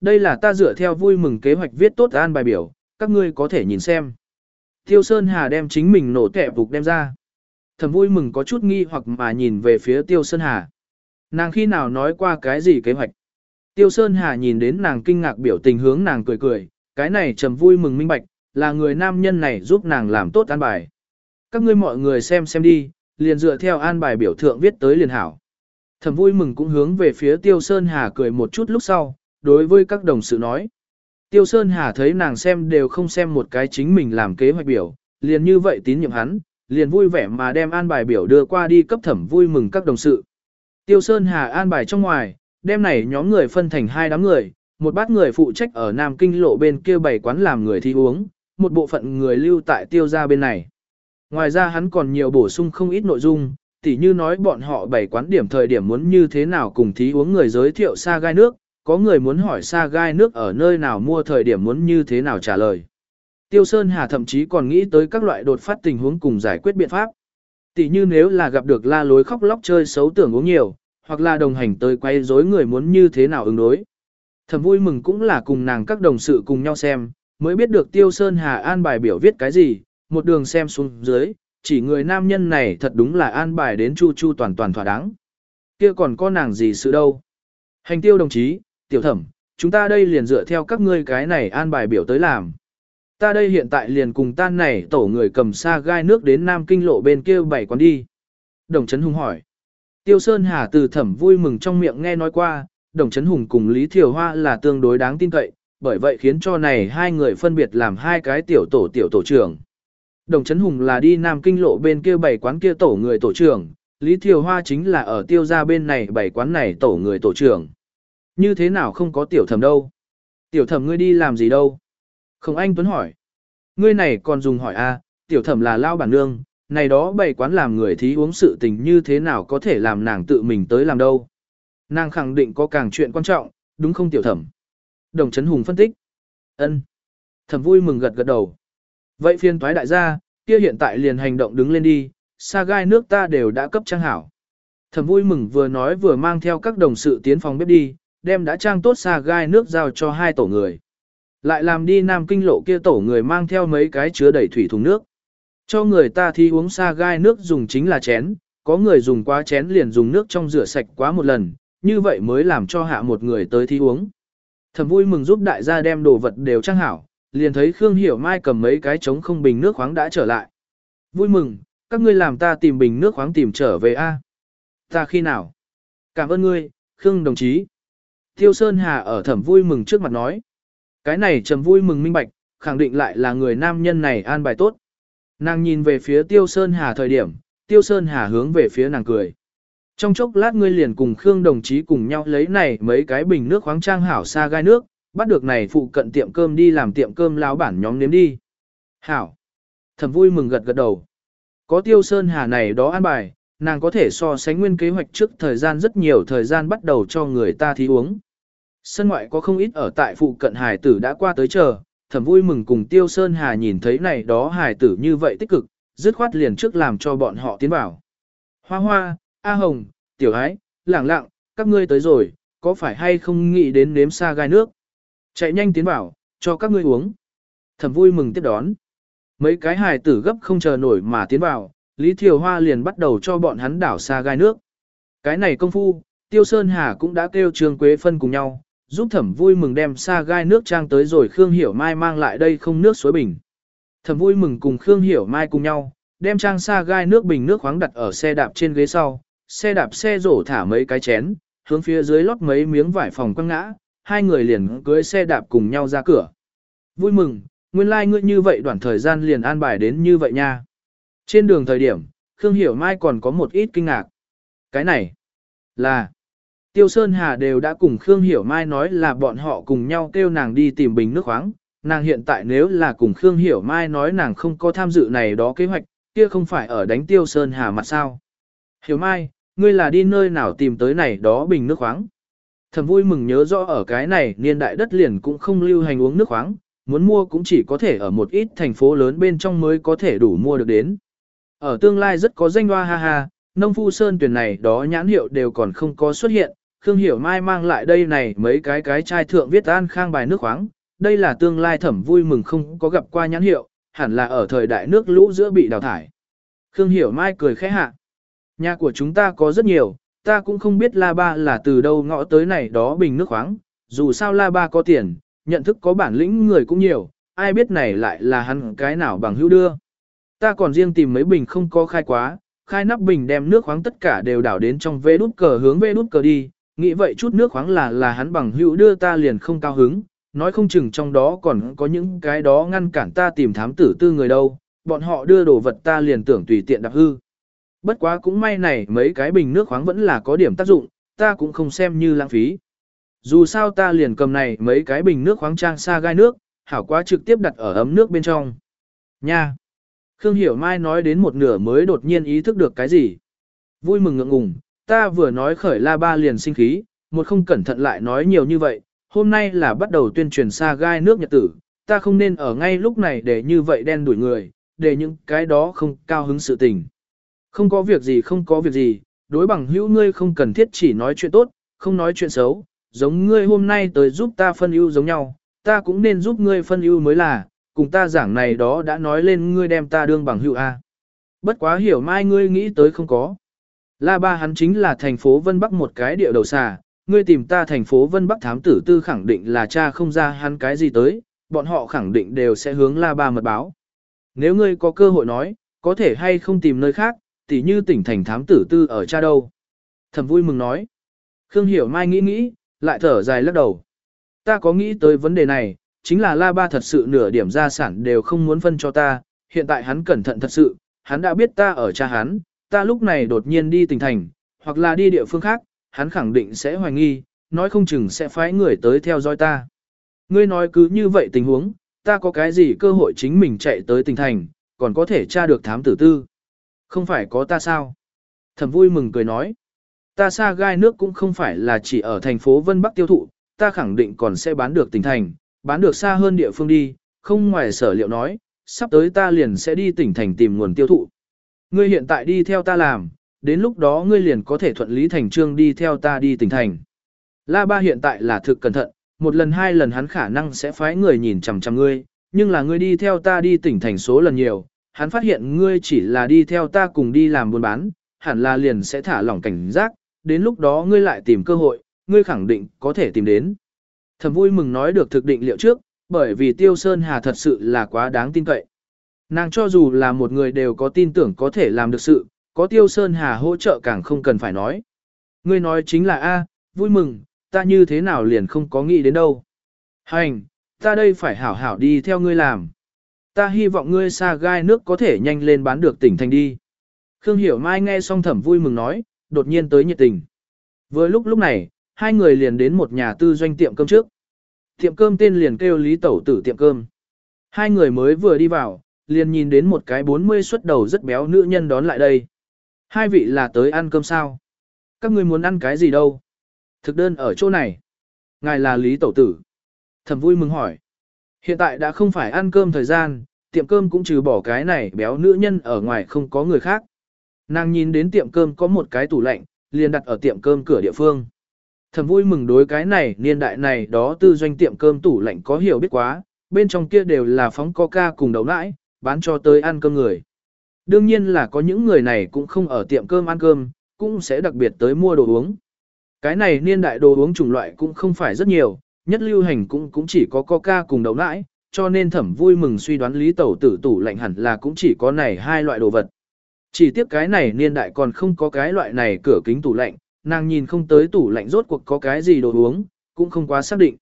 đây là ta dựa theo vui mừng kế hoạch viết tốt an bài biểu, các ngươi có thể nhìn xem. Tiêu Sơn Hà đem chính mình nổ kẹp phục đem ra. Thầm vui mừng có chút nghi hoặc mà nhìn về phía Tiêu Sơn Hà. Nàng khi nào nói qua cái gì kế hoạch? Tiêu Sơn Hà nhìn đến nàng kinh ngạc biểu tình hướng nàng cười cười, cái này trầm vui mừng minh bạch, là người nam nhân này giúp nàng làm tốt an bài. Các ngươi mọi người xem xem đi, liền dựa theo an bài biểu thượng viết tới liền hảo. Thầm vui mừng cũng hướng về phía Tiêu Sơn Hà cười một chút lúc sau, đối với các đồng sự nói. Tiêu Sơn Hà thấy nàng xem đều không xem một cái chính mình làm kế hoạch biểu, liền như vậy tín nhiệm hắn, liền vui vẻ mà đem an bài biểu đưa qua đi cấp thẩm vui mừng các đồng sự. Tiêu Sơn Hà an bài trong ngoài, đem này nhóm người phân thành hai đám người, một bát người phụ trách ở Nam Kinh lộ bên kia bày quán làm người thi uống, một bộ phận người lưu tại tiêu gia bên này. Ngoài ra hắn còn nhiều bổ sung không ít nội dung, tỉ như nói bọn họ bày quán điểm thời điểm muốn như thế nào cùng thí uống người giới thiệu xa gai nước, có người muốn hỏi xa gai nước ở nơi nào mua thời điểm muốn như thế nào trả lời. Tiêu Sơn Hà thậm chí còn nghĩ tới các loại đột phát tình huống cùng giải quyết biện pháp. Tỷ như nếu là gặp được la lối khóc lóc chơi xấu tưởng uống nhiều, hoặc là đồng hành tới quay rối người muốn như thế nào ứng đối. Thầm vui mừng cũng là cùng nàng các đồng sự cùng nhau xem, mới biết được Tiêu Sơn Hà an bài biểu viết cái gì, một đường xem xuống dưới, chỉ người nam nhân này thật đúng là an bài đến chu chu toàn toàn thỏa đáng. Kia còn có nàng gì sự đâu. Hành tiêu đồng chí, tiểu thẩm, chúng ta đây liền dựa theo các ngươi cái này an bài biểu tới làm. Ta đây hiện tại liền cùng tan này tổ người cầm xa gai nước đến Nam Kinh lộ bên kia bảy quán đi. Đồng Trấn Hùng hỏi. Tiêu Sơn Hà từ thẩm vui mừng trong miệng nghe nói qua, Đồng Trấn Hùng cùng Lý Thiều Hoa là tương đối đáng tin cậy, bởi vậy khiến cho này hai người phân biệt làm hai cái tiểu tổ tiểu tổ trưởng. Đồng Trấn Hùng là đi Nam Kinh lộ bên kia bảy quán kia tổ người tổ trưởng, Lý Thiều Hoa chính là ở tiêu gia bên này bảy quán này tổ người tổ trưởng. Như thế nào không có tiểu thẩm đâu? Tiểu thẩm ngươi đi làm gì đâu? Không anh Tuấn hỏi. Ngươi này còn dùng hỏi a? tiểu thẩm là lao bản nương, này đó bày quán làm người thí uống sự tình như thế nào có thể làm nàng tự mình tới làm đâu. Nàng khẳng định có càng chuyện quan trọng, đúng không tiểu thẩm? Đồng Trấn Hùng phân tích. ân Thẩm vui mừng gật gật đầu. Vậy phiên thoái đại gia, kia hiện tại liền hành động đứng lên đi, xa gai nước ta đều đã cấp trang hảo. Thẩm vui mừng vừa nói vừa mang theo các đồng sự tiến phòng bếp đi, đem đã trang tốt xa gai nước giao cho hai tổ người. Lại làm đi Nam Kinh lộ kia tổ người mang theo mấy cái chứa đầy thủy thùng nước. Cho người ta thi uống xa gai nước dùng chính là chén, có người dùng quá chén liền dùng nước trong rửa sạch quá một lần, như vậy mới làm cho hạ một người tới thi uống. Thầm vui mừng giúp đại gia đem đồ vật đều trang hảo, liền thấy Khương Hiểu Mai cầm mấy cái trống không bình nước khoáng đã trở lại. Vui mừng, các ngươi làm ta tìm bình nước khoáng tìm trở về a. Ta khi nào? Cảm ơn ngươi, Khương đồng chí. Tiêu Sơn Hà ở thẩm vui mừng trước mặt nói. Cái này trầm vui mừng minh bạch, khẳng định lại là người nam nhân này an bài tốt. Nàng nhìn về phía Tiêu Sơn Hà thời điểm, Tiêu Sơn Hà hướng về phía nàng cười. Trong chốc lát ngươi liền cùng Khương đồng chí cùng nhau lấy này mấy cái bình nước khoáng trang hảo xa gai nước, bắt được này phụ cận tiệm cơm đi làm tiệm cơm láo bản nhóm nếm đi. Hảo. Thẩm vui mừng gật gật đầu. Có Tiêu Sơn Hà này đó an bài, nàng có thể so sánh nguyên kế hoạch trước thời gian rất nhiều thời gian bắt đầu cho người ta thí uống. Sân ngoại có không ít ở tại phụ cận hải tử đã qua tới chờ, thẩm vui mừng cùng Tiêu Sơn Hà nhìn thấy này đó hải tử như vậy tích cực, dứt khoát liền trước làm cho bọn họ tiến vào. Hoa hoa, A Hồng, Tiểu Ái, Lạng Lạng, các ngươi tới rồi, có phải hay không nghĩ đến nếm xa gai nước? Chạy nhanh tiến vào, cho các ngươi uống. Thẩm vui mừng tiếp đón. Mấy cái hài tử gấp không chờ nổi mà tiến vào, Lý Thiều Hoa liền bắt đầu cho bọn hắn đảo xa gai nước. Cái này công phu, Tiêu Sơn Hà cũng đã kêu Trương Quế Phân cùng nhau, giúp thẩm vui mừng đem xa gai nước trang tới rồi Khương Hiểu Mai mang lại đây không nước suối bình. Thẩm vui mừng cùng Khương Hiểu Mai cùng nhau, đem trang xa gai nước bình nước khoáng đặt ở xe đạp trên ghế sau, xe đạp xe rổ thả mấy cái chén, hướng phía dưới lót mấy miếng vải phòng quăng ngã, hai người liền cưới xe đạp cùng nhau ra cửa. Vui mừng, nguyên lai like ngươi như vậy đoạn thời gian liền an bài đến như vậy nha. Trên đường thời điểm, Khương Hiểu Mai còn có một ít kinh ngạc. Cái này là Tiêu Sơn Hà đều đã cùng Khương Hiểu Mai nói là bọn họ cùng nhau kêu nàng đi tìm bình nước khoáng. Nàng hiện tại nếu là cùng Khương Hiểu Mai nói nàng không có tham dự này đó kế hoạch, kia không phải ở đánh Tiêu Sơn Hà mặt sao. Hiểu Mai, ngươi là đi nơi nào tìm tới này đó bình nước khoáng. Thầm vui mừng nhớ rõ ở cái này niên đại đất liền cũng không lưu hành uống nước khoáng, muốn mua cũng chỉ có thể ở một ít thành phố lớn bên trong mới có thể đủ mua được đến. Ở tương lai rất có danh hoa ha ha, nông phu sơn tuyển này đó nhãn hiệu đều còn không có xuất hiện, Khương Hiểu Mai mang lại đây này mấy cái cái chai thượng viết an khang bài nước khoáng, đây là tương lai thẩm vui mừng không có gặp qua nhãn hiệu, hẳn là ở thời đại nước lũ giữa bị đào thải. Khương Hiểu Mai cười khẽ hạ. Nhà của chúng ta có rất nhiều, ta cũng không biết La Ba là từ đâu ngõ tới này đó bình nước khoáng, dù sao La Ba có tiền, nhận thức có bản lĩnh người cũng nhiều, ai biết này lại là hắn cái nào bằng hữu đưa. Ta còn riêng tìm mấy bình không có khai quá, khai nắp bình đem nước khoáng tất cả đều đảo đến trong vế đút cờ hướng vế đút cờ đi, nghĩ vậy chút nước khoáng là là hắn bằng hữu đưa ta liền không cao hứng, nói không chừng trong đó còn có những cái đó ngăn cản ta tìm thám tử tư người đâu, bọn họ đưa đồ vật ta liền tưởng tùy tiện đạp hư. Bất quá cũng may này mấy cái bình nước khoáng vẫn là có điểm tác dụng, ta cũng không xem như lãng phí. Dù sao ta liền cầm này mấy cái bình nước khoáng trang xa gai nước, hảo quá trực tiếp đặt ở ấm nước bên trong. Nha! Khương Hiểu Mai nói đến một nửa mới đột nhiên ý thức được cái gì. Vui mừng ngượng ngùng, ta vừa nói khởi la ba liền sinh khí, một không cẩn thận lại nói nhiều như vậy, hôm nay là bắt đầu tuyên truyền xa gai nước nhật tử, ta không nên ở ngay lúc này để như vậy đen đuổi người, để những cái đó không cao hứng sự tình. Không có việc gì không có việc gì, đối bằng hữu ngươi không cần thiết chỉ nói chuyện tốt, không nói chuyện xấu, giống ngươi hôm nay tới giúp ta phân ưu giống nhau, ta cũng nên giúp ngươi phân ưu mới là, cùng ta giảng này đó đã nói lên ngươi đem ta đương bằng hữu A. Bất quá hiểu mai ngươi nghĩ tới không có. La ba hắn chính là thành phố Vân Bắc một cái địa đầu xà, ngươi tìm ta thành phố Vân Bắc thám tử tư khẳng định là cha không ra hắn cái gì tới, bọn họ khẳng định đều sẽ hướng La ba mật báo. Nếu ngươi có cơ hội nói, có thể hay không tìm nơi khác, tỉ như tỉnh thành thám tử tư ở cha đâu. Thầm vui mừng nói. Khương Hiểu Mai nghĩ nghĩ, lại thở dài lắc đầu. Ta có nghĩ tới vấn đề này, chính là La Ba thật sự nửa điểm gia sản đều không muốn phân cho ta, hiện tại hắn cẩn thận thật sự, hắn đã biết ta ở cha hắn, ta lúc này đột nhiên đi tỉnh thành, hoặc là đi địa phương khác, hắn khẳng định sẽ hoài nghi, nói không chừng sẽ phái người tới theo dõi ta. Ngươi nói cứ như vậy tình huống, ta có cái gì cơ hội chính mình chạy tới tỉnh thành, còn có thể tra được thám tử tư. Không phải có ta sao? Thẩm vui mừng cười nói. Ta xa gai nước cũng không phải là chỉ ở thành phố Vân Bắc tiêu thụ, ta khẳng định còn sẽ bán được tỉnh thành, bán được xa hơn địa phương đi, không ngoài sở liệu nói, sắp tới ta liền sẽ đi tỉnh thành tìm nguồn tiêu thụ. Ngươi hiện tại đi theo ta làm, đến lúc đó ngươi liền có thể thuận lý thành trương đi theo ta đi tỉnh thành. La Ba hiện tại là thực cẩn thận, một lần hai lần hắn khả năng sẽ phái người nhìn chằm chằm ngươi, nhưng là ngươi đi theo ta đi tỉnh thành số lần nhiều, hắn phát hiện ngươi chỉ là đi theo ta cùng đi làm buôn bán, hẳn là liền sẽ thả lỏng cảnh giác, đến lúc đó ngươi lại tìm cơ hội, ngươi khẳng định có thể tìm đến. Thầm vui mừng nói được thực định liệu trước, bởi vì Tiêu Sơn Hà thật sự là quá đáng tin cậy. Nàng cho dù là một người đều có tin tưởng có thể làm được sự, có Tiêu Sơn Hà hỗ trợ càng không cần phải nói. Ngươi nói chính là A, vui mừng, ta như thế nào liền không có nghĩ đến đâu. Hành, ta đây phải hảo hảo đi theo ngươi làm. Ta hy vọng ngươi xa gai nước có thể nhanh lên bán được tỉnh thành đi. Khương Hiểu Mai nghe xong thẩm vui mừng nói, đột nhiên tới nhiệt tình. Vừa lúc lúc này, hai người liền đến một nhà tư doanh tiệm cơm trước. Tiệm cơm tên liền kêu Lý Tẩu Tử tiệm cơm. Hai người mới vừa đi vào, liền nhìn đến một cái 40 xuất đầu rất béo nữ nhân đón lại đây. Hai vị là tới ăn cơm sao? Các người muốn ăn cái gì đâu? Thực đơn ở chỗ này. Ngài là Lý Tẩu Tử. Thẩm vui mừng hỏi. Hiện tại đã không phải ăn cơm thời gian, tiệm cơm cũng trừ bỏ cái này béo nữ nhân ở ngoài không có người khác. Nàng nhìn đến tiệm cơm có một cái tủ lạnh, liền đặt ở tiệm cơm cửa địa phương. Thầm vui mừng đối cái này niên đại này đó tư doanh tiệm cơm tủ lạnh có hiểu biết quá, bên trong kia đều là phóng coca cùng đậu nãi, bán cho tới ăn cơm người. Đương nhiên là có những người này cũng không ở tiệm cơm ăn cơm, cũng sẽ đặc biệt tới mua đồ uống. Cái này niên đại đồ uống chủng loại cũng không phải rất nhiều, nhất lưu hành cũng cũng chỉ có coca cùng đậu nãi, cho nên thẩm vui mừng suy đoán lý tẩu tử tủ lạnh hẳn là cũng chỉ có này hai loại đồ vật. Chỉ tiếc cái này niên đại còn không có cái loại này cửa kính tủ lạnh, nàng nhìn không tới tủ lạnh rốt cuộc có cái gì đồ uống, cũng không quá xác định.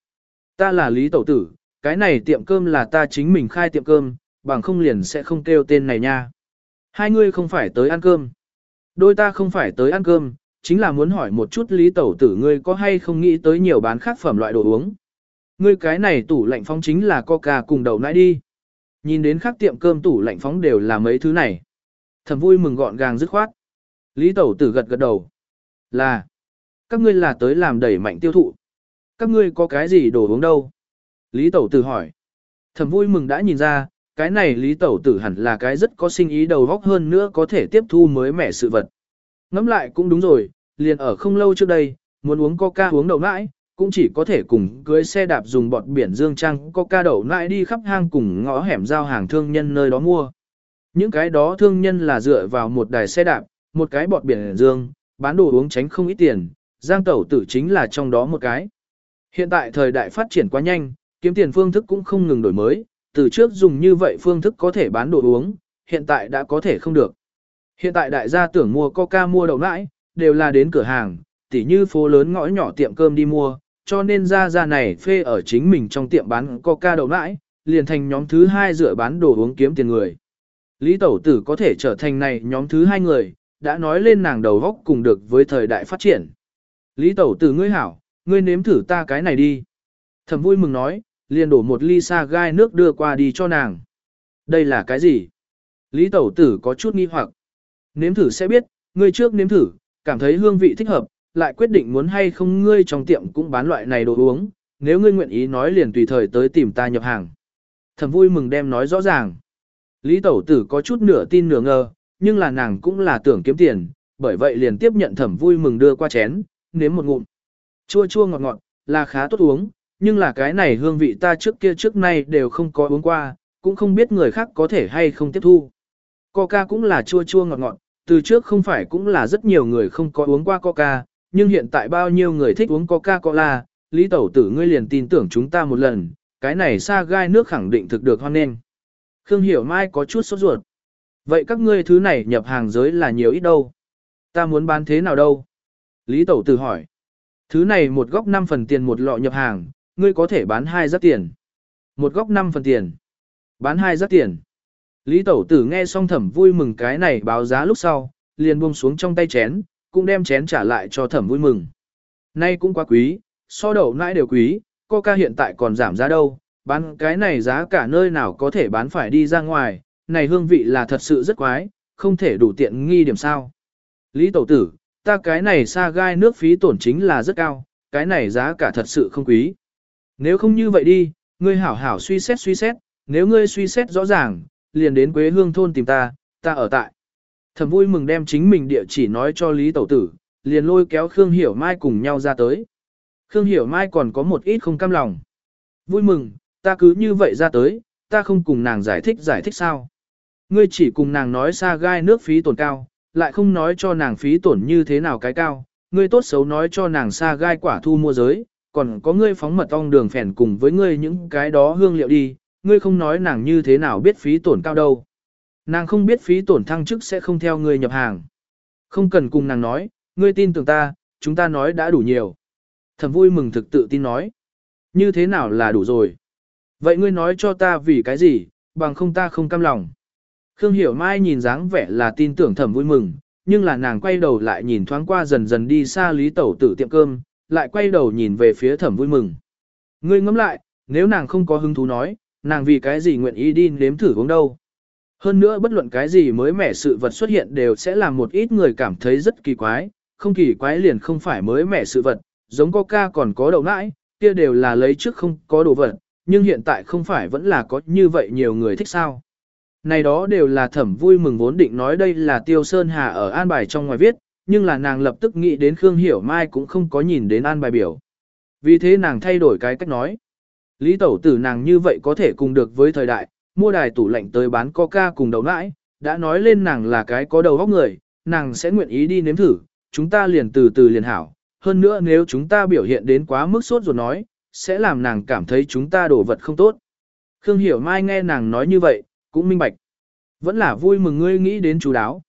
Ta là Lý Tẩu Tử, cái này tiệm cơm là ta chính mình khai tiệm cơm, bằng không liền sẽ không kêu tên này nha. Hai ngươi không phải tới ăn cơm. Đôi ta không phải tới ăn cơm, chính là muốn hỏi một chút Lý Tẩu Tử ngươi có hay không nghĩ tới nhiều bán khác phẩm loại đồ uống. Ngươi cái này tủ lạnh phóng chính là coca cùng đầu nãy đi. Nhìn đến khác tiệm cơm tủ lạnh phóng đều là mấy thứ này. Thầm vui mừng gọn gàng dứt khoát. Lý Tẩu Tử gật gật đầu. Là, các ngươi là tới làm đẩy mạnh tiêu thụ. Các ngươi có cái gì đồ uống đâu? Lý Tẩu Tử hỏi. Thầm vui mừng đã nhìn ra, cái này Lý Tẩu Tử hẳn là cái rất có sinh ý đầu góc hơn nữa có thể tiếp thu mới mẻ sự vật. Ngắm lại cũng đúng rồi, liền ở không lâu trước đây, muốn uống coca uống đậu nãi, cũng chỉ có thể cùng cưới xe đạp dùng bọt biển dương trang coca đậu nãi đi khắp hang cùng ngõ hẻm giao hàng thương nhân nơi đó mua. Những cái đó thương nhân là dựa vào một đài xe đạp, một cái bọt biển dương, bán đồ uống tránh không ít tiền, giang tẩu tử chính là trong đó một cái. Hiện tại thời đại phát triển quá nhanh, kiếm tiền phương thức cũng không ngừng đổi mới, từ trước dùng như vậy phương thức có thể bán đồ uống, hiện tại đã có thể không được. Hiện tại đại gia tưởng mua coca mua đậu nãi, đều là đến cửa hàng, tỉ như phố lớn ngõ nhỏ tiệm cơm đi mua, cho nên ra ra này phê ở chính mình trong tiệm bán coca đậu nãi, liền thành nhóm thứ hai dựa bán đồ uống kiếm tiền người. Lý Tẩu Tử có thể trở thành này nhóm thứ hai người, đã nói lên nàng đầu góc cùng được với thời đại phát triển. Lý Tẩu Tử ngươi hảo, ngươi nếm thử ta cái này đi. Thẩm vui mừng nói, liền đổ một ly sa gai nước đưa qua đi cho nàng. Đây là cái gì? Lý Tẩu Tử có chút nghi hoặc. Nếm thử sẽ biết, ngươi trước nếm thử, cảm thấy hương vị thích hợp, lại quyết định muốn hay không ngươi trong tiệm cũng bán loại này đồ uống, nếu ngươi nguyện ý nói liền tùy thời tới tìm ta nhập hàng. Thẩm vui mừng đem nói rõ ràng. Lý Tẩu Tử có chút nửa tin nửa ngờ, nhưng là nàng cũng là tưởng kiếm tiền, bởi vậy liền tiếp nhận thẩm vui mừng đưa qua chén, nếm một ngụm. Chua chua ngọt ngọt, là khá tốt uống, nhưng là cái này hương vị ta trước kia trước nay đều không có uống qua, cũng không biết người khác có thể hay không tiếp thu. Coca cũng là chua chua ngọt ngọt, từ trước không phải cũng là rất nhiều người không có uống qua Coca, nhưng hiện tại bao nhiêu người thích uống Coca-Cola, Lý Tẩu Tử ngươi liền tin tưởng chúng ta một lần, cái này xa gai nước khẳng định thực được hoan nghênh. Khương Hiểu Mai có chút sốt ruột. Vậy các ngươi thứ này nhập hàng giới là nhiều ít đâu? Ta muốn bán thế nào đâu? Lý Tẩu Tử hỏi. Thứ này một góc 5 phần tiền một lọ nhập hàng, ngươi có thể bán hai rất tiền. Một góc 5 phần tiền. Bán hai rất tiền. Lý Tẩu Tử nghe xong thẩm vui mừng cái này báo giá lúc sau, liền buông xuống trong tay chén, cũng đem chén trả lại cho thẩm vui mừng. Nay cũng quá quý, so đậu nãi đều quý, coca hiện tại còn giảm giá đâu, bán cái này giá cả nơi nào có thể bán phải đi ra ngoài, này hương vị là thật sự rất quái, không thể đủ tiện nghi điểm sao. Lý Tẩu Tử, ta cái này xa gai nước phí tổn chính là rất cao, cái này giá cả thật sự không quý. Nếu không như vậy đi, ngươi hảo hảo suy xét suy xét, nếu ngươi suy xét rõ ràng, liền đến Quế Hương thôn tìm ta, ta ở tại. Thẩm vui mừng đem chính mình địa chỉ nói cho Lý Tẩu Tử, liền lôi kéo Khương Hiểu Mai cùng nhau ra tới. Khương Hiểu Mai còn có một ít không cam lòng. Vui mừng, ta cứ như vậy ra tới, ta không cùng nàng giải thích giải thích sao. Ngươi chỉ cùng nàng nói xa gai nước phí tổn cao, lại không nói cho nàng phí tổn như thế nào cái cao. Ngươi tốt xấu nói cho nàng xa gai quả thu mua giới, còn có ngươi phóng mật ong đường phèn cùng với ngươi những cái đó hương liệu đi, ngươi không nói nàng như thế nào biết phí tổn cao đâu. Nàng không biết phí tổn thăng chức sẽ không theo ngươi nhập hàng. Không cần cùng nàng nói, ngươi tin tưởng ta, chúng ta nói đã đủ nhiều. Thẩm vui mừng thực tự tin nói. Như thế nào là đủ rồi? Vậy ngươi nói cho ta vì cái gì, bằng không ta không cam lòng. Khương Hiểu Mai nhìn dáng vẻ là tin tưởng thẩm vui mừng, nhưng là nàng quay đầu lại nhìn thoáng qua dần dần đi xa Lý Tẩu tử tiệm cơm, lại quay đầu nhìn về phía thẩm vui mừng. Ngươi ngẫm lại, nếu nàng không có hứng thú nói, nàng vì cái gì nguyện ý đi nếm thử uống đâu. Hơn nữa bất luận cái gì mới mẻ sự vật xuất hiện đều sẽ làm một ít người cảm thấy rất kỳ quái, không kỳ quái liền không phải mới mẻ sự vật, giống coca còn có đậu nãi, kia đều là lấy trước không có đồ vật, nhưng hiện tại không phải vẫn là có như vậy nhiều người thích sao. Này đó đều là thẩm vui mừng vốn định nói đây là Tiêu Sơn Hà ở an bài trong ngoài viết, nhưng là nàng lập tức nghĩ đến Khương Hiểu Mai cũng không có nhìn đến an bài biểu. Vì thế nàng thay đổi cái cách nói. Lý tẩu tử nàng như vậy có thể cùng được với thời đại, mua đài tủ lạnh tới bán coca cùng đầu nãi, đã nói lên nàng là cái có đầu óc người, nàng sẽ nguyện ý đi nếm thử, chúng ta liền từ từ liền hảo. Hơn nữa nếu chúng ta biểu hiện đến quá mức sốt ruột nói, sẽ làm nàng cảm thấy chúng ta đổ vật không tốt. Khương Hiểu Mai nghe nàng nói như vậy, cũng minh bạch. Vẫn là vui mừng ngươi nghĩ đến chú đáo.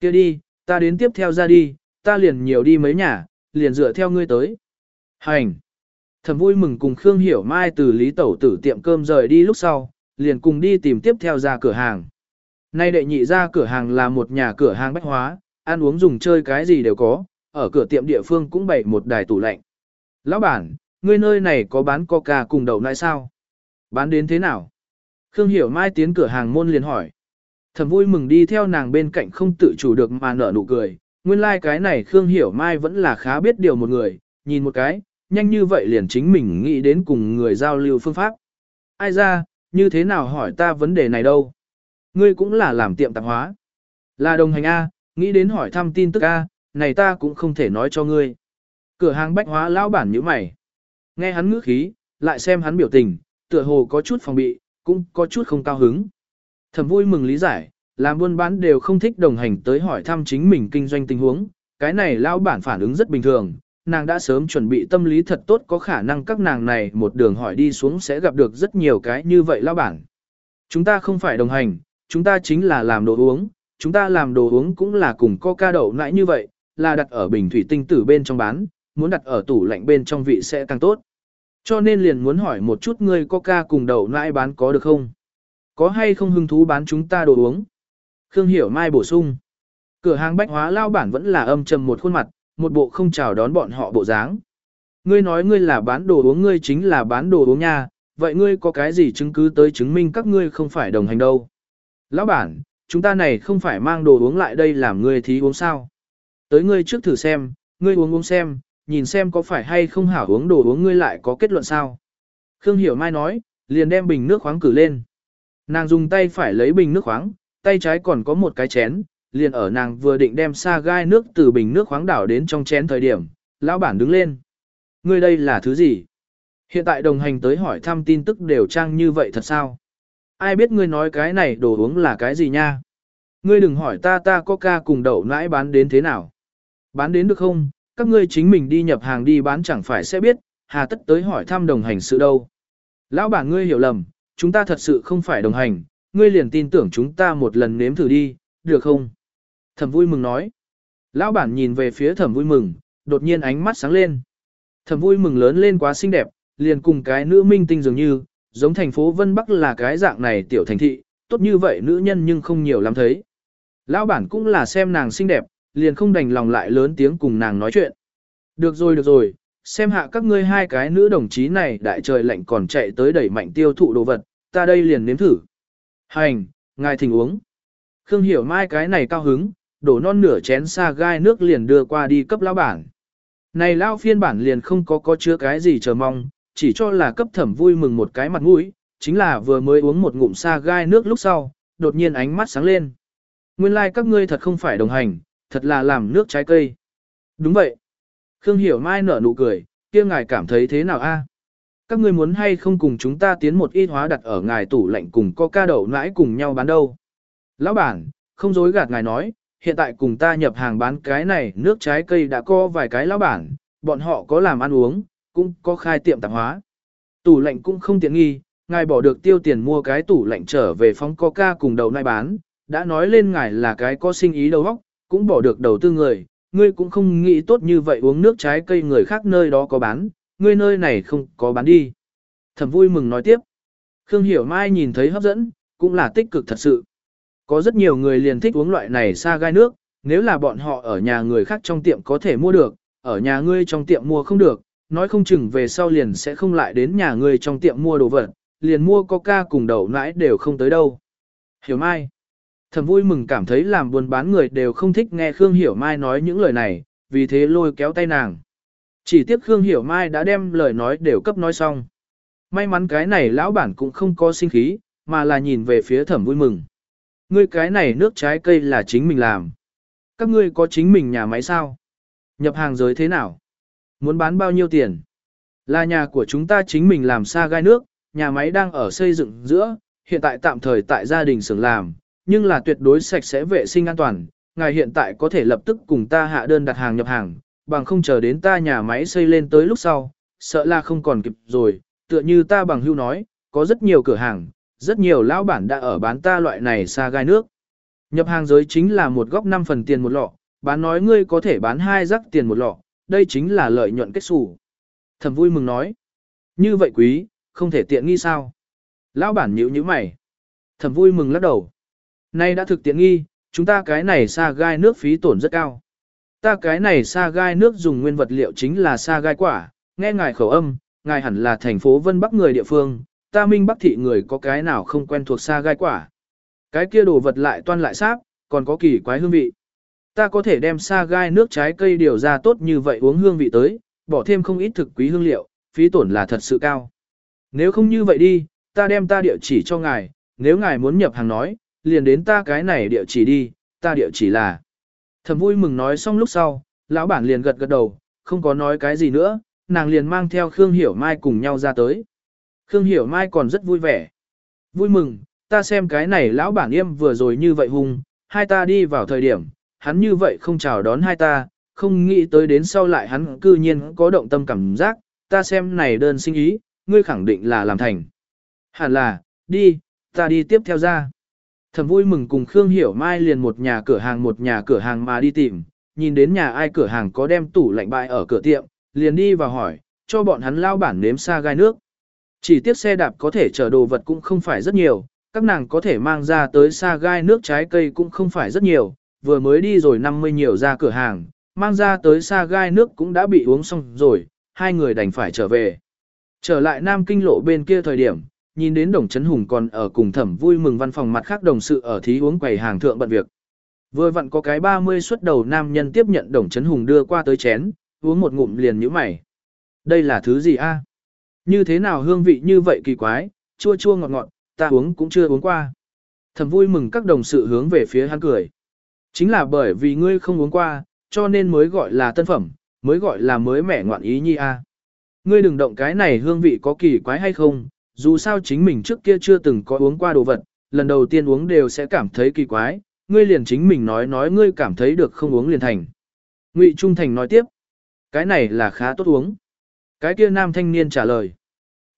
kia đi, ta đến tiếp theo ra đi, ta liền nhiều đi mấy nhà, liền dựa theo ngươi tới. Hành! Thầm vui mừng cùng Khương Hiểu Mai từ Lý Tẩu tử tiệm cơm rời đi lúc sau, liền cùng đi tìm tiếp theo ra cửa hàng. Nay đệ nhị ra cửa hàng là một nhà cửa hàng bách hóa, ăn uống dùng chơi cái gì đều có, ở cửa tiệm địa phương cũng bày một đài tủ lạnh. Lão bản, ngươi nơi này có bán coca cùng đậu nãi sao? Bán đến thế nào? Khương Hiểu Mai tiến cửa hàng môn liền hỏi. Thẩm vui mừng đi theo nàng bên cạnh không tự chủ được mà nở nụ cười. Nguyên lai like cái này Khương Hiểu Mai vẫn là khá biết điều một người, nhìn một cái, nhanh như vậy liền chính mình nghĩ đến cùng người giao lưu phương pháp. Ai ra, như thế nào hỏi ta vấn đề này đâu? Ngươi cũng là làm tiệm tạp hóa. Là đồng hành A, nghĩ đến hỏi thăm tin tức A, này ta cũng không thể nói cho ngươi. Cửa hàng bách hóa lão bản như mày. Nghe hắn ngữ khí, lại xem hắn biểu tình, tựa hồ có chút phòng bị, cũng có chút không cao hứng. Thẩm vui mừng lý giải, làm buôn bán đều không thích đồng hành tới hỏi thăm chính mình kinh doanh tình huống, cái này lão bản phản ứng rất bình thường, nàng đã sớm chuẩn bị tâm lý thật tốt có khả năng các nàng này một đường hỏi đi xuống sẽ gặp được rất nhiều cái như vậy lão bản. Chúng ta không phải đồng hành, chúng ta chính là làm đồ uống, chúng ta làm đồ uống cũng là cùng coca đậu nãi như vậy, là đặt ở bình thủy tinh tử bên trong bán, muốn đặt ở tủ lạnh bên trong vị sẽ càng tốt. Cho nên liền muốn hỏi một chút ngươi coca cùng đậu nãi bán có được không? Có hay không hứng thú bán chúng ta đồ uống? Khương Hiểu Mai bổ sung. Cửa hàng bách hóa lao bản vẫn là âm trầm một khuôn mặt, một bộ không chào đón bọn họ bộ dáng. Ngươi nói ngươi là bán đồ uống ngươi chính là bán đồ uống nha, vậy ngươi có cái gì chứng cứ tới chứng minh các ngươi không phải đồng hành đâu? Lão bản, chúng ta này không phải mang đồ uống lại đây làm ngươi thí uống sao? Tới ngươi trước thử xem, ngươi uống uống xem, nhìn xem có phải hay không hảo uống đồ uống ngươi lại có kết luận sao? Khương Hiểu Mai nói, liền đem bình nước khoáng cử lên. Nàng dùng tay phải lấy bình nước khoáng, tay trái còn có một cái chén, liền ở nàng vừa định đem xa gai nước từ bình nước khoáng đảo đến trong chén thời điểm, lão bản đứng lên. Ngươi đây là thứ gì? Hiện tại đồng hành tới hỏi thăm tin tức đều trang như vậy thật sao? Ai biết ngươi nói cái này đồ uống là cái gì nha? Ngươi đừng hỏi ta ta có ca cùng đậu nãi bán đến thế nào? Bán đến được không? Các ngươi chính mình đi nhập hàng đi bán chẳng phải sẽ biết, hà tất tới hỏi thăm đồng hành sự đâu. Lão bản ngươi hiểu lầm, chúng ta thật sự không phải đồng hành, ngươi liền tin tưởng chúng ta một lần nếm thử đi, được không? Thẩm vui mừng nói. Lão bản nhìn về phía thẩm vui mừng, đột nhiên ánh mắt sáng lên. Thẩm vui mừng lớn lên quá xinh đẹp, liền cùng cái nữ minh tinh dường như, giống thành phố Vân Bắc là cái dạng này tiểu thành thị, tốt như vậy nữ nhân nhưng không nhiều lắm thấy. Lão bản cũng là xem nàng xinh đẹp, liền không đành lòng lại lớn tiếng cùng nàng nói chuyện. Được rồi được rồi, xem hạ các ngươi hai cái nữ đồng chí này đại trời lạnh còn chạy tới đẩy mạnh tiêu thụ đồ vật, ta đây liền nếm thử. Hành, ngài thỉnh uống. Khương hiểu mai cái này cao hứng, đổ non nửa chén xa gai nước liền đưa qua đi cấp lão bản. Này lao phiên bản liền không có có chứa cái gì chờ mong, chỉ cho là cấp thẩm vui mừng một cái mặt mũi, chính là vừa mới uống một ngụm xa gai nước lúc sau, đột nhiên ánh mắt sáng lên. Nguyên lai like các ngươi thật không phải đồng hành, thật là làm nước trái cây. Đúng vậy. Khương Hiểu Mai nở nụ cười, kia ngài cảm thấy thế nào a? Các ngươi muốn hay không cùng chúng ta tiến một ít hóa đặt ở ngài tủ lạnh cùng coca đậu nãi cùng nhau bán đâu? Lão bản, không dối gạt ngài nói, hiện tại cùng ta nhập hàng bán cái này nước trái cây đã có vài cái lão bản, bọn họ có làm ăn uống, cũng có khai tiệm tạp hóa. Tủ lạnh cũng không tiện nghi, ngài bỏ được tiêu tiền mua cái tủ lạnh trở về phóng coca cùng đầu nai bán, đã nói lên ngài là cái có sinh ý đầu óc, cũng bỏ được đầu tư người, ngươi cũng không nghĩ tốt như vậy uống nước trái cây người khác nơi đó có bán, ngươi nơi này không có bán đi. Thẩm vui mừng nói tiếp. Khương Hiểu Mai nhìn thấy hấp dẫn, cũng là tích cực thật sự. Có rất nhiều người liền thích uống loại này xa gai nước, nếu là bọn họ ở nhà người khác trong tiệm có thể mua được, ở nhà ngươi trong tiệm mua không được, nói không chừng về sau liền sẽ không lại đến nhà ngươi trong tiệm mua đồ vật, liền mua coca cùng đậu nãi đều không tới đâu. Hiểu Mai. Thầm vui mừng cảm thấy làm buôn bán người đều không thích nghe Khương Hiểu Mai nói những lời này, vì thế lôi kéo tay nàng. Chỉ tiếc Khương Hiểu Mai đã đem lời nói đều cấp nói xong. May mắn cái này lão bản cũng không có sinh khí, mà là nhìn về phía thẩm vui mừng. Ngươi cái này nước trái cây là chính mình làm. Các ngươi có chính mình nhà máy sao? Nhập hàng giới thế nào? Muốn bán bao nhiêu tiền? Là nhà của chúng ta chính mình làm xa gai nước, nhà máy đang ở xây dựng giữa, hiện tại tạm thời tại gia đình xưởng làm, nhưng là tuyệt đối sạch sẽ vệ sinh an toàn. Ngài hiện tại có thể lập tức cùng ta hạ đơn đặt hàng nhập hàng, bằng không chờ đến ta nhà máy xây lên tới lúc sau, sợ là không còn kịp rồi, tựa như ta bằng hưu nói, có rất nhiều cửa hàng, rất nhiều lão bản đã ở bán ta loại này xa gai nước. Nhập hàng giới chính là một góc 5 phần tiền một lọ, bán nói ngươi có thể bán hai rắc tiền một lọ, đây chính là lợi nhuận kết xù. Thẩm vui mừng nói, như vậy quý, không thể tiện nghi sao. Lão bản nhíu như mày. Thẩm vui mừng lắc đầu. Nay đã thực tiện nghi, chúng ta cái này xa gai nước phí tổn rất cao. Ta cái này xa gai nước dùng nguyên vật liệu chính là xa gai quả, nghe ngài khẩu âm, ngài hẳn là thành phố Vân Bắc người địa phương, ta minh Bắc thị người có cái nào không quen thuộc xa gai quả. Cái kia đồ vật lại toan lại sáp, còn có kỳ quái hương vị. Ta có thể đem xa gai nước trái cây điều ra tốt như vậy uống hương vị tới, bỏ thêm không ít thực quý hương liệu, phí tổn là thật sự cao. Nếu không như vậy đi, ta đem ta địa chỉ cho ngài, nếu ngài muốn nhập hàng nói, liền đến ta cái này địa chỉ đi, ta địa chỉ là. Thẩm vui mừng nói xong lúc sau, lão bản liền gật gật đầu, không có nói cái gì nữa, nàng liền mang theo Khương Hiểu Mai cùng nhau ra tới. Khương Hiểu Mai còn rất vui vẻ. Vui mừng, ta xem cái này lão bản yêm vừa rồi như vậy hung, hai ta đi vào thời điểm, hắn như vậy không chào đón hai ta, không nghĩ tới đến sau lại hắn cư nhiên có động tâm cảm giác, ta xem này đơn sinh ý, ngươi khẳng định là làm thành. Hẳn là, đi, ta đi tiếp theo ra. Thầm vui mừng cùng Khương Hiểu Mai liền một nhà cửa hàng một nhà cửa hàng mà đi tìm, nhìn đến nhà ai cửa hàng có đem tủ lạnh bại ở cửa tiệm, liền đi vào hỏi, cho bọn hắn lao bản nếm xa gai nước. Chỉ tiếc xe đạp có thể chở đồ vật cũng không phải rất nhiều, các nàng có thể mang ra tới xa gai nước trái cây cũng không phải rất nhiều, vừa mới đi rồi 50 nhiều ra cửa hàng, mang ra tới xa gai nước cũng đã bị uống xong rồi, hai người đành phải trở về. Trở lại Nam Kinh lộ bên kia thời điểm, nhìn đến Đồng chấn Hùng còn ở cùng thẩm vui mừng văn phòng mặt khác đồng sự ở thí uống quầy hàng thượng bận việc. Vừa vặn có cái 30 xuất đầu nam nhân tiếp nhận Đồng chấn Hùng đưa qua tới chén, uống một ngụm liền nhíu mày. Đây là thứ gì a? Như thế nào hương vị như vậy kỳ quái, chua chua ngọt ngọt, ta uống cũng chưa uống qua. Thẩm vui mừng các đồng sự hướng về phía hắn cười. Chính là bởi vì ngươi không uống qua, cho nên mới gọi là tân phẩm, mới gọi là mới mẻ ngoạn ý nhi a. Ngươi đừng động cái này hương vị có kỳ quái hay không, dù sao chính mình trước kia chưa từng có uống qua đồ vật, lần đầu tiên uống đều sẽ cảm thấy kỳ quái, ngươi liền chính mình nói nói ngươi cảm thấy được không uống liền thành. Ngụy Trung Thành nói tiếp, cái này là khá tốt uống. Cái kia nam thanh niên trả lời,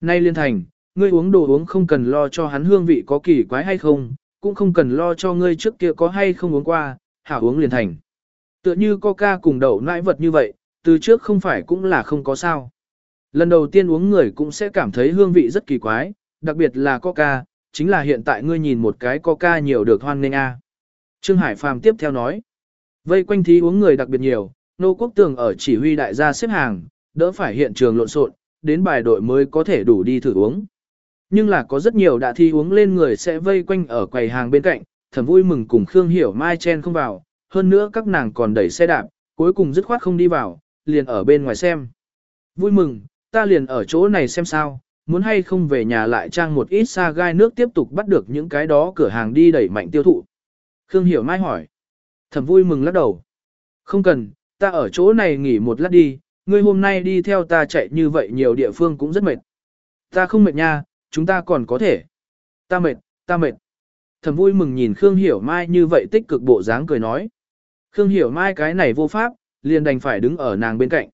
nay liên thành, ngươi uống đồ uống không cần lo cho hắn hương vị có kỳ quái hay không, cũng không cần lo cho ngươi trước kia có hay không uống qua, hảo uống liền thành. Tựa như coca cùng đậu nãi vật như vậy, từ trước không phải cũng là không có sao. Lần đầu tiên uống người cũng sẽ cảm thấy hương vị rất kỳ quái, đặc biệt là coca, chính là hiện tại ngươi nhìn một cái coca nhiều được hoan nghênh a. Trương Hải Phàm tiếp theo nói, vây quanh thí uống người đặc biệt nhiều, nô quốc tường ở chỉ huy đại gia xếp hàng, đỡ phải hiện trường lộn xộn, đến bài đội mới có thể đủ đi thử uống. Nhưng là có rất nhiều đã thi uống lên người sẽ vây quanh ở quầy hàng bên cạnh, thầm vui mừng cùng Khương Hiểu Mai chen không vào, hơn nữa các nàng còn đẩy xe đạp, cuối cùng dứt khoát không đi vào, liền ở bên ngoài xem. Vui mừng, ta liền ở chỗ này xem sao, muốn hay không về nhà lại trang một ít xa gai nước tiếp tục bắt được những cái đó cửa hàng đi đẩy mạnh tiêu thụ. Khương Hiểu Mai hỏi. Thẩm vui mừng lắc đầu. Không cần, ta ở chỗ này nghỉ một lát đi, ngươi hôm nay đi theo ta chạy như vậy nhiều địa phương cũng rất mệt. Ta không mệt nha, chúng ta còn có thể. Ta mệt, ta mệt. Thẩm vui mừng nhìn Khương Hiểu Mai như vậy tích cực bộ dáng cười nói. Khương Hiểu Mai cái này vô pháp, liền đành phải đứng ở nàng bên cạnh.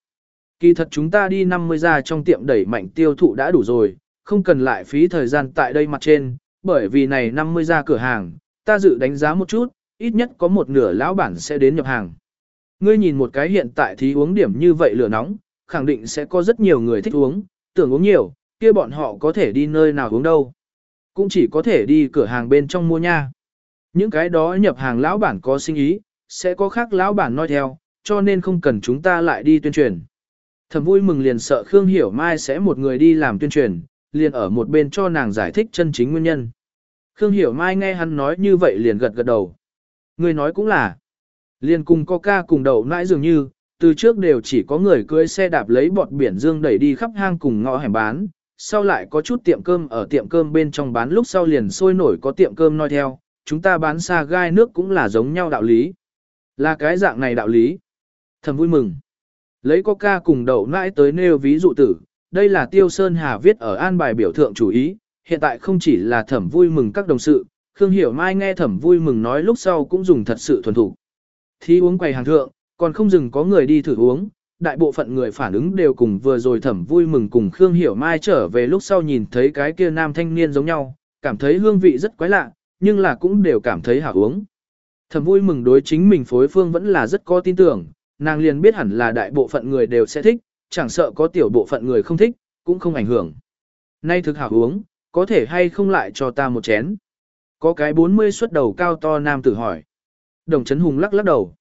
Kỳ thật chúng ta đi 50 ra trong tiệm đẩy mạnh tiêu thụ đã đủ rồi, không cần lại phí thời gian tại đây mặt trên, bởi vì này 50 ra cửa hàng, ta dự đánh giá một chút, ít nhất có một nửa lão bản sẽ đến nhập hàng. Ngươi nhìn một cái hiện tại thì uống điểm như vậy lửa nóng, khẳng định sẽ có rất nhiều người thích uống, tưởng uống nhiều, kia bọn họ có thể đi nơi nào uống đâu. Cũng chỉ có thể đi cửa hàng bên trong mua nha. Những cái đó nhập hàng lão bản có sinh ý, sẽ có khác lão bản nói theo, cho nên không cần chúng ta lại đi tuyên truyền. Thầm vui mừng liền sợ Khương Hiểu Mai sẽ một người đi làm tuyên truyền, liền ở một bên cho nàng giải thích chân chính nguyên nhân. Khương Hiểu Mai nghe hắn nói như vậy liền gật gật đầu. Người nói cũng là, liền cùng coca cùng đầu nãi dường như, từ trước đều chỉ có người cưỡi xe đạp lấy bọt biển dương đẩy đi khắp hang cùng ngõ hẻm bán, sau lại có chút tiệm cơm ở tiệm cơm bên trong bán lúc sau liền sôi nổi có tiệm cơm nói theo, chúng ta bán xa gai nước cũng là giống nhau đạo lý. Là cái dạng này đạo lý. Thầm vui mừng. Lấy coca cùng đậu nãi tới nêu ví dụ tử, đây là Tiêu Sơn Hà viết ở an bài biểu thượng chủ ý, hiện tại không chỉ là thẩm vui mừng các đồng sự, Khương Hiểu Mai nghe thẩm vui mừng nói lúc sau cũng dùng thật sự thuần thủ. Thi uống quầy hàng thượng, còn không dừng có người đi thử uống, đại bộ phận người phản ứng đều cùng vừa rồi thẩm vui mừng cùng Khương Hiểu Mai trở về lúc sau nhìn thấy cái kia nam thanh niên giống nhau, cảm thấy hương vị rất quái lạ, nhưng là cũng đều cảm thấy hảo uống. Thẩm vui mừng đối chính mình phối phương vẫn là rất có tin tưởng, nàng liền biết hẳn là đại bộ phận người đều sẽ thích, chẳng sợ có tiểu bộ phận người không thích, cũng không ảnh hưởng. Nay thực hảo uống, có thể hay không lại cho ta một chén. Có cái 40 suất đầu cao to nam tử hỏi. Đồng Trấn Hùng lắc lắc đầu.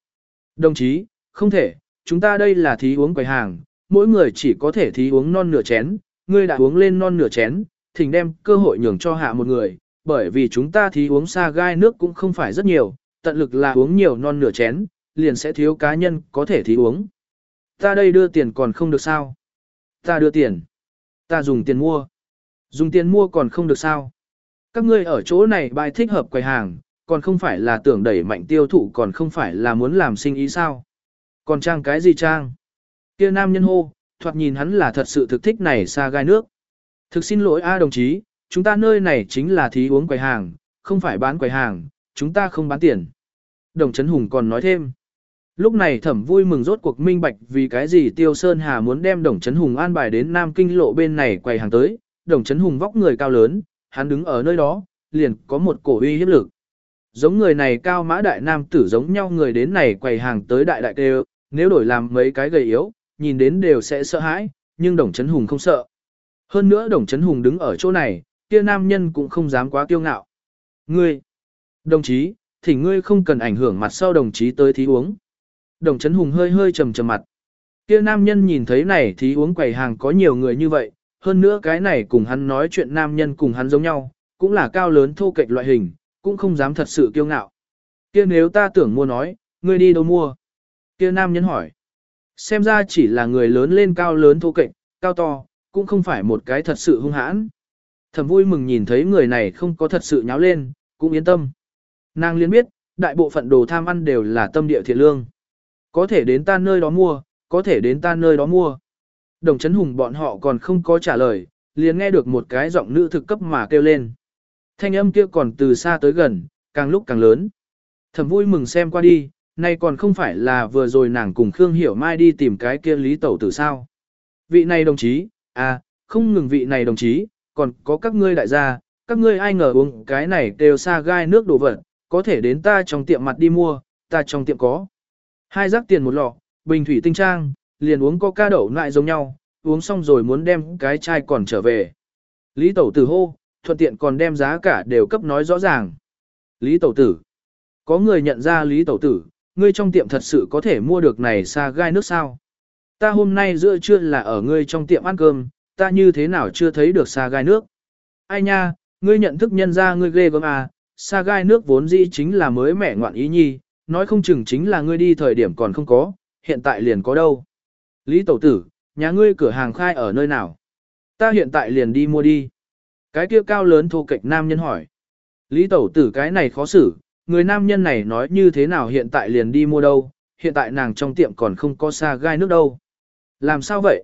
Đồng chí, không thể, chúng ta đây là thí uống quầy hàng, mỗi người chỉ có thể thí uống non nửa chén, ngươi đã uống lên non nửa chén, thỉnh đem cơ hội nhường cho hạ một người, bởi vì chúng ta thí uống xa gai nước cũng không phải rất nhiều, tận lực là uống nhiều non nửa chén, liền sẽ thiếu cá nhân có thể thí uống. Ta đây đưa tiền còn không được sao? Ta đưa tiền. Ta dùng tiền mua. Dùng tiền mua còn không được sao? Các ngươi ở chỗ này bài thích hợp quầy hàng, còn không phải là tưởng đẩy mạnh tiêu thụ còn không phải là muốn làm sinh ý sao? Còn trang cái gì trang? Kia nam nhân hô, thoạt nhìn hắn là thật sự thực thích này xa gai nước. Thực xin lỗi a đồng chí, chúng ta nơi này chính là thí uống quầy hàng, không phải bán quầy hàng, chúng ta không bán tiền. Đồng Trấn Hùng còn nói thêm. Lúc này thẩm vui mừng rốt cuộc minh bạch vì cái gì Tiêu Sơn Hà muốn đem Đồng Trấn Hùng an bài đến Nam Kinh lộ bên này quầy hàng tới. Đồng Trấn Hùng vóc người cao lớn, hắn đứng ở nơi đó, liền có một cổ uy hiếp lực. Giống người này cao mã đại nam tử giống nhau người đến này quầy hàng tới đại đại kêu, nếu đổi làm mấy cái gầy yếu, nhìn đến đều sẽ sợ hãi, nhưng Đồng Trấn Hùng không sợ. Hơn nữa Đồng Trấn Hùng đứng ở chỗ này, kia nam nhân cũng không dám quá kiêu ngạo. Ngươi, đồng chí, thỉnh ngươi không cần ảnh hưởng mặt sau đồng chí tới thí uống. Đồng chấn Hùng hơi hơi trầm trầm mặt. Kia nam nhân nhìn thấy này thì uống quầy hàng có nhiều người như vậy, hơn nữa cái này cùng hắn nói chuyện nam nhân cùng hắn giống nhau, cũng là cao lớn thô kệch loại hình, cũng không dám thật sự kiêu ngạo. Kia nếu ta tưởng mua nói, ngươi đi đâu mua? Kia nam nhân hỏi. Xem ra chỉ là người lớn lên cao lớn thô kệch, cao to, cũng không phải một cái thật sự hung hãn. Thầm vui mừng nhìn thấy người này không có thật sự nháo lên, cũng yên tâm. Nàng liên biết, đại bộ phận đồ tham ăn đều là tâm địa thiện lương. Có thể đến ta nơi đó mua, có thể đến ta nơi đó mua. Đồng chấn hùng bọn họ còn không có trả lời, liền nghe được một cái giọng nữ thực cấp mà kêu lên. Thanh âm kia còn từ xa tới gần, càng lúc càng lớn. Thầm vui mừng xem qua đi, nay còn không phải là vừa rồi nàng cùng Khương Hiểu Mai đi tìm cái kia Lý Tẩu tử sao. Vị này đồng chí, à, không ngừng vị này đồng chí, còn có các ngươi đại gia, các ngươi ai ngờ uống cái này đều xa gai nước đồ vật, có thể đến ta trong tiệm mặt đi mua, ta trong tiệm có. Hai rác tiền một lọ, bình thủy tinh trang, liền uống coca đậu lại giống nhau, uống xong rồi muốn đem cái chai còn trở về. Lý Tẩu Tử hô, thuận tiện còn đem giá cả đều cấp nói rõ ràng. Lý Tẩu Tử. Có người nhận ra Lý Tẩu Tử, ngươi trong tiệm thật sự có thể mua được này xa gai nước sao? Ta hôm nay giữa trưa là ở ngươi trong tiệm ăn cơm, ta như thế nào chưa thấy được xa gai nước? Ai nha, ngươi nhận thức nhân ra ngươi ghê gớm à, xa gai nước vốn dĩ chính là mới mẻ ngoạn ý nhi, nói không chừng chính là ngươi đi thời điểm còn không có, hiện tại liền có đâu. Lý Tẩu Tử, nhà ngươi cửa hàng khai ở nơi nào? Ta hiện tại liền đi mua đi. Cái kia cao lớn thô kệch nam nhân hỏi. Lý Tẩu Tử cái này khó xử, người nam nhân này nói như thế nào hiện tại liền đi mua đâu, hiện tại nàng trong tiệm còn không có xa gai nước đâu. Làm sao vậy?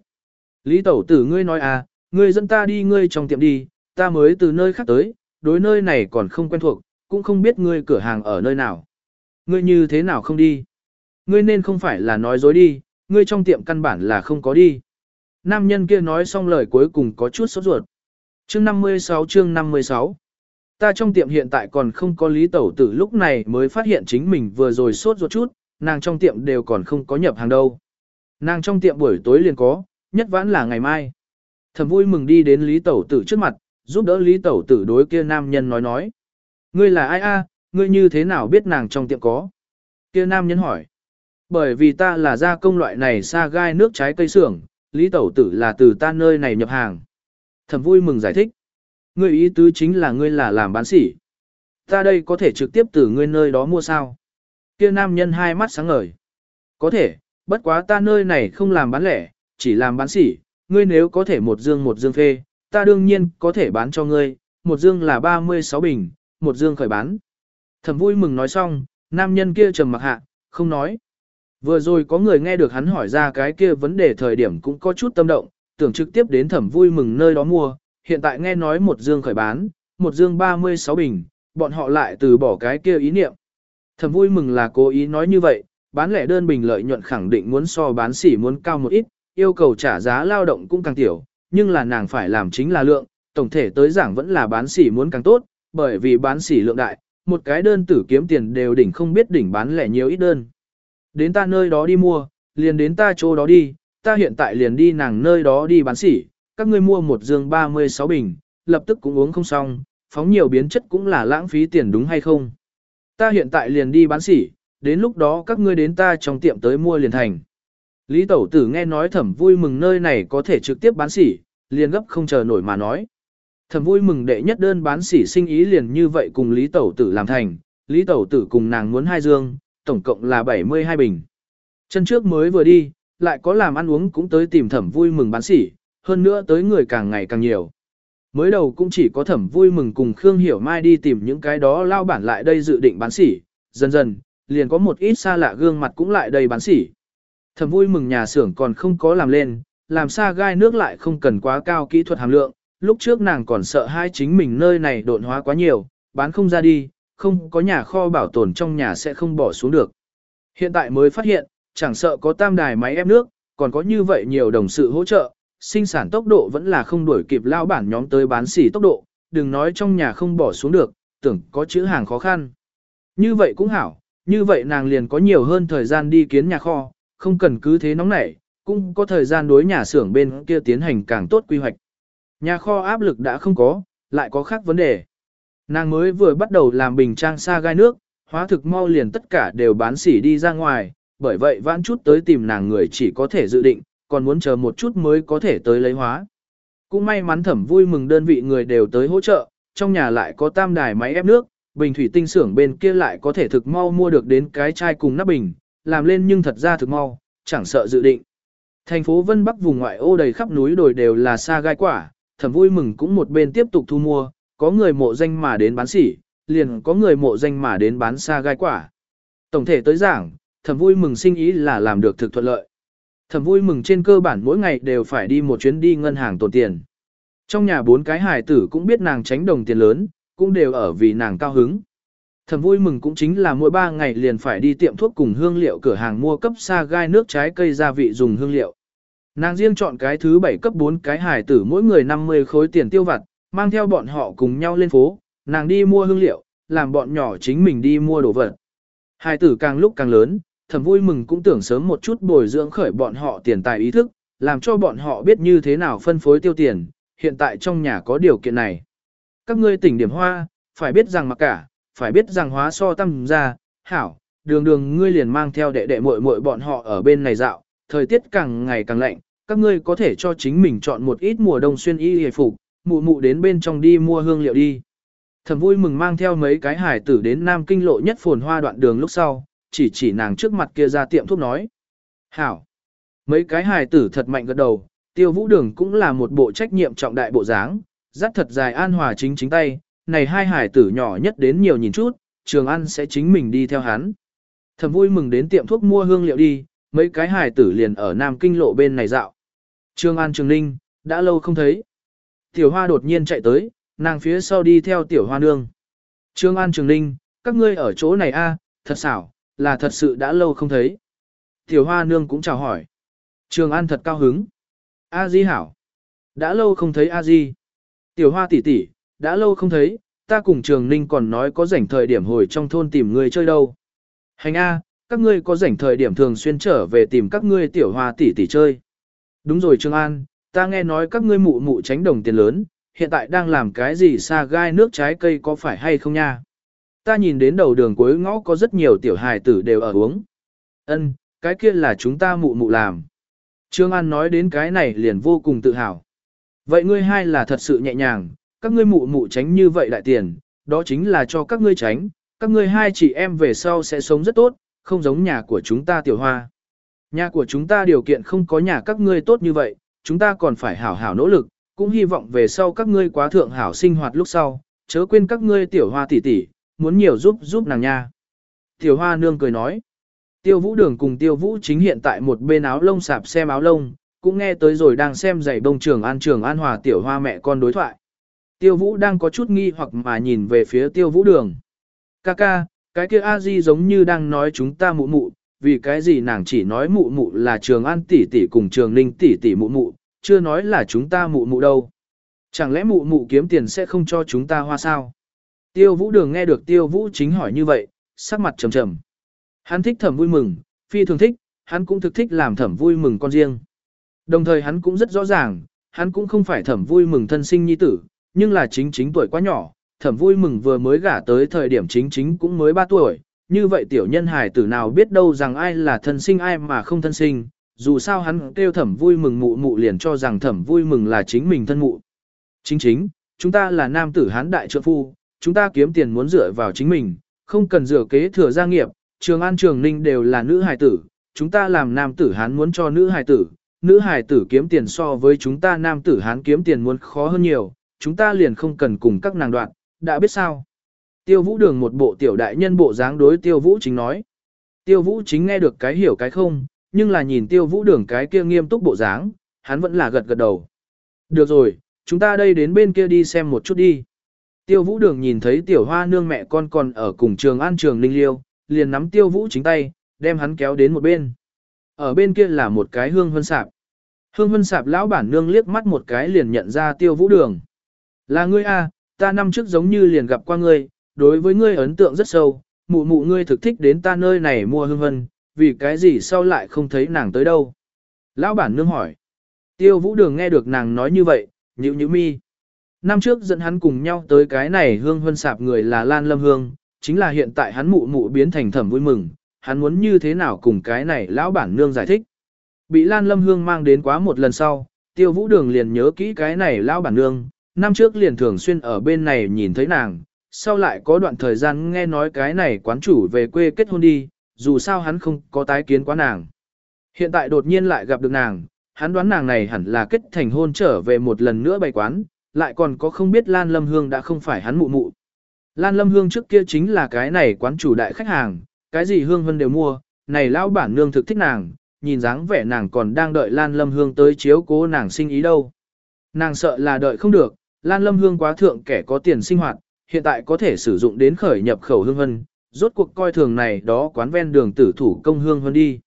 Lý Tẩu Tử ngươi nói à, ngươi dẫn ta đi ngươi trong tiệm đi, ta mới từ nơi khác tới, đối nơi này còn không quen thuộc, cũng không biết ngươi cửa hàng ở nơi nào. Ngươi như thế nào không đi? Ngươi nên không phải là nói dối đi, ngươi trong tiệm căn bản là không có đi. Nam nhân kia nói xong lời cuối cùng có chút sốt ruột. Chương 56 chương 56 Ta trong tiệm hiện tại còn không có lý tẩu tử lúc này mới phát hiện chính mình vừa rồi sốt ruột chút, nàng trong tiệm đều còn không có nhập hàng đâu. Nàng trong tiệm buổi tối liền có, nhất vãn là ngày mai. Thầm vui mừng đi đến lý tẩu tử trước mặt, giúp đỡ lý tẩu tử đối kia nam nhân nói nói. Ngươi là ai a? Ngươi như thế nào biết nàng trong tiệm có? Kia nam nhân hỏi. Bởi vì ta là gia công loại này xa gai nước trái cây xưởng, Lý Tẩu Tử là từ ta nơi này nhập hàng. Thẩm vui mừng giải thích. Ngươi ý tứ chính là ngươi là làm bán sỉ. Ta đây có thể trực tiếp từ ngươi nơi đó mua sao? Kia nam nhân hai mắt sáng ngời. Có thể, bất quá ta nơi này không làm bán lẻ, chỉ làm bán sỉ. Ngươi nếu có thể một dương một dương phê, ta đương nhiên có thể bán cho ngươi. Một dương là 36 bình, một dương khởi bán. Thẩm vui mừng nói xong, nam nhân kia trầm mặc hạ, không nói. Vừa rồi có người nghe được hắn hỏi ra cái kia vấn đề thời điểm cũng có chút tâm động, tưởng trực tiếp đến thẩm vui mừng nơi đó mua, hiện tại nghe nói một dương khởi bán, một dương 36 bình, bọn họ lại từ bỏ cái kia ý niệm. Thẩm vui mừng là cố ý nói như vậy, bán lẻ đơn bình lợi nhuận khẳng định muốn so bán sỉ muốn cao một ít, yêu cầu trả giá lao động cũng càng tiểu, nhưng là nàng phải làm chính là lượng, tổng thể tới giảng vẫn là bán sỉ muốn càng tốt, bởi vì bán sỉ lượng đại, một cái đơn tử kiếm tiền đều đỉnh không biết đỉnh bán lẻ nhiều ít đơn. Đến ta nơi đó đi mua, liền đến ta chỗ đó đi, ta hiện tại liền đi nàng nơi đó đi bán sỉ, các ngươi mua một dương 36 bình, lập tức cũng uống không xong, phóng nhiều biến chất cũng là lãng phí tiền đúng hay không. Ta hiện tại liền đi bán sỉ, đến lúc đó các ngươi đến ta trong tiệm tới mua liền thành. Lý Tẩu Tử nghe nói thẩm vui mừng nơi này có thể trực tiếp bán sỉ, liền gấp không chờ nổi mà nói. Thẩm vui mừng đệ nhất đơn bán sỉ sinh ý liền như vậy cùng Lý Tẩu Tử làm thành, Lý Tẩu Tử cùng nàng muốn hai dương, tổng cộng là 72 bình. Chân trước mới vừa đi, lại có làm ăn uống cũng tới tìm thẩm vui mừng bán sỉ, hơn nữa tới người càng ngày càng nhiều. Mới đầu cũng chỉ có thẩm vui mừng cùng Khương Hiểu Mai đi tìm những cái đó lao bản lại đây dự định bán sỉ, dần dần, liền có một ít xa lạ gương mặt cũng lại đây bán sỉ. Thẩm vui mừng nhà xưởng còn không có làm lên, làm xa gai nước lại không cần quá cao kỹ thuật hàm lượng, lúc trước nàng còn sợ hai chính mình nơi này độn hóa quá nhiều, bán không ra đi, không có nhà kho bảo tồn trong nhà sẽ không bỏ xuống được. Hiện tại mới phát hiện, chẳng sợ có tam đài máy ép nước, còn có như vậy nhiều đồng sự hỗ trợ, sinh sản tốc độ vẫn là không đuổi kịp lao bản nhóm tới bán xỉ tốc độ, đừng nói trong nhà không bỏ xuống được, tưởng có chữ hàng khó khăn. Như vậy cũng hảo, như vậy nàng liền có nhiều hơn thời gian đi kiến nhà kho, không cần cứ thế nóng nảy, cũng có thời gian đối nhà xưởng bên kia tiến hành càng tốt quy hoạch. Nhà kho áp lực đã không có, lại có khác vấn đề. Nàng mới vừa bắt đầu làm bình trang xa gai nước, hóa thực mau liền tất cả đều bán xỉ đi ra ngoài, bởi vậy vãn chút tới tìm nàng người chỉ có thể dự định, còn muốn chờ một chút mới có thể tới lấy hóa. Cũng may mắn thẩm vui mừng đơn vị người đều tới hỗ trợ, trong nhà lại có tam đài máy ép nước, bình thủy tinh xưởng bên kia lại có thể thực mau mua được đến cái chai cùng nắp bình, làm lên nhưng thật ra thực mau, chẳng sợ dự định. Thành phố Vân Bắc vùng ngoại ô đầy khắp núi đồi đều là xa gai quả, thẩm vui mừng cũng một bên tiếp tục thu mua, có người mộ danh mà đến bán sỉ, liền có người mộ danh mà đến bán xa gai quả. Tổng thể tới giảng, thẩm vui mừng sinh ý là làm được thực thuận lợi. Thẩm vui mừng trên cơ bản mỗi ngày đều phải đi một chuyến đi ngân hàng tồn tiền. Trong nhà bốn cái hài tử cũng biết nàng tránh đồng tiền lớn, cũng đều ở vì nàng cao hứng. Thẩm vui mừng cũng chính là mỗi ba ngày liền phải đi tiệm thuốc cùng hương liệu cửa hàng mua cấp xa gai nước trái cây gia vị dùng hương liệu. Nàng riêng chọn cái thứ bảy cấp 4 cái Hải tử mỗi người 50 khối tiền tiêu vặt, mang theo bọn họ cùng nhau lên phố, nàng đi mua hương liệu, làm bọn nhỏ chính mình đi mua đồ vật. Hải tử càng lúc càng lớn, thầm vui mừng cũng tưởng sớm một chút bồi dưỡng khởi bọn họ tiền tài ý thức, làm cho bọn họ biết như thế nào phân phối tiêu tiền, hiện tại trong nhà có điều kiện này. Các ngươi tỉnh điểm hoa, phải biết rằng mặc cả, phải biết rằng hóa so tâm ra, hảo, đường đường ngươi liền mang theo đệ đệ muội muội bọn họ ở bên này dạo, thời tiết càng ngày càng lạnh, các ngươi có thể cho chính mình chọn một ít mùa đông xuyên y hề phục, mụ mụ đến bên trong đi mua hương liệu đi. Thẩm vui mừng mang theo mấy cái hải tử đến Nam Kinh lộ nhất phồn hoa đoạn đường lúc sau, chỉ chỉ nàng trước mặt kia ra tiệm thuốc nói. Hảo! Mấy cái hải tử thật mạnh gật đầu, tiêu vũ đường cũng là một bộ trách nhiệm trọng đại bộ dáng, dắt thật dài an hòa chính chính tay, này hai hải tử nhỏ nhất đến nhiều nhìn chút, trường ăn sẽ chính mình đi theo hắn. Thẩm vui mừng đến tiệm thuốc mua hương liệu đi, mấy cái hải tử liền ở Nam Kinh lộ bên này dạo. trương An Trường Ninh, đã lâu không thấy. Tiểu Hoa đột nhiên chạy tới, nàng phía sau đi theo Tiểu Hoa nương. trương An Trường Ninh, các ngươi ở chỗ này a, thật xảo, là thật sự đã lâu không thấy. Tiểu Hoa nương cũng chào hỏi. Trường An thật cao hứng. A Di hảo. Đã lâu không thấy A Di. Tiểu Hoa tỷ tỷ, đã lâu không thấy, ta cùng Trường Ninh còn nói có rảnh thời điểm hồi trong thôn tìm người chơi đâu. Hành A, các ngươi có rảnh thời điểm thường xuyên trở về tìm các ngươi tiểu hoa tỷ tỷ chơi. Đúng rồi Trương An, ta nghe nói các ngươi mụ mụ tránh đồng tiền lớn, hiện tại đang làm cái gì xa gai nước trái cây có phải hay không nha? Ta nhìn đến đầu đường cuối ngõ có rất nhiều tiểu hài tử đều ở uống. Ân, cái kia là chúng ta mụ mụ làm. Trương An nói đến cái này liền vô cùng tự hào. Vậy ngươi hai là thật sự nhẹ nhàng, các ngươi mụ mụ tránh như vậy đại tiền, đó chính là cho các ngươi tránh, các ngươi hai chị em về sau sẽ sống rất tốt, không giống nhà của chúng ta tiểu hoa. Nhà của chúng ta điều kiện không có nhà các ngươi tốt như vậy, chúng ta còn phải hảo hảo nỗ lực, cũng hy vọng về sau các ngươi quá thượng hảo sinh hoạt lúc sau, chớ quên các ngươi tiểu hoa tỷ tỷ, muốn nhiều giúp giúp nàng nha. Tiểu hoa nương cười nói, tiêu vũ đường cùng tiêu vũ chính hiện tại một bên áo lông sạp xem áo lông, cũng nghe tới rồi đang xem giày đông trường an trường an hòa tiểu hoa mẹ con đối thoại. Tiêu vũ đang có chút nghi hoặc mà nhìn về phía tiêu vũ đường. Ca ca, cái kia a di giống như đang nói chúng ta mụ mụ, vì cái gì nàng chỉ nói mụ mụ là trường an tỷ tỷ cùng trường ninh tỷ tỷ mụ mụ, chưa nói là chúng ta mụ mụ đâu. Chẳng lẽ mụ mụ kiếm tiền sẽ không cho chúng ta hoa sao? Tiêu vũ đường nghe được tiêu vũ chính hỏi như vậy, sắc mặt trầm trầm. Hắn thích thẩm vui mừng, phi thường thích, hắn cũng thực thích làm thẩm vui mừng con riêng. Đồng thời hắn cũng rất rõ ràng, hắn cũng không phải thẩm vui mừng thân sinh nhi tử, nhưng là chính chính tuổi quá nhỏ, thẩm vui mừng vừa mới gả tới thời điểm chính chính cũng mới 3 tuổi, như vậy tiểu nhân hài tử nào biết đâu rằng ai là thân sinh ai mà không thân sinh, dù sao hắn kêu thẩm vui mừng mụ mụ liền cho rằng thẩm vui mừng là chính mình thân mụ. Chính chính, chúng ta là nam tử hán đại trợ phu, chúng ta kiếm tiền muốn dựa vào chính mình, không cần dựa kế thừa gia nghiệp, trường an trường ninh đều là nữ hài tử, chúng ta làm nam tử hán muốn cho nữ hài tử, nữ hài tử kiếm tiền so với chúng ta nam tử hán kiếm tiền muốn khó hơn nhiều, chúng ta liền không cần cùng các nàng đoạn, đã biết sao. Tiêu vũ đường một bộ tiểu đại nhân bộ dáng đối tiêu vũ chính nói. Tiêu vũ chính nghe được cái hiểu cái không, nhưng là nhìn tiêu vũ đường cái kia nghiêm túc bộ dáng, hắn vẫn là gật gật đầu. Được rồi, chúng ta đây đến bên kia đi xem một chút đi. Tiêu vũ đường nhìn thấy tiểu hoa nương mẹ con còn ở cùng trường an trường linh liêu, liền nắm tiêu vũ chính tay, đem hắn kéo đến một bên. Ở bên kia là một cái hương hân sạp. Hương hân sạp lão bản nương liếc mắt một cái liền nhận ra tiêu vũ đường. Là ngươi a, ta năm trước giống như liền gặp qua ngươi, đối với ngươi ấn tượng rất sâu, mụ mụ ngươi thực thích đến ta nơi này mua hương vân, vì cái gì sau lại không thấy nàng tới đâu. Lão bản nương hỏi. Tiêu vũ đường nghe được nàng nói như vậy, nhữ nhữ mi. Năm trước dẫn hắn cùng nhau tới cái này hương hân sạp người là Lan Lâm Hương, chính là hiện tại hắn mụ mụ biến thành thẩm vui mừng, hắn muốn như thế nào cùng cái này lão bản nương giải thích. Bị Lan Lâm Hương mang đến quá một lần sau, tiêu vũ đường liền nhớ kỹ cái này lão bản nương, năm trước liền thường xuyên ở bên này nhìn thấy nàng, sau lại có đoạn thời gian nghe nói cái này quán chủ về quê kết hôn đi, dù sao hắn không có tái kiến quá nàng. Hiện tại đột nhiên lại gặp được nàng, hắn đoán nàng này hẳn là kết thành hôn trở về một lần nữa bày quán, lại còn có không biết Lan Lâm Hương đã không phải hắn mụ mụ. Lan Lâm Hương trước kia chính là cái này quán chủ đại khách hàng, cái gì Hương Vân đều mua, này lão bản nương thực thích nàng, nhìn dáng vẻ nàng còn đang đợi Lan Lâm Hương tới chiếu cố nàng sinh ý đâu. Nàng sợ là đợi không được, Lan Lâm Hương quá thượng kẻ có tiền sinh hoạt, hiện tại có thể sử dụng đến khởi nhập khẩu hương hân, rốt cuộc coi thường này đó quán ven đường tử thủ công hương vân đi.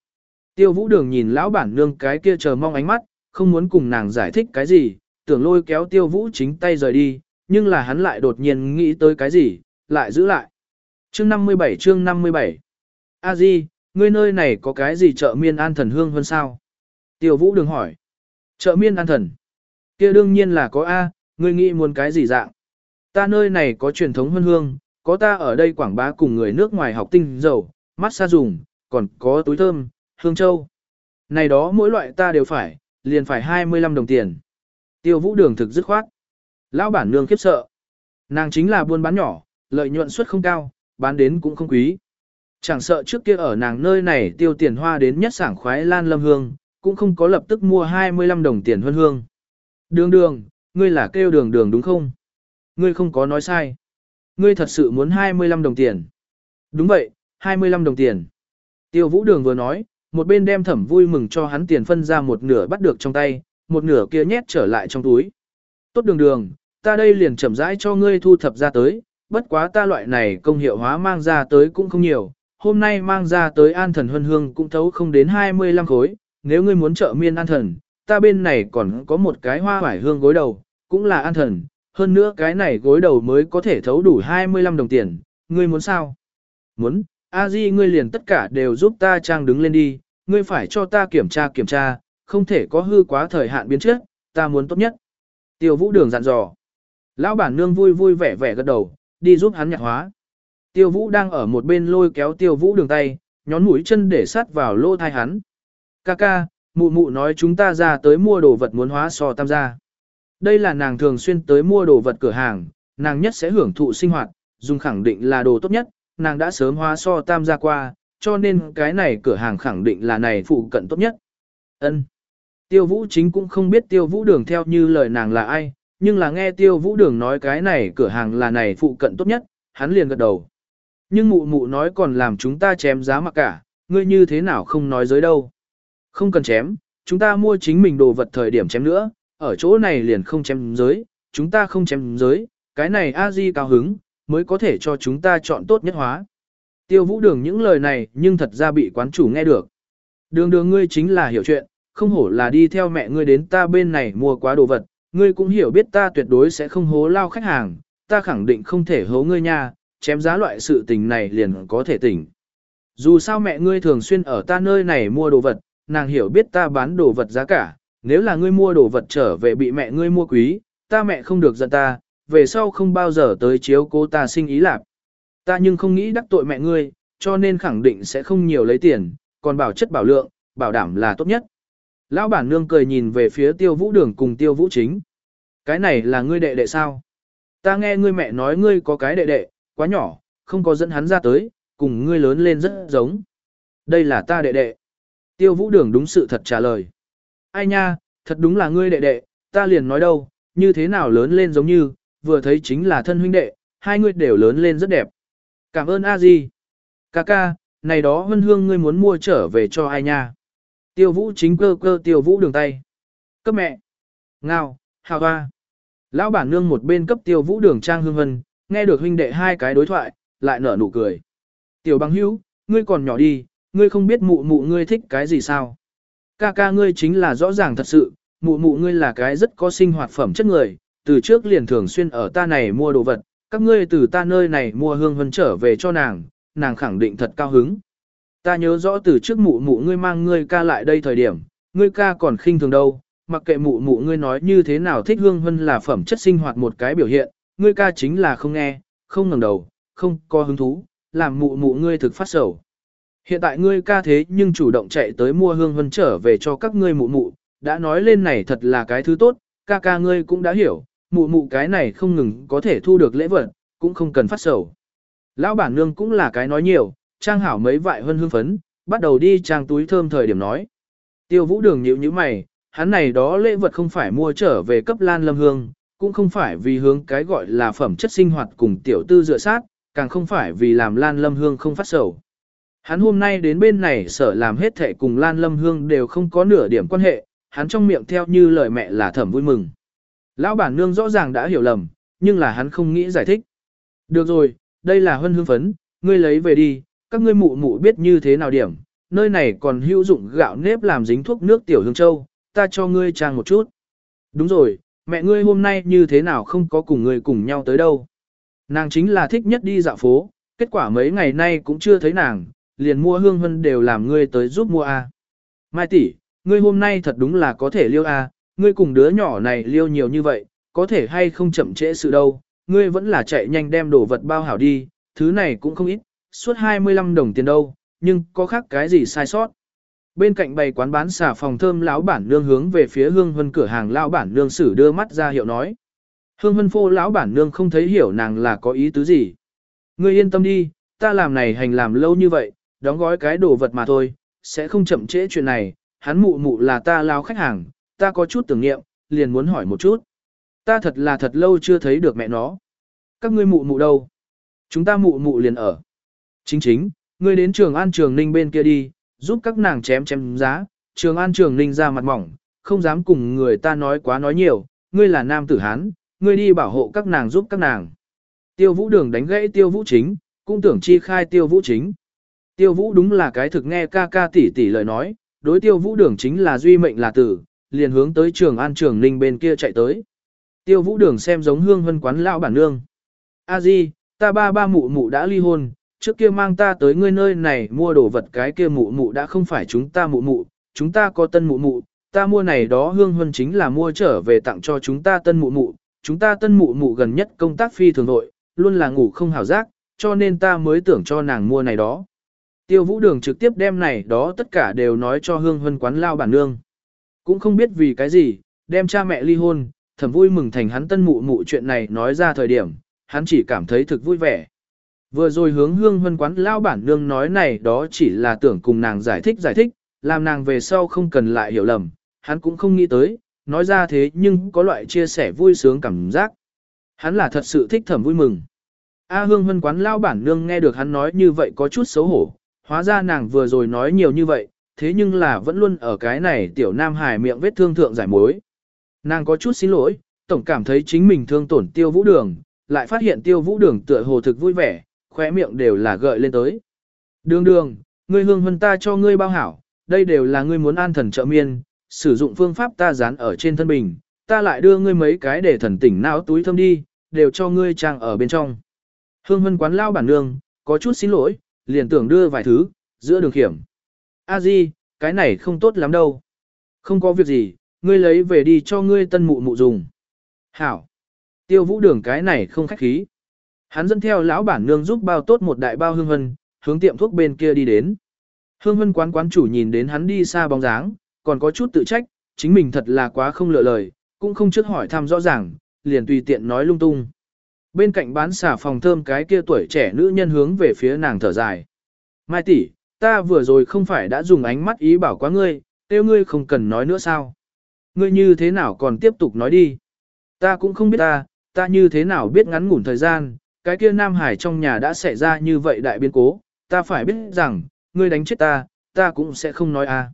Tiêu vũ đường nhìn lão bản nương cái kia chờ mong ánh mắt, không muốn cùng nàng giải thích cái gì, tưởng lôi kéo tiêu vũ chính tay rời đi, nhưng là hắn lại đột nhiên nghĩ tới cái gì, lại giữ lại. Chương 57 chương 57 A Di, ngươi nơi này có cái gì chợ miên an thần hương hơn sao? Tiêu vũ đường hỏi. Chợ miên an thần. kia đương nhiên là có A, ngươi nghĩ muốn cái gì dạng? Ta nơi này có truyền thống hương hương, có ta ở đây quảng bá cùng người nước ngoài học tinh dầu, mát xa dùng, còn có túi thơm, hương châu. Này đó mỗi loại ta đều phải, liền phải 25 đồng tiền. Tiêu vũ đường thực dứt khoát. Lão bản nương khiếp sợ. Nàng chính là buôn bán nhỏ, lợi nhuận suất không cao, bán đến cũng không quý. Chẳng sợ trước kia ở nàng nơi này tiêu tiền hoa đến nhất sảng khoái lan lâm hương, cũng không có lập tức mua 25 đồng tiền hương hương. Đường đường, ngươi là kêu đường đường đúng không? Ngươi không có nói sai. Ngươi thật sự muốn 25 đồng tiền. Đúng vậy, 25 đồng tiền. Tiêu vũ đường vừa nói, một bên đem thẩm vui mừng cho hắn tiền phân ra một nửa bắt được trong tay, một nửa kia nhét trở lại trong túi. Tốt đường đường, ta đây liền chậm rãi cho ngươi thu thập ra tới, bất quá ta loại này công hiệu hóa mang ra tới cũng không nhiều, hôm nay mang ra tới an thần huân hương cũng thấu không đến 25 khối, nếu ngươi muốn trợ miên an thần, ta bên này còn có một cái hoa vải hương gối đầu, cũng là an thần, hơn nữa cái này gối đầu mới có thể thấu đủ 25 đồng tiền, ngươi muốn sao? Muốn, a di ngươi liền tất cả đều giúp ta trang đứng lên đi, ngươi phải cho ta kiểm tra kiểm tra, không thể có hư quá thời hạn biến trước, ta muốn tốt nhất. Tiêu vũ đường dặn dò. Lão bản nương vui vui vẻ vẻ gật đầu, đi giúp hắn nhạc hóa. Tiêu vũ đang ở một bên lôi kéo tiêu vũ đường tay, nhón mũi chân để sát vào lô thai hắn. Ca ca, mụ mụ nói chúng ta ra tới mua đồ vật muốn hóa so tam gia. Đây là nàng thường xuyên tới mua đồ vật cửa hàng, nàng nhất sẽ hưởng thụ sinh hoạt, dùng khẳng định là đồ tốt nhất, nàng đã sớm hóa so tam gia qua, cho nên cái này cửa hàng khẳng định là này phụ cận tốt nhất. Ân. Tiêu vũ chính cũng không biết tiêu vũ đường theo như lời nàng là ai, nhưng là nghe tiêu vũ đường nói cái này cửa hàng là này phụ cận tốt nhất, hắn liền gật đầu. Nhưng mụ mụ nói còn làm chúng ta chém giá mặc cả, ngươi như thế nào không nói giới đâu. Không cần chém, chúng ta mua chính mình đồ vật thời điểm chém nữa, ở chỗ này liền không chém giới, chúng ta không chém giới, cái này a di cao hứng, mới có thể cho chúng ta chọn tốt nhất hóa. Tiêu vũ đường những lời này nhưng thật ra bị quán chủ nghe được. Đường đường ngươi chính là hiểu chuyện, không hổ là đi theo mẹ ngươi đến ta bên này mua quá đồ vật, ngươi cũng hiểu biết ta tuyệt đối sẽ không hố lao khách hàng, ta khẳng định không thể hố ngươi nha, chém giá loại sự tình này liền có thể tỉnh. Dù sao mẹ ngươi thường xuyên ở ta nơi này mua đồ vật, nàng hiểu biết ta bán đồ vật giá cả, nếu là ngươi mua đồ vật trở về bị mẹ ngươi mua quý, ta mẹ không được giận ta, về sau không bao giờ tới chiếu cố ta sinh ý lạc. Ta nhưng không nghĩ đắc tội mẹ ngươi, cho nên khẳng định sẽ không nhiều lấy tiền, còn bảo chất bảo lượng, bảo đảm là tốt nhất. Lão bản nương cười nhìn về phía tiêu vũ đường cùng tiêu vũ chính. Cái này là ngươi đệ đệ sao? Ta nghe ngươi mẹ nói ngươi có cái đệ đệ, quá nhỏ, không có dẫn hắn ra tới, cùng ngươi lớn lên rất giống. Đây là ta đệ đệ. Tiêu vũ đường đúng sự thật trả lời. Ai nha, thật đúng là ngươi đệ đệ, ta liền nói đâu, như thế nào lớn lên giống như, vừa thấy chính là thân huynh đệ, hai người đều lớn lên rất đẹp. Cảm ơn a di. Ca ca, này đó hân hương ngươi muốn mua trở về cho ai nha. Tiêu vũ chính cơ cơ tiêu vũ đường tay. Cấp mẹ. Ngao, hào hoa. Lão bản nương một bên cấp tiêu vũ đường trang hương hân, nghe được huynh đệ hai cái đối thoại, lại nở nụ cười. Tiểu bằng hữu, ngươi còn nhỏ đi, ngươi không biết mụ mụ ngươi thích cái gì sao. Ca ca ngươi chính là rõ ràng thật sự, mụ mụ ngươi là cái rất có sinh hoạt phẩm chất người, từ trước liền thường xuyên ở ta này mua đồ vật, các ngươi từ ta nơi này mua hương hân trở về cho nàng, nàng khẳng định thật cao hứng. Ta nhớ rõ từ trước mụ mụ ngươi mang ngươi ca lại đây thời điểm, ngươi ca còn khinh thường đâu, mặc kệ mụ mụ ngươi nói như thế nào thích hương hân là phẩm chất sinh hoạt một cái biểu hiện, ngươi ca chính là không nghe, không ngẩng đầu, không có hứng thú, làm mụ mụ ngươi thực phát sầu. Hiện tại ngươi ca thế nhưng chủ động chạy tới mua hương hân trở về cho các ngươi mụ mụ, đã nói lên này thật là cái thứ tốt, ca ca ngươi cũng đã hiểu, mụ mụ cái này không ngừng có thể thu được lễ vật, cũng không cần phát sầu. Lão bản nương cũng là cái nói nhiều, trang hảo mấy vại hân hương phấn, bắt đầu đi trang túi thơm thời điểm nói. Tiêu vũ đường nhịu như mày, hắn này đó lễ vật không phải mua trở về cấp lan lâm hương, cũng không phải vì hướng cái gọi là phẩm chất sinh hoạt cùng tiểu tư dựa sát, càng không phải vì làm lan lâm hương không phát sầu. Hắn hôm nay đến bên này sở làm hết thệ cùng lan lâm hương đều không có nửa điểm quan hệ, hắn trong miệng theo như lời mẹ là thẩm vui mừng. Lão bản nương rõ ràng đã hiểu lầm, nhưng là hắn không nghĩ giải thích. Được rồi, đây là hân hương phấn, ngươi lấy về đi, các ngươi mụ mụ biết như thế nào điểm, nơi này còn hữu dụng gạo nếp làm dính thuốc nước tiểu hương châu, ta cho ngươi trang một chút. Đúng rồi, mẹ ngươi hôm nay như thế nào không có cùng ngươi cùng nhau tới đâu. Nàng chính là thích nhất đi dạo phố, kết quả mấy ngày nay cũng chưa thấy nàng, liền mua hương hân đều làm ngươi tới giúp mua a. Mai tỷ, ngươi hôm nay thật đúng là có thể liêu a, ngươi cùng đứa nhỏ này liêu nhiều như vậy, có thể hay không chậm trễ sự đâu, ngươi vẫn là chạy nhanh đem đồ vật bao hảo đi, thứ này cũng không ít, suốt 25 đồng tiền đâu, nhưng có khác cái gì sai sót. Bên cạnh bày quán bán xà phòng thơm lão bản nương hướng về phía hương Hân cửa hàng lão bản nương sử đưa mắt ra hiệu nói. Hương Hân phô lão bản nương không thấy hiểu nàng là có ý tứ gì. Ngươi yên tâm đi, ta làm này hành làm lâu như vậy, đóng gói cái đồ vật mà thôi, sẽ không chậm trễ chuyện này, hắn mụ mụ là ta lao khách hàng, ta có chút tưởng niệm, liền muốn hỏi một chút. Ta thật là thật lâu chưa thấy được mẹ nó. Các ngươi mụ mụ đâu? Chúng ta mụ mụ liền ở. Chính chính, ngươi đến trường an trường ninh bên kia đi, giúp các nàng chém chém giá, trường an trường ninh ra mặt mỏng, không dám cùng người ta nói quá nói nhiều, ngươi là nam tử Hán, ngươi đi bảo hộ các nàng giúp các nàng. Tiêu vũ đường đánh gãy tiêu vũ chính, cũng tưởng chi khai tiêu vũ chính. Tiêu vũ đúng là cái thực nghe ca ca tỷ tỷ lời nói, đối tiêu vũ đường chính là duy mệnh là tử, liền hướng tới trường an trường ninh bên kia chạy tới. Tiêu vũ đường xem giống hương hân quán lão bản nương. A di, ta ba ba mụ mụ đã ly hôn, trước kia mang ta tới ngươi nơi này mua đồ vật cái kia mụ mụ đã không phải chúng ta mụ mụ, chúng ta có tân mụ mụ, ta mua này đó hương hân chính là mua trở về tặng cho chúng ta tân mụ mụ, chúng ta tân mụ mụ gần nhất công tác phi thường nội, luôn là ngủ không hảo giác, cho nên ta mới tưởng cho nàng mua này đó. Tiêu vũ đường trực tiếp đem này đó tất cả đều nói cho hương hân quán lao bản nương. Cũng không biết vì cái gì, đem cha mẹ ly hôn, thầm vui mừng thành hắn tân mụ mụ chuyện này nói ra thời điểm, hắn chỉ cảm thấy thực vui vẻ. Vừa rồi hướng hương hân quán lao bản nương nói này đó chỉ là tưởng cùng nàng giải thích giải thích, làm nàng về sau không cần lại hiểu lầm, hắn cũng không nghĩ tới, nói ra thế nhưng có loại chia sẻ vui sướng cảm giác. Hắn là thật sự thích thầm vui mừng. A hương hân quán lao bản nương nghe được hắn nói như vậy có chút xấu hổ, hóa ra nàng vừa rồi nói nhiều như vậy, thế nhưng là vẫn luôn ở cái này tiểu nam hài miệng vết thương thượng giải mối. Nàng có chút xin lỗi, tổng cảm thấy chính mình thương tổn tiêu vũ đường, lại phát hiện tiêu vũ đường tựa hồ thực vui vẻ, khóe miệng đều là gợi lên tới. Đường đường, ngươi hương hân ta cho ngươi bao hảo, đây đều là ngươi muốn an thần trợ miên, sử dụng phương pháp ta dán ở trên thân mình, ta lại đưa ngươi mấy cái để thần tỉnh não túi thơm đi, đều cho ngươi trang ở bên trong. Hương hân quán lao bản nương, có chút xin lỗi, liền tưởng đưa vài thứ, giữa đường hiểm. A Di, cái này không tốt lắm đâu. Không có việc gì, ngươi lấy về đi cho ngươi tân mụ mụ dùng. Hảo. Tiêu vũ đường cái này không khách khí. Hắn dẫn theo lão bản nương giúp bao tốt một đại bao hương hân, hướng tiệm thuốc bên kia đi đến. Hương hân quán quán chủ nhìn đến hắn đi xa bóng dáng, còn có chút tự trách, chính mình thật là quá không lựa lời, cũng không trước hỏi thăm rõ ràng, liền tùy tiện nói lung tung. Bên cạnh bán xà phòng thơm cái kia tuổi trẻ nữ nhân hướng về phía nàng thở dài. Mai tỷ, ta vừa rồi không phải đã dùng ánh mắt ý bảo quá ngươi, tiêu ngươi không cần nói nữa sao? Ngươi như thế nào còn tiếp tục nói đi? Ta cũng không biết ta, ta như thế nào biết ngắn ngủn thời gian, cái kia Nam Hải trong nhà đã xảy ra như vậy đại biến cố, ta phải biết rằng, ngươi đánh chết ta, ta cũng sẽ không nói a.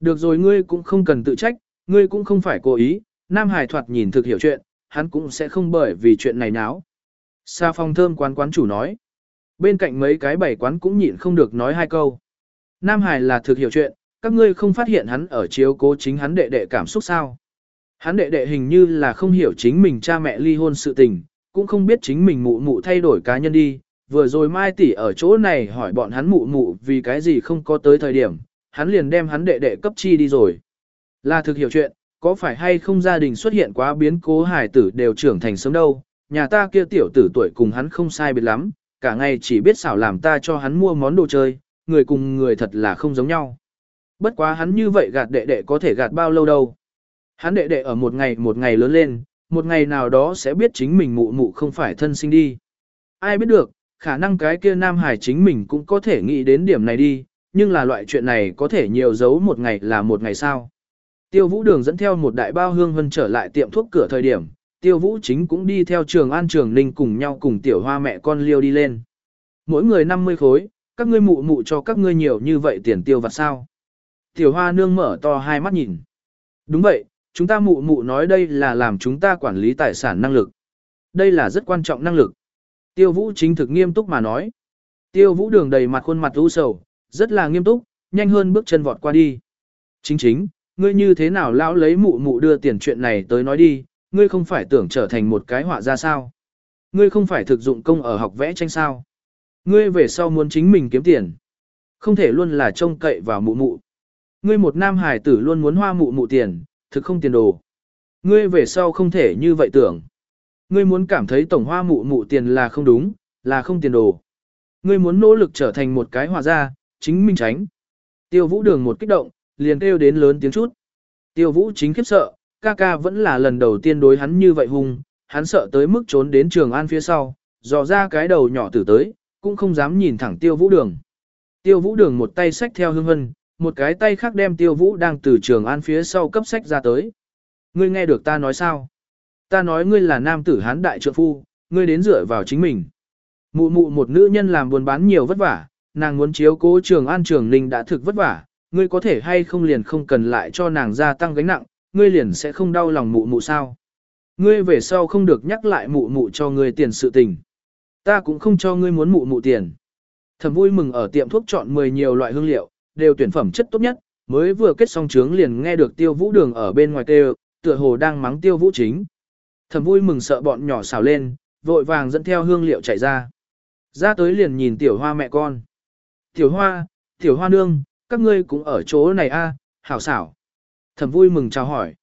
Được rồi ngươi cũng không cần tự trách, ngươi cũng không phải cố ý, Nam Hải thoạt nhìn thực hiểu chuyện, hắn cũng sẽ không bởi vì chuyện này náo. Sa phong thơm quán quán chủ nói. Bên cạnh mấy cái bảy quán cũng nhịn không được nói hai câu. Nam Hải là thực hiểu chuyện, các ngươi không phát hiện hắn ở chiếu cố chính hắn đệ đệ cảm xúc sao. Hắn đệ đệ hình như là không hiểu chính mình cha mẹ ly hôn sự tình, cũng không biết chính mình mụ mụ thay đổi cá nhân đi. Vừa rồi Mai tỷ ở chỗ này hỏi bọn hắn mụ mụ vì cái gì không có tới thời điểm, hắn liền đem hắn đệ đệ cấp chi đi rồi. Là thực hiểu chuyện, có phải hay không gia đình xuất hiện quá biến cố hài tử đều trưởng thành sớm đâu, nhà ta kia tiểu tử tuổi cùng hắn không sai biệt lắm, cả ngày chỉ biết xảo làm ta cho hắn mua món đồ chơi, người cùng người thật là không giống nhau. Bất quá hắn như vậy gạt đệ đệ có thể gạt bao lâu đâu. Hắn đệ đệ ở một ngày một ngày lớn lên, một ngày nào đó sẽ biết chính mình mụ mụ không phải thân sinh đi. Ai biết được, khả năng cái kia nam hải chính mình cũng có thể nghĩ đến điểm này đi, nhưng là loại chuyện này có thể nhiều giấu một ngày là một ngày sao. Tiêu vũ đường dẫn theo một đại bao hương vân trở lại tiệm thuốc cửa thời điểm, tiêu vũ chính cũng đi theo trường an trường ninh cùng nhau cùng tiểu hoa mẹ con liêu đi lên. Mỗi người 50 khối, các ngươi mụ mụ cho các ngươi nhiều như vậy tiền tiêu vặt sao. Tiểu hoa nương mở to hai mắt nhìn. Đúng vậy, chúng ta mụ mụ nói đây là làm chúng ta quản lý tài sản năng lực. Đây là rất quan trọng năng lực. Tiêu vũ chính thực nghiêm túc mà nói. Tiêu vũ đường đầy mặt khuôn mặt u sầu, rất là nghiêm túc, nhanh hơn bước chân vọt qua đi. Chính chính, ngươi như thế nào lão lấy mụ mụ đưa tiền chuyện này tới nói đi, ngươi không phải tưởng trở thành một cái họa ra sao. Ngươi không phải thực dụng công ở học vẽ tranh sao. Ngươi về sau muốn chính mình kiếm tiền. Không thể luôn là trông cậy vào mụ mụ. Ngươi một nam hài tử luôn muốn hoa mụ mụ tiền, thực không tiền đồ. Ngươi về sau không thể như vậy tưởng. Ngươi muốn cảm thấy tổng hoa mụ mụ tiền là không đúng, là không tiền đồ. Ngươi muốn nỗ lực trở thành một cái hòa gia, chính minh tránh. Tiêu vũ đường một kích động, liền kêu đến lớn tiếng chút. Tiêu vũ chính khiếp sợ, ca ca vẫn là lần đầu tiên đối hắn như vậy hung, hắn sợ tới mức trốn đến trường an phía sau, dò ra cái đầu nhỏ tử tới, cũng không dám nhìn thẳng tiêu vũ đường. Tiêu vũ đường một tay xách theo hương hân, một cái tay khác đem tiêu vũ đang từ trường an phía sau cấp sách ra tới. Ngươi nghe được ta nói sao? Ta nói ngươi là nam tử hán đại trượng phu, ngươi đến dựa vào chính mình. Mụ mụ một nữ nhân làm buôn bán nhiều vất vả, nàng muốn chiếu cố trường an trường ninh đã thực vất vả, ngươi có thể hay không liền không cần lại cho nàng gia tăng gánh nặng, ngươi liền sẽ không đau lòng mụ mụ sao. Ngươi về sau không được nhắc lại mụ mụ cho ngươi tiền sự tình. Ta cũng không cho ngươi muốn mụ mụ tiền. Thầm vui mừng ở tiệm thuốc chọn 10 nhiều loại hương liệu, đều tuyển phẩm chất tốt nhất, mới vừa kết xong trướng liền nghe được tiêu vũ đường ở bên ngoài kêu, tựa hồ đang mắng tiêu vũ chính. Thầm vui mừng sợ bọn nhỏ xào lên, vội vàng dẫn theo hương liệu chạy ra. Ra tới liền nhìn tiểu hoa mẹ con. Tiểu hoa, tiểu hoa nương, các ngươi cũng ở chỗ này a, hảo xảo. thẩm vui mừng chào hỏi.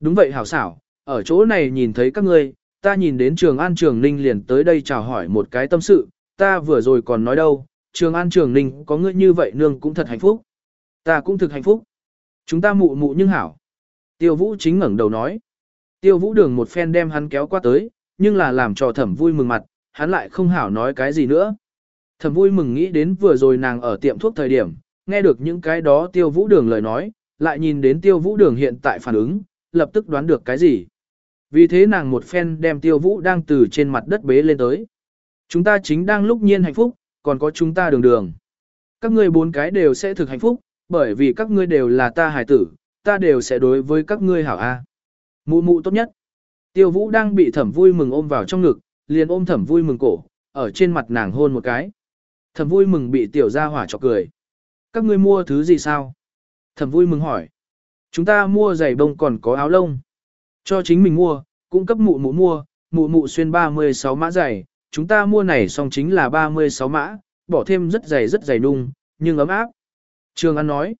Đúng vậy hảo xảo, ở chỗ này nhìn thấy các ngươi, ta nhìn đến trường an trường ninh liền tới đây chào hỏi một cái tâm sự, ta vừa rồi còn nói đâu, trường an trường ninh có ngươi như vậy nương cũng thật hạnh phúc. Ta cũng thực hạnh phúc. Chúng ta mụ mụ nhưng hảo. Tiêu vũ chính ngẩng đầu nói. Tiêu vũ đường một phen đem hắn kéo qua tới, nhưng là làm cho thẩm vui mừng mặt, hắn lại không hảo nói cái gì nữa. Thẩm vui mừng nghĩ đến vừa rồi nàng ở tiệm thuốc thời điểm, nghe được những cái đó tiêu vũ đường lời nói, lại nhìn đến tiêu vũ đường hiện tại phản ứng, lập tức đoán được cái gì. Vì thế nàng một phen đem tiêu vũ đang từ trên mặt đất bế lên tới. Chúng ta chính đang lúc nhiên hạnh phúc, còn có chúng ta đường đường. Các ngươi bốn cái đều sẽ thực hạnh phúc, bởi vì các ngươi đều là ta hài tử, ta đều sẽ đối với các ngươi hảo A. Mụ mụ tốt nhất. Tiêu vũ đang bị thẩm vui mừng ôm vào trong ngực, liền ôm thẩm vui mừng cổ, ở trên mặt nàng hôn một cái. Thẩm vui mừng bị tiểu gia hỏa chọc cười. Các ngươi mua thứ gì sao? Thẩm vui mừng hỏi. Chúng ta mua giày bông còn có áo lông. Cho chính mình mua, cũng cấp mụ mụ mua, mụ mụ xuyên 36 mã giày, chúng ta mua này xong chính là 36 mã, bỏ thêm rất dày rất dày nung, nhưng ấm áp. Trường An nói,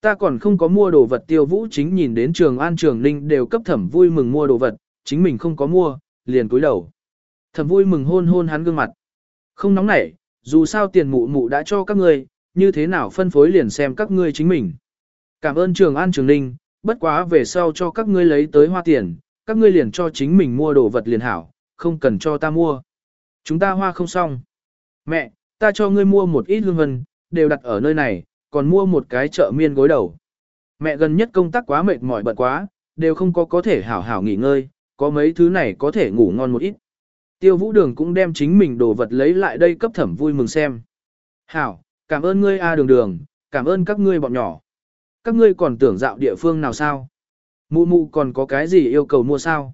ta còn không có mua đồ vật tiêu vũ chính nhìn đến Trường An Trường Ninh đều cấp thẩm vui mừng mua đồ vật, chính mình không có mua, liền cúi đầu. Thẩm vui mừng hôn hôn hắn gương mặt. Không nóng nảy, dù sao tiền mụ mụ đã cho các ngươi, như thế nào phân phối liền xem các ngươi chính mình. Cảm ơn Trường An Trường Ninh, bất quá về sau cho các ngươi lấy tới hoa tiền, các ngươi liền cho chính mình mua đồ vật liền hảo, không cần cho ta mua. Chúng ta hoa không xong. Mẹ, ta cho ngươi mua một ít hương vân, đều đặt ở nơi này, còn mua một cái chợ miên gối đầu. Mẹ gần nhất công tác quá mệt mỏi bận quá, đều không có có thể hảo hảo nghỉ ngơi, có mấy thứ này có thể ngủ ngon một ít. Tiêu vũ đường cũng đem chính mình đồ vật lấy lại đây cấp thẩm vui mừng xem. Hảo, cảm ơn ngươi A đường đường, cảm ơn các ngươi bọn nhỏ. Các ngươi còn tưởng dạo địa phương nào sao? Mụ mụ còn có cái gì yêu cầu mua sao?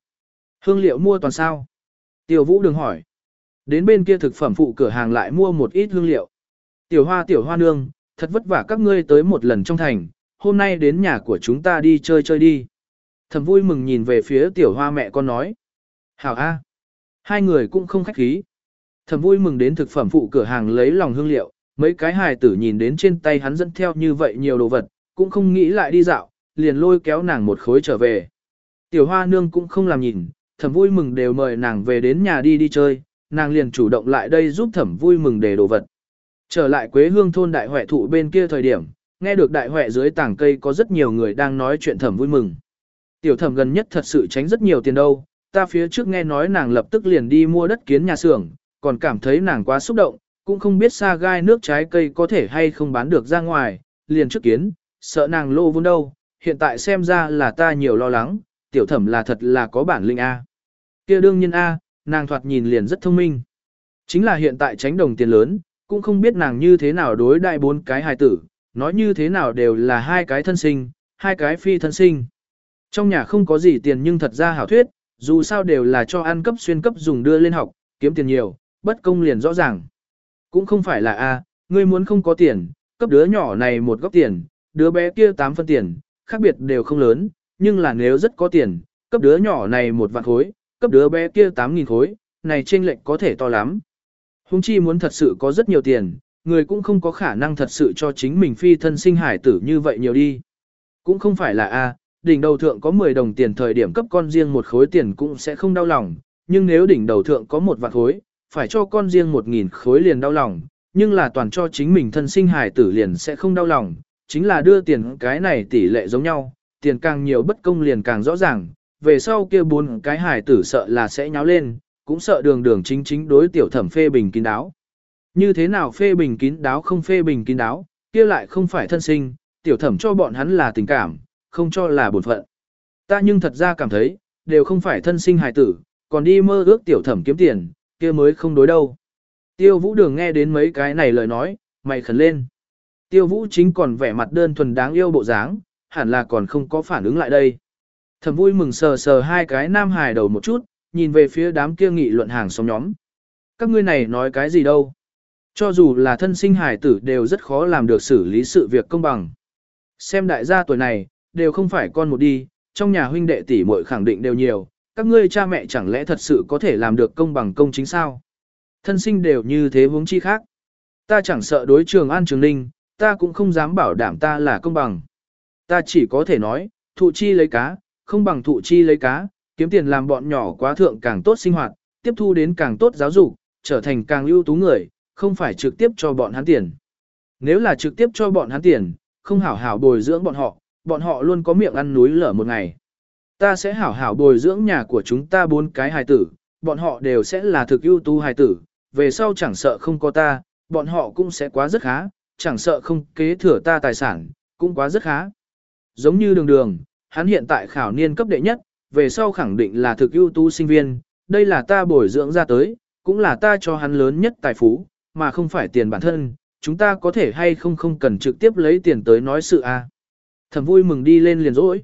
Hương liệu mua toàn sao? Tiểu vũ đường hỏi. Đến bên kia thực phẩm phụ cửa hàng lại mua một ít hương liệu. Tiểu hoa tiểu hoa nương, thật vất vả các ngươi tới một lần trong thành, hôm nay đến nhà của chúng ta đi chơi chơi đi. Thầm vui mừng nhìn về phía tiểu hoa mẹ con nói. Hảo A. Hai người cũng không khách khí. Thầm vui mừng đến thực phẩm phụ cửa hàng lấy lòng hương liệu, mấy cái hài tử nhìn đến trên tay hắn dẫn theo như vậy nhiều đồ vật, cũng không nghĩ lại đi dạo, liền lôi kéo nàng một khối trở về. Tiểu hoa nương cũng không làm nhìn, thầm vui mừng đều mời nàng về đến nhà đi đi chơi, nàng liền chủ động lại đây giúp thẩm vui mừng để đồ vật. Trở lại quế hương thôn đại huệ thụ bên kia thời điểm, nghe được đại huệ dưới tảng cây có rất nhiều người đang nói chuyện thẩm vui mừng. Tiểu thẩm gần nhất thật sự tránh rất nhiều tiền đâu, ta phía trước nghe nói nàng lập tức liền đi mua đất kiến nhà xưởng, còn cảm thấy nàng quá xúc động, cũng không biết xa gai nước trái cây có thể hay không bán được ra ngoài, liền trước kiến, sợ nàng lô vốn đâu, hiện tại xem ra là ta nhiều lo lắng, tiểu thẩm là thật là có bản lĩnh A. kia đương nhiên A, nàng thoạt nhìn liền rất thông minh. Chính là hiện tại tránh đồng tiền lớn, cũng không biết nàng như thế nào đối đại bốn cái hài tử, nói như thế nào đều là hai cái thân sinh, hai cái phi thân sinh. Trong nhà không có gì tiền nhưng thật ra hảo thuyết, dù sao đều là cho ăn cấp xuyên cấp dùng đưa lên học, kiếm tiền nhiều, bất công liền rõ ràng. Cũng không phải là a, ngươi muốn không có tiền, cấp đứa nhỏ này một góc tiền, đứa bé kia tám phân tiền, khác biệt đều không lớn, nhưng là nếu rất có tiền, cấp đứa nhỏ này một vạn khối, cấp đứa bé kia tám nghìn khối, này chênh lệch có thể to lắm. Hùng chi muốn thật sự có rất nhiều tiền, người cũng không có khả năng thật sự cho chính mình phi thân sinh hải tử như vậy nhiều đi. Cũng không phải là A, đỉnh đầu thượng có 10 đồng tiền thời điểm cấp con riêng một khối tiền cũng sẽ không đau lòng, nhưng nếu đỉnh đầu thượng có một vạn khối, phải cho con riêng một nghìn khối liền đau lòng, nhưng là toàn cho chính mình thân sinh hải tử liền sẽ không đau lòng, chính là đưa tiền cái này tỷ lệ giống nhau, tiền càng nhiều bất công liền càng rõ ràng, về sau kia bốn cái hải tử sợ là sẽ nháo lên, cũng sợ đường đường chính chính đối tiểu thẩm phê bình kín đáo. Như thế nào phê bình kín đáo không phê bình kín đáo, kia lại không phải thân sinh, tiểu thẩm cho bọn hắn là tình cảm, không cho là bổn phận. Ta nhưng thật ra cảm thấy, đều không phải thân sinh hài tử, còn đi mơ ước tiểu thẩm kiếm tiền, kia mới không đối đâu. Tiêu vũ đường nghe đến mấy cái này lời nói, mày khẩn lên. Tiêu vũ chính còn vẻ mặt đơn thuần đáng yêu bộ dáng, hẳn là còn không có phản ứng lại đây. Thẩm vui mừng sờ sờ hai cái nam hài đầu một chút, nhìn về phía đám kia nghị luận hàng xóm nhóm. Các ngươi này nói cái gì đâu? Cho dù là thân sinh hài tử đều rất khó làm được xử lý sự việc công bằng. Xem đại gia tuổi này, đều không phải con một đi, trong nhà huynh đệ tỷ muội khẳng định đều nhiều, các ngươi cha mẹ chẳng lẽ thật sự có thể làm được công bằng công chính sao? Thân sinh đều như thế huống chi khác. Ta chẳng sợ đối trường an trường ninh, ta cũng không dám bảo đảm ta là công bằng. Ta chỉ có thể nói, thụ chi lấy cá, không bằng thụ chi lấy cá, kiếm tiền làm bọn nhỏ quá thượng càng tốt sinh hoạt, tiếp thu đến càng tốt giáo dục, trở thành càng ưu tú người, không phải trực tiếp cho bọn hắn tiền. Nếu là trực tiếp cho bọn hắn tiền, không hảo hảo bồi dưỡng bọn họ, bọn họ luôn có miệng ăn núi lở một ngày. Ta sẽ hảo hảo bồi dưỡng nhà của chúng ta bốn cái hài tử, bọn họ đều sẽ là thực ưu tú hài tử, về sau chẳng sợ không có ta, bọn họ cũng sẽ quá rất khá, chẳng sợ không kế thừa ta tài sản, cũng quá rất khá. Giống như đường đường, hắn hiện tại khảo niên cấp đệ nhất, về sau khẳng định là thực ưu tú sinh viên, đây là ta bồi dưỡng ra tới, cũng là ta cho hắn lớn nhất tài phú, mà không phải tiền bản thân, chúng ta có thể hay không không cần trực tiếp lấy tiền tới nói sự à. a. Thầm vui mừng đi lên liền rỗi.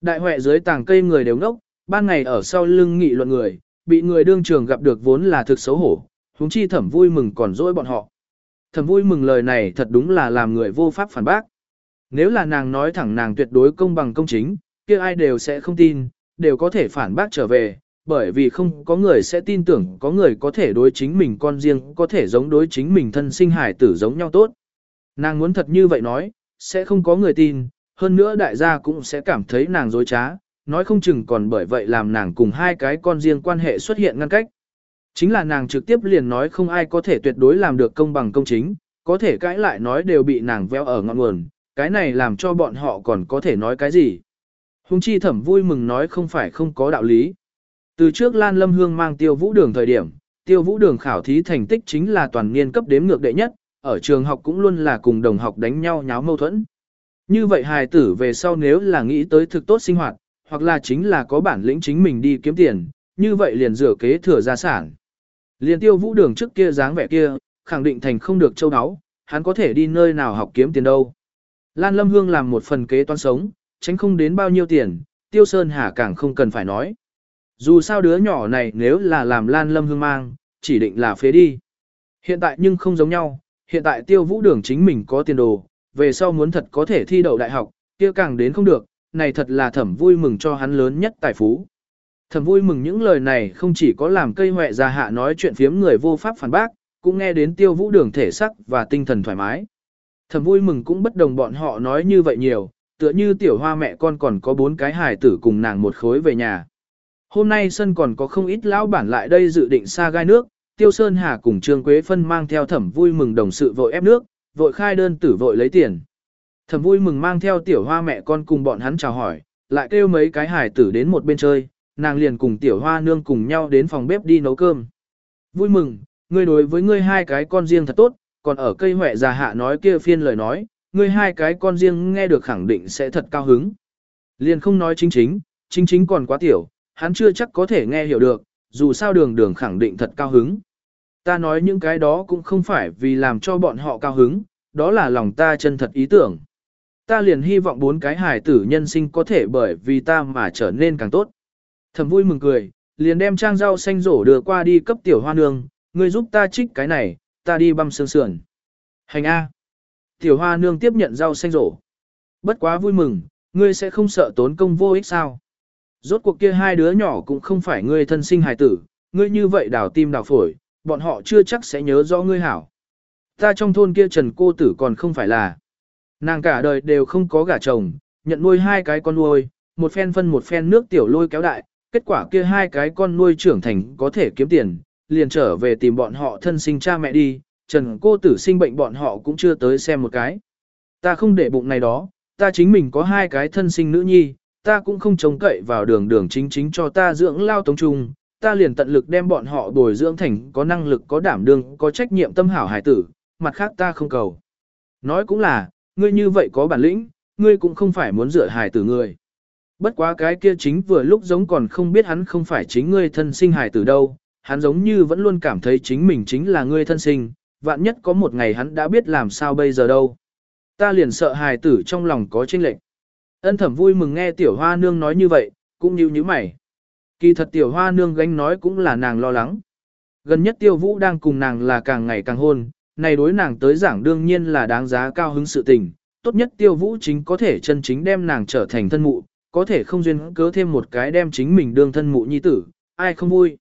Đại huệ dưới tàng cây người đều ngốc, ban ngày ở sau lưng nghị luận người, bị người đương trường gặp được vốn là thực xấu hổ, huống chi thẩm vui mừng còn dỗi bọn họ. Thẩm vui mừng lời này thật đúng là làm người vô pháp phản bác. Nếu là nàng nói thẳng nàng tuyệt đối công bằng công chính, kia ai đều sẽ không tin, đều có thể phản bác trở về, bởi vì không có người sẽ tin tưởng có người có thể đối chính mình con riêng có thể giống đối chính mình thân sinh hải tử giống nhau tốt. Nàng muốn thật như vậy nói, sẽ không có người tin, hơn nữa đại gia cũng sẽ cảm thấy nàng dối trá, nói không chừng còn bởi vậy làm nàng cùng hai cái con riêng quan hệ xuất hiện ngăn cách. Chính là nàng trực tiếp liền nói không ai có thể tuyệt đối làm được công bằng công chính, có thể cãi lại nói đều bị nàng veo ở ngọn nguồn, cái này làm cho bọn họ còn có thể nói cái gì. Hùng chi thẩm vui mừng nói không phải không có đạo lý. Từ trước Lan Lâm Hương mang tiêu vũ đường thời điểm, tiêu vũ đường khảo thí thành tích chính là toàn niên cấp đếm ngược đệ nhất, ở trường học cũng luôn là cùng đồng học đánh nhau nháo mâu thuẫn. Như vậy hài tử về sau nếu là nghĩ tới thực tốt sinh hoạt, hoặc là chính là có bản lĩnh chính mình đi kiếm tiền, như vậy liền rửa kế thừa gia sản. Liền tiêu vũ đường trước kia dáng vẻ kia, khẳng định thành không được châu áo, hắn có thể đi nơi nào học kiếm tiền đâu. Lan Lâm Hương làm một phần kế toán sống, tránh không đến bao nhiêu tiền, Tiêu Sơn Hà càng không cần phải nói. Dù sao đứa nhỏ này nếu là làm Lan Lâm Hương mang, chỉ định là phế đi. Hiện tại nhưng không giống nhau, hiện tại Tiêu Vũ Đường chính mình có tiền đồ, về sau muốn thật có thể thi đậu đại học, kia càng đến không được, này thật là thẩm vui mừng cho hắn lớn nhất tài phú. Thẩm vui mừng những lời này không chỉ có làm cây huệ già hạ nói chuyện phiếm người vô pháp phản bác, cũng nghe đến tiêu vũ đường thể sắc và tinh thần thoải mái. Thẩm vui mừng cũng bất đồng bọn họ nói như vậy nhiều, tựa như tiểu hoa mẹ con còn có bốn cái hài tử cùng nàng một khối về nhà. Hôm nay sân còn có không ít lão bản lại đây dự định xa gai nước, Tiêu Sơn Hà cùng Trương Quế Phân mang theo thẩm vui mừng đồng sự vội ép nước, vội khai đơn tử vội lấy tiền. Thẩm vui mừng mang theo tiểu hoa mẹ con cùng bọn hắn chào hỏi, lại kêu mấy cái hải tử đến một bên chơi, nàng liền cùng tiểu hoa nương cùng nhau đến phòng bếp đi nấu cơm. Vui mừng, ngươi đối với ngươi hai cái con riêng thật tốt, còn ở cây huệ già hạ nói kia phiên lời nói, ngươi hai cái con riêng nghe được khẳng định sẽ thật cao hứng. Liền không nói chính chính, chính chính còn quá tiểu, hắn chưa chắc có thể nghe hiểu được, dù sao đường đường khẳng định thật cao hứng. Ta nói những cái đó cũng không phải vì làm cho bọn họ cao hứng, đó là lòng ta chân thật ý tưởng. Ta liền hy vọng bốn cái hài tử nhân sinh có thể bởi vì ta mà trở nên càng tốt. Thầm vui mừng cười, liền đem trang rau xanh rổ đưa qua đi cấp tiểu hoa nương, ngươi giúp ta trích cái này, ta đi băm sương sườn. Hành A. Tiểu hoa nương tiếp nhận rau xanh rổ. Bất quá vui mừng, ngươi sẽ không sợ tốn công vô ích sao. Rốt cuộc kia hai đứa nhỏ cũng không phải ngươi thân sinh hài tử, ngươi như vậy đào tim đào phổi, bọn họ chưa chắc sẽ nhớ rõ ngươi hảo. Ta trong thôn kia trần cô tử còn không phải là. Nàng cả đời đều không có gả chồng, nhận nuôi hai cái con nuôi, một phen phân một phen nước tiểu lôi kéo đại, kết quả kia hai cái con nuôi trưởng thành có thể kiếm tiền, liền trở về tìm bọn họ thân sinh cha mẹ đi, trần cô tử sinh bệnh bọn họ cũng chưa tới xem một cái. Ta không để bụng này đó, ta chính mình có hai cái thân sinh nữ nhi, ta cũng không trông cậy vào đường đường chính chính cho ta dưỡng lao tống trung, ta liền tận lực đem bọn họ bồi dưỡng thành có năng lực có đảm đương có trách nhiệm tâm hảo hải tử, mặt khác ta không cầu. Nói cũng là, ngươi như vậy có bản lĩnh, ngươi cũng không phải muốn dựa hải tử người. Bất quá cái kia chính vừa lúc giống còn không biết hắn không phải chính ngươi thân sinh hải tử đâu, hắn giống như vẫn luôn cảm thấy chính mình chính là ngươi thân sinh, vạn nhất có một ngày hắn đã biết làm sao bây giờ đâu. Ta liền sợ hài tử trong lòng có chênh lệch. Ân thẩm vui mừng nghe tiểu hoa nương nói như vậy, cũng như như mày. Kỳ thật tiểu hoa nương gánh nói cũng là nàng lo lắng. Gần nhất tiêu vũ đang cùng nàng là càng ngày càng hôn, này đối nàng tới giảng đương nhiên là đáng giá cao hứng sự tình, tốt nhất tiêu vũ chính có thể chân chính đem nàng trở thành thân mụ, có thể không duyên cớ thêm một cái đem chính mình đương thân mụ nhi tử, ai không vui.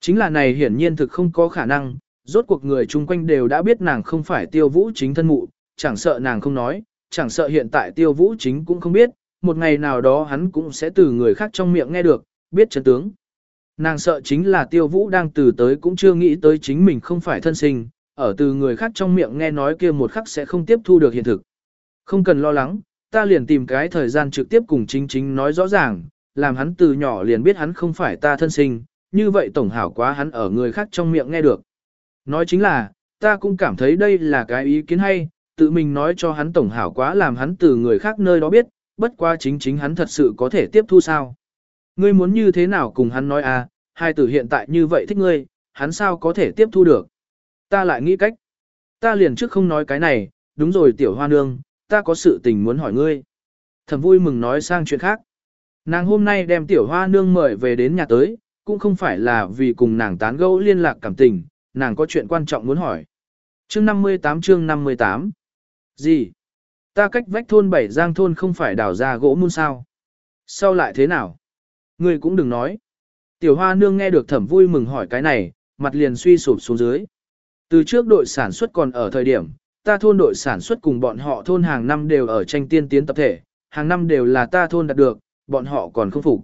Chính là này hiển nhiên thực không có khả năng, rốt cuộc người chung quanh đều đã biết nàng không phải tiêu vũ chính thân mụ, chẳng sợ nàng không nói, chẳng sợ hiện tại tiêu vũ chính cũng không biết, một ngày nào đó hắn cũng sẽ từ người khác trong miệng nghe được, biết chân tướng. Nàng sợ chính là tiêu vũ đang từ tới cũng chưa nghĩ tới chính mình không phải thân sinh, ở từ người khác trong miệng nghe nói kia một khắc sẽ không tiếp thu được hiện thực. Không cần lo lắng, ta liền tìm cái thời gian trực tiếp cùng chính chính nói rõ ràng, làm hắn từ nhỏ liền biết hắn không phải ta thân sinh, như vậy tổng hảo quá hắn ở người khác trong miệng nghe được. Nói chính là, ta cũng cảm thấy đây là cái ý kiến hay, tự mình nói cho hắn tổng hảo quá làm hắn từ người khác nơi đó biết, bất quá chính chính hắn thật sự có thể tiếp thu sao. Ngươi muốn như thế nào cùng hắn nói à, hai tử hiện tại như vậy thích ngươi, hắn sao có thể tiếp thu được ta lại nghĩ cách. Ta liền trước không nói cái này, đúng rồi tiểu hoa nương, ta có sự tình muốn hỏi ngươi. Thầm vui mừng nói sang chuyện khác. Nàng hôm nay đem tiểu hoa nương mời về đến nhà tới, cũng không phải là vì cùng nàng tán gẫu liên lạc cảm tình, nàng có chuyện quan trọng muốn hỏi. Chương 58 chương 58 Gì? Ta cách vách thôn bảy giang thôn không phải đào ra gỗ muôn sao? Sao lại thế nào? Ngươi cũng đừng nói. Tiểu hoa nương nghe được thẩm vui mừng hỏi cái này, mặt liền suy sụp xuống dưới. Từ trước đội sản xuất còn ở thời điểm, ta thôn đội sản xuất cùng bọn họ thôn hàng năm đều ở tranh tiên tiến tập thể, hàng năm đều là ta thôn đạt được, bọn họ còn không phục.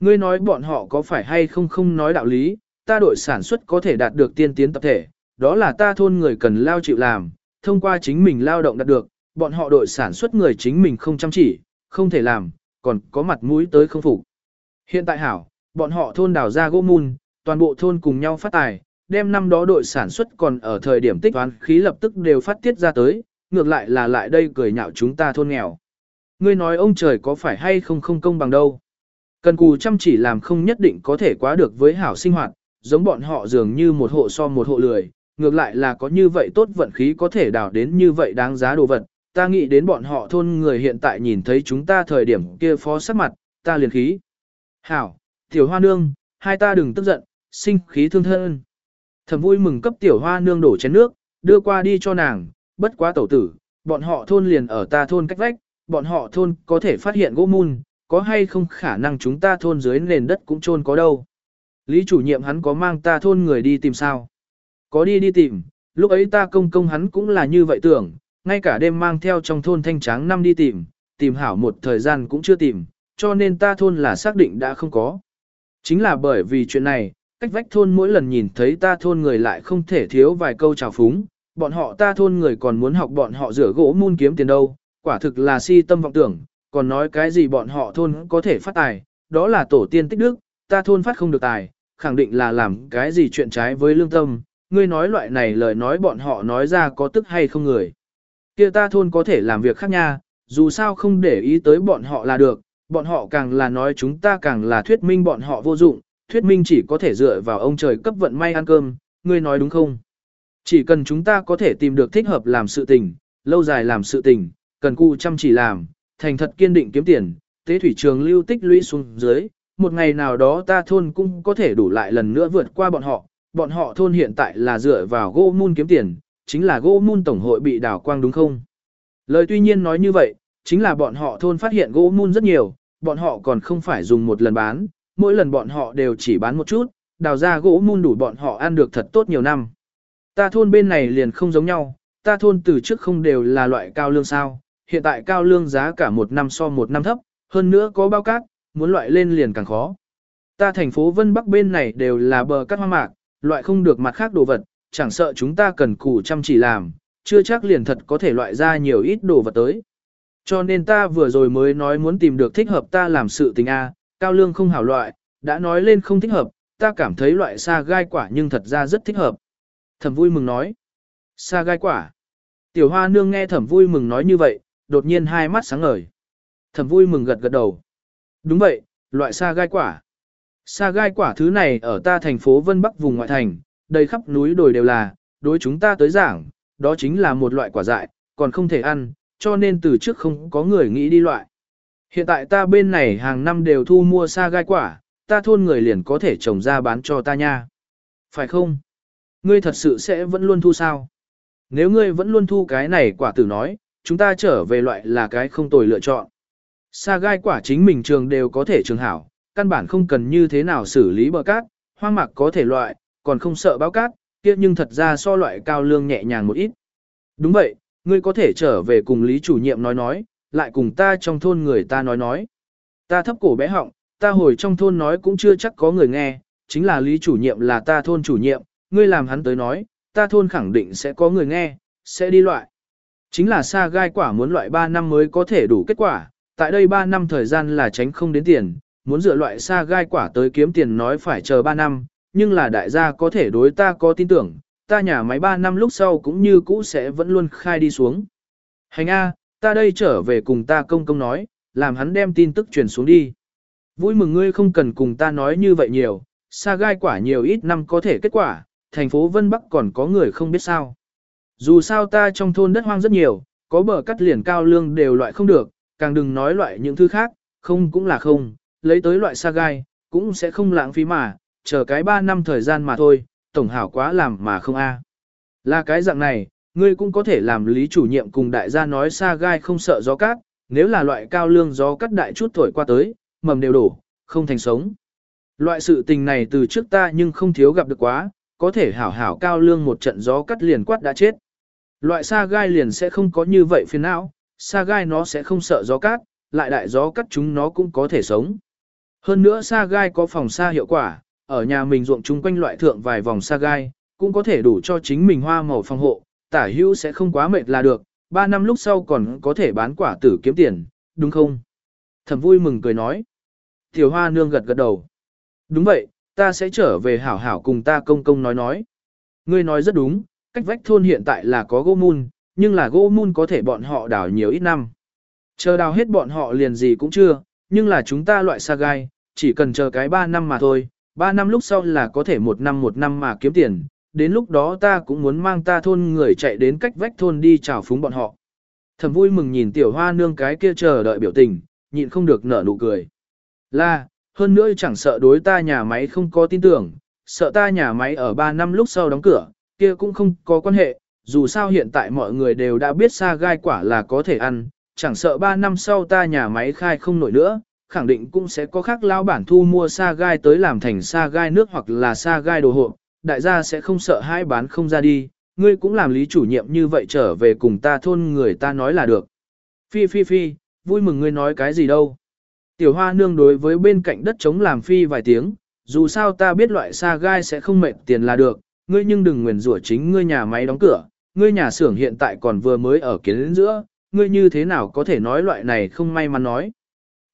Ngươi nói bọn họ có phải hay không không nói đạo lý, ta đội sản xuất có thể đạt được tiên tiến tập thể, đó là ta thôn người cần lao chịu làm, thông qua chính mình lao động đạt được, bọn họ đội sản xuất người chính mình không chăm chỉ, không thể làm, còn có mặt mũi tới không phục. Hiện tại hảo, bọn họ thôn đào ra gỗ mun, toàn bộ thôn cùng nhau phát tài, đem năm đó đội sản xuất còn ở thời điểm tích toán khí lập tức đều phát tiết ra tới, ngược lại là lại đây cười nhạo chúng ta thôn nghèo. Ngươi nói ông trời có phải hay không không công bằng đâu. Cần cù chăm chỉ làm không nhất định có thể quá được với hảo sinh hoạt, giống bọn họ dường như một hộ so một hộ lười, ngược lại là có như vậy tốt vận khí có thể đào đến như vậy đáng giá đồ vật, ta nghĩ đến bọn họ thôn người hiện tại nhìn thấy chúng ta thời điểm kia phó sắc mặt, ta liền khí. Hảo, tiểu hoa nương, hai ta đừng tức giận, sinh khí thương thân. Thầm vui mừng cấp tiểu hoa nương đổ chén nước, đưa qua đi cho nàng, bất quá tẩu tử, bọn họ thôn liền ở ta thôn cách vách, bọn họ thôn có thể phát hiện gỗ mun, có hay không khả năng chúng ta thôn dưới nền đất cũng trôn có đâu. Lý chủ nhiệm hắn có mang ta thôn người đi tìm sao? Có đi đi tìm, lúc ấy ta công công hắn cũng là như vậy tưởng, ngay cả đêm mang theo trong thôn thanh tráng năm đi tìm, tìm hảo một thời gian cũng chưa tìm, cho nên ta thôn là xác định đã không có. Chính là bởi vì chuyện này, cách vách thôn mỗi lần nhìn thấy ta thôn người lại không thể thiếu vài câu chào phúng, bọn họ ta thôn người còn muốn học bọn họ rửa gỗ muôn kiếm tiền đâu, quả thực là si tâm vọng tưởng, còn nói cái gì bọn họ thôn có thể phát tài, đó là tổ tiên tích đức, ta thôn phát không được tài, khẳng định là làm cái gì chuyện trái với lương tâm, ngươi nói loại này lời nói bọn họ nói ra có tức hay không người. kia ta thôn có thể làm việc khác nha, dù sao không để ý tới bọn họ là được, bọn họ càng là nói chúng ta càng là thuyết minh bọn họ vô dụng, thuyết minh chỉ có thể dựa vào ông trời cấp vận may ăn cơm, ngươi nói đúng không? Chỉ cần chúng ta có thể tìm được thích hợp làm sự tình, lâu dài làm sự tình, cần cù chăm chỉ làm, thành thật kiên định kiếm tiền, tế thủy trường lưu tích lũy xuống dưới, một ngày nào đó ta thôn cũng có thể đủ lại lần nữa vượt qua bọn họ, bọn họ thôn hiện tại là dựa vào gỗ mun kiếm tiền, chính là gỗ mun tổng hội bị đảo quang đúng không? Lời tuy nhiên nói như vậy, chính là bọn họ thôn phát hiện gỗ mun rất nhiều, bọn họ còn không phải dùng một lần bán, mỗi lần bọn họ đều chỉ bán một chút, đào ra gỗ mun đủ bọn họ ăn được thật tốt nhiều năm. Ta thôn bên này liền không giống nhau, ta thôn từ trước không đều là loại cao lương sao, hiện tại cao lương giá cả một năm so một năm thấp, hơn nữa có bao cát, muốn loại lên liền càng khó. Ta thành phố Vân Bắc bên này đều là bờ cát hoa mạc, loại không được mặt khác đồ vật, chẳng sợ chúng ta cần cù chăm chỉ làm, chưa chắc liền thật có thể loại ra nhiều ít đồ vật tới. Cho nên ta vừa rồi mới nói muốn tìm được thích hợp ta làm sự tình A, cao lương không hảo loại, đã nói lên không thích hợp, ta cảm thấy loại sa gai quả nhưng thật ra rất thích hợp. Thẩm vui mừng nói, sa gai quả. Tiểu hoa nương nghe thẩm vui mừng nói như vậy, đột nhiên hai mắt sáng ngời. Thẩm vui mừng gật gật đầu. Đúng vậy, loại sa gai quả. Sa gai quả thứ này ở ta thành phố Vân Bắc vùng ngoại thành, đầy khắp núi đồi đều là, đối chúng ta tới giảng, đó chính là một loại quả dại, còn không thể ăn, cho nên từ trước không có người nghĩ đi loại. Hiện tại ta bên này hàng năm đều thu mua sa gai quả, ta thôn người liền có thể trồng ra bán cho ta nha. Phải không? Ngươi thật sự sẽ vẫn luôn thu sao? Nếu ngươi vẫn luôn thu cái này quả tử nói, chúng ta trở về loại là cái không tồi lựa chọn. Sa gai quả chính mình trường đều có thể trường hảo, căn bản không cần như thế nào xử lý bờ cát, hoang mạc có thể loại, còn không sợ báo cát, kia nhưng thật ra so loại cao lương nhẹ nhàng một ít. Đúng vậy, ngươi có thể trở về cùng lý chủ nhiệm nói nói, lại cùng ta trong thôn người ta nói nói. Ta thấp cổ bé họng, ta hồi trong thôn nói cũng chưa chắc có người nghe, chính là lý chủ nhiệm là ta thôn chủ nhiệm, ngươi làm hắn tới nói, ta thôn khẳng định sẽ có người nghe, sẽ đi loại. Chính là sa gai quả muốn loại 3 năm mới có thể đủ kết quả, tại đây 3 năm thời gian là tránh không đến tiền, muốn dựa loại sa gai quả tới kiếm tiền nói phải chờ 3 năm, nhưng là đại gia có thể đối ta có tin tưởng, ta nhà máy 3 năm lúc sau cũng như cũ sẽ vẫn luôn khai đi xuống. Hành A, ta đây trở về cùng ta công công nói, làm hắn đem tin tức truyền xuống đi. Vui mừng ngươi không cần cùng ta nói như vậy nhiều, sa gai quả nhiều ít năm có thể kết quả, thành phố Vân Bắc còn có người không biết sao. Dù sao ta trong thôn đất hoang rất nhiều, có bờ cắt liền cao lương đều loại không được, càng đừng nói loại những thứ khác, không cũng là không, lấy tới loại sa gai, cũng sẽ không lãng phí mà, chờ cái 3 năm thời gian mà thôi, tổng hảo quá làm mà không a. Là cái dạng này, ngươi cũng có thể làm lý chủ nhiệm cùng đại gia nói sa gai không sợ gió cát, nếu là loại cao lương gió cắt đại chút thổi qua tới, mầm đều đổ, không thành sống. Loại sự tình này từ trước ta nhưng không thiếu gặp được quá, có thể hảo hảo cao lương một trận gió cắt liền quát đã chết. Loại sa gai liền sẽ không có như vậy phiền não, sa gai nó sẽ không sợ gió cát, lại đại gió cắt chúng nó cũng có thể sống. Hơn nữa sa gai có phòng sa hiệu quả, ở nhà mình ruộng chung quanh loại thượng vài vòng sa gai, cũng có thể đủ cho chính mình hoa màu phòng hộ, tả hữu sẽ không quá mệt là được, 3 năm lúc sau còn có thể bán quả tử kiếm tiền, đúng không? Thẩm vui mừng cười nói. Tiểu hoa nương gật gật đầu. Đúng vậy, ta sẽ trở về hảo hảo cùng ta công công nói nói. Ngươi nói rất đúng, cách vách thôn hiện tại là có gỗ mun, nhưng là gỗ mun có thể bọn họ đào nhiều ít năm. Chờ đào hết bọn họ liền gì cũng chưa, nhưng là chúng ta loại sa gai, chỉ cần chờ cái 3 năm mà thôi, Ba năm lúc sau là có thể một năm một năm mà kiếm tiền, đến lúc đó ta cũng muốn mang ta thôn người chạy đến cách vách thôn đi chào phúng bọn họ. Thầm vui mừng nhìn tiểu hoa nương cái kia chờ đợi biểu tình, nhịn không được nở nụ cười. Là, hơn nữa chẳng sợ đối ta nhà máy không có tin tưởng, sợ ta nhà máy ở 3 năm lúc sau đóng cửa, kia cũng không có quan hệ, dù sao hiện tại mọi người đều đã biết sa gai quả là có thể ăn, chẳng sợ 3 năm sau ta nhà máy khai không nổi nữa, khẳng định cũng sẽ có khác lao bản thu mua sa gai tới làm thành sa gai nước hoặc là sa gai đồ hộp, đại gia sẽ không sợ hai bán không ra đi, ngươi cũng làm lý chủ nhiệm như vậy trở về cùng ta thôn người ta nói là được. Phi phi phi, vui mừng ngươi nói cái gì đâu. Tiểu hoa nương đối với bên cạnh đất chống làm phi vài tiếng, dù sao ta biết loại sa gai sẽ không mệt tiền là được, ngươi nhưng đừng nguyền rủa chính ngươi nhà máy đóng cửa, ngươi nhà xưởng hiện tại còn vừa mới ở kiến đến giữa, ngươi như thế nào có thể nói loại này không may mắn nói.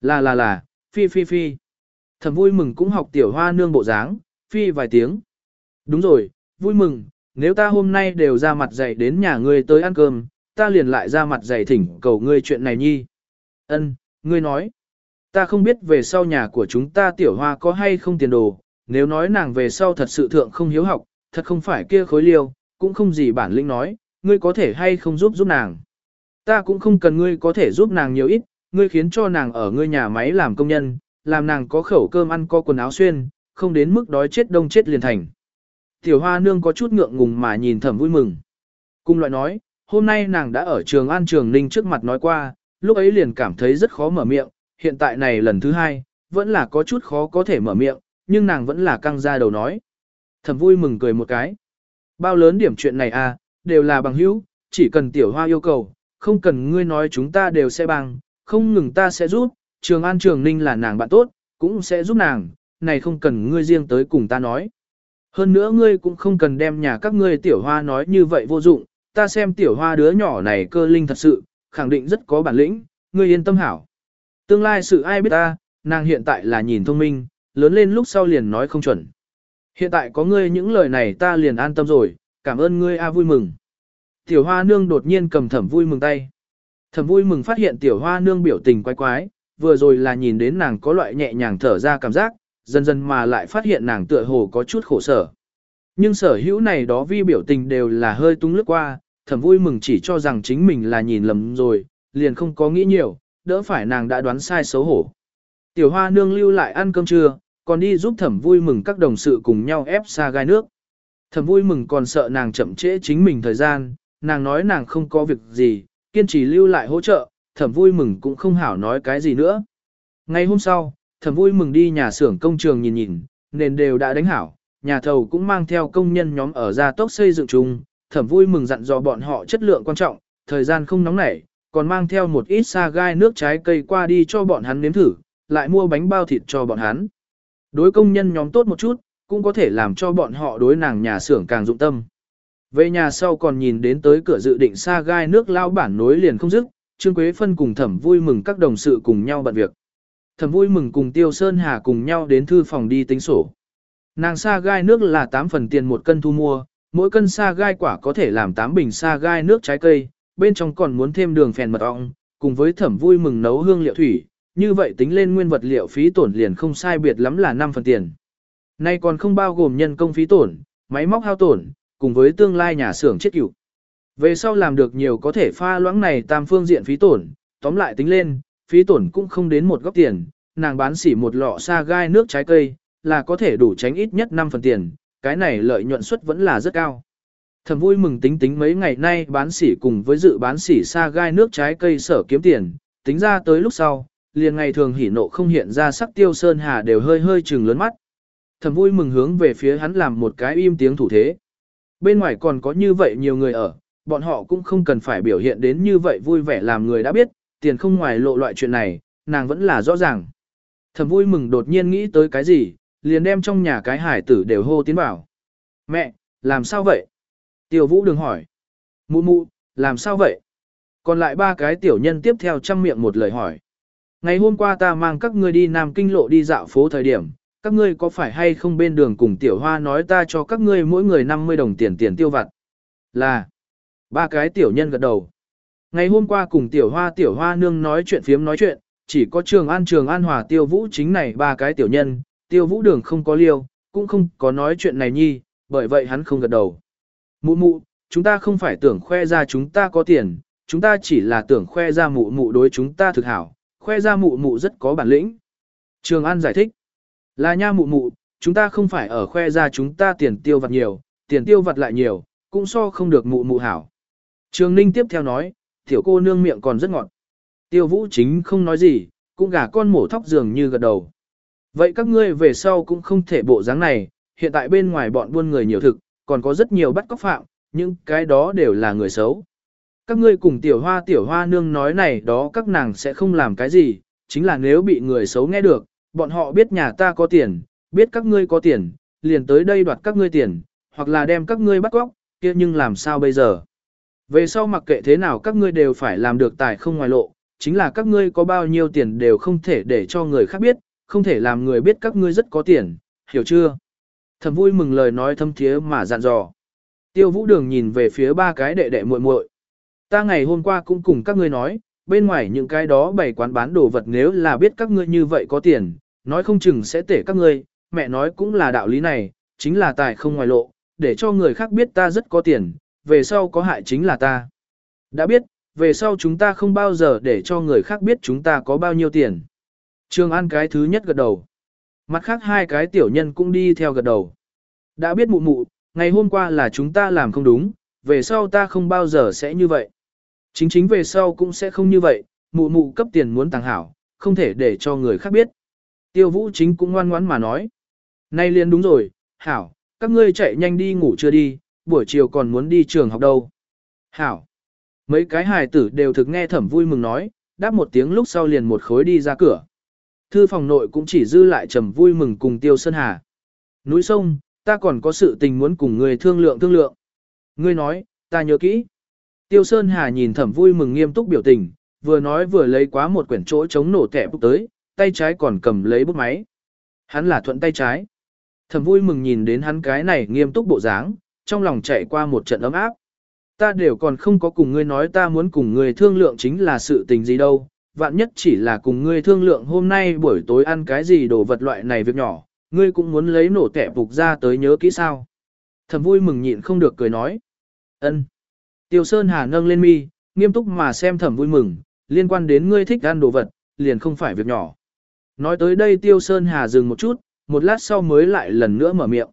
Là là là, phi phi phi. Thầm vui mừng cũng học tiểu hoa nương bộ dáng, phi vài tiếng. Đúng rồi, vui mừng, nếu ta hôm nay đều ra mặt dày đến nhà ngươi tới ăn cơm, ta liền lại ra mặt dày thỉnh cầu ngươi chuyện này nhi. Ân, ngươi nói. Ta không biết về sau nhà của chúng ta tiểu hoa có hay không tiền đồ, nếu nói nàng về sau thật sự thượng không hiếu học, thật không phải kia khối liêu, cũng không gì bản lĩnh nói, ngươi có thể hay không giúp giúp nàng. Ta cũng không cần ngươi có thể giúp nàng nhiều ít, ngươi khiến cho nàng ở ngươi nhà máy làm công nhân, làm nàng có khẩu cơm ăn có quần áo xuyên, không đến mức đói chết đông chết liền thành. Tiểu hoa nương có chút ngượng ngùng mà nhìn thẩm vui mừng. Cung loại nói, hôm nay nàng đã ở trường an trường ninh trước mặt nói qua, lúc ấy liền cảm thấy rất khó mở miệng, hiện tại này lần thứ hai, vẫn là có chút khó có thể mở miệng, nhưng nàng vẫn là căng ra đầu nói. Thẩm vui mừng cười một cái. Bao lớn điểm chuyện này à, đều là bằng hữu, chỉ cần tiểu hoa yêu cầu, không cần ngươi nói chúng ta đều sẽ bằng, không ngừng ta sẽ giúp, trường an trường ninh là nàng bạn tốt, cũng sẽ giúp nàng, này không cần ngươi riêng tới cùng ta nói. Hơn nữa ngươi cũng không cần đem nhà các ngươi tiểu hoa nói như vậy vô dụng, ta xem tiểu hoa đứa nhỏ này cơ linh thật sự, khẳng định rất có bản lĩnh, ngươi yên tâm hảo. Tương lai sự ai biết ta, nàng hiện tại là nhìn thông minh, lớn lên lúc sau liền nói không chuẩn. Hiện tại có ngươi những lời này ta liền an tâm rồi, cảm ơn ngươi a vui mừng. Tiểu hoa nương đột nhiên cầm thẩm vui mừng tay. Thẩm vui mừng phát hiện tiểu hoa nương biểu tình quái quái, vừa rồi là nhìn đến nàng có loại nhẹ nhàng thở ra cảm giác, dần dần mà lại phát hiện nàng tựa hồ có chút khổ sở. Nhưng sở hữu này đó vi biểu tình đều là hơi tung lướt qua, thẩm vui mừng chỉ cho rằng chính mình là nhìn lầm rồi, liền không có nghĩ nhiều, đỡ phải nàng đã đoán sai xấu hổ. Tiểu hoa nương lưu lại ăn cơm trưa, còn đi giúp thẩm vui mừng các đồng sự cùng nhau ép xa gai nước. Thẩm vui mừng còn sợ nàng chậm trễ chính mình thời gian, nàng nói nàng không có việc gì, kiên trì lưu lại hỗ trợ, thẩm vui mừng cũng không hảo nói cái gì nữa. Ngày hôm sau, thẩm vui mừng đi nhà xưởng công trường nhìn nhìn, nền đều đã đánh hảo, nhà thầu cũng mang theo công nhân nhóm ở gia tốc xây dựng chung, thẩm vui mừng dặn dò bọn họ chất lượng quan trọng, thời gian không nóng nảy, còn mang theo một ít sa gai nước trái cây qua đi cho bọn hắn nếm thử, lại mua bánh bao thịt cho bọn hắn. Đối công nhân nhóm tốt một chút, cũng có thể làm cho bọn họ đối nàng nhà xưởng càng dụng tâm. Về nhà sau còn nhìn đến tới cửa dự định sa gai nước lao bản nối liền không dứt, Trương Quế Phân cùng thẩm vui mừng các đồng sự cùng nhau bận việc. Thẩm vui mừng cùng Tiêu Sơn Hà cùng nhau đến thư phòng đi tính sổ. Nàng sa gai nước là 8 phần tiền một cân thu mua, mỗi cân sa gai quả có thể làm 8 bình sa gai nước trái cây, bên trong còn muốn thêm đường phèn mật ong, cùng với thẩm vui mừng nấu hương liệu thủy, như vậy tính lên nguyên vật liệu phí tổn liền không sai biệt lắm là 5 phần tiền. Nay còn không bao gồm nhân công phí tổn, máy móc hao tổn, cùng với tương lai nhà xưởng chết cửu. Về sau làm được nhiều có thể pha loãng này tam phương diện phí tổn, tóm lại tính lên, phí tổn cũng không đến một góc tiền, nàng bán xỉ một lọ sa gai nước trái cây, là có thể đủ tránh ít nhất 5 phần tiền, cái này lợi nhuận suất vẫn là rất cao. Thầm vui mừng tính tính mấy ngày nay bán xỉ cùng với dự bán xỉ sa gai nước trái cây sở kiếm tiền, tính ra tới lúc sau, liền ngày thường hỉ nộ không hiện ra sắc tiêu sơn hà đều hơi hơi trừng lớn mắt. Thầm vui mừng hướng về phía hắn làm một cái im tiếng thủ thế. Bên ngoài còn có như vậy nhiều người ở, bọn họ cũng không cần phải biểu hiện đến như vậy vui vẻ làm người đã biết, tiền không ngoài lộ loại chuyện này, nàng vẫn là rõ ràng. Thầm vui mừng đột nhiên nghĩ tới cái gì, liền đem trong nhà cái hải tử đều hô tiến vào. Mẹ, làm sao vậy? Tiểu vũ đừng hỏi. Mụ mụ, làm sao vậy? Còn lại ba cái tiểu nhân tiếp theo chăm miệng một lời hỏi. Ngày hôm qua ta mang các ngươi đi Nam Kinh lộ đi dạo phố thời điểm, các ngươi có phải hay không bên đường cùng tiểu hoa nói ta cho các ngươi mỗi người 50 đồng tiền tiền tiêu vặt? Là. Ba cái tiểu nhân gật đầu. Ngày hôm qua cùng tiểu hoa tiểu hoa nương nói chuyện phiếm nói chuyện, chỉ có trường an trường an hòa tiêu vũ chính này ba cái tiểu nhân, tiêu vũ đường không có liêu, cũng không có nói chuyện này nhi, bởi vậy hắn không gật đầu. Mụ mụ, chúng ta không phải tưởng khoe ra chúng ta có tiền, chúng ta chỉ là tưởng khoe ra mụ mụ đối chúng ta thực hảo, khoe ra mụ mụ rất có bản lĩnh. Trường An giải thích, là nha mụ mụ, chúng ta không phải ở khoe ra chúng ta tiền tiêu vặt nhiều, tiền tiêu vặt lại nhiều, cũng so không được mụ mụ hảo. Trường Ninh tiếp theo nói, tiểu cô nương miệng còn rất ngọt. Tiêu vũ chính không nói gì, cũng gả con mổ thóc dường như gật đầu. Vậy các ngươi về sau cũng không thể bộ dáng này, hiện tại bên ngoài bọn buôn người nhiều thực, còn có rất nhiều bắt cóc phạm, nhưng cái đó đều là người xấu. Các ngươi cùng tiểu hoa tiểu hoa nương nói này đó các nàng sẽ không làm cái gì, chính là nếu bị người xấu nghe được, bọn họ biết nhà ta có tiền, biết các ngươi có tiền, liền tới đây đoạt các ngươi tiền, hoặc là đem các ngươi bắt cóc, kia nhưng làm sao bây giờ? Về sau mặc kệ thế nào các ngươi đều phải làm được tài không ngoài lộ, chính là các ngươi có bao nhiêu tiền đều không thể để cho người khác biết, không thể làm người biết các ngươi rất có tiền, hiểu chưa? Thầm vui mừng lời nói thâm thiế mà dặn dò. Tiêu vũ đường nhìn về phía ba cái đệ đệ muội muội. Ta ngày hôm qua cũng cùng các ngươi nói, bên ngoài những cái đó bày quán bán đồ vật nếu là biết các ngươi như vậy có tiền, nói không chừng sẽ tể các ngươi, mẹ nói cũng là đạo lý này, chính là tài không ngoài lộ, để cho người khác biết ta rất có tiền, về sau có hại chính là ta. Đã biết, về sau chúng ta không bao giờ để cho người khác biết chúng ta có bao nhiêu tiền. trương An cái thứ nhất gật đầu. Mặt khác hai cái tiểu nhân cũng đi theo gật đầu. Đã biết mụ mụ, ngày hôm qua là chúng ta làm không đúng, về sau ta không bao giờ sẽ như vậy. Chính chính về sau cũng sẽ không như vậy, mụ mụ cấp tiền muốn tàng hảo, không thể để cho người khác biết. Tiêu vũ chính cũng ngoan ngoãn mà nói. Nay liền đúng rồi, hảo, các ngươi chạy nhanh đi ngủ chưa đi, buổi chiều còn muốn đi trường học đâu. Hảo. Mấy cái hài tử đều thực nghe thẩm vui mừng nói, đáp một tiếng lúc sau liền một khối đi ra cửa. Thư phòng nội cũng chỉ dư lại trầm vui mừng cùng Tiêu Sơn Hà. Núi sông, ta còn có sự tình muốn cùng người thương lượng thương lượng. Ngươi nói, ta nhớ kỹ. Tiêu Sơn Hà nhìn thẩm vui mừng nghiêm túc biểu tình, vừa nói vừa lấy quá một quyển chỗ chống nổ tẻ bút tới, tay trái còn cầm lấy bút máy. Hắn là thuận tay trái. Thẩm vui mừng nhìn đến hắn cái này nghiêm túc bộ dáng, trong lòng chạy qua một trận ấm áp. Ta đều còn không có cùng ngươi nói ta muốn cùng ngươi thương lượng chính là sự tình gì đâu, vạn nhất chỉ là cùng ngươi thương lượng hôm nay buổi tối ăn cái gì đồ vật loại này việc nhỏ, ngươi cũng muốn lấy nổ tẻ phục ra tới nhớ kỹ sao. Thầm vui mừng nhịn không được cười nói. ân. Tiêu Sơn Hà nâng lên mi, nghiêm túc mà xem thẩm vui mừng, liên quan đến ngươi thích ăn đồ vật, liền không phải việc nhỏ. Nói tới đây Tiêu Sơn Hà dừng một chút, một lát sau mới lại lần nữa mở miệng.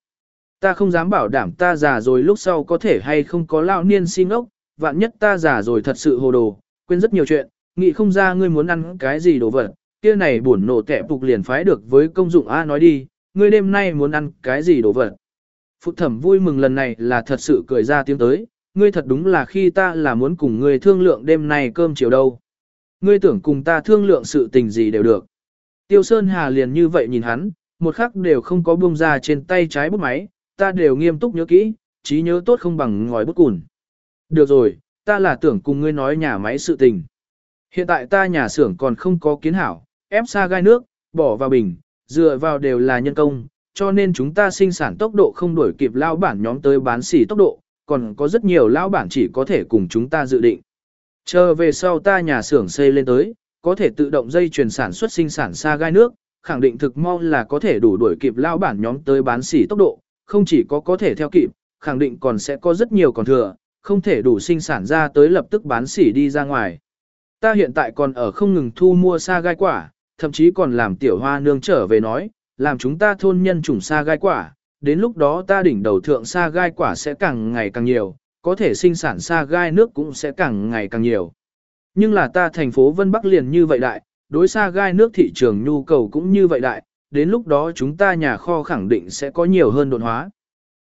Ta không dám bảo đảm ta già rồi lúc sau có thể hay không có lão niên xin ốc, vạn nhất ta già rồi thật sự hồ đồ, quên rất nhiều chuyện, nghĩ không ra ngươi muốn ăn cái gì đồ vật, kia này buồn nổ tẻ phục liền phái được với công dụng A nói đi, ngươi đêm nay muốn ăn cái gì đồ vật. Phụ thẩm vui mừng lần này là thật sự cười ra tiếng tới, ngươi thật đúng là khi ta là muốn cùng ngươi thương lượng đêm nay cơm chiều đâu. Ngươi tưởng cùng ta thương lượng sự tình gì đều được. Tiêu Sơn Hà liền như vậy nhìn hắn, một khắc đều không có buông ra trên tay trái bút máy, ta đều nghiêm túc nhớ kỹ, trí nhớ tốt không bằng ngòi bút cùn. Được rồi, ta là tưởng cùng ngươi nói nhà máy sự tình. Hiện tại ta nhà xưởng còn không có kiến hảo, ép xa gai nước, bỏ vào bình, dựa vào đều là nhân công, cho nên chúng ta sinh sản tốc độ không đổi kịp lao bản nhóm tới bán xỉ tốc độ, còn có rất nhiều lao bản chỉ có thể cùng chúng ta dự định. Chờ về sau ta nhà xưởng xây lên tới, có thể tự động dây chuyển sản xuất sinh sản xa gai nước, khẳng định thực mau là có thể đủ đuổi kịp lao bản nhóm tới bán xỉ tốc độ, không chỉ có có thể theo kịp, khẳng định còn sẽ có rất nhiều còn thừa, không thể đủ sinh sản ra tới lập tức bán xỉ đi ra ngoài. Ta hiện tại còn ở không ngừng thu mua xa gai quả, thậm chí còn làm tiểu hoa nương trở về nói, làm chúng ta thôn nhân chủng xa gai quả, đến lúc đó ta đỉnh đầu thượng sa gai quả sẽ càng ngày càng nhiều, có thể sinh sản sa gai nước cũng sẽ càng ngày càng nhiều. Nhưng là ta thành phố Vân Bắc liền như vậy đại, đối sa gai nước thị trường nhu cầu cũng như vậy đại, đến lúc đó chúng ta nhà kho khẳng định sẽ có nhiều hơn đột hóa.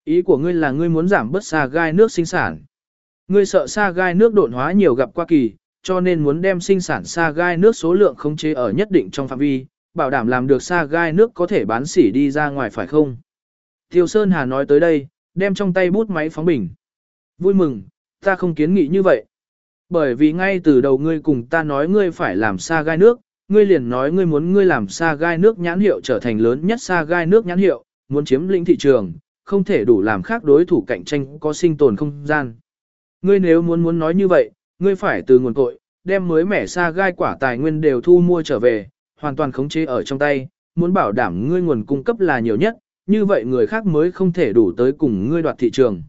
Ý của ngươi là ngươi muốn giảm bớt sa gai nước sinh sản. Ngươi sợ sa gai nước đột hóa nhiều gặp qua kỳ, cho nên muốn đem sinh sản sa gai nước số lượng khống chế ở nhất định trong phạm vi, bảo đảm làm được sa gai nước có thể bán xỉ đi ra ngoài phải không? Tiêu Sơn Hà nói tới đây, đem trong tay bút máy phóng bình. Vui mừng, ta không kiến nghị như vậy. Bởi vì ngay từ đầu ngươi cùng ta nói ngươi phải làm sa gai nước, ngươi liền nói ngươi muốn ngươi làm sa gai nước nhãn hiệu trở thành lớn nhất sa gai nước nhãn hiệu, muốn chiếm lĩnh thị trường, không thể đủ làm khác đối thủ cạnh tranh có sinh tồn không gian. Ngươi nếu muốn muốn nói như vậy, ngươi phải từ nguồn cội, đem mới mẻ sa gai quả tài nguyên đều thu mua trở về, hoàn toàn khống chế ở trong tay, muốn bảo đảm ngươi nguồn cung cấp là nhiều nhất, như vậy người khác mới không thể đủ tới cùng ngươi đoạt thị trường.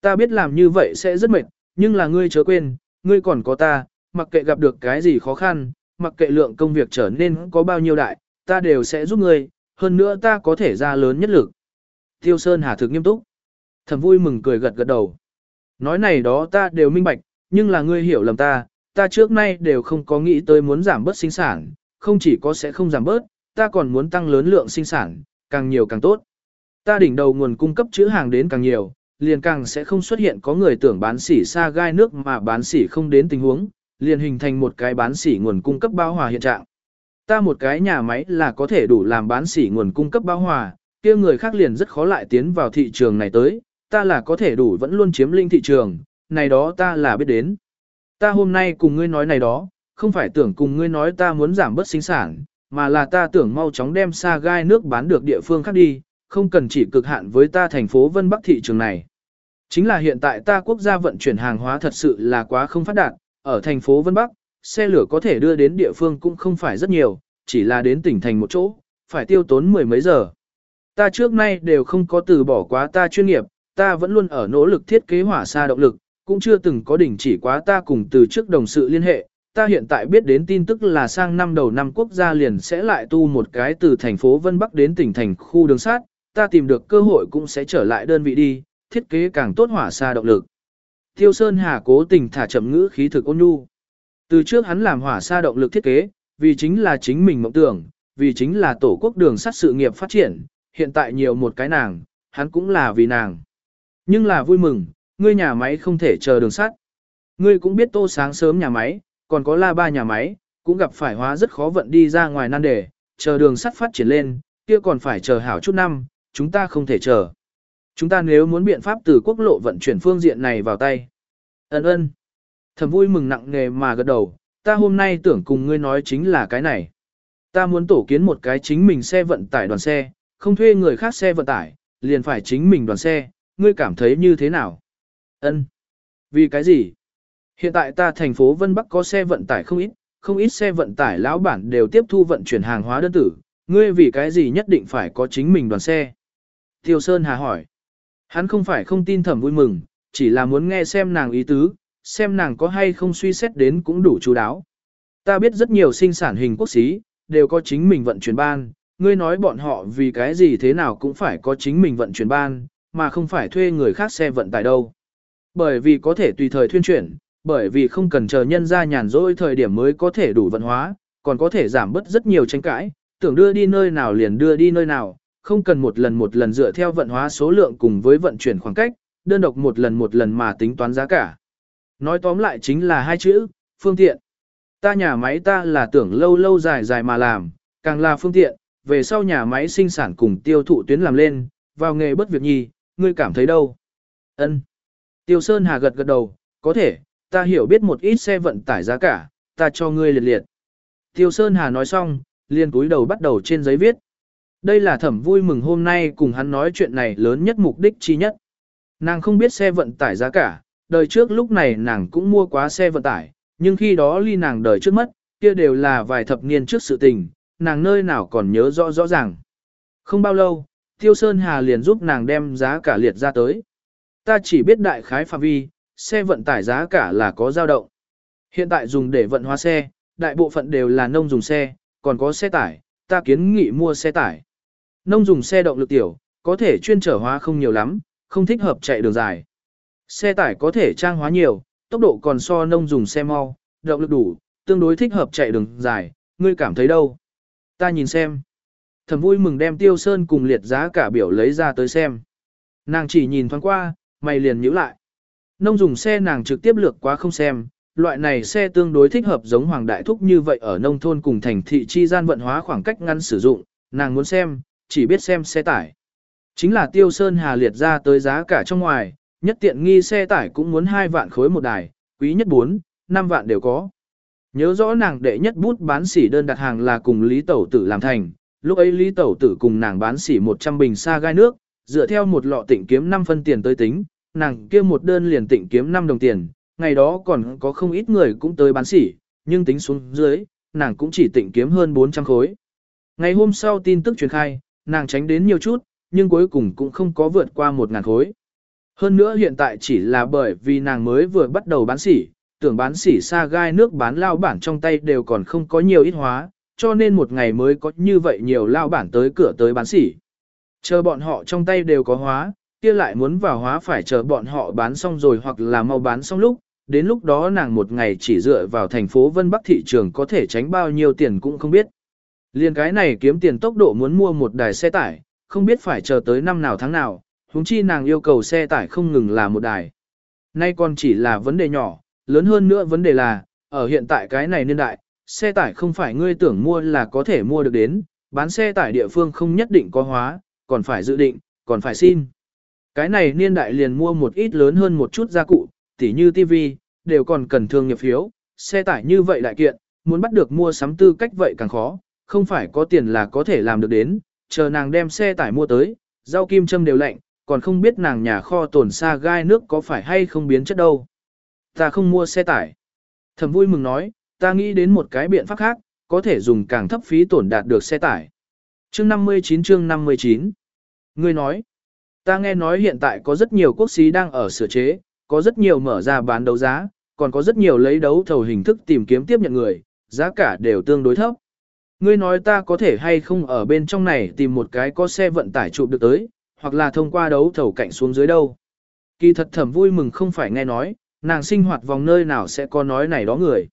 Ta biết làm như vậy sẽ rất mệt, nhưng là ngươi chớ quên, ngươi còn có ta, mặc kệ gặp được cái gì khó khăn, mặc kệ lượng công việc trở nên có bao nhiêu đại, ta đều sẽ giúp ngươi, hơn nữa ta có thể ra lớn nhất lực. Tiêu Sơn Hà thực nghiêm túc. Thầm vui mừng cười gật gật đầu. Nói này đó ta đều minh bạch, nhưng là ngươi hiểu lầm ta, ta trước nay đều không có nghĩ tới muốn giảm bớt sinh sản, không chỉ có sẽ không giảm bớt, ta còn muốn tăng lớn lượng sinh sản, càng nhiều càng tốt. Ta đỉnh đầu nguồn cung cấp chữ hàng đến càng nhiều, liền càng sẽ không xuất hiện có người tưởng bán sỉ xa gai nước mà bán sỉ không đến tình huống, liền hình thành một cái bán sỉ nguồn cung cấp bao hòa hiện trạng. Ta một cái nhà máy là có thể đủ làm bán sỉ nguồn cung cấp bao hòa, kia người khác liền rất khó lại tiến vào thị trường này tới, ta là có thể đủ vẫn luôn chiếm linh thị trường, này đó ta là biết đến. Ta hôm nay cùng ngươi nói này đó, không phải tưởng cùng ngươi nói ta muốn giảm bớt sinh sản, mà là ta tưởng mau chóng đem xa gai nước bán được địa phương khác đi, không cần chỉ cực hạn với ta thành phố Vân Bắc thị trường này. Chính là hiện tại ta quốc gia vận chuyển hàng hóa thật sự là quá không phát đạt, ở thành phố Vân Bắc, xe lửa có thể đưa đến địa phương cũng không phải rất nhiều, chỉ là đến tỉnh thành một chỗ, phải tiêu tốn mười mấy giờ. Ta trước nay đều không có từ bỏ quá ta chuyên nghiệp, ta vẫn luôn ở nỗ lực thiết kế hỏa xa động lực, cũng chưa từng có đỉnh chỉ quá ta cùng từ trước đồng sự liên hệ. Ta hiện tại biết đến tin tức là sang năm đầu năm quốc gia liền sẽ lại tu một cái từ thành phố Vân Bắc đến tỉnh thành khu đường sát, ta tìm được cơ hội cũng sẽ trở lại đơn vị đi, thiết kế càng tốt hỏa xa động lực. Tiêu Sơn Hà cố tình thả chậm ngữ khí thực ôn nhu. Từ trước hắn làm hỏa xa động lực thiết kế, vì chính là chính mình mộng tưởng, vì chính là tổ quốc đường sắt sự nghiệp phát triển, hiện tại nhiều một cái nàng, hắn cũng là vì nàng. Nhưng là vui mừng, ngươi nhà máy không thể chờ đường sắt. Ngươi cũng biết tô sáng sớm nhà máy, còn có la ba nhà máy, cũng gặp phải hóa rất khó vận đi ra ngoài nan đề, chờ đường sắt phát triển lên, kia còn phải chờ hảo chút năm, chúng ta không thể chờ. Chúng ta nếu muốn biện pháp từ quốc lộ vận chuyển phương diện này vào tay. Ấn ơn. Thầm vui mừng nặng nề mà gật đầu, ta hôm nay tưởng cùng ngươi nói chính là cái này. Ta muốn tổ kiến một cái chính mình xe vận tải đoàn xe, không thuê người khác xe vận tải, liền phải chính mình đoàn xe, ngươi cảm thấy như thế nào? Ân. Vì cái gì? Hiện tại ta thành phố Vân Bắc có xe vận tải không ít, không ít xe vận tải lão bản đều tiếp thu vận chuyển hàng hóa đơn tử, ngươi vì cái gì nhất định phải có chính mình đoàn xe? Tiêu Sơn Hà hỏi. Hắn không phải không tin thẩm vui mừng, chỉ là muốn nghe xem nàng ý tứ, xem nàng có hay không suy xét đến cũng đủ chú đáo. Ta biết rất nhiều sinh sản hình quốc xí, đều có chính mình vận chuyển ban, ngươi nói bọn họ vì cái gì thế nào cũng phải có chính mình vận chuyển ban, mà không phải thuê người khác xe vận tải đâu. Bởi vì có thể tùy thời thuyên chuyển, bởi vì không cần chờ nhân ra nhàn rỗi thời điểm mới có thể đủ vận hóa, còn có thể giảm bớt rất nhiều tranh cãi, tưởng đưa đi nơi nào liền đưa đi nơi nào, không cần một lần một lần dựa theo vận hóa số lượng cùng với vận chuyển khoảng cách, đơn độc một lần một lần mà tính toán giá cả. Nói tóm lại chính là hai chữ, phương tiện. Ta nhà máy ta là tưởng lâu lâu dài dài mà làm, càng là phương tiện, về sau nhà máy sinh sản cùng tiêu thụ tuyến làm lên, vào nghề bất việc nhi, ngươi cảm thấy đâu? Ân. Tiêu Sơn Hà gật gật đầu, có thể, ta hiểu biết một ít xe vận tải giá cả, ta cho ngươi liệt liệt. Tiêu Sơn Hà nói xong, liền cúi đầu bắt đầu trên giấy viết. Đây là thẩm vui mừng hôm nay cùng hắn nói chuyện này lớn nhất mục đích chi nhất. Nàng không biết xe vận tải giá cả, đời trước lúc này nàng cũng mua quá xe vận tải, nhưng khi đó ly nàng đời trước mất, kia đều là vài thập niên trước sự tình, nàng nơi nào còn nhớ rõ rõ ràng. Không bao lâu, Tiêu Sơn Hà liền giúp nàng đem giá cả liệt ra tới. Ta chỉ biết đại khái phạm vi, xe vận tải giá cả là có dao động. Hiện tại dùng để vận hóa xe, đại bộ phận đều là nông dùng xe, còn có xe tải, ta kiến nghị mua xe tải. Nông dùng xe động lực tiểu, có thể chuyên trở hóa không nhiều lắm, không thích hợp chạy đường dài. Xe tải có thể trang hóa nhiều, tốc độ còn so nông dùng xe mau, động lực đủ, tương đối thích hợp chạy đường dài, ngươi cảm thấy đâu? Ta nhìn xem. Thẩm vui mừng đem tiêu sơn cùng liệt giá cả biểu lấy ra tới xem. Nàng chỉ nhìn thoáng qua, mày liền nhíu lại. Nông dùng xe nàng trực tiếp lược quá không xem, loại này xe tương đối thích hợp giống Hoàng Đại Thúc như vậy ở nông thôn cùng thành thị chi gian vận hóa khoảng cách ngắn sử dụng, nàng muốn xem, chỉ biết xem xe tải. Chính là tiêu sơn hà liệt ra tới giá cả trong ngoài, nhất tiện nghi xe tải cũng muốn 2 vạn khối một đài, quý nhất 4, 5 vạn đều có. Nhớ rõ nàng đệ nhất bút bán sỉ đơn đặt hàng là cùng Lý Tẩu Tử làm thành, lúc ấy Lý Tẩu Tử cùng nàng bán sỉ 100 bình xa gai nước, dựa theo một lọ tịnh kiếm 5 phân tiền tới tính, nàng kia một đơn liền tịnh kiếm 5 đồng tiền, ngày đó còn có không ít người cũng tới bán sỉ, nhưng tính xuống dưới, nàng cũng chỉ tịnh kiếm hơn 400 khối. Ngày hôm sau tin tức truyền khai, nàng tránh đến nhiều chút, nhưng cuối cùng cũng không có vượt qua một ngàn khối. Hơn nữa hiện tại chỉ là bởi vì nàng mới vừa bắt đầu bán sỉ, tưởng bán xỉ xa gai nước bán lao bản trong tay đều còn không có nhiều ít hóa, cho nên một ngày mới có như vậy nhiều lao bản tới cửa tới bán xỉ. Chờ bọn họ trong tay đều có hóa, kia lại muốn vào hóa phải chờ bọn họ bán xong rồi hoặc là mau bán xong lúc, đến lúc đó nàng một ngày chỉ dựa vào thành phố Vân Bắc thị trường có thể tránh bao nhiêu tiền cũng không biết. Liên cái này kiếm tiền tốc độ muốn mua một đài xe tải, không biết phải chờ tới năm nào tháng nào, huống chi nàng yêu cầu xe tải không ngừng là một đài. Nay còn chỉ là vấn đề nhỏ, lớn hơn nữa vấn đề là, ở hiện tại cái này niên đại, xe tải không phải ngươi tưởng mua là có thể mua được đến, bán xe tải địa phương không nhất định có hóa, còn phải dự định, còn phải xin. Cái này niên đại liền mua một ít lớn hơn một chút gia cụ, tỉ như tivi, đều còn cần thương nghiệp phiếu, xe tải như vậy đại kiện, muốn bắt được mua sắm tư cách vậy càng khó, không phải có tiền là có thể làm được đến, chờ nàng đem xe tải mua tới, rau kim châm đều lạnh, còn không biết nàng nhà kho tồn xa gai nước có phải hay không biến chất đâu. Ta không mua xe tải. Thầm vui mừng nói, ta nghĩ đến một cái biện pháp khác, có thể dùng càng thấp phí tổn đạt được xe tải. Chương 59 chương 59 Ngươi nói, ta nghe nói hiện tại có rất nhiều quốc xí đang ở sửa chế, có rất nhiều mở ra bán đấu giá, còn có rất nhiều lấy đấu thầu hình thức tìm kiếm tiếp nhận người, giá cả đều tương đối thấp. Ngươi nói ta có thể hay không ở bên trong này tìm một cái có xe vận tải chụp được tới, hoặc là thông qua đấu thầu cạnh xuống dưới đâu. Kỳ thật thẩm vui mừng không phải nghe nói, nàng sinh hoạt vòng nơi nào sẽ có nói này đó người.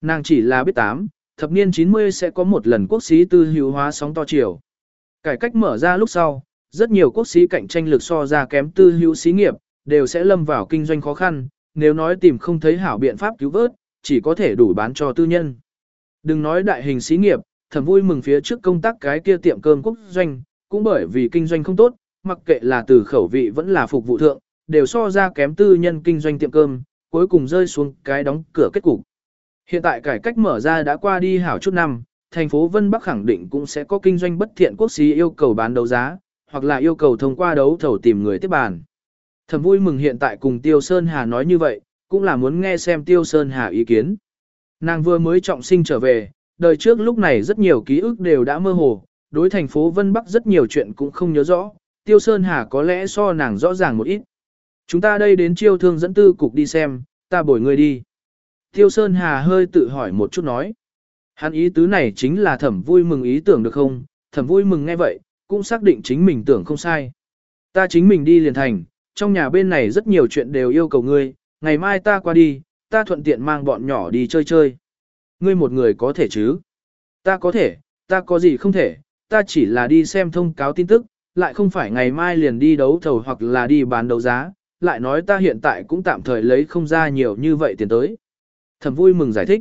Nàng chỉ là biết tám, thập niên 90 sẽ có một lần quốc sĩ tư hữu hóa sóng to chiều. Cải cách mở ra lúc sau, rất nhiều quốc sĩ cạnh tranh lực so ra kém tư hữu xí nghiệp, đều sẽ lâm vào kinh doanh khó khăn, nếu nói tìm không thấy hảo biện pháp cứu vớt, chỉ có thể đủ bán cho tư nhân. Đừng nói đại hình xí nghiệp, thầm vui mừng phía trước công tác cái kia tiệm cơm quốc doanh, cũng bởi vì kinh doanh không tốt, mặc kệ là từ khẩu vị vẫn là phục vụ thượng, đều so ra kém tư nhân kinh doanh tiệm cơm, cuối cùng rơi xuống cái đóng cửa kết cục. Hiện tại cải cách mở ra đã qua đi hảo chút năm, thành phố Vân Bắc khẳng định cũng sẽ có kinh doanh bất thiện quốc xí yêu cầu bán đấu giá, hoặc là yêu cầu thông qua đấu thầu tìm người tiếp bàn. Thầm vui mừng hiện tại cùng Tiêu Sơn Hà nói như vậy, cũng là muốn nghe xem Tiêu Sơn Hà ý kiến. Nàng vừa mới trọng sinh trở về, đời trước lúc này rất nhiều ký ức đều đã mơ hồ, đối thành phố Vân Bắc rất nhiều chuyện cũng không nhớ rõ, Tiêu Sơn Hà có lẽ so nàng rõ ràng một ít. Chúng ta đây đến chiêu thương dẫn tư cục đi xem, ta bồi người đi. Tiêu Sơn Hà hơi tự hỏi một chút nói. Hắn ý tứ này chính là thẩm vui mừng ý tưởng được không, thẩm vui mừng nghe vậy, cũng xác định chính mình tưởng không sai. Ta chính mình đi liền thành, trong nhà bên này rất nhiều chuyện đều yêu cầu ngươi, ngày mai ta qua đi, ta thuận tiện mang bọn nhỏ đi chơi chơi. Ngươi một người có thể chứ? Ta có thể, ta có gì không thể, ta chỉ là đi xem thông cáo tin tức, lại không phải ngày mai liền đi đấu thầu hoặc là đi bán đấu giá, lại nói ta hiện tại cũng tạm thời lấy không ra nhiều như vậy tiền tới. Thẩm vui mừng giải thích.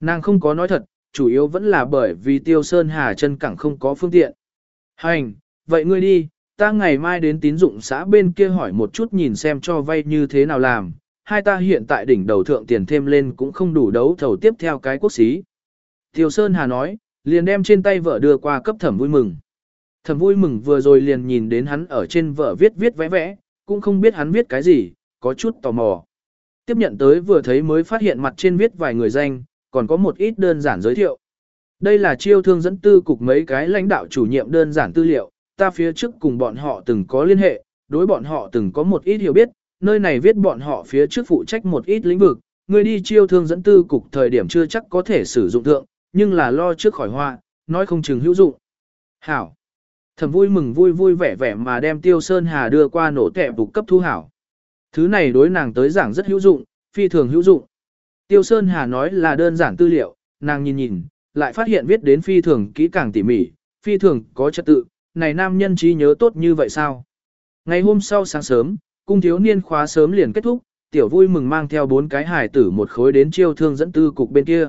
Nàng không có nói thật, chủ yếu vẫn là bởi vì tiêu sơn hà chân cẳng không có phương tiện. Hành, vậy ngươi đi, ta ngày mai đến tín dụng xã bên kia hỏi một chút nhìn xem cho vay như thế nào làm, hai ta hiện tại đỉnh đầu thượng tiền thêm lên cũng không đủ đấu thầu tiếp theo cái quốc xí. Tiêu Sơn Hà nói, liền đem trên tay vợ đưa qua cấp thẩm vui mừng. Thẩm vui mừng vừa rồi liền nhìn đến hắn ở trên vợ viết viết vẽ vẽ, cũng không biết hắn viết cái gì, có chút tò mò. Tiếp nhận tới vừa thấy mới phát hiện mặt trên viết vài người danh, còn có một ít đơn giản giới thiệu. Đây là chiêu thương dẫn tư cục mấy cái lãnh đạo chủ nhiệm đơn giản tư liệu, ta phía trước cùng bọn họ từng có liên hệ, đối bọn họ từng có một ít hiểu biết, nơi này viết bọn họ phía trước phụ trách một ít lĩnh vực, người đi chiêu thương dẫn tư cục thời điểm chưa chắc có thể sử dụng thượng, nhưng là lo trước khỏi hoa, nói không chừng hữu dụng. Hảo. Thầm vui mừng vui vui vẻ vẻ mà đem Tiêu Sơn Hà đưa qua nổ tệ phục cấp thu hảo. Thứ này đối nàng tới giảng rất hữu dụng, phi thường hữu dụng. Tiêu Sơn Hà nói là đơn giản tư liệu, nàng nhìn nhìn, lại phát hiện viết đến phi thường kỹ càng tỉ mỉ, phi thường có trật tự, này nam nhân trí nhớ tốt như vậy sao? Ngày hôm sau sáng sớm, cung thiếu niên khóa sớm liền kết thúc, tiểu vui mừng mang theo bốn cái hài tử một khối đến chiêu thương dẫn tư cục bên kia.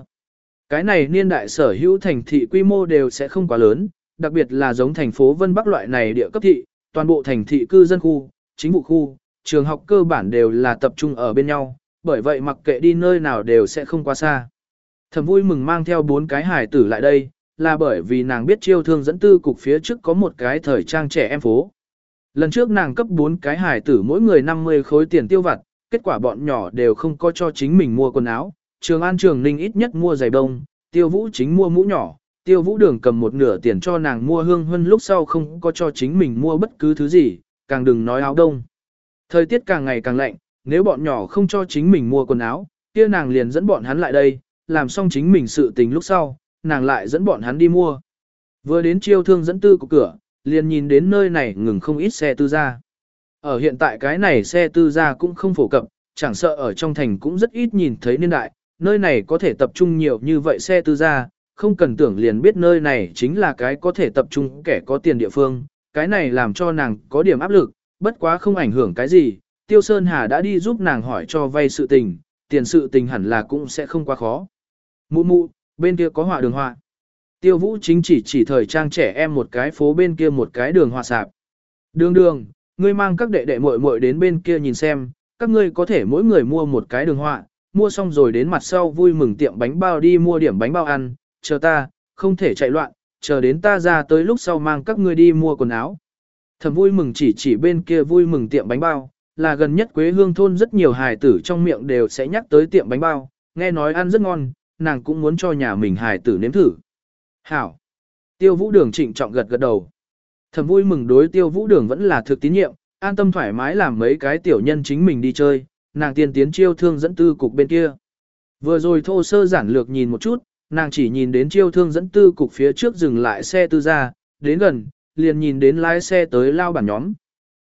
Cái này niên đại sở hữu thành thị quy mô đều sẽ không quá lớn, đặc biệt là giống thành phố Vân Bắc loại này địa cấp thị, toàn bộ thành thị cư dân khu, chính vụ khu, trường học cơ bản đều là tập trung ở bên nhau, bởi vậy mặc kệ đi nơi nào đều sẽ không quá xa. Thầm vui mừng mang theo bốn cái hài tử lại đây, là bởi vì nàng biết chiêu thương dẫn tư cục phía trước có một cái thời trang trẻ em phố. Lần trước nàng cấp bốn cái hải tử mỗi người 50 khối tiền tiêu vặt, kết quả bọn nhỏ đều không có cho chính mình mua quần áo. Trường An Trường Ninh ít nhất mua giày đông, tiêu vũ chính mua mũ nhỏ, tiêu vũ đường cầm một nửa tiền cho nàng mua hương hơn lúc sau không có cho chính mình mua bất cứ thứ gì, càng đừng nói áo đông. Thời tiết càng ngày càng lạnh, nếu bọn nhỏ không cho chính mình mua quần áo, kia nàng liền dẫn bọn hắn lại đây, làm xong chính mình sự tình lúc sau, nàng lại dẫn bọn hắn đi mua. Vừa đến chiêu thương dẫn tư của cửa, liền nhìn đến nơi này ngừng không ít xe tư gia. Ở hiện tại cái này xe tư gia cũng không phổ cập, chẳng sợ ở trong thành cũng rất ít nhìn thấy niên đại, nơi này có thể tập trung nhiều như vậy xe tư gia, không cần tưởng liền biết nơi này chính là cái có thể tập trung kẻ có tiền địa phương, cái này làm cho nàng có điểm áp lực, bất quá không ảnh hưởng cái gì, Tiêu Sơn Hà đã đi giúp nàng hỏi cho vay sự tình, tiền sự tình hẳn là cũng sẽ không quá khó. Mụ mụ, bên kia có họa đường họa. Tiêu Vũ chính chỉ chỉ thời trang trẻ em một cái phố bên kia một cái đường hoa sạp. Đường đường, ngươi mang các đệ đệ muội muội đến bên kia nhìn xem, các ngươi có thể mỗi người mua một cái đường họa, mua xong rồi đến mặt sau vui mừng tiệm bánh bao đi mua điểm bánh bao ăn, chờ ta, không thể chạy loạn, chờ đến ta ra tới lúc sau mang các ngươi đi mua quần áo. Thầm vui mừng chỉ chỉ bên kia vui mừng tiệm bánh bao, là gần nhất Quế Hương thôn rất nhiều hài tử trong miệng đều sẽ nhắc tới tiệm bánh bao, nghe nói ăn rất ngon, nàng cũng muốn cho nhà mình hài tử nếm thử. Hảo! Tiêu vũ đường trịnh trọng gật gật đầu. Thầm vui mừng đối tiêu vũ đường vẫn là thực tín nhiệm, an tâm thoải mái làm mấy cái tiểu nhân chính mình đi chơi, nàng tiên tiến chiêu thương dẫn tư cục bên kia. Vừa rồi thô sơ giản lược nhìn một chút, nàng chỉ nhìn đến chiêu thương dẫn tư cục phía trước dừng lại xe tư ra, đến gần, liền nhìn đến lái xe tới lao bản nhóm.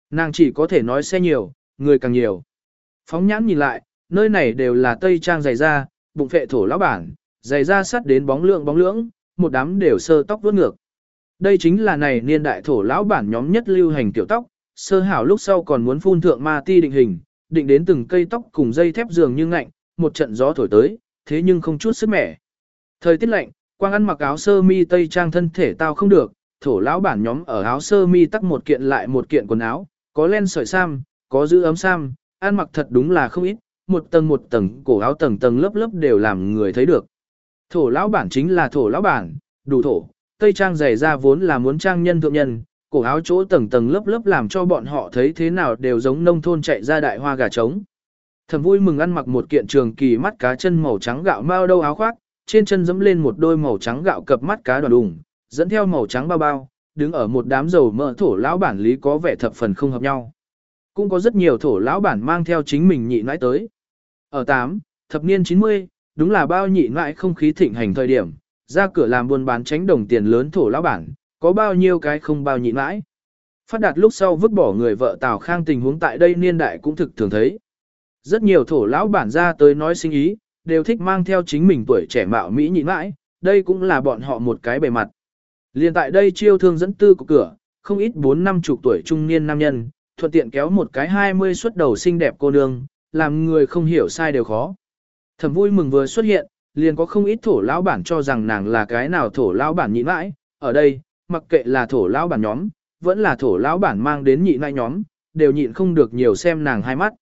Nàng chỉ có thể nói xe nhiều, người càng nhiều. Phóng nhãn nhìn lại, nơi này đều là tây trang dày da, bụng phệ thổ lão bản, dày da sắt đến bóng lượng bóng lưỡng, một đám đều sơ tóc vuốt ngược. Đây chính là này niên đại thổ lão bản nhóm nhất lưu hành tiểu tóc, sơ hảo lúc sau còn muốn phun thượng ma ti định hình, định đến từng cây tóc cùng dây thép dường như ngạnh, một trận gió thổi tới, thế nhưng không chút sức mẻ. Thời tiết lạnh, quang ăn mặc áo sơ mi tây trang thân thể tao không được, thổ lão bản nhóm ở áo sơ mi tắc một kiện lại một kiện quần áo, có len sợi sam, có giữ ấm sam, ăn mặc thật đúng là không ít, một tầng một tầng cổ áo tầng tầng lớp lớp đều làm người thấy được. Thổ lão bản chính là thổ lão bản, đủ thổ, tây trang dày ra vốn là muốn trang nhân thượng nhân, cổ áo chỗ tầng tầng lớp lớp làm cho bọn họ thấy thế nào đều giống nông thôn chạy ra đại hoa gà trống. Thầm vui mừng ăn mặc một kiện trường kỳ mắt cá chân màu trắng gạo mao đâu áo khoác, trên chân dẫm lên một đôi màu trắng gạo cập mắt cá đoàn đùng, dẫn theo màu trắng bao bao, đứng ở một đám dầu mỡ thổ lão bản lý có vẻ thập phần không hợp nhau. Cũng có rất nhiều thổ lão bản mang theo chính mình nhị nãi tới. Ở 8, thập niên 90, đúng là bao nhị mãi không khí thịnh hành thời điểm, ra cửa làm buôn bán tránh đồng tiền lớn thổ lão bản, có bao nhiêu cái không bao nhị mãi Phát đạt lúc sau vứt bỏ người vợ Tào Khang tình huống tại đây niên đại cũng thực thường thấy. Rất nhiều thổ lão bản ra tới nói sinh ý, đều thích mang theo chính mình tuổi trẻ mạo Mỹ nhị mãi đây cũng là bọn họ một cái bề mặt. Liên tại đây chiêu thương dẫn tư của cửa, không ít bốn năm chục tuổi trung niên nam nhân, thuận tiện kéo một cái hai mươi xuất đầu xinh đẹp cô nương, làm người không hiểu sai đều khó. Thẩm vui mừng vừa xuất hiện, liền có không ít thổ lão bản cho rằng nàng là cái nào thổ lão bản nhị mãi, ở đây, mặc kệ là thổ lão bản nhóm, vẫn là thổ lão bản mang đến nhị mãi nhóm, đều nhịn không được nhiều xem nàng hai mắt.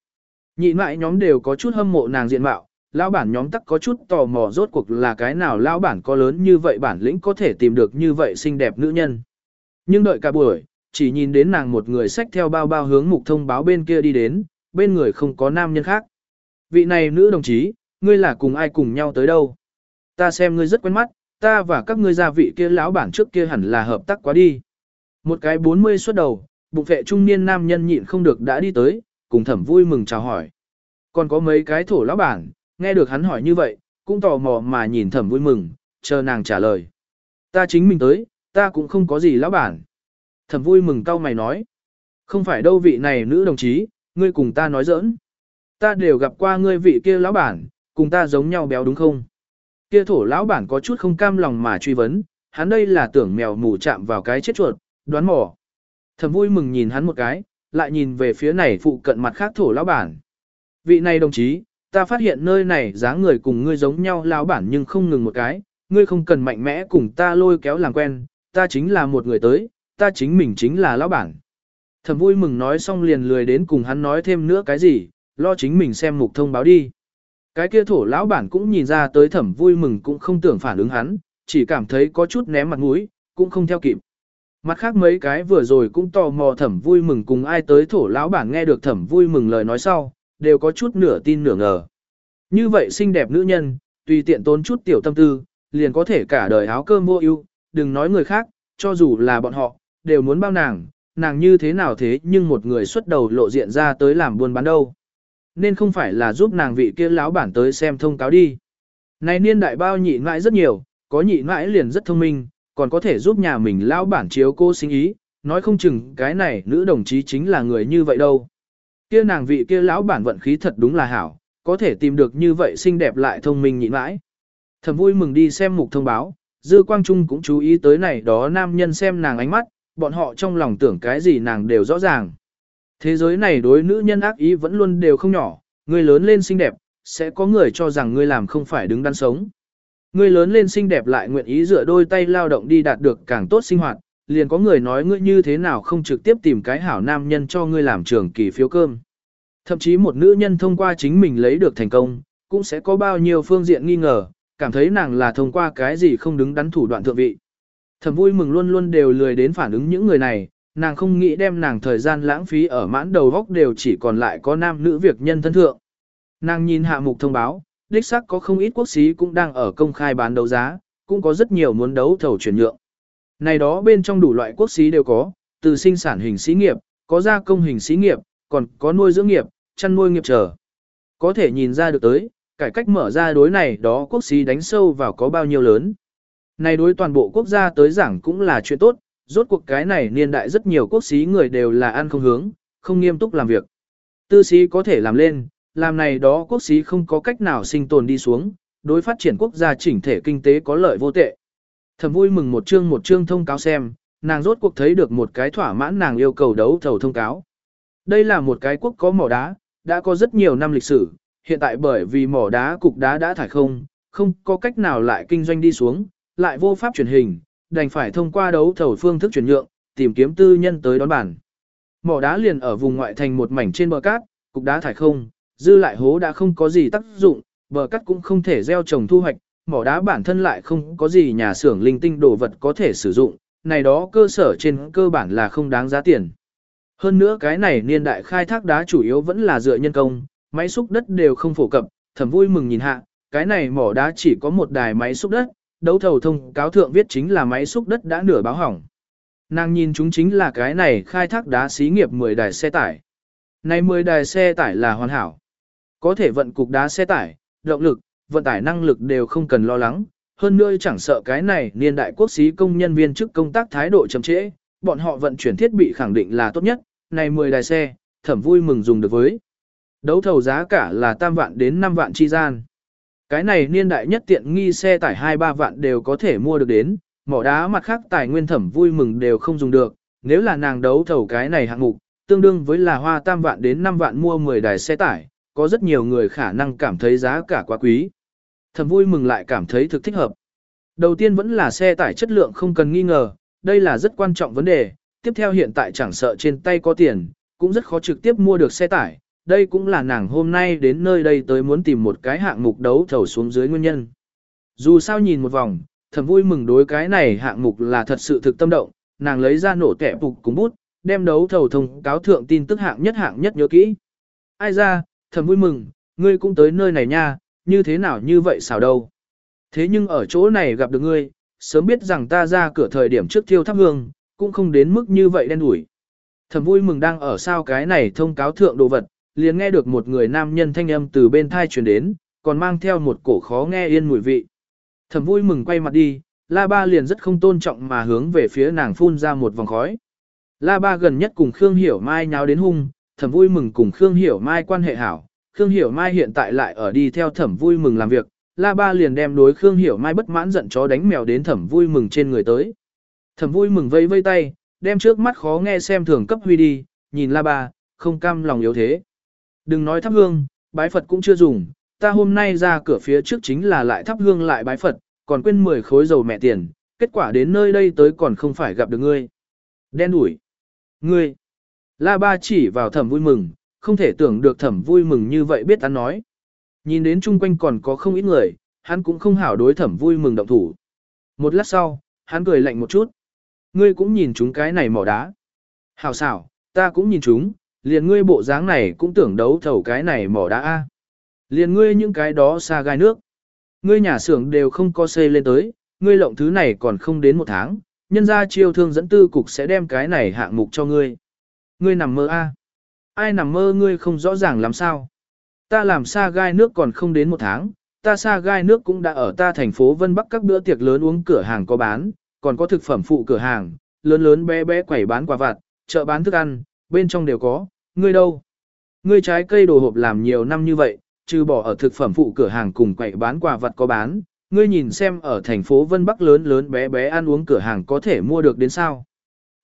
Nhị mãi nhóm đều có chút hâm mộ nàng diện mạo, lão bản nhóm tắc có chút tò mò rốt cuộc là cái nào lão bản có lớn như vậy bản lĩnh có thể tìm được như vậy xinh đẹp nữ nhân. Nhưng đợi cả buổi, chỉ nhìn đến nàng một người xách theo bao bao hướng mục thông báo bên kia đi đến, bên người không có nam nhân khác. Vị này nữ đồng chí, ngươi là cùng ai cùng nhau tới đâu? Ta xem ngươi rất quen mắt, ta và các ngươi gia vị kia lão bản trước kia hẳn là hợp tác quá đi. Một cái 40 xuất đầu, bụng vệ trung niên nam nhân nhịn không được đã đi tới, cùng thẩm vui mừng chào hỏi. Còn có mấy cái thổ lão bản, nghe được hắn hỏi như vậy, cũng tò mò mà nhìn thẩm vui mừng, chờ nàng trả lời. Ta chính mình tới, ta cũng không có gì lão bản. Thẩm vui mừng cau mày nói. Không phải đâu vị này nữ đồng chí, ngươi cùng ta nói giỡn. Ta đều gặp qua ngươi vị kia lão bản, cùng ta giống nhau béo đúng không? Kia thổ lão bản có chút không cam lòng mà truy vấn, hắn đây là tưởng mèo mù chạm vào cái chết chuột, đoán mò. thầm vui mừng nhìn hắn một cái, lại nhìn về phía này phụ cận mặt khác thổ lão bản. Vị này đồng chí, ta phát hiện nơi này dáng người cùng ngươi giống nhau lão bản nhưng không ngừng một cái, ngươi không cần mạnh mẽ cùng ta lôi kéo làm quen, ta chính là một người tới, ta chính mình chính là lão bản. thầm vui mừng nói xong liền lười đến cùng hắn nói thêm nữa cái gì, lo chính mình xem mục thông báo đi. Cái kia thổ lão bản cũng nhìn ra tới thẩm vui mừng cũng không tưởng phản ứng hắn, chỉ cảm thấy có chút ném mặt mũi, cũng không theo kịp. Mặt khác mấy cái vừa rồi cũng tò mò thẩm vui mừng cùng ai tới thổ lão bản nghe được thẩm vui mừng lời nói sau, đều có chút nửa tin nửa ngờ. Như vậy xinh đẹp nữ nhân, tùy tiện tốn chút tiểu tâm tư, liền có thể cả đời áo cơm mua ưu, đừng nói người khác, cho dù là bọn họ, đều muốn bao nàng, nàng như thế nào thế nhưng một người xuất đầu lộ diện ra tới làm buôn bán đâu nên không phải là giúp nàng vị kia lão bản tới xem thông cáo đi. Này niên đại bao nhị ngãi rất nhiều, có nhị ngãi liền rất thông minh, còn có thể giúp nhà mình lão bản chiếu cô sinh ý, nói không chừng cái này nữ đồng chí chính là người như vậy đâu. Kia nàng vị kia lão bản vận khí thật đúng là hảo, có thể tìm được như vậy xinh đẹp lại thông minh nhị ngãi. Thầm vui mừng đi xem mục thông báo, Dư Quang Trung cũng chú ý tới này đó nam nhân xem nàng ánh mắt, bọn họ trong lòng tưởng cái gì nàng đều rõ ràng. Thế giới này đối nữ nhân ác ý vẫn luôn đều không nhỏ, người lớn lên xinh đẹp, sẽ có người cho rằng ngươi làm không phải đứng đắn sống. Ngươi lớn lên xinh đẹp lại nguyện ý dựa đôi tay lao động đi đạt được càng tốt sinh hoạt, liền có người nói ngươi như thế nào không trực tiếp tìm cái hảo nam nhân cho ngươi làm trường kỳ phiếu cơm. Thậm chí một nữ nhân thông qua chính mình lấy được thành công, cũng sẽ có bao nhiêu phương diện nghi ngờ, cảm thấy nàng là thông qua cái gì không đứng đắn thủ đoạn thượng vị. Thầm vui mừng luôn luôn đều lười đến phản ứng những người này, nàng không nghĩ đem nàng thời gian lãng phí ở mãn đầu góc đều chỉ còn lại có nam nữ việc nhân thân thượng. Nàng nhìn hạ mục thông báo, đích xác có không ít quốc sĩ cũng đang ở công khai bán đấu giá, cũng có rất nhiều muốn đấu thầu chuyển nhượng. Này đó bên trong đủ loại quốc sĩ đều có, từ sinh sản hình xí nghiệp, có gia công hình xí nghiệp, còn có nuôi dưỡng nghiệp, chăn nuôi nghiệp trở. Có thể nhìn ra được tới, cải cách mở ra đối này đó quốc sĩ đánh sâu vào có bao nhiêu lớn. Này đối toàn bộ quốc gia tới giảng cũng là chuyện tốt, rốt cuộc cái này niên đại rất nhiều quốc sĩ người đều là ăn không hướng, không nghiêm túc làm việc. Tư sĩ có thể làm lên, làm này đó quốc sĩ không có cách nào sinh tồn đi xuống, đối phát triển quốc gia chỉnh thể kinh tế có lợi vô tệ. Thầm vui mừng một chương một chương thông cáo xem, nàng rốt cuộc thấy được một cái thỏa mãn nàng yêu cầu đấu thầu thông cáo. Đây là một cái quốc có mỏ đá, đã có rất nhiều năm lịch sử, hiện tại bởi vì mỏ đá cục đá đã thải không, không có cách nào lại kinh doanh đi xuống, lại vô pháp truyền hình, đành phải thông qua đấu thầu phương thức chuyển nhượng, tìm kiếm tư nhân tới đón bản. Mỏ đá liền ở vùng ngoại thành một mảnh trên bờ cát, cục đá thải không, dư lại hố đã không có gì tác dụng, bờ cát cũng không thể gieo trồng thu hoạch, mỏ đá bản thân lại không có gì nhà xưởng linh tinh đồ vật có thể sử dụng, này đó cơ sở trên cơ bản là không đáng giá tiền. Hơn nữa cái này niên đại khai thác đá chủ yếu vẫn là dựa nhân công, máy xúc đất đều không phổ cập, thầm vui mừng nhìn hạ, cái này mỏ đá chỉ có một đài máy xúc đất, đấu thầu thông cáo thượng viết chính là máy xúc đất đã nửa báo hỏng. Nàng nhìn chúng chính là cái này khai thác đá xí nghiệp 10 đài xe tải. Này 10 đài xe tải là hoàn hảo. Có thể vận cục đá xe tải, động lực, vận tải năng lực đều không cần lo lắng. Hơn nữa chẳng sợ cái này niên đại quốc xí công nhân viên chức công tác thái độ chậm trễ, bọn họ vận chuyển thiết bị khẳng định là tốt nhất. Này 10 đài xe, thẩm vui mừng dùng được với. Đấu thầu giá cả là tam vạn đến 5 vạn chi gian. Cái này niên đại nhất tiện nghi xe tải 2-3 vạn đều có thể mua được đến, mỏ đá mặt khác tài nguyên thẩm vui mừng đều không dùng được, nếu là nàng đấu thầu cái này hạng mục, tương đương với là hoa tam vạn đến 5 vạn mua 10 đài xe tải, có rất nhiều người khả năng cảm thấy giá cả quá quý. Thẩm vui mừng lại cảm thấy thực thích hợp. Đầu tiên vẫn là xe tải chất lượng không cần nghi ngờ, đây là rất quan trọng vấn đề, tiếp theo hiện tại chẳng sợ trên tay có tiền, cũng rất khó trực tiếp mua được xe tải, đây cũng là nàng hôm nay đến nơi đây tới muốn tìm một cái hạng mục đấu thầu xuống dưới nguyên nhân. Dù sao nhìn một vòng, thầm vui mừng đối cái này hạng mục là thật sự thực tâm động, nàng lấy ra nổ kẻ phục cùng bút, đem đấu thầu thông cáo thượng tin tức hạng nhất hạng nhất nhớ kỹ. Ai ra, thầm vui mừng, ngươi cũng tới nơi này nha, như thế nào như vậy sao đâu. Thế nhưng ở chỗ này gặp được ngươi, sớm biết rằng ta ra cửa thời điểm trước thiêu thắp hương, cũng không đến mức như vậy đen đủi. Thầm vui mừng đang ở sao cái này thông cáo thượng đồ vật, liền nghe được một người nam nhân thanh âm từ bên thai truyền đến, còn mang theo một cổ khó nghe yên mùi vị. Thẩm vui mừng quay mặt đi, La Ba liền rất không tôn trọng mà hướng về phía nàng phun ra một vòng khói. La Ba gần nhất cùng Khương Hiểu Mai nháo đến hung, thẩm vui mừng cùng Khương Hiểu Mai quan hệ hảo. Khương Hiểu Mai hiện tại lại ở đi theo thẩm vui mừng làm việc, La Ba liền đem đối Khương Hiểu Mai bất mãn giận chó đánh mèo đến thẩm vui mừng trên người tới. Thẩm vui mừng vây vây tay, đem trước mắt khó nghe xem thường cấp huy đi, nhìn La Ba, không cam lòng yếu thế. Đừng nói thắp hương, bái Phật cũng chưa dùng, ta hôm nay ra cửa phía trước chính là lại thắp hương lại bái Phật, còn quên 10 khối dầu mẹ tiền, kết quả đến nơi đây tới còn không phải gặp được ngươi. Đen đủi. Ngươi. La ba chỉ vào thẩm vui mừng, không thể tưởng được thẩm vui mừng như vậy biết hắn nói. Nhìn đến chung quanh còn có không ít người, hắn cũng không hảo đối thẩm vui mừng động thủ. Một lát sau, hắn cười lạnh một chút. Ngươi cũng nhìn chúng cái này mỏ đá. Hảo xảo, ta cũng nhìn chúng, liền ngươi bộ dáng này cũng tưởng đấu thầu cái này mỏ đá a. Liền ngươi những cái đó xa gai nước. Ngươi nhà xưởng đều không có xây lên tới, ngươi lộng thứ này còn không đến một tháng, nhân ra chiêu thương dẫn tư cục sẽ đem cái này hạng mục cho ngươi. Ngươi nằm mơ a? Ai nằm mơ ngươi không rõ ràng làm sao? Ta làm xa gai nước còn không đến một tháng, ta xa gai nước cũng đã ở ta thành phố Vân Bắc các bữa tiệc lớn uống cửa hàng có bán, còn có thực phẩm phụ cửa hàng, lớn lớn bé bé quẩy bán quà vặt, chợ bán thức ăn, bên trong đều có, ngươi đâu? Ngươi trái cây đồ hộp làm nhiều năm như vậy, trừ bỏ ở thực phẩm phụ cửa hàng cùng quậy bán quà vật có bán, ngươi nhìn xem ở thành phố Vân Bắc lớn lớn bé bé ăn uống cửa hàng có thể mua được đến sao?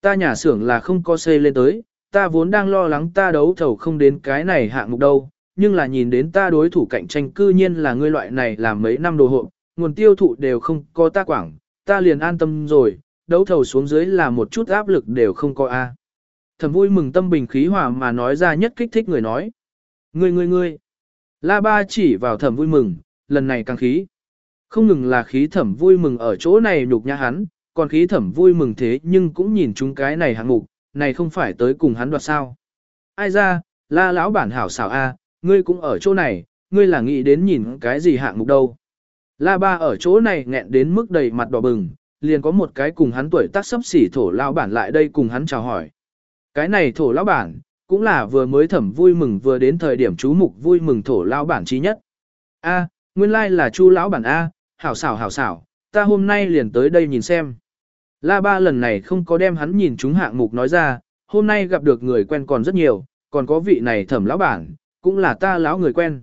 Ta nhà xưởng là không có xây lên tới, ta vốn đang lo lắng ta đấu thầu không đến cái này hạng mục đâu, nhưng là nhìn đến ta đối thủ cạnh tranh cư nhiên là ngươi loại này làm mấy năm đồ hộp, nguồn tiêu thụ đều không có ta quảng, ta liền an tâm rồi, đấu thầu xuống dưới là một chút áp lực đều không có a. Thẩm vui mừng tâm bình khí hòa mà nói ra nhất kích thích người nói. Ngươi ngươi ngươi. La ba chỉ vào thẩm vui mừng, lần này càng khí. Không ngừng là khí thẩm vui mừng ở chỗ này nhục nhã hắn, còn khí thẩm vui mừng thế nhưng cũng nhìn chúng cái này hạng mục, này không phải tới cùng hắn đoạt sao. Ai ra, la lão bản hảo xảo a, ngươi cũng ở chỗ này, ngươi là nghĩ đến nhìn cái gì hạng mục đâu. La ba ở chỗ này nghẹn đến mức đầy mặt đỏ bừng, liền có một cái cùng hắn tuổi tác sấp xỉ thổ lao bản lại đây cùng hắn chào hỏi. Cái này thổ lão bản, cũng là vừa mới thẩm vui mừng vừa đến thời điểm chú mục vui mừng thổ lão bản trí nhất. A, nguyên lai like là chu lão bản A, hảo xảo hảo xảo, ta hôm nay liền tới đây nhìn xem. La ba lần này không có đem hắn nhìn chúng hạng mục nói ra, hôm nay gặp được người quen còn rất nhiều, còn có vị này thẩm lão bản, cũng là ta lão người quen.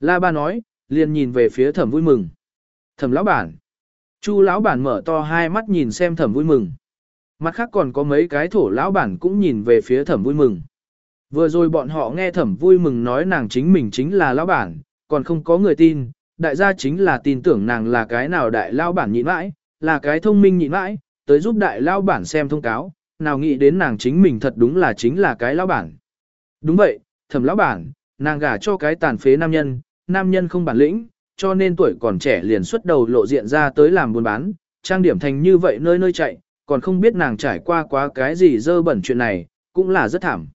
La ba nói, liền nhìn về phía thẩm vui mừng. Thẩm lão bản. Chu lão bản mở to hai mắt nhìn xem thẩm vui mừng. Mặt khác còn có mấy cái thổ lão bản cũng nhìn về phía thẩm vui mừng. Vừa rồi bọn họ nghe thẩm vui mừng nói nàng chính mình chính là lão bản, còn không có người tin, đại gia chính là tin tưởng nàng là cái nào đại lão bản nhịn mãi, là cái thông minh nhịn mãi, tới giúp đại lão bản xem thông cáo, nào nghĩ đến nàng chính mình thật đúng là chính là cái lão bản. Đúng vậy, thẩm lão bản, nàng gả cho cái tàn phế nam nhân, nam nhân không bản lĩnh, cho nên tuổi còn trẻ liền xuất đầu lộ diện ra tới làm buôn bán, trang điểm thành như vậy nơi nơi chạy, còn không biết nàng trải qua quá cái gì dơ bẩn chuyện này, cũng là rất thảm.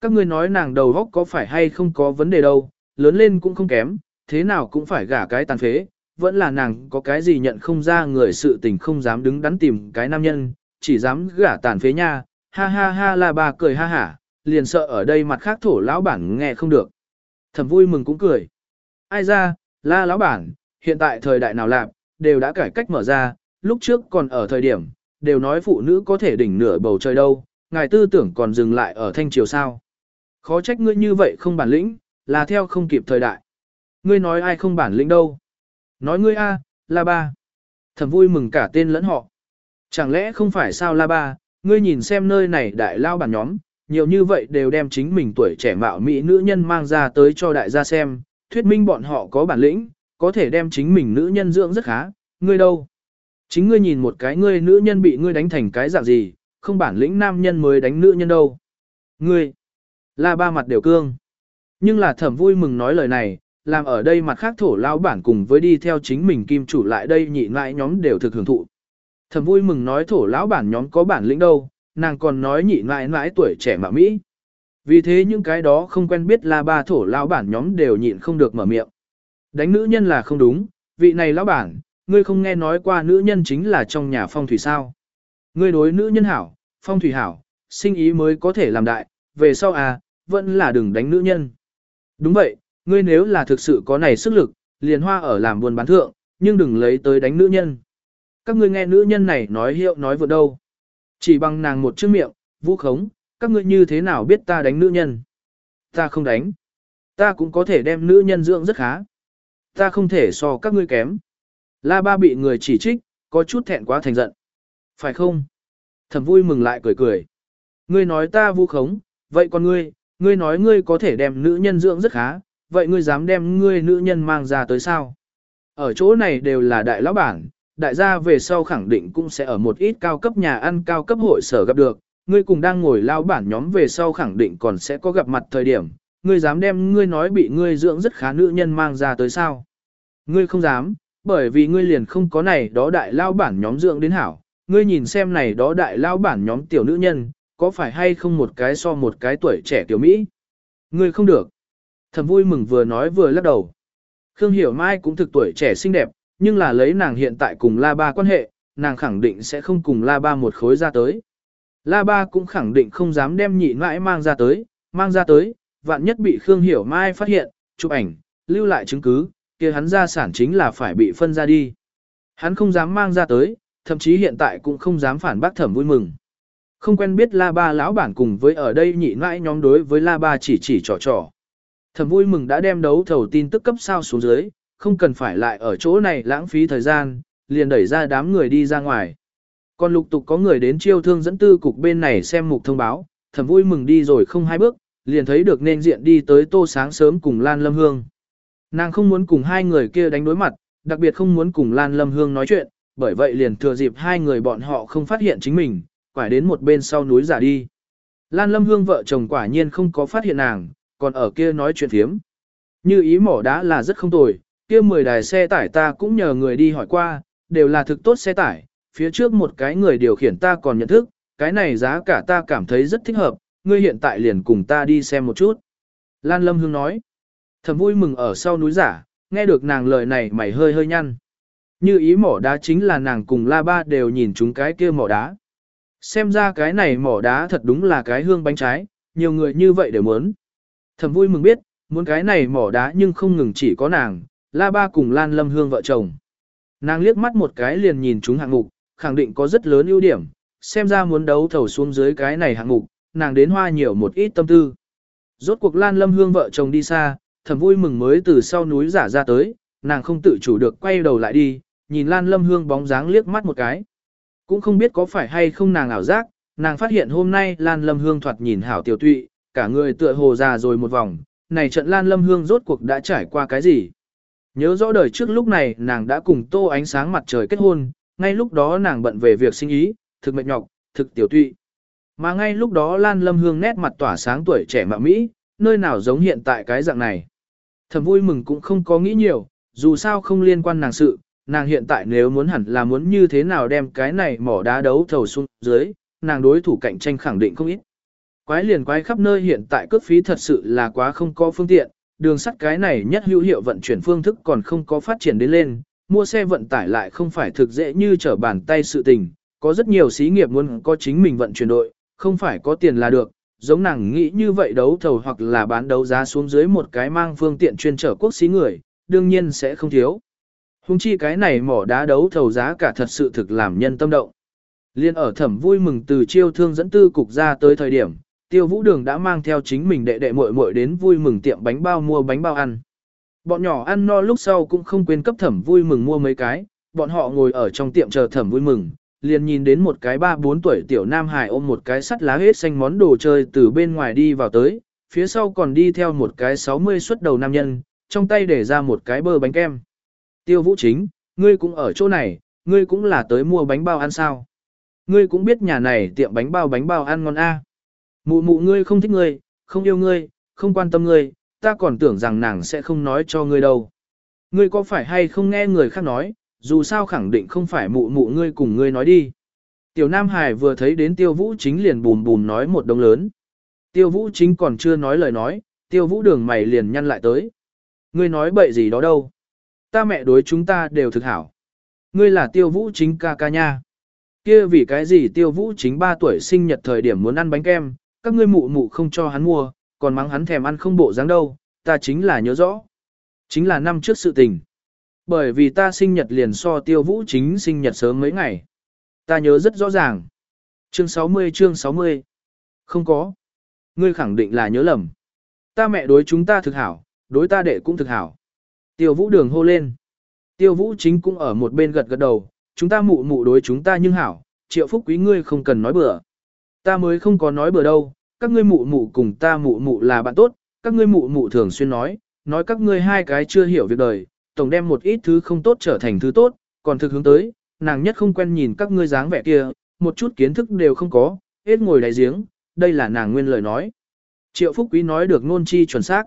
Các ngươi nói nàng đầu góc có phải hay không có vấn đề đâu, lớn lên cũng không kém, thế nào cũng phải gả cái tàn phế, vẫn là nàng có cái gì nhận không ra người sự tình không dám đứng đắn tìm cái nam nhân, chỉ dám gả tàn phế nha, ha ha ha là bà cười ha hả, liền sợ ở đây mặt khác thổ lão bản nghe không được. Thầm vui mừng cũng cười. Ai ra, la lão bản, hiện tại thời đại nào lạc, đều đã cải cách mở ra, lúc trước còn ở thời điểm, đều nói phụ nữ có thể đỉnh nửa bầu trời đâu, ngài tư tưởng còn dừng lại ở thanh triều sao. Khó trách ngươi như vậy không bản lĩnh, là theo không kịp thời đại. Ngươi nói ai không bản lĩnh đâu. Nói ngươi a, la ba. Thầm vui mừng cả tên lẫn họ. Chẳng lẽ không phải sao la ba, ngươi nhìn xem nơi này đại lao bản nhóm, nhiều như vậy đều đem chính mình tuổi trẻ mạo mỹ nữ nhân mang ra tới cho đại gia xem, thuyết minh bọn họ có bản lĩnh, có thể đem chính mình nữ nhân dưỡng rất khá, ngươi đâu? Chính ngươi nhìn một cái ngươi nữ nhân bị ngươi đánh thành cái dạng gì, không bản lĩnh nam nhân mới đánh nữ nhân đâu. Ngươi, là ba mặt đều cương. Nhưng là thẩm vui mừng nói lời này, làm ở đây mặt khác thổ lao bản cùng với đi theo chính mình kim chủ lại đây nhị lại nhóm đều thực hưởng thụ. Thẩm vui mừng nói thổ lão bản nhóm có bản lĩnh đâu, nàng còn nói nhị nại nãi tuổi trẻ mà Mỹ. Vì thế những cái đó không quen biết là ba thổ lão bản nhóm đều nhịn không được mở miệng. Đánh nữ nhân là không đúng, vị này lão bản, ngươi không nghe nói qua nữ nhân chính là trong nhà phong thủy sao. Ngươi đối nữ nhân hảo, phong thủy hảo, sinh ý mới có thể làm đại, về sau à, vẫn là đừng đánh nữ nhân. Đúng vậy, ngươi nếu là thực sự có này sức lực, liền hoa ở làm buôn bán thượng, nhưng đừng lấy tới đánh nữ nhân. Các ngươi nghe nữ nhân này nói hiệu nói vượt đâu. Chỉ bằng nàng một chữ miệng, vũ khống, các ngươi như thế nào biết ta đánh nữ nhân? Ta không đánh. Ta cũng có thể đem nữ nhân dưỡng rất khá. Ta không thể so các ngươi kém. La ba bị người chỉ trích, có chút thẹn quá thành giận. Phải không? Thẩm vui mừng lại cười cười. Ngươi nói ta vu khống, vậy còn ngươi, ngươi nói ngươi có thể đem nữ nhân dưỡng rất khá, vậy ngươi dám đem ngươi nữ nhân mang ra tới sao? Ở chỗ này đều là đại lão bản, đại gia về sau khẳng định cũng sẽ ở một ít cao cấp nhà ăn cao cấp hội sở gặp được, ngươi cùng đang ngồi lao bản nhóm về sau khẳng định còn sẽ có gặp mặt thời điểm, ngươi dám đem ngươi nói bị ngươi dưỡng rất khá nữ nhân mang ra tới sao? Ngươi không dám, bởi vì ngươi liền không có này đó đại lao bản nhóm dưỡng đến hảo, ngươi nhìn xem này đó đại lao bản nhóm tiểu nữ nhân, có phải hay không một cái so một cái tuổi trẻ tiểu Mỹ? Ngươi không được. Thầm vui mừng vừa nói vừa lắc đầu. Khương Hiểu Mai cũng thực tuổi trẻ xinh đẹp, nhưng là lấy nàng hiện tại cùng La Ba quan hệ, nàng khẳng định sẽ không cùng La Ba một khối ra tới. La Ba cũng khẳng định không dám đem nhị mãi mang ra tới, mang ra tới, vạn nhất bị Khương Hiểu Mai phát hiện, chụp ảnh, lưu lại chứng cứ, kia hắn gia sản chính là phải bị phân ra đi. Hắn không dám mang ra tới, thậm chí hiện tại cũng không dám phản bác thẩm vui mừng. Không quen biết La Ba lão bản cùng với ở đây nhị mãi nhóm đối với La Ba chỉ chỉ trò trò. Thẩm vui mừng đã đem đấu thầu tin tức cấp sao xuống dưới, không cần phải lại ở chỗ này lãng phí thời gian, liền đẩy ra đám người đi ra ngoài. Còn lục tục có người đến chiêu thương dẫn tư cục bên này xem mục thông báo, thẩm vui mừng đi rồi không hai bước, liền thấy được nên diện đi tới tô sáng sớm cùng Lan Lâm Hương. Nàng không muốn cùng hai người kia đánh đối mặt, đặc biệt không muốn cùng Lan Lâm Hương nói chuyện, bởi vậy liền thừa dịp hai người bọn họ không phát hiện chính mình, quải đến một bên sau núi giả đi. Lan Lâm Hương vợ chồng quả nhiên không có phát hiện nàng, còn ở kia nói chuyện phiếm. Như ý mỏ đá là rất không tồi, kia 10 đài xe tải ta cũng nhờ người đi hỏi qua, đều là thực tốt xe tải, phía trước một cái người điều khiển ta còn nhận thức, cái này giá cả ta cảm thấy rất thích hợp, ngươi hiện tại liền cùng ta đi xem một chút. Lan Lâm Hương nói, thầm vui mừng ở sau núi giả, nghe được nàng lời này mày hơi hơi nhăn. Như ý mỏ đá chính là nàng cùng La Ba đều nhìn chúng cái kia mỏ đá. Xem ra cái này mỏ đá thật đúng là cái hương bánh trái, nhiều người như vậy đều muốn. Thầm vui mừng biết, muốn cái này mỏ đá nhưng không ngừng chỉ có nàng, La Ba cùng Lan Lâm Hương vợ chồng. Nàng liếc mắt một cái liền nhìn chúng hạng mục, khẳng định có rất lớn ưu điểm, xem ra muốn đấu thầu xuống dưới cái này hạng mục, nàng đến hoa nhiều một ít tâm tư. Rốt cuộc Lan Lâm Hương vợ chồng đi xa, thầm vui mừng mới từ sau núi giả ra tới, nàng không tự chủ được quay đầu lại đi, nhìn Lan Lâm Hương bóng dáng liếc mắt một cái. Cũng không biết có phải hay không nàng ảo giác, nàng phát hiện hôm nay Lan Lâm Hương thoạt nhìn hảo tiểu tụy, cả người tựa hồ già rồi một vòng, này trận Lan Lâm Hương rốt cuộc đã trải qua cái gì. Nhớ rõ đời trước lúc này nàng đã cùng tô ánh sáng mặt trời kết hôn, ngay lúc đó nàng bận về việc sinh ý, thực mệt nhọc, thực tiểu tụy. Mà ngay lúc đó Lan Lâm Hương nét mặt tỏa sáng tuổi trẻ mạ Mỹ, nơi nào giống hiện tại cái dạng này. Thẩm vui mừng cũng không có nghĩ nhiều, dù sao không liên quan nàng sự, nàng hiện tại nếu muốn hẳn là muốn như thế nào đem cái này mỏ đá đấu thầu xuống dưới, nàng đối thủ cạnh tranh khẳng định không ít. Quái liền quái khắp nơi hiện tại cước phí thật sự là quá không có phương tiện, đường sắt cái này nhất hữu hiệu vận chuyển phương thức còn không có phát triển đến lên, mua xe vận tải lại không phải thực dễ như trở bàn tay sự tình, có rất nhiều xí nghiệp muốn có chính mình vận chuyển đội, không phải có tiền là được, giống nàng nghĩ như vậy đấu thầu hoặc là bán đấu giá xuống dưới một cái mang phương tiện chuyên trở quốc xí người, đương nhiên sẽ không thiếu. Hùng chi cái này mỏ đá đấu thầu giá cả thật sự thực làm nhân tâm động. Liên ở thẩm vui mừng từ chiêu thương dẫn tư cục ra tới thời điểm, tiêu vũ đường đã mang theo chính mình đệ đệ muội muội đến vui mừng tiệm bánh bao mua bánh bao ăn. Bọn nhỏ ăn no lúc sau cũng không quên cấp thẩm vui mừng mua mấy cái, bọn họ ngồi ở trong tiệm chờ thẩm vui mừng, liền nhìn đến một cái ba bốn tuổi tiểu nam hải ôm một cái sắt lá hết xanh món đồ chơi từ bên ngoài đi vào tới, phía sau còn đi theo một cái 60 xuất đầu nam nhân, trong tay để ra một cái bơ bánh kem. Tiêu vũ chính, ngươi cũng ở chỗ này, ngươi cũng là tới mua bánh bao ăn sao. Ngươi cũng biết nhà này tiệm bánh bao bánh bao ăn ngon a. Mụ mụ ngươi không thích ngươi, không yêu ngươi, không quan tâm ngươi, ta còn tưởng rằng nàng sẽ không nói cho ngươi đâu. Ngươi có phải hay không nghe người khác nói, dù sao khẳng định không phải mụ mụ ngươi cùng ngươi nói đi. Tiểu Nam Hải vừa thấy đến tiêu vũ chính liền bùm bùm nói một đống lớn. Tiêu vũ chính còn chưa nói lời nói, tiêu vũ đường mày liền nhăn lại tới. Ngươi nói bậy gì đó đâu. Ta mẹ đối chúng ta đều thực hảo. Ngươi là tiêu vũ chính ca ca nha. Kia vì cái gì tiêu vũ chính 3 tuổi sinh nhật thời điểm muốn ăn bánh kem, các ngươi mụ mụ không cho hắn mua, còn mắng hắn thèm ăn không bộ dáng đâu, ta chính là nhớ rõ. Chính là năm trước sự tình. Bởi vì ta sinh nhật liền so tiêu vũ chính sinh nhật sớm mấy ngày. Ta nhớ rất rõ ràng. Chương 60 chương 60. Không có. Ngươi khẳng định là nhớ lầm. Ta mẹ đối chúng ta thực hảo, đối ta đệ cũng thực hảo. Tiêu vũ đường hô lên. Tiêu vũ chính cũng ở một bên gật gật đầu, chúng ta mụ mụ đối chúng ta nhưng hảo, triệu phúc quý ngươi không cần nói bừa. Ta mới không có nói bừa đâu, các ngươi mụ mụ cùng ta mụ mụ là bạn tốt, các ngươi mụ mụ thường xuyên nói, nói các ngươi hai cái chưa hiểu việc đời, tổng đem một ít thứ không tốt trở thành thứ tốt, còn thực hướng tới, nàng nhất không quen nhìn các ngươi dáng vẻ kia, một chút kiến thức đều không có, hết ngồi đáy giếng, đây là nàng nguyên lời nói. Triệu Phúc Quý nói được nôn chi chuẩn xác.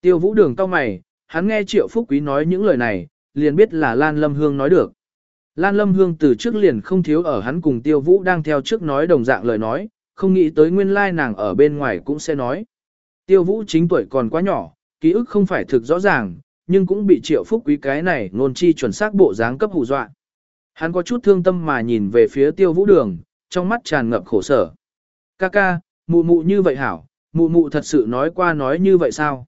Tiêu vũ đường cao mày, hắn nghe Triệu Phúc Quý nói những lời này, liền biết là Lan Lâm Hương nói được. Lan Lâm Hương từ trước liền không thiếu ở hắn cùng Tiêu Vũ đang theo trước nói đồng dạng lời nói, không nghĩ tới nguyên lai nàng ở bên ngoài cũng sẽ nói. Tiêu Vũ chính tuổi còn quá nhỏ, ký ức không phải thực rõ ràng, nhưng cũng bị triệu phúc quý cái này ngôn chi chuẩn xác bộ dáng cấp hù dọa. Hắn có chút thương tâm mà nhìn về phía Tiêu Vũ đường, trong mắt tràn ngập khổ sở. Ca ca, mụ mụ như vậy hảo, mụ mụ thật sự nói qua nói như vậy sao?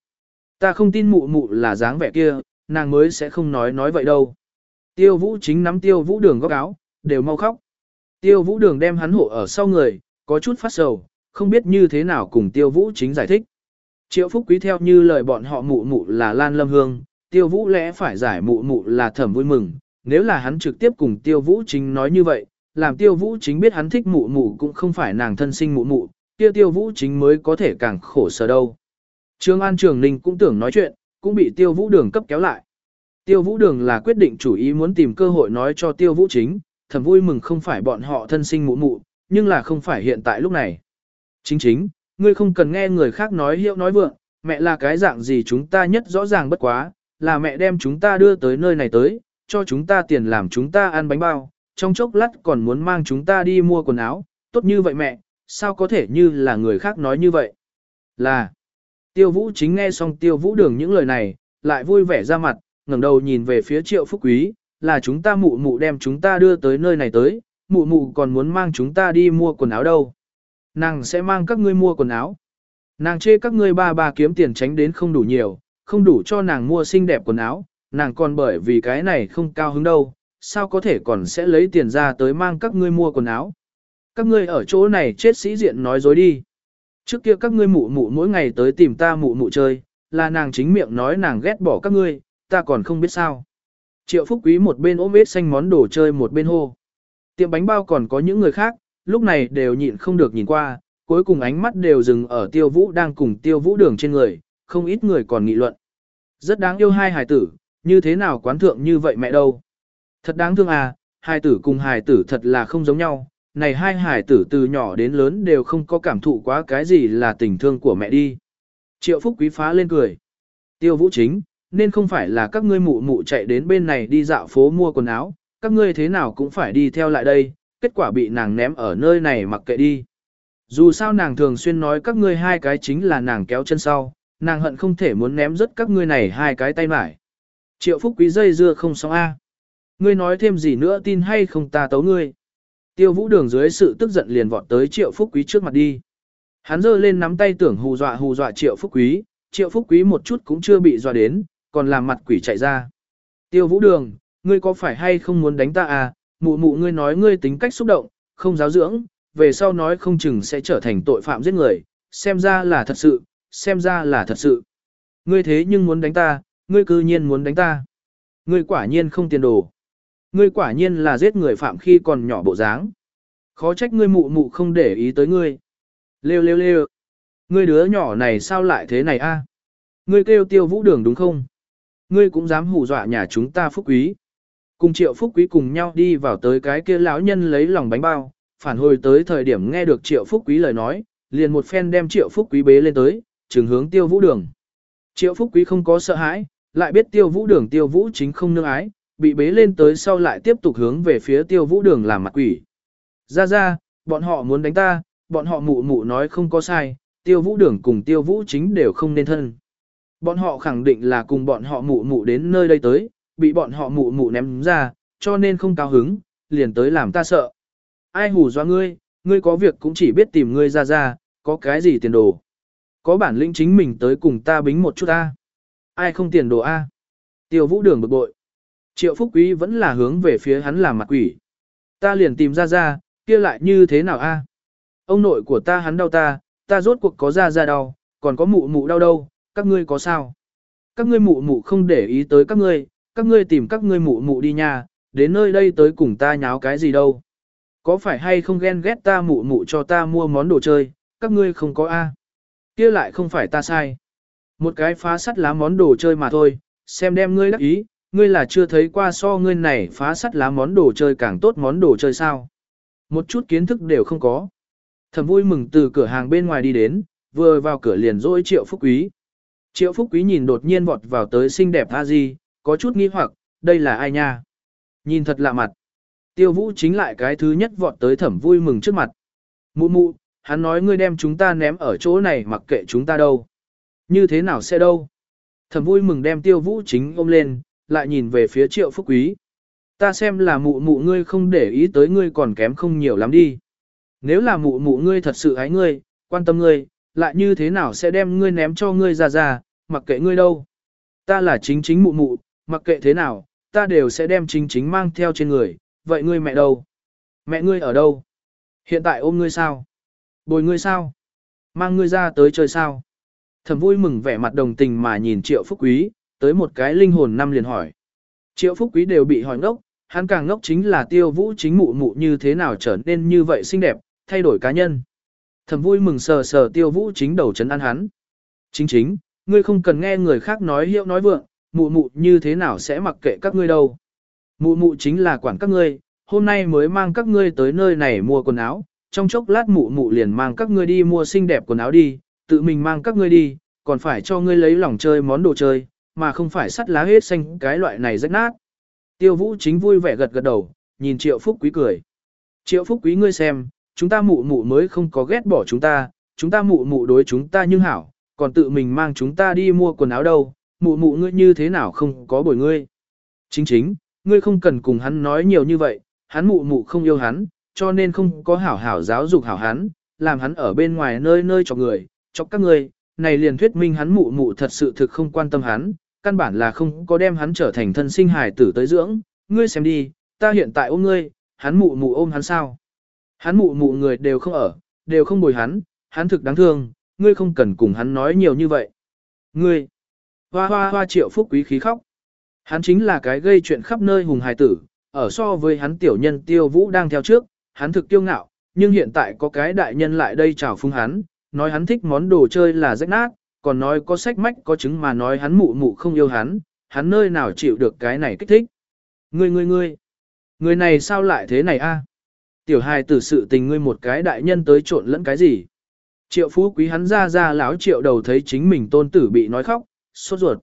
Ta không tin mụ mụ là dáng vẻ kia, nàng mới sẽ không nói nói vậy đâu. Tiêu vũ chính nắm tiêu vũ đường góc áo, đều mau khóc. Tiêu vũ đường đem hắn hộ ở sau người, có chút phát sầu, không biết như thế nào cùng tiêu vũ chính giải thích. Triệu Phúc Quý theo như lời bọn họ mụ mụ là Lan Lâm Hương, tiêu vũ lẽ phải giải mụ mụ là thẩm vui mừng, nếu là hắn trực tiếp cùng tiêu vũ chính nói như vậy, làm tiêu vũ chính biết hắn thích mụ mụ cũng không phải nàng thân sinh mụ mụ, kia tiêu vũ chính mới có thể càng khổ sở đâu. Trương An Trường Ninh cũng tưởng nói chuyện, cũng bị tiêu vũ đường cấp kéo lại. Tiêu vũ đường là quyết định chủ ý muốn tìm cơ hội nói cho tiêu vũ chính, thầm vui mừng không phải bọn họ thân sinh mụ mụ, nhưng là không phải hiện tại lúc này. Chính chính, ngươi không cần nghe người khác nói hiệu nói vượng, mẹ là cái dạng gì chúng ta nhất rõ ràng bất quá, là mẹ đem chúng ta đưa tới nơi này tới, cho chúng ta tiền làm chúng ta ăn bánh bao, trong chốc lát còn muốn mang chúng ta đi mua quần áo, tốt như vậy mẹ, sao có thể như là người khác nói như vậy? Là, tiêu vũ chính nghe xong tiêu vũ đường những lời này, lại vui vẻ ra mặt, ngẩng đầu nhìn về phía triệu phúc quý, là chúng ta mụ mụ đem chúng ta đưa tới nơi này tới, mụ mụ còn muốn mang chúng ta đi mua quần áo đâu. Nàng sẽ mang các ngươi mua quần áo. Nàng chê các ngươi ba ba kiếm tiền tránh đến không đủ nhiều, không đủ cho nàng mua xinh đẹp quần áo, nàng còn bởi vì cái này không cao hứng đâu, sao có thể còn sẽ lấy tiền ra tới mang các ngươi mua quần áo. Các ngươi ở chỗ này chết sĩ diện nói dối đi. Trước kia các ngươi mụ mụ mỗi ngày tới tìm ta mụ mụ chơi, là nàng chính miệng nói nàng ghét bỏ các ngươi, ta còn không biết sao. Triệu Phúc Quý một bên ôm ếch xanh món đồ chơi một bên hô. Tiệm bánh bao còn có những người khác, lúc này đều nhịn không được nhìn qua, cuối cùng ánh mắt đều dừng ở tiêu vũ đang cùng tiêu vũ đường trên người, không ít người còn nghị luận. Rất đáng yêu hai hài tử, như thế nào quán thượng như vậy mẹ đâu. Thật đáng thương à, hài tử cùng hài tử thật là không giống nhau, này hai hài tử từ nhỏ đến lớn đều không có cảm thụ quá cái gì là tình thương của mẹ đi. Triệu Phúc Quý phá lên cười. Tiêu Vũ chính, nên không phải là các ngươi mụ mụ chạy đến bên này đi dạo phố mua quần áo, các ngươi thế nào cũng phải đi theo lại đây, kết quả bị nàng ném ở nơi này mặc kệ đi. Dù sao nàng thường xuyên nói các ngươi hai cái chính là nàng kéo chân sau, nàng hận không thể muốn ném rớt các ngươi này hai cái tay mải. Triệu Phúc Quý dây dưa không xong A. Ngươi nói thêm gì nữa tin hay không ta tấu ngươi. Tiêu vũ đường dưới sự tức giận liền vọt tới Triệu Phúc Quý trước mặt đi. Hắn giơ lên nắm tay tưởng hù dọa hù dọa Triệu Phúc Quý, Triệu Phúc Quý một chút cũng chưa bị dọa đến, còn làm mặt quỷ chạy ra. Tiêu vũ đường, ngươi có phải hay không muốn đánh ta à, mụ mụ ngươi nói ngươi tính cách xúc động, không giáo dưỡng, về sau nói không chừng sẽ trở thành tội phạm giết người, xem ra là thật sự, xem ra là thật sự. Ngươi thế nhưng muốn đánh ta, ngươi cư nhiên muốn đánh ta. Ngươi quả nhiên không tiền đồ. Ngươi quả nhiên là giết người phạm khi còn nhỏ bộ dáng. Khó trách ngươi mụ mụ không để ý tới ngươi. Lêu lêu lêu. Ngươi đứa nhỏ này sao lại thế này a? À? Ngươi kêu tiêu vũ đường đúng không? Ngươi cũng dám hù dọa nhà chúng ta phúc quý. Cùng triệu phúc quý cùng nhau đi vào tới cái kia lão nhân lấy lòng bánh bao, phản hồi tới thời điểm nghe được triệu phúc quý lời nói, liền một phen đem triệu phúc quý bế lên tới, trường hướng tiêu vũ đường. Triệu phúc quý không có sợ hãi, lại biết tiêu vũ đường tiêu vũ chính không nương ái, bị bế lên tới sau lại tiếp tục hướng về phía tiêu vũ đường làm mặt quỷ. Ra ra, bọn họ muốn đánh ta, bọn họ mụ mụ nói không có sai, tiêu vũ đường cùng tiêu vũ chính đều không nên thân. Bọn họ khẳng định là cùng bọn họ mụ mụ đến nơi đây tới, bị bọn họ mụ mụ ném ra, cho nên không cao hứng, liền tới làm ta sợ. Ai hù dọa ngươi, ngươi có việc cũng chỉ biết tìm ngươi ra ra, có cái gì tiền đồ. Có bản lĩnh chính mình tới cùng ta bính một chút ta. Ai không tiền đồ A? Tiêu vũ đường bực bội. Triệu Phúc Quý vẫn là hướng về phía hắn làm mặt quỷ. Ta liền tìm ra ra, kia lại như thế nào a? Ông nội của ta hắn đau ta, ta rốt cuộc có ra ra đau, còn có mụ mụ đau đâu, các ngươi có sao? Các ngươi mụ mụ không để ý tới các ngươi, các ngươi tìm các ngươi mụ mụ đi nha, đến nơi đây tới cùng ta nháo cái gì đâu. Có phải hay không ghen ghét ta mụ mụ cho ta mua món đồ chơi, các ngươi không có a? Kia lại không phải ta sai. Một cái phá sắt lá món đồ chơi mà thôi, xem đem ngươi đắc ý, ngươi là chưa thấy qua so ngươi này phá sắt lá món đồ chơi càng tốt món đồ chơi sao. Một chút kiến thức đều không có. Thầm vui mừng từ cửa hàng bên ngoài đi đến, vừa vào cửa liền dỗi triệu phúc quý. Triệu phúc quý nhìn đột nhiên vọt vào tới xinh đẹp a di, có chút nghi hoặc, đây là ai nha? Nhìn thật lạ mặt. Tiêu vũ chính lại cái thứ nhất vọt tới thẩm vui mừng trước mặt. Mụ mụ, hắn nói ngươi đem chúng ta ném ở chỗ này mặc kệ chúng ta đâu. Như thế nào sẽ đâu? Thẩm vui mừng đem tiêu vũ chính ôm lên, lại nhìn về phía triệu phúc quý. Ta xem là mụ mụ ngươi không để ý tới ngươi còn kém không nhiều lắm đi. Nếu là mụ mụ ngươi thật sự ái ngươi, quan tâm ngươi, lại như thế nào sẽ đem ngươi ném cho ngươi ra ra, mặc kệ ngươi đâu. Ta là chính chính mụ mụ, mặc kệ thế nào, ta đều sẽ đem chính chính mang theo trên người, vậy ngươi mẹ đâu? Mẹ ngươi ở đâu? Hiện tại ôm ngươi sao? Bồi ngươi sao? Mang ngươi ra tới chơi sao? Thẩm vui mừng vẻ mặt đồng tình mà nhìn triệu phúc quý, tới một cái linh hồn năm liền hỏi. Triệu phúc quý đều bị hỏi ngốc, hắn càng ngốc chính là tiêu vũ chính mụ mụ như thế nào trở nên như vậy xinh đẹp, thay đổi cá nhân. Thẩm vui mừng sờ sờ tiêu vũ chính đầu chấn ăn hắn. Chính chính, ngươi không cần nghe người khác nói hiệu nói vượng, mụ mụ như thế nào sẽ mặc kệ các ngươi đâu. Mụ mụ chính là quản các ngươi, hôm nay mới mang các ngươi tới nơi này mua quần áo, trong chốc lát mụ mụ liền mang các ngươi đi mua xinh đẹp quần áo đi, tự mình mang các ngươi đi, còn phải cho ngươi lấy lòng chơi món đồ chơi, mà không phải sắt lá hết xanh cái loại này rách nát. Tiêu vũ chính vui vẻ gật gật đầu, nhìn triệu phúc quý cười. Triệu phúc quý ngươi xem, chúng ta mụ mụ mới không có ghét bỏ chúng ta, chúng ta mụ mụ đối chúng ta nhưng hảo, còn tự mình mang chúng ta đi mua quần áo đâu, mụ mụ ngươi như thế nào không có bồi ngươi. Chính chính, ngươi không cần cùng hắn nói nhiều như vậy, hắn mụ mụ không yêu hắn, cho nên không có hảo hảo giáo dục hảo hắn, làm hắn ở bên ngoài nơi nơi cho người, cho các người, này liền thuyết minh hắn mụ mụ thật sự thực không quan tâm hắn, căn bản là không có đem hắn trở thành thân sinh hài tử tới dưỡng, ngươi xem đi, ta hiện tại ôm ngươi, hắn mụ mụ ôm hắn sao? Hắn mụ mụ người đều không ở, đều không bồi hắn, hắn thực đáng thương, ngươi không cần cùng hắn nói nhiều như vậy. Ngươi, hoa hoa hoa triệu phúc quý khí khóc. Hắn chính là cái gây chuyện khắp nơi hùng hài tử, ở so với hắn tiểu nhân tiêu vũ đang theo trước, hắn thực kiêu ngạo, nhưng hiện tại có cái đại nhân lại đây chào phung hắn, nói hắn thích món đồ chơi là rách nát, còn nói có sách mách có chứng mà nói hắn mụ mụ không yêu hắn, hắn nơi nào chịu được cái này kích thích. Ngươi ngươi ngươi, người này sao lại thế này a? Tiểu hài tử sự tình ngươi một cái đại nhân tới trộn lẫn cái gì? Triệu phú quý hắn ra ra lão triệu đầu thấy chính mình tôn tử bị nói khóc, sốt ruột.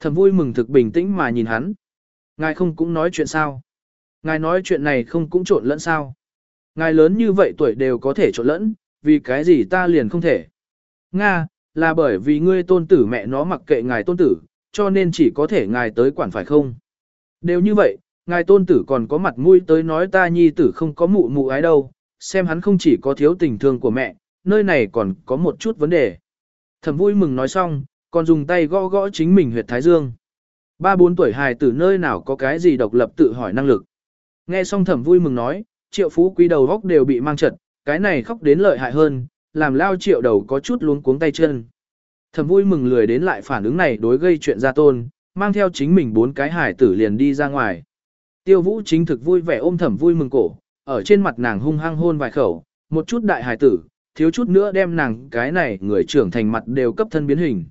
Thầm vui mừng thực bình tĩnh mà nhìn hắn. Ngài không cũng nói chuyện sao? Ngài nói chuyện này không cũng trộn lẫn sao? Ngài lớn như vậy tuổi đều có thể trộn lẫn, vì cái gì ta liền không thể? Nga, là bởi vì ngươi tôn tử mẹ nó mặc kệ ngài tôn tử, cho nên chỉ có thể ngài tới quản phải không? Đều như vậy, ngài tôn tử còn có mặt mũi tới nói ta nhi tử không có mụ mụ ái đâu, xem hắn không chỉ có thiếu tình thương của mẹ, nơi này còn có một chút vấn đề. Thẩm vui mừng nói xong, còn dùng tay gõ gõ chính mình huyệt thái dương. Ba bốn tuổi hài tử nơi nào có cái gì độc lập tự hỏi năng lực. Nghe xong thẩm vui mừng nói, triệu phú quý đầu góc đều bị mang trật, cái này khóc đến lợi hại hơn, làm lao triệu đầu có chút luống cuống tay chân. Thẩm vui mừng lười đến lại phản ứng này đối gây chuyện ra tôn, mang theo chính mình bốn cái hải tử liền đi ra ngoài. Tiêu vũ chính thực vui vẻ ôm thẩm vui mừng cổ, ở trên mặt nàng hung hăng hôn vài khẩu, một chút đại hải tử, thiếu chút nữa đem nàng cái này người trưởng thành mặt đều cấp thân biến hình.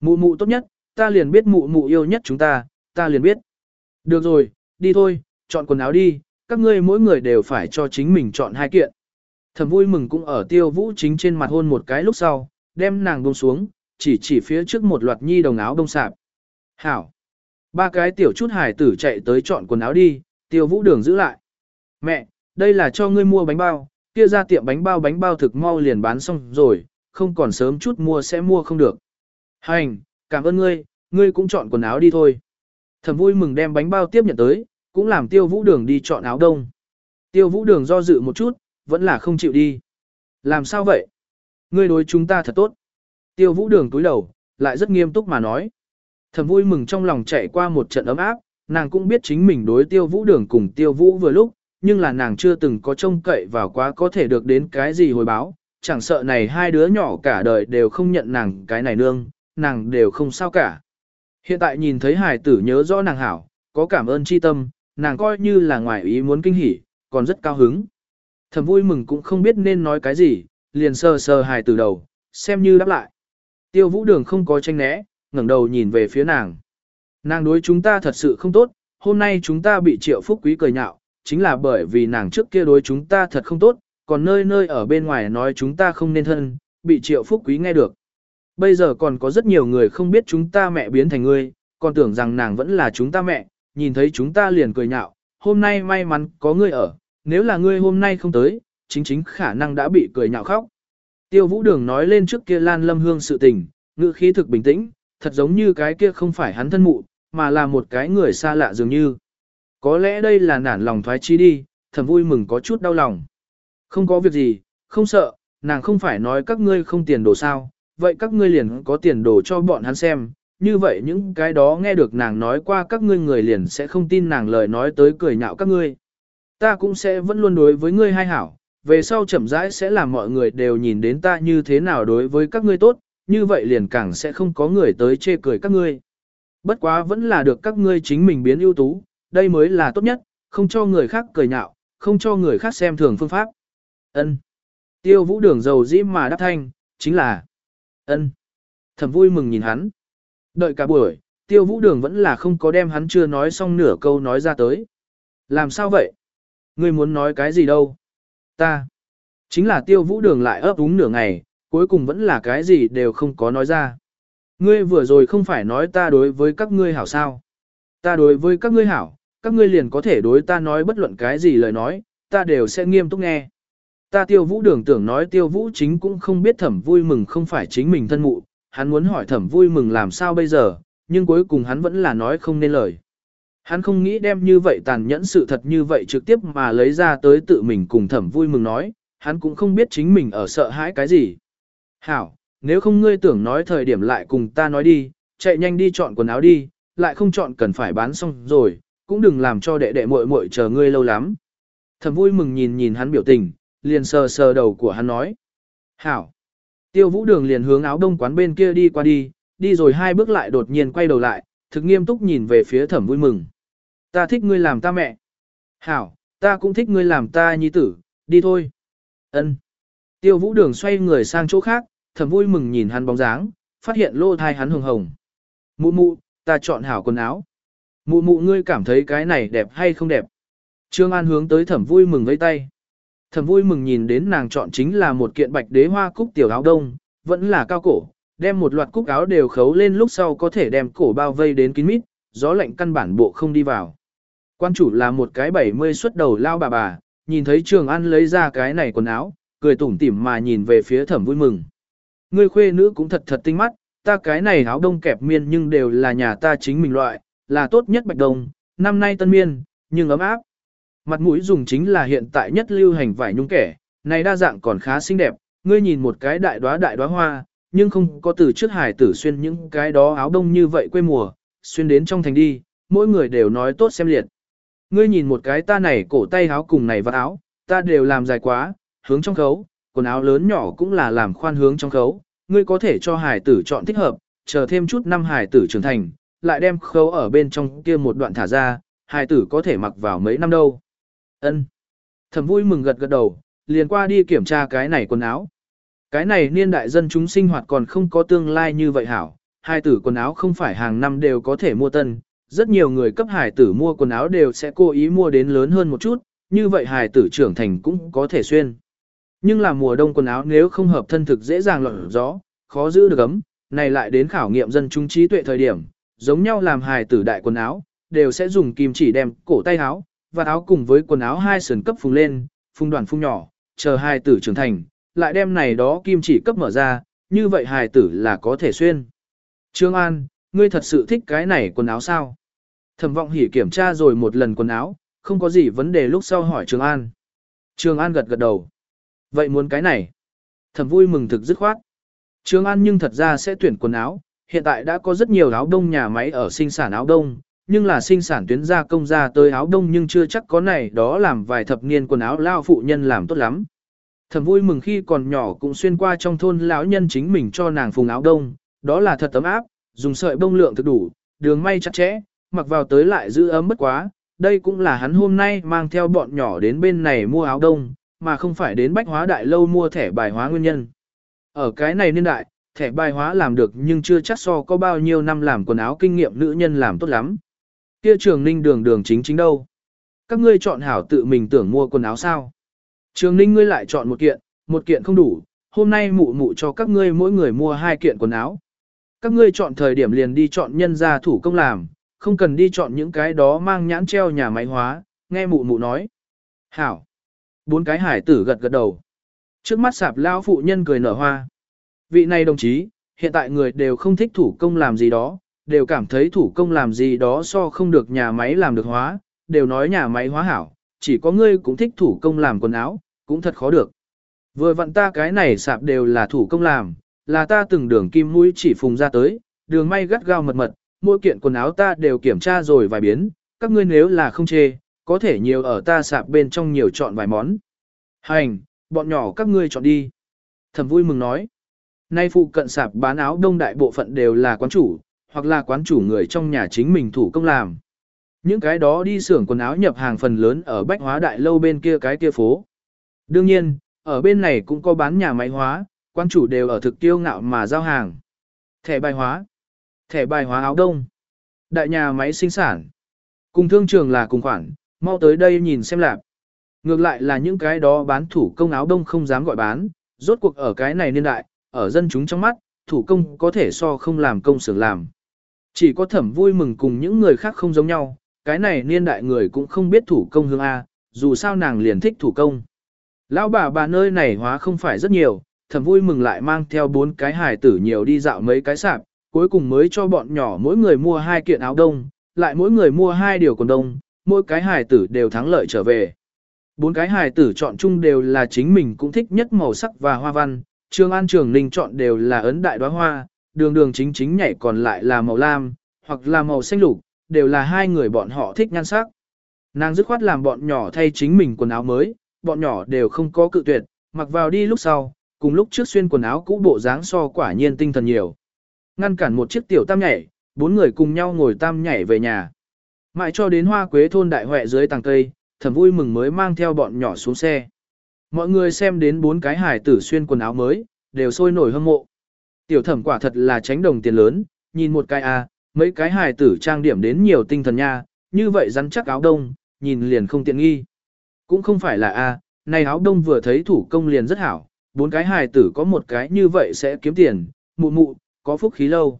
Mụ mụ tốt nhất, ta liền biết mụ mụ yêu nhất chúng ta, ta liền biết. Được rồi, đi thôi, chọn quần áo đi, các ngươi mỗi người đều phải cho chính mình chọn hai kiện. Thầm vui mừng cũng ở tiêu vũ chính trên mặt hôn một cái lúc sau, đem nàng buông xuống, chỉ chỉ phía trước một loạt nhi đồng áo đông sạp. Hảo! Ba cái tiểu chút hải tử chạy tới chọn quần áo đi, tiêu vũ đường giữ lại. Mẹ, đây là cho ngươi mua bánh bao, kia ra tiệm bánh bao bánh bao thực mau liền bán xong rồi, không còn sớm chút mua sẽ mua không được. Hành, cảm ơn ngươi, ngươi cũng chọn quần áo đi thôi. Thầm vui mừng đem bánh bao tiếp nhận tới, cũng làm tiêu vũ đường đi chọn áo đông. Tiêu vũ đường do dự một chút, vẫn là không chịu đi. Làm sao vậy? Ngươi đối chúng ta thật tốt. Tiêu vũ đường túi đầu, lại rất nghiêm túc mà nói. Thầm vui mừng trong lòng chạy qua một trận ấm áp, nàng cũng biết chính mình đối tiêu vũ đường cùng tiêu vũ vừa lúc, nhưng là nàng chưa từng có trông cậy vào quá có thể được đến cái gì hồi báo, chẳng sợ này hai đứa nhỏ cả đời đều không nhận nàng cái này nương, nàng đều không sao cả. Hiện tại nhìn thấy hải tử nhớ rõ nàng hảo, có cảm ơn chi tâm, nàng coi như là ngoài ý muốn kinh hỉ, còn rất cao hứng. Thầm vui mừng cũng không biết nên nói cái gì, liền sờ sờ hài từ đầu, xem như đáp lại. Tiêu vũ đường không có tranh né, ngẩng đầu nhìn về phía nàng. Nàng đối chúng ta thật sự không tốt, hôm nay chúng ta bị triệu phúc quý cười nhạo, chính là bởi vì nàng trước kia đối chúng ta thật không tốt, còn nơi nơi ở bên ngoài nói chúng ta không nên thân, bị triệu phúc quý nghe được. Bây giờ còn có rất nhiều người không biết chúng ta mẹ biến thành ngươi, còn tưởng rằng nàng vẫn là chúng ta mẹ, nhìn thấy chúng ta liền cười nhạo, hôm nay may mắn có ngươi ở, nếu là ngươi hôm nay không tới, chính chính khả năng đã bị cười nhạo khóc. Tiêu vũ đường nói lên trước kia Lan Lâm Hương sự tình, ngữ khí thực bình tĩnh, thật giống như cái kia không phải hắn thân mụ, mà là một cái người xa lạ dường như. Có lẽ đây là nản lòng thoái chi đi, thầm vui mừng có chút đau lòng. Không có việc gì, không sợ, nàng không phải nói các ngươi không tiền đồ sao, vậy các ngươi liền có tiền đồ cho bọn hắn xem, như vậy những cái đó nghe được nàng nói qua các ngươi người liền sẽ không tin nàng lời nói tới cười nhạo các ngươi. Ta cũng sẽ vẫn luôn đối với ngươi hay hảo, về sau chậm rãi sẽ làm mọi người đều nhìn đến ta như thế nào đối với các ngươi tốt, như vậy liền càng sẽ không có người tới chê cười các ngươi. Bất quá vẫn là được các ngươi chính mình biến ưu tú, đây mới là tốt nhất, không cho người khác cười nhạo, không cho người khác xem thường phương pháp. Ân. Tiêu vũ đường dầu dĩ mà đáp thanh, chính là ân. Thầm vui mừng nhìn hắn. Đợi cả buổi, tiêu vũ đường vẫn là không có đem hắn chưa nói xong nửa câu nói ra tới. Làm sao vậy? Ngươi muốn nói cái gì đâu? Ta. Chính là tiêu vũ đường lại ấp úng nửa ngày, cuối cùng vẫn là cái gì đều không có nói ra. Ngươi vừa rồi không phải nói ta đối với các ngươi hảo sao. Ta đối với các ngươi hảo, các ngươi liền có thể đối ta nói bất luận cái gì lời nói, ta đều sẽ nghiêm túc nghe. Ta tiêu vũ đường tưởng nói tiêu vũ chính cũng không biết thẩm vui mừng không phải chính mình thân mụ, hắn muốn hỏi thẩm vui mừng làm sao bây giờ, nhưng cuối cùng hắn vẫn là nói không nên lời. Hắn không nghĩ đem như vậy tàn nhẫn sự thật như vậy trực tiếp mà lấy ra tới tự mình cùng thẩm vui mừng nói, hắn cũng không biết chính mình ở sợ hãi cái gì. Hảo, nếu không ngươi tưởng nói thời điểm lại cùng ta nói đi, chạy nhanh đi chọn quần áo đi, lại không chọn cần phải bán xong rồi, cũng đừng làm cho đệ đệ muội muội chờ ngươi lâu lắm. Thẩm vui mừng nhìn nhìn hắn biểu tình, liền sờ sờ đầu của hắn nói. Hảo. Tiêu vũ đường liền hướng áo đông quán bên kia đi qua đi, đi rồi hai bước lại đột nhiên quay đầu lại, thực nghiêm túc nhìn về phía thẩm vui mừng. Ta thích ngươi làm ta mẹ. Hảo, ta cũng thích ngươi làm ta nhi tử, đi thôi. Ân. Tiêu vũ đường xoay người sang chỗ khác, Thẩm vui mừng nhìn hắn bóng dáng, phát hiện lô thai hắn hồng hồng. Mụ mụ, ta chọn hảo quần áo. Mụ mụ ngươi cảm thấy cái này đẹp hay không đẹp? Trương An hướng tới thẩm vui mừng với tay thầm vui mừng nhìn đến nàng chọn chính là một kiện bạch đế hoa cúc tiểu áo đông, vẫn là cao cổ, đem một loạt cúc áo đều khấu lên lúc sau có thể đem cổ bao vây đến kín mít, gió lạnh căn bản bộ không đi vào. Quan chủ là một cái 70 xuất đầu lao bà bà, nhìn thấy Trường An lấy ra cái này quần áo, cười tủm tỉm mà nhìn về phía thẩm vui mừng. người khuê nữ cũng thật thật tinh mắt, ta cái này áo đông kẹp miên nhưng đều là nhà ta chính mình loại, là tốt nhất bạch đồng, năm nay tân miên, nhưng ấm áp. Mặt mũi dùng chính là hiện tại nhất lưu hành vải nhung kẻ, này đa dạng còn khá xinh đẹp, ngươi nhìn một cái đại đóa đại đóa hoa, nhưng không có từ trước hải tử xuyên những cái đó áo đông như vậy quê mùa, xuyên đến trong thành đi, mỗi người đều nói tốt xem liệt. Ngươi nhìn một cái ta này cổ tay áo cùng này vạt áo, ta đều làm dài quá, hướng trong khấu, quần áo lớn nhỏ cũng là làm khoan hướng trong khấu, ngươi có thể cho hải tử chọn thích hợp, chờ thêm chút năm hải tử trưởng thành, lại đem khấu ở bên trong kia một đoạn thả ra, hải tử có thể mặc vào mấy năm đâu. Ân. Thẩm vui mừng gật gật đầu, liền qua đi kiểm tra cái này quần áo. Cái này niên đại dân chúng sinh hoạt còn không có tương lai như vậy hảo, hai tử quần áo không phải hàng năm đều có thể mua tân, rất nhiều người cấp hải tử mua quần áo đều sẽ cố ý mua đến lớn hơn một chút, như vậy hải tử trưởng thành cũng có thể xuyên. Nhưng là mùa đông quần áo nếu không hợp thân thực dễ dàng lọt gió, khó giữ được ấm, này lại đến khảo nghiệm dân chúng trí tuệ thời điểm, giống nhau làm hài tử đại quần áo, đều sẽ dùng kim chỉ đem cổ tay áo, và áo cùng với quần áo hai sườn cấp phùng lên, phùng đoàn phùng nhỏ, chờ hai tử trưởng thành, lại đem này đó kim chỉ cấp mở ra, như vậy hài tử là có thể xuyên. Trương An, ngươi thật sự thích cái này quần áo sao? Thẩm vọng hỉ kiểm tra rồi một lần quần áo, không có gì vấn đề lúc sau hỏi Trương An. Trương An gật gật đầu. Vậy muốn cái này? Thẩm vui mừng thực dứt khoát. Trương An nhưng thật ra sẽ tuyển quần áo, hiện tại đã có rất nhiều áo đông nhà máy ở sinh sản áo đông, nhưng là sinh sản tuyến gia công ra tới áo đông nhưng chưa chắc có này đó làm vài thập niên quần áo lao phụ nhân làm tốt lắm. Thầm vui mừng khi còn nhỏ cũng xuyên qua trong thôn lão nhân chính mình cho nàng phùng áo đông, đó là thật tấm áp, dùng sợi bông lượng thực đủ, đường may chặt chẽ, mặc vào tới lại giữ ấm bất quá, đây cũng là hắn hôm nay mang theo bọn nhỏ đến bên này mua áo đông, mà không phải đến bách hóa đại lâu mua thẻ bài hóa nguyên nhân. Ở cái này niên đại, thẻ bài hóa làm được nhưng chưa chắc so có bao nhiêu năm làm quần áo kinh nghiệm nữ nhân làm tốt lắm. Kia trường ninh đường đường chính chính đâu? Các ngươi chọn hảo tự mình tưởng mua quần áo sao? Trường ninh ngươi lại chọn một kiện, một kiện không đủ, hôm nay mụ mụ cho các ngươi mỗi người mua hai kiện quần áo. Các ngươi chọn thời điểm liền đi chọn nhân gia thủ công làm, không cần đi chọn những cái đó mang nhãn treo nhà máy hóa, nghe mụ mụ nói. Hảo. Bốn cái hải tử gật gật đầu. Trước mắt sạp lao phụ nhân cười nở hoa. Vị này đồng chí, hiện tại người đều không thích thủ công làm gì đó, đều cảm thấy thủ công làm gì đó so không được nhà máy làm được hóa, đều nói nhà máy hóa hảo, chỉ có ngươi cũng thích thủ công làm quần áo, cũng thật khó được. Vừa vặn ta cái này sạp đều là thủ công làm, là ta từng đường kim mũi chỉ phùng ra tới, đường may gắt gao mật mật, mỗi kiện quần áo ta đều kiểm tra rồi vài biến, các ngươi nếu là không chê, có thể nhiều ở ta sạp bên trong nhiều chọn vài món. Hành, bọn nhỏ các ngươi chọn đi. Thẩm vui mừng nói. Nay phụ cận sạp bán áo đông đại bộ phận đều là quán chủ, hoặc là quán chủ người trong nhà chính mình thủ công làm. Những cái đó đi xưởng quần áo nhập hàng phần lớn ở bách hóa đại lâu bên kia cái kia phố. Đương nhiên, ở bên này cũng có bán nhà máy hóa, quan chủ đều ở thực tiêu ngạo mà giao hàng. Thẻ bài hóa, thẻ bài hóa áo đông, đại nhà máy sinh sản. Cùng thương trường là cùng khoản, mau tới đây nhìn xem lạc. Ngược lại là những cái đó bán thủ công áo đông không dám gọi bán, rốt cuộc ở cái này niên đại, ở dân chúng trong mắt, thủ công có thể so không làm công xưởng làm. Chỉ có thẩm vui mừng cùng những người khác không giống nhau, cái này niên đại người cũng không biết thủ công hương A, dù sao nàng liền thích thủ công. Lão bà bà nơi này hóa không phải rất nhiều, thẩm vui mừng lại mang theo bốn cái hài tử nhiều đi dạo mấy cái sạp, cuối cùng mới cho bọn nhỏ mỗi người mua hai kiện áo đông, lại mỗi người mua hai điều quần đông, mỗi cái hài tử đều thắng lợi trở về. Bốn cái hài tử chọn chung đều là chính mình cũng thích nhất màu sắc và hoa văn, trường An Trường Ninh chọn đều là ấn đại đóa hoa, đường đường chính chính nhảy còn lại là màu lam, hoặc là màu xanh lục, đều là hai người bọn họ thích nhan sắc. Nàng dứt khoát làm bọn nhỏ thay chính mình quần áo mới, bọn nhỏ đều không có cự tuyệt, mặc vào đi lúc sau, cùng lúc trước xuyên quần áo cũ bộ dáng so quả nhiên tinh thần nhiều. Ngăn cản một chiếc tiểu tam nhảy, bốn người cùng nhau ngồi tam nhảy về nhà. Mãi cho đến hoa quế thôn đại huệ dưới tàng cây, thầm vui mừng mới mang theo bọn nhỏ xuống xe. Mọi người xem đến bốn cái hải tử xuyên quần áo mới, đều sôi nổi hâm mộ. Tiểu thẩm quả thật là tránh đồng tiền lớn, nhìn một cái a, à, mấy cái hài tử trang điểm đến nhiều tinh thần nha, như vậy rắn chắc áo đông, nhìn liền không tiện nghi. Cũng không phải là a, này áo đông vừa thấy thủ công liền rất hảo, bốn cái hài tử có một cái như vậy sẽ kiếm tiền, mụ mụ, có phúc khí lâu.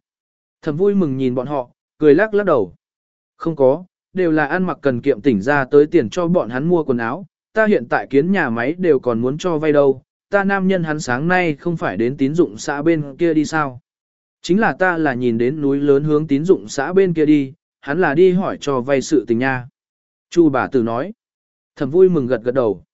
Thẩm vui mừng nhìn bọn họ, cười lắc lắc đầu. Không có, đều là ăn mặc cần kiệm tỉnh ra tới tiền cho bọn hắn mua quần áo, ta hiện tại kiến nhà máy đều còn muốn cho vay đâu, ta nam nhân hắn sáng nay không phải đến tín dụng xã bên kia đi sao. Chính là ta là nhìn đến núi lớn hướng tín dụng xã bên kia đi, hắn là đi hỏi cho vay sự tình nha. Chu bà tử nói. Thầm vui mừng gật gật đầu.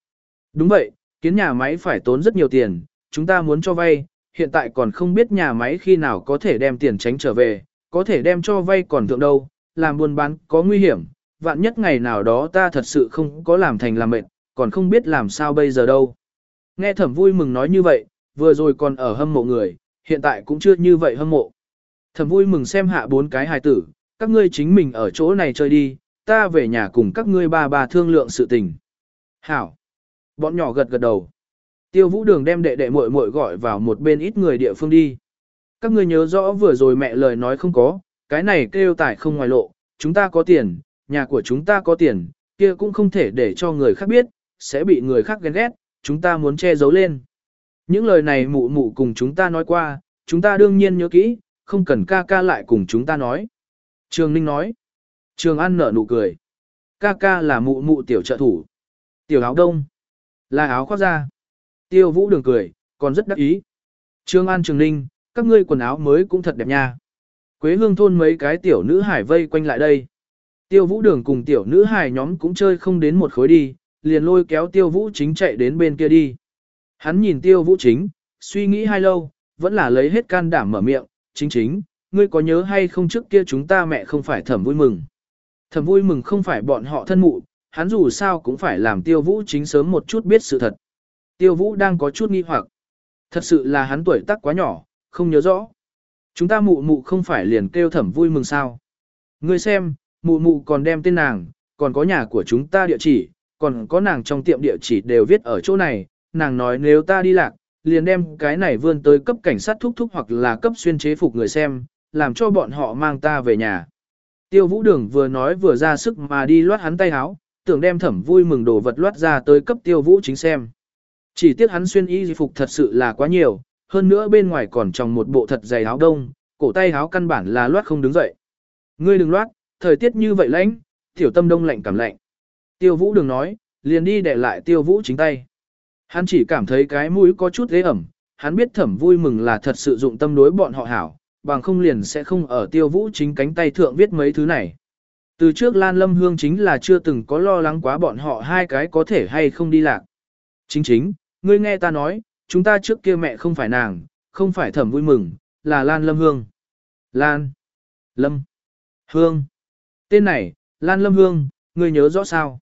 Đúng vậy, kiến nhà máy phải tốn rất nhiều tiền, chúng ta muốn cho vay, hiện tại còn không biết nhà máy khi nào có thể đem tiền tránh trở về, có thể đem cho vay còn thượng đâu, làm buôn bán có nguy hiểm, vạn nhất ngày nào đó ta thật sự không có làm thành làm mệnh, còn không biết làm sao bây giờ đâu. Nghe thẩm vui mừng nói như vậy, vừa rồi còn ở hâm mộ người, hiện tại cũng chưa như vậy hâm mộ. Thẩm vui mừng xem hạ bốn cái hài tử, các ngươi chính mình ở chỗ này chơi đi, ta về nhà cùng các ngươi ba bà thương lượng sự tình. Hảo. Bọn nhỏ gật gật đầu. Tiêu vũ đường đem đệ đệ muội muội gọi vào một bên ít người địa phương đi. Các ngươi nhớ rõ vừa rồi mẹ lời nói không có, cái này kêu tải không ngoài lộ, chúng ta có tiền, nhà của chúng ta có tiền, kia cũng không thể để cho người khác biết, sẽ bị người khác ghen ghét, chúng ta muốn che giấu lên. Những lời này mụ mụ cùng chúng ta nói qua, chúng ta đương nhiên nhớ kỹ, không cần ca ca lại cùng chúng ta nói. Trường Ninh nói. Trường An nở nụ cười. Ca ca là mụ mụ tiểu trợ thủ. Tiểu áo đông. Là áo khoác da. Tiêu vũ đường cười, còn rất đắc ý. Trương An Trường Ninh, các ngươi quần áo mới cũng thật đẹp nha. Quế hương thôn mấy cái tiểu nữ hải vây quanh lại đây. Tiêu vũ đường cùng tiểu nữ hải nhóm cũng chơi không đến một khối đi, liền lôi kéo tiêu vũ chính chạy đến bên kia đi. Hắn nhìn tiêu vũ chính, suy nghĩ hai lâu, vẫn là lấy hết can đảm mở miệng, chính chính, ngươi có nhớ hay không trước kia chúng ta mẹ không phải thẩm vui mừng. Thẩm vui mừng không phải bọn họ thân mụ, hắn dù sao cũng phải làm tiêu vũ chính sớm một chút biết sự thật. Tiêu vũ đang có chút nghi hoặc. Thật sự là hắn tuổi tác quá nhỏ, không nhớ rõ. Chúng ta mụ mụ không phải liền kêu thẩm vui mừng sao. Ngươi xem, mụ mụ còn đem tên nàng, còn có nhà của chúng ta địa chỉ, còn có nàng trong tiệm địa chỉ đều viết ở chỗ này. Nàng nói nếu ta đi lạc, liền đem cái này vươn tới cấp cảnh sát thúc thúc hoặc là cấp xuyên chế phục người xem, làm cho bọn họ mang ta về nhà. Tiêu vũ đường vừa nói vừa ra sức mà đi loát hắn tay áo, tưởng đem thẩm vui mừng đồ vật loát ra tới cấp tiêu vũ chính xem. Chỉ tiếc hắn xuyên y phục thật sự là quá nhiều, hơn nữa bên ngoài còn trong một bộ thật dày áo đông, cổ tay áo căn bản là loát không đứng dậy. Ngươi đừng loát, thời tiết như vậy lạnh, tiểu tâm đông lạnh cảm lạnh. Tiêu vũ đừng nói, liền đi để lại tiêu vũ chính tay. Hắn chỉ cảm thấy cái mũi có chút ghế ẩm, hắn biết thẩm vui mừng là thật sự dụng tâm đối bọn họ hảo, bằng không liền sẽ không ở tiêu vũ chính cánh tay thượng viết mấy thứ này. Từ trước Lan Lâm Hương chính là chưa từng có lo lắng quá bọn họ hai cái có thể hay không đi lạc. Chính chính, ngươi nghe ta nói, chúng ta trước kia mẹ không phải nàng, không phải thẩm vui mừng, là Lan Lâm Hương. Lan. Lâm. Hương. Tên này, Lan Lâm Hương, ngươi nhớ rõ sao?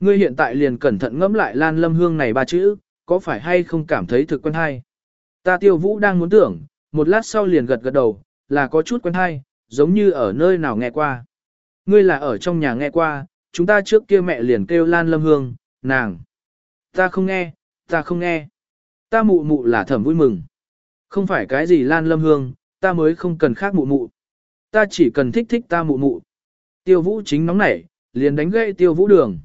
Ngươi hiện tại liền cẩn thận ngẫm lại Lan Lâm Hương này ba chữ, có phải hay không cảm thấy thực quen hay? Ta tiêu vũ đang muốn tưởng, một lát sau liền gật gật đầu, là có chút quen hay, giống như ở nơi nào nghe qua. Ngươi là ở trong nhà nghe qua, chúng ta trước kia mẹ liền kêu Lan Lâm Hương, nàng. Ta không nghe, ta không nghe. Ta mụ mụ là thẩm vui mừng. Không phải cái gì Lan Lâm Hương, ta mới không cần khác mụ mụ. Ta chỉ cần thích thích ta mụ mụ. Tiêu vũ chính nóng nảy, liền đánh gãy tiêu vũ đường.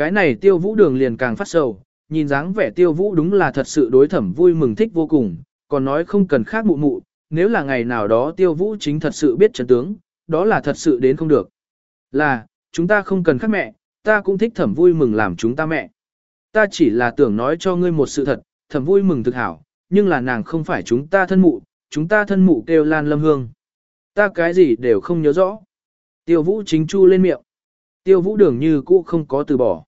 Cái này tiêu vũ đường liền càng phát sầu, nhìn dáng vẻ tiêu vũ đúng là thật sự đối thẩm vui mừng thích vô cùng, còn nói không cần khác mụ mụ, nếu là ngày nào đó tiêu vũ chính thật sự biết trận tướng, đó là thật sự đến không được. Là, chúng ta không cần khác mẹ, ta cũng thích thẩm vui mừng làm chúng ta mẹ. Ta chỉ là tưởng nói cho ngươi một sự thật, thẩm vui mừng thực hảo, nhưng là nàng không phải chúng ta thân mụ, chúng ta thân mụ kêu Lan Lâm Hương. Ta cái gì đều không nhớ rõ. Tiêu vũ chính chu lên miệng. Tiêu vũ đường như cũ không có từ bỏ.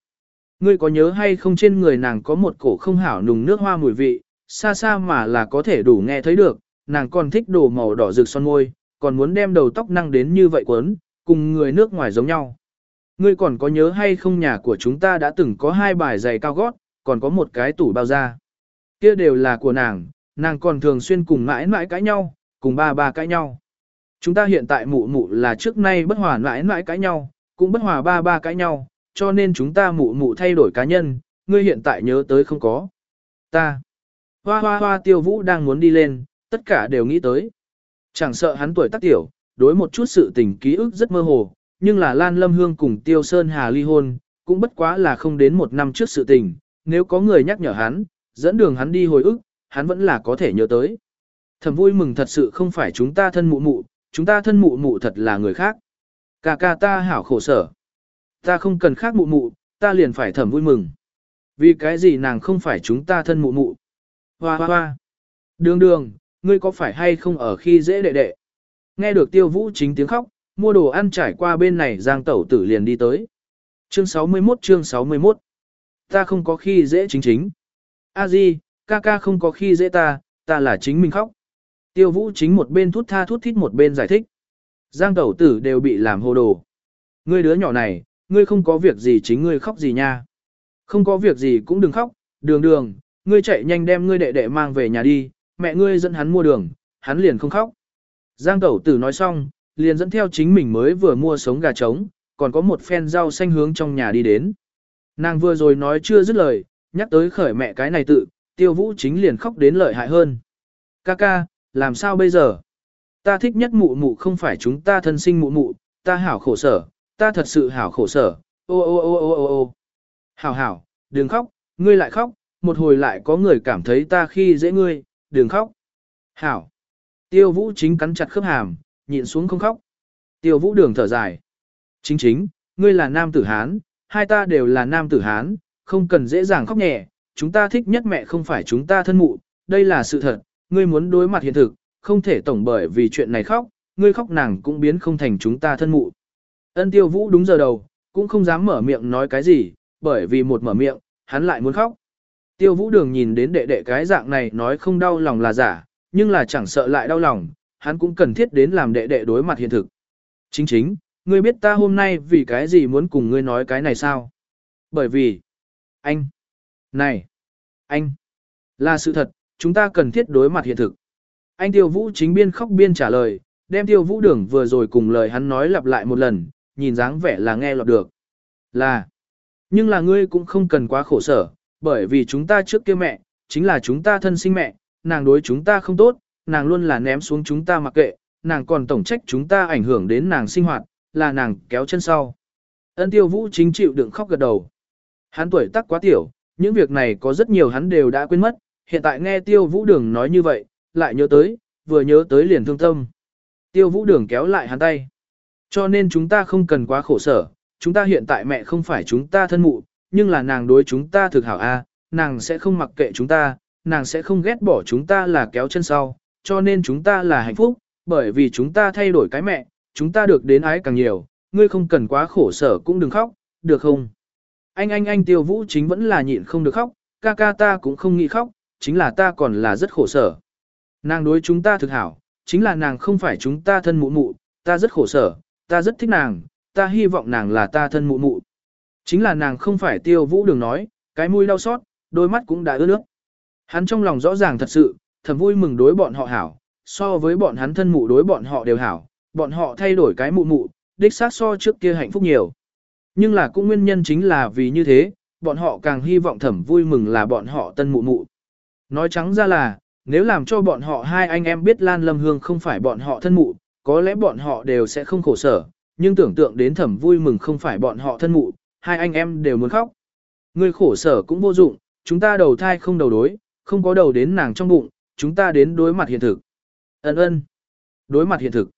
Ngươi có nhớ hay không trên người nàng có một cổ không hảo nùng nước hoa mùi vị, xa xa mà là có thể đủ nghe thấy được, nàng còn thích đồ màu đỏ rực son môi, còn muốn đem đầu tóc năng đến như vậy quấn, cùng người nước ngoài giống nhau. Ngươi còn có nhớ hay không nhà của chúng ta đã từng có hai bài giày cao gót, còn có một cái tủ bao da. Kia đều là của nàng, nàng còn thường xuyên cùng mãi mãi cãi nhau, cùng ba ba cãi nhau. Chúng ta hiện tại mụ mụ là trước nay bất hòa mãi mãi cãi nhau, cũng bất hòa ba ba cãi nhau, cho nên chúng ta mụ mụ thay đổi cá nhân, ngươi hiện tại nhớ tới không có. Ta. Hoa hoa hoa tiêu vũ đang muốn đi lên, tất cả đều nghĩ tới. Chẳng sợ hắn tuổi tác tiểu, đối một chút sự tình ký ức rất mơ hồ, nhưng là Lan Lâm Hương cùng Tiêu Sơn Hà ly hôn, cũng bất quá là không đến một năm trước sự tình, nếu có người nhắc nhở hắn, dẫn đường hắn đi hồi ức, hắn vẫn là có thể nhớ tới. Thầm vui mừng thật sự không phải chúng ta thân mụ mụ, chúng ta thân mụ mụ thật là người khác. Cà ca ta hảo khổ sở. Ta không cần khác mụ mụ, ta liền phải thầm vui mừng. Vì cái gì nàng không phải chúng ta thân mụ mụ. Hoa hoa hoa. Đường đường, ngươi có phải hay không ở khi dễ đệ đệ? Nghe được tiêu vũ chính tiếng khóc, mua đồ ăn trải qua bên này giang tẩu tử liền đi tới. Chương 61 chương 61 Ta không có khi dễ chính chính. A di, ca ca không có khi dễ ta, ta là chính mình khóc. Tiêu vũ chính một bên thút tha thút thít một bên giải thích. Giang tẩu tử đều bị làm hồ đồ. Ngươi đứa nhỏ này, ngươi không có việc gì chính ngươi khóc gì nha. Không có việc gì cũng đừng khóc, đường đường, ngươi chạy nhanh đem ngươi đệ đệ mang về nhà đi, mẹ ngươi dẫn hắn mua đường, hắn liền không khóc. Giang tẩu tử nói xong, liền dẫn theo chính mình mới vừa mua sống gà trống, còn có một phen rau xanh hướng trong nhà đi đến. Nàng vừa rồi nói chưa dứt lời, nhắc tới khởi mẹ cái này tự, tiêu vũ chính liền khóc đến lợi hại hơn. Ca ca, làm sao bây giờ? Ta thích nhất mụ mụ không phải chúng ta thân sinh mụ mụ, ta hảo khổ sở, ta thật sự hảo khổ sở, ô ô ô ô ô ô. Hảo hảo, đừng khóc, ngươi lại khóc, một hồi lại có người cảm thấy ta khi dễ ngươi, đừng khóc. Hảo. Tiêu vũ chính cắn chặt khớp hàm, nhịn xuống không khóc. Tiêu vũ đường thở dài. Chính chính, ngươi là nam tử Hán, hai ta đều là nam tử Hán, không cần dễ dàng khóc nhẹ, chúng ta thích nhất mẹ không phải chúng ta thân mụ, đây là sự thật, ngươi muốn đối mặt hiện thực, không thể tổng bởi vì chuyện này khóc, ngươi khóc nàng cũng biến không thành chúng ta thân mụ. Ân tiêu vũ đúng giờ đầu, cũng không dám mở miệng nói cái gì, bởi vì một mở miệng, hắn lại muốn khóc. Tiêu vũ đường nhìn đến đệ đệ cái dạng này nói không đau lòng là giả, nhưng là chẳng sợ lại đau lòng, hắn cũng cần thiết đến làm đệ đệ đối mặt hiện thực. Chính chính, ngươi biết ta hôm nay vì cái gì muốn cùng ngươi nói cái này sao? Bởi vì, anh, này, anh, là sự thật, chúng ta cần thiết đối mặt hiện thực. Anh tiêu vũ chính biên khóc biên trả lời, đem tiêu vũ đường vừa rồi cùng lời hắn nói lặp lại một lần, nhìn dáng vẻ là nghe lọt được. Là, nhưng là ngươi cũng không cần quá khổ sở, bởi vì chúng ta trước kia mẹ, chính là chúng ta thân sinh mẹ, nàng đối chúng ta không tốt, nàng luôn là ném xuống chúng ta mặc kệ, nàng còn tổng trách chúng ta ảnh hưởng đến nàng sinh hoạt, là nàng kéo chân sau. Ân tiêu vũ chính chịu đựng khóc gật đầu. Hắn tuổi tác quá tiểu, những việc này có rất nhiều hắn đều đã quên mất, hiện tại nghe tiêu vũ đường nói như vậy, lại nhớ tới, vừa nhớ tới liền thương tâm. Tiêu vũ đường kéo lại hắn tay. Cho nên chúng ta không cần quá khổ sở, chúng ta hiện tại mẹ không phải chúng ta thân mụ, nhưng là nàng đối chúng ta thực hảo a, nàng sẽ không mặc kệ chúng ta, nàng sẽ không ghét bỏ chúng ta là kéo chân sau, cho nên chúng ta là hạnh phúc, bởi vì chúng ta thay đổi cái mẹ, chúng ta được đến ái càng nhiều, ngươi không cần quá khổ sở cũng đừng khóc, được không? Anh anh anh tiêu vũ chính vẫn là nhịn không được khóc, ca ca ta cũng không nghĩ khóc, chính là ta còn là rất khổ sở. Nàng đối chúng ta thực hảo, chính là nàng không phải chúng ta thân mụ mụ, ta rất khổ sở, ta rất thích nàng, ta hy vọng nàng là ta thân mụ mụ. Chính là nàng không phải tiêu vũ đường nói, cái mũi đau xót, đôi mắt cũng đã ướt nước. Hắn trong lòng rõ ràng thật sự, thầm vui mừng đối bọn họ hảo, so với bọn hắn thân mụ đối bọn họ đều hảo, bọn họ thay đổi cái mụ mụ, đích xác so trước kia hạnh phúc nhiều. Nhưng là cũng nguyên nhân chính là vì như thế, bọn họ càng hy vọng thẩm vui mừng là bọn họ tân mụ mụ. Nói trắng ra là, nếu làm cho bọn họ hai anh em biết Lan Lâm Hương không phải bọn họ thân mụ, có lẽ bọn họ đều sẽ không khổ sở, nhưng tưởng tượng đến thẩm vui mừng không phải bọn họ thân mụ, hai anh em đều muốn khóc. Người khổ sở cũng vô dụng, chúng ta đầu thai không đầu đối, không có đầu đến nàng trong bụng, chúng ta đến đối mặt hiện thực. Ấn ơn. Đối mặt hiện thực.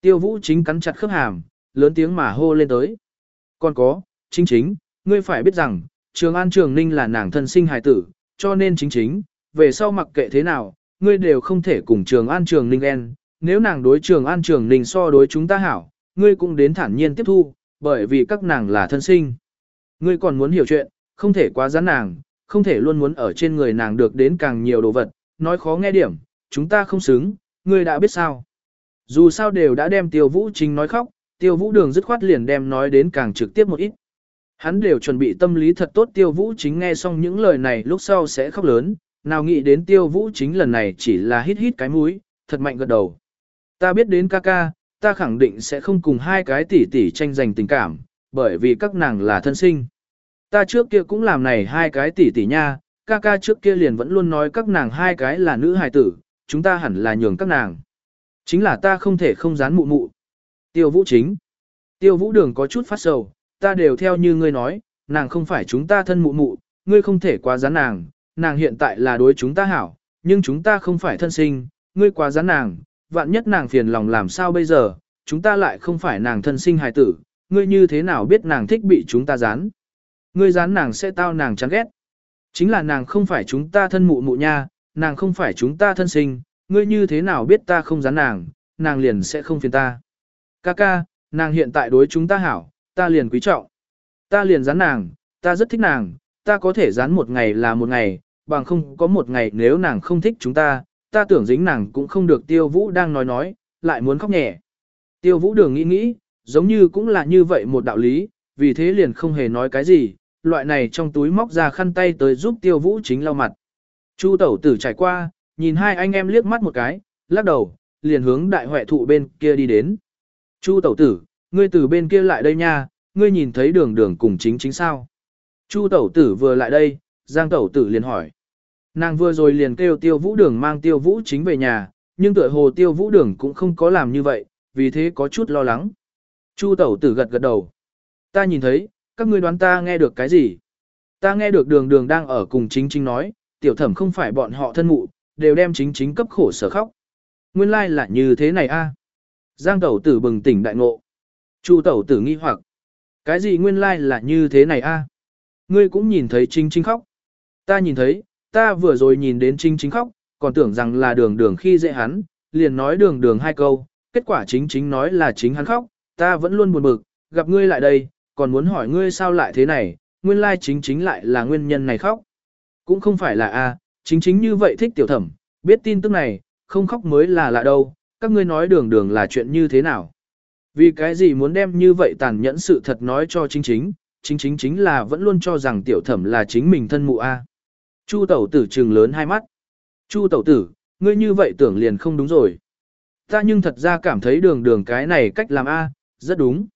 Tiêu vũ chính cắn chặt khớp hàm, lớn tiếng mà hô lên tới. Còn có, chính chính, ngươi phải biết rằng, Trường An Trường Ninh là nàng thân sinh hài tử, cho nên chính chính, về sau mặc kệ thế nào, ngươi đều không thể cùng Trường An Trường Ninh en, nếu nàng đối Trường An Trường Ninh so đối chúng ta hảo, ngươi cũng đến thản nhiên tiếp thu, bởi vì các nàng là thân sinh. Ngươi còn muốn hiểu chuyện, không thể quá gián nàng, không thể luôn muốn ở trên người nàng được đến càng nhiều đồ vật, nói khó nghe điểm, chúng ta không xứng, ngươi đã biết sao. Dù sao đều đã đem tiêu vũ chính nói khóc, tiêu vũ đường dứt khoát liền đem nói đến càng trực tiếp một ít. Hắn đều chuẩn bị tâm lý thật tốt tiêu vũ chính nghe xong những lời này lúc sau sẽ khóc lớn, nào nghĩ đến tiêu vũ chính lần này chỉ là hít hít cái mũi, thật mạnh gật đầu. Ta biết đến ca ca, ta khẳng định sẽ không cùng hai cái tỷ tỷ tranh giành tình cảm, bởi vì các nàng là thân sinh. Ta trước kia cũng làm này hai cái tỷ tỷ nha, ca ca trước kia liền vẫn luôn nói các nàng hai cái là nữ hài tử, chúng ta hẳn là nhường các nàng. Chính là ta không thể không dán mụ mụ. Tiêu vũ chính. Tiêu vũ đường có chút phát sầu, ta đều theo như ngươi nói, nàng không phải chúng ta thân mụ mụ, ngươi không thể quá dán nàng, nàng hiện tại là đối chúng ta hảo, nhưng chúng ta không phải thân sinh, ngươi quá dán nàng, vạn nhất nàng phiền lòng làm sao bây giờ, chúng ta lại không phải nàng thân sinh hài tử, ngươi như thế nào biết nàng thích bị chúng ta dán. Ngươi dán nàng sẽ tao nàng chán ghét. Chính là nàng không phải chúng ta thân mụ mụ nha, nàng không phải chúng ta thân sinh, ngươi như thế nào biết ta không dán nàng, nàng liền sẽ không phiền ta. Ca ca, nàng hiện tại đối chúng ta hảo, ta liền quý trọng. Ta liền dán nàng, ta rất thích nàng, ta có thể dán một ngày là một ngày, bằng không có một ngày nếu nàng không thích chúng ta, ta tưởng dính nàng cũng không được tiêu vũ đang nói nói, lại muốn khóc nhẹ. Tiêu vũ đường nghĩ nghĩ, giống như cũng là như vậy một đạo lý, vì thế liền không hề nói cái gì, loại này trong túi móc ra khăn tay tới giúp tiêu vũ chính lau mặt. Chu tẩu tử trải qua, nhìn hai anh em liếc mắt một cái, lắc đầu, liền hướng đại huệ thụ bên kia đi đến. Chu tẩu tử, ngươi từ bên kia lại đây nha, ngươi nhìn thấy đường đường cùng chính chính sao. Chu tẩu tử vừa lại đây, Giang tẩu tử liền hỏi. Nàng vừa rồi liền kêu tiêu vũ đường mang tiêu vũ chính về nhà, nhưng tựa hồ tiêu vũ đường cũng không có làm như vậy, vì thế có chút lo lắng. Chu tẩu tử gật gật đầu. Ta nhìn thấy, các ngươi đoán ta nghe được cái gì? Ta nghe được đường đường đang ở cùng chính chính nói, tiểu thẩm không phải bọn họ thân mụ, đều đem chính chính cấp khổ sở khóc. Nguyên lai like là như thế này a. Giang tẩu tử bừng tỉnh đại ngộ. Chu tẩu tử nghi hoặc. Cái gì nguyên lai like là như thế này a? Ngươi cũng nhìn thấy chính chính khóc. Ta nhìn thấy, ta vừa rồi nhìn đến chính chính khóc, còn tưởng rằng là đường đường khi dễ hắn, liền nói đường đường hai câu, kết quả chính chính nói là chính hắn khóc, ta vẫn luôn buồn bực, gặp ngươi lại đây, còn muốn hỏi ngươi sao lại thế này, nguyên lai chính chính lại là nguyên nhân này khóc. Cũng không phải là a, chính chính như vậy thích tiểu thẩm, biết tin tức này, không khóc mới là lạ đâu, các ngươi nói đường đường là chuyện như thế nào. Vì cái gì muốn đem như vậy tàn nhẫn sự thật nói cho chính chính, chính chính chính là vẫn luôn cho rằng tiểu thẩm là chính mình thân mụ a. Chu tẩu tử trừng lớn hai mắt. Chu tẩu tử, ngươi như vậy tưởng liền không đúng rồi. Ta nhưng thật ra cảm thấy đường đường cái này cách làm a, rất đúng.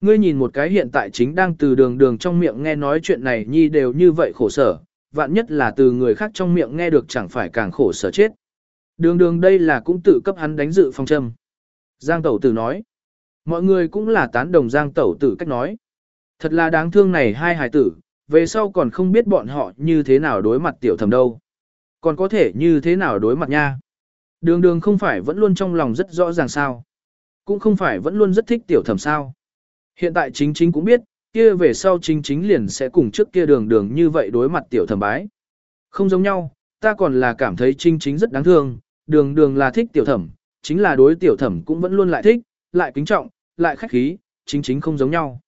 Ngươi nhìn một cái hiện tại chính đang từ đường đường trong miệng nghe nói chuyện này nhi đều như vậy khổ sở, vạn nhất là từ người khác trong miệng nghe được chẳng phải càng khổ sở chết. Đường đường đây là cũng tự cấp hắn đánh dự phong châm. Giang tẩu tử nói. Mọi người cũng là tán đồng giang tẩu tử cách nói. Thật là đáng thương này hai hài tử, về sau còn không biết bọn họ như thế nào đối mặt tiểu thầm đâu. Còn có thể như thế nào đối mặt nha. Đường đường không phải vẫn luôn trong lòng rất rõ ràng sao. Cũng không phải vẫn luôn rất thích tiểu thầm sao. Hiện tại chính chính cũng biết, kia về sau chính chính liền sẽ cùng trước kia đường đường như vậy đối mặt tiểu thẩm bái. Không giống nhau, ta còn là cảm thấy chính chính rất đáng thương, đường đường là thích tiểu thẩm, chính là đối tiểu thẩm cũng vẫn luôn lại thích, lại kính trọng, lại khách khí, chính chính không giống nhau.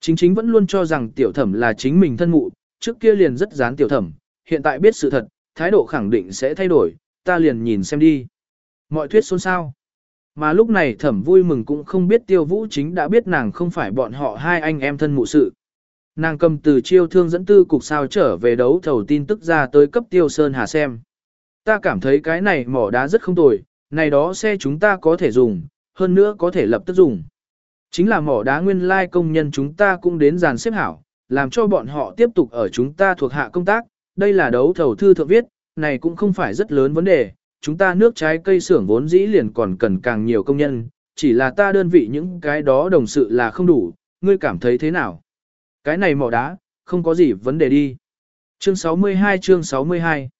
Chính chính vẫn luôn cho rằng tiểu thẩm là chính mình thân mụ, trước kia liền rất dán tiểu thẩm, hiện tại biết sự thật, thái độ khẳng định sẽ thay đổi, ta liền nhìn xem đi. Mọi thuyết xôn xao. Mà lúc này thẩm vui mừng cũng không biết tiêu vũ chính đã biết nàng không phải bọn họ hai anh em thân mụ sự. Nàng cầm từ chiêu thương dẫn tư cục sao trở về đấu thầu tin tức ra tới cấp tiêu sơn hà xem. Ta cảm thấy cái này mỏ đá rất không tồi, này đó xe chúng ta có thể dùng, hơn nữa có thể lập tức dùng. Chính là mỏ đá nguyên lai công nhân chúng ta cũng đến dàn xếp hảo, làm cho bọn họ tiếp tục ở chúng ta thuộc hạ công tác, đây là đấu thầu thư thượng viết, này cũng không phải rất lớn vấn đề, chúng ta nước trái cây xưởng vốn dĩ liền còn cần càng nhiều công nhân, chỉ là ta đơn vị những cái đó đồng sự là không đủ, ngươi cảm thấy thế nào? Cái này mỏ đá, không có gì vấn đề đi. Chương 62 chương 62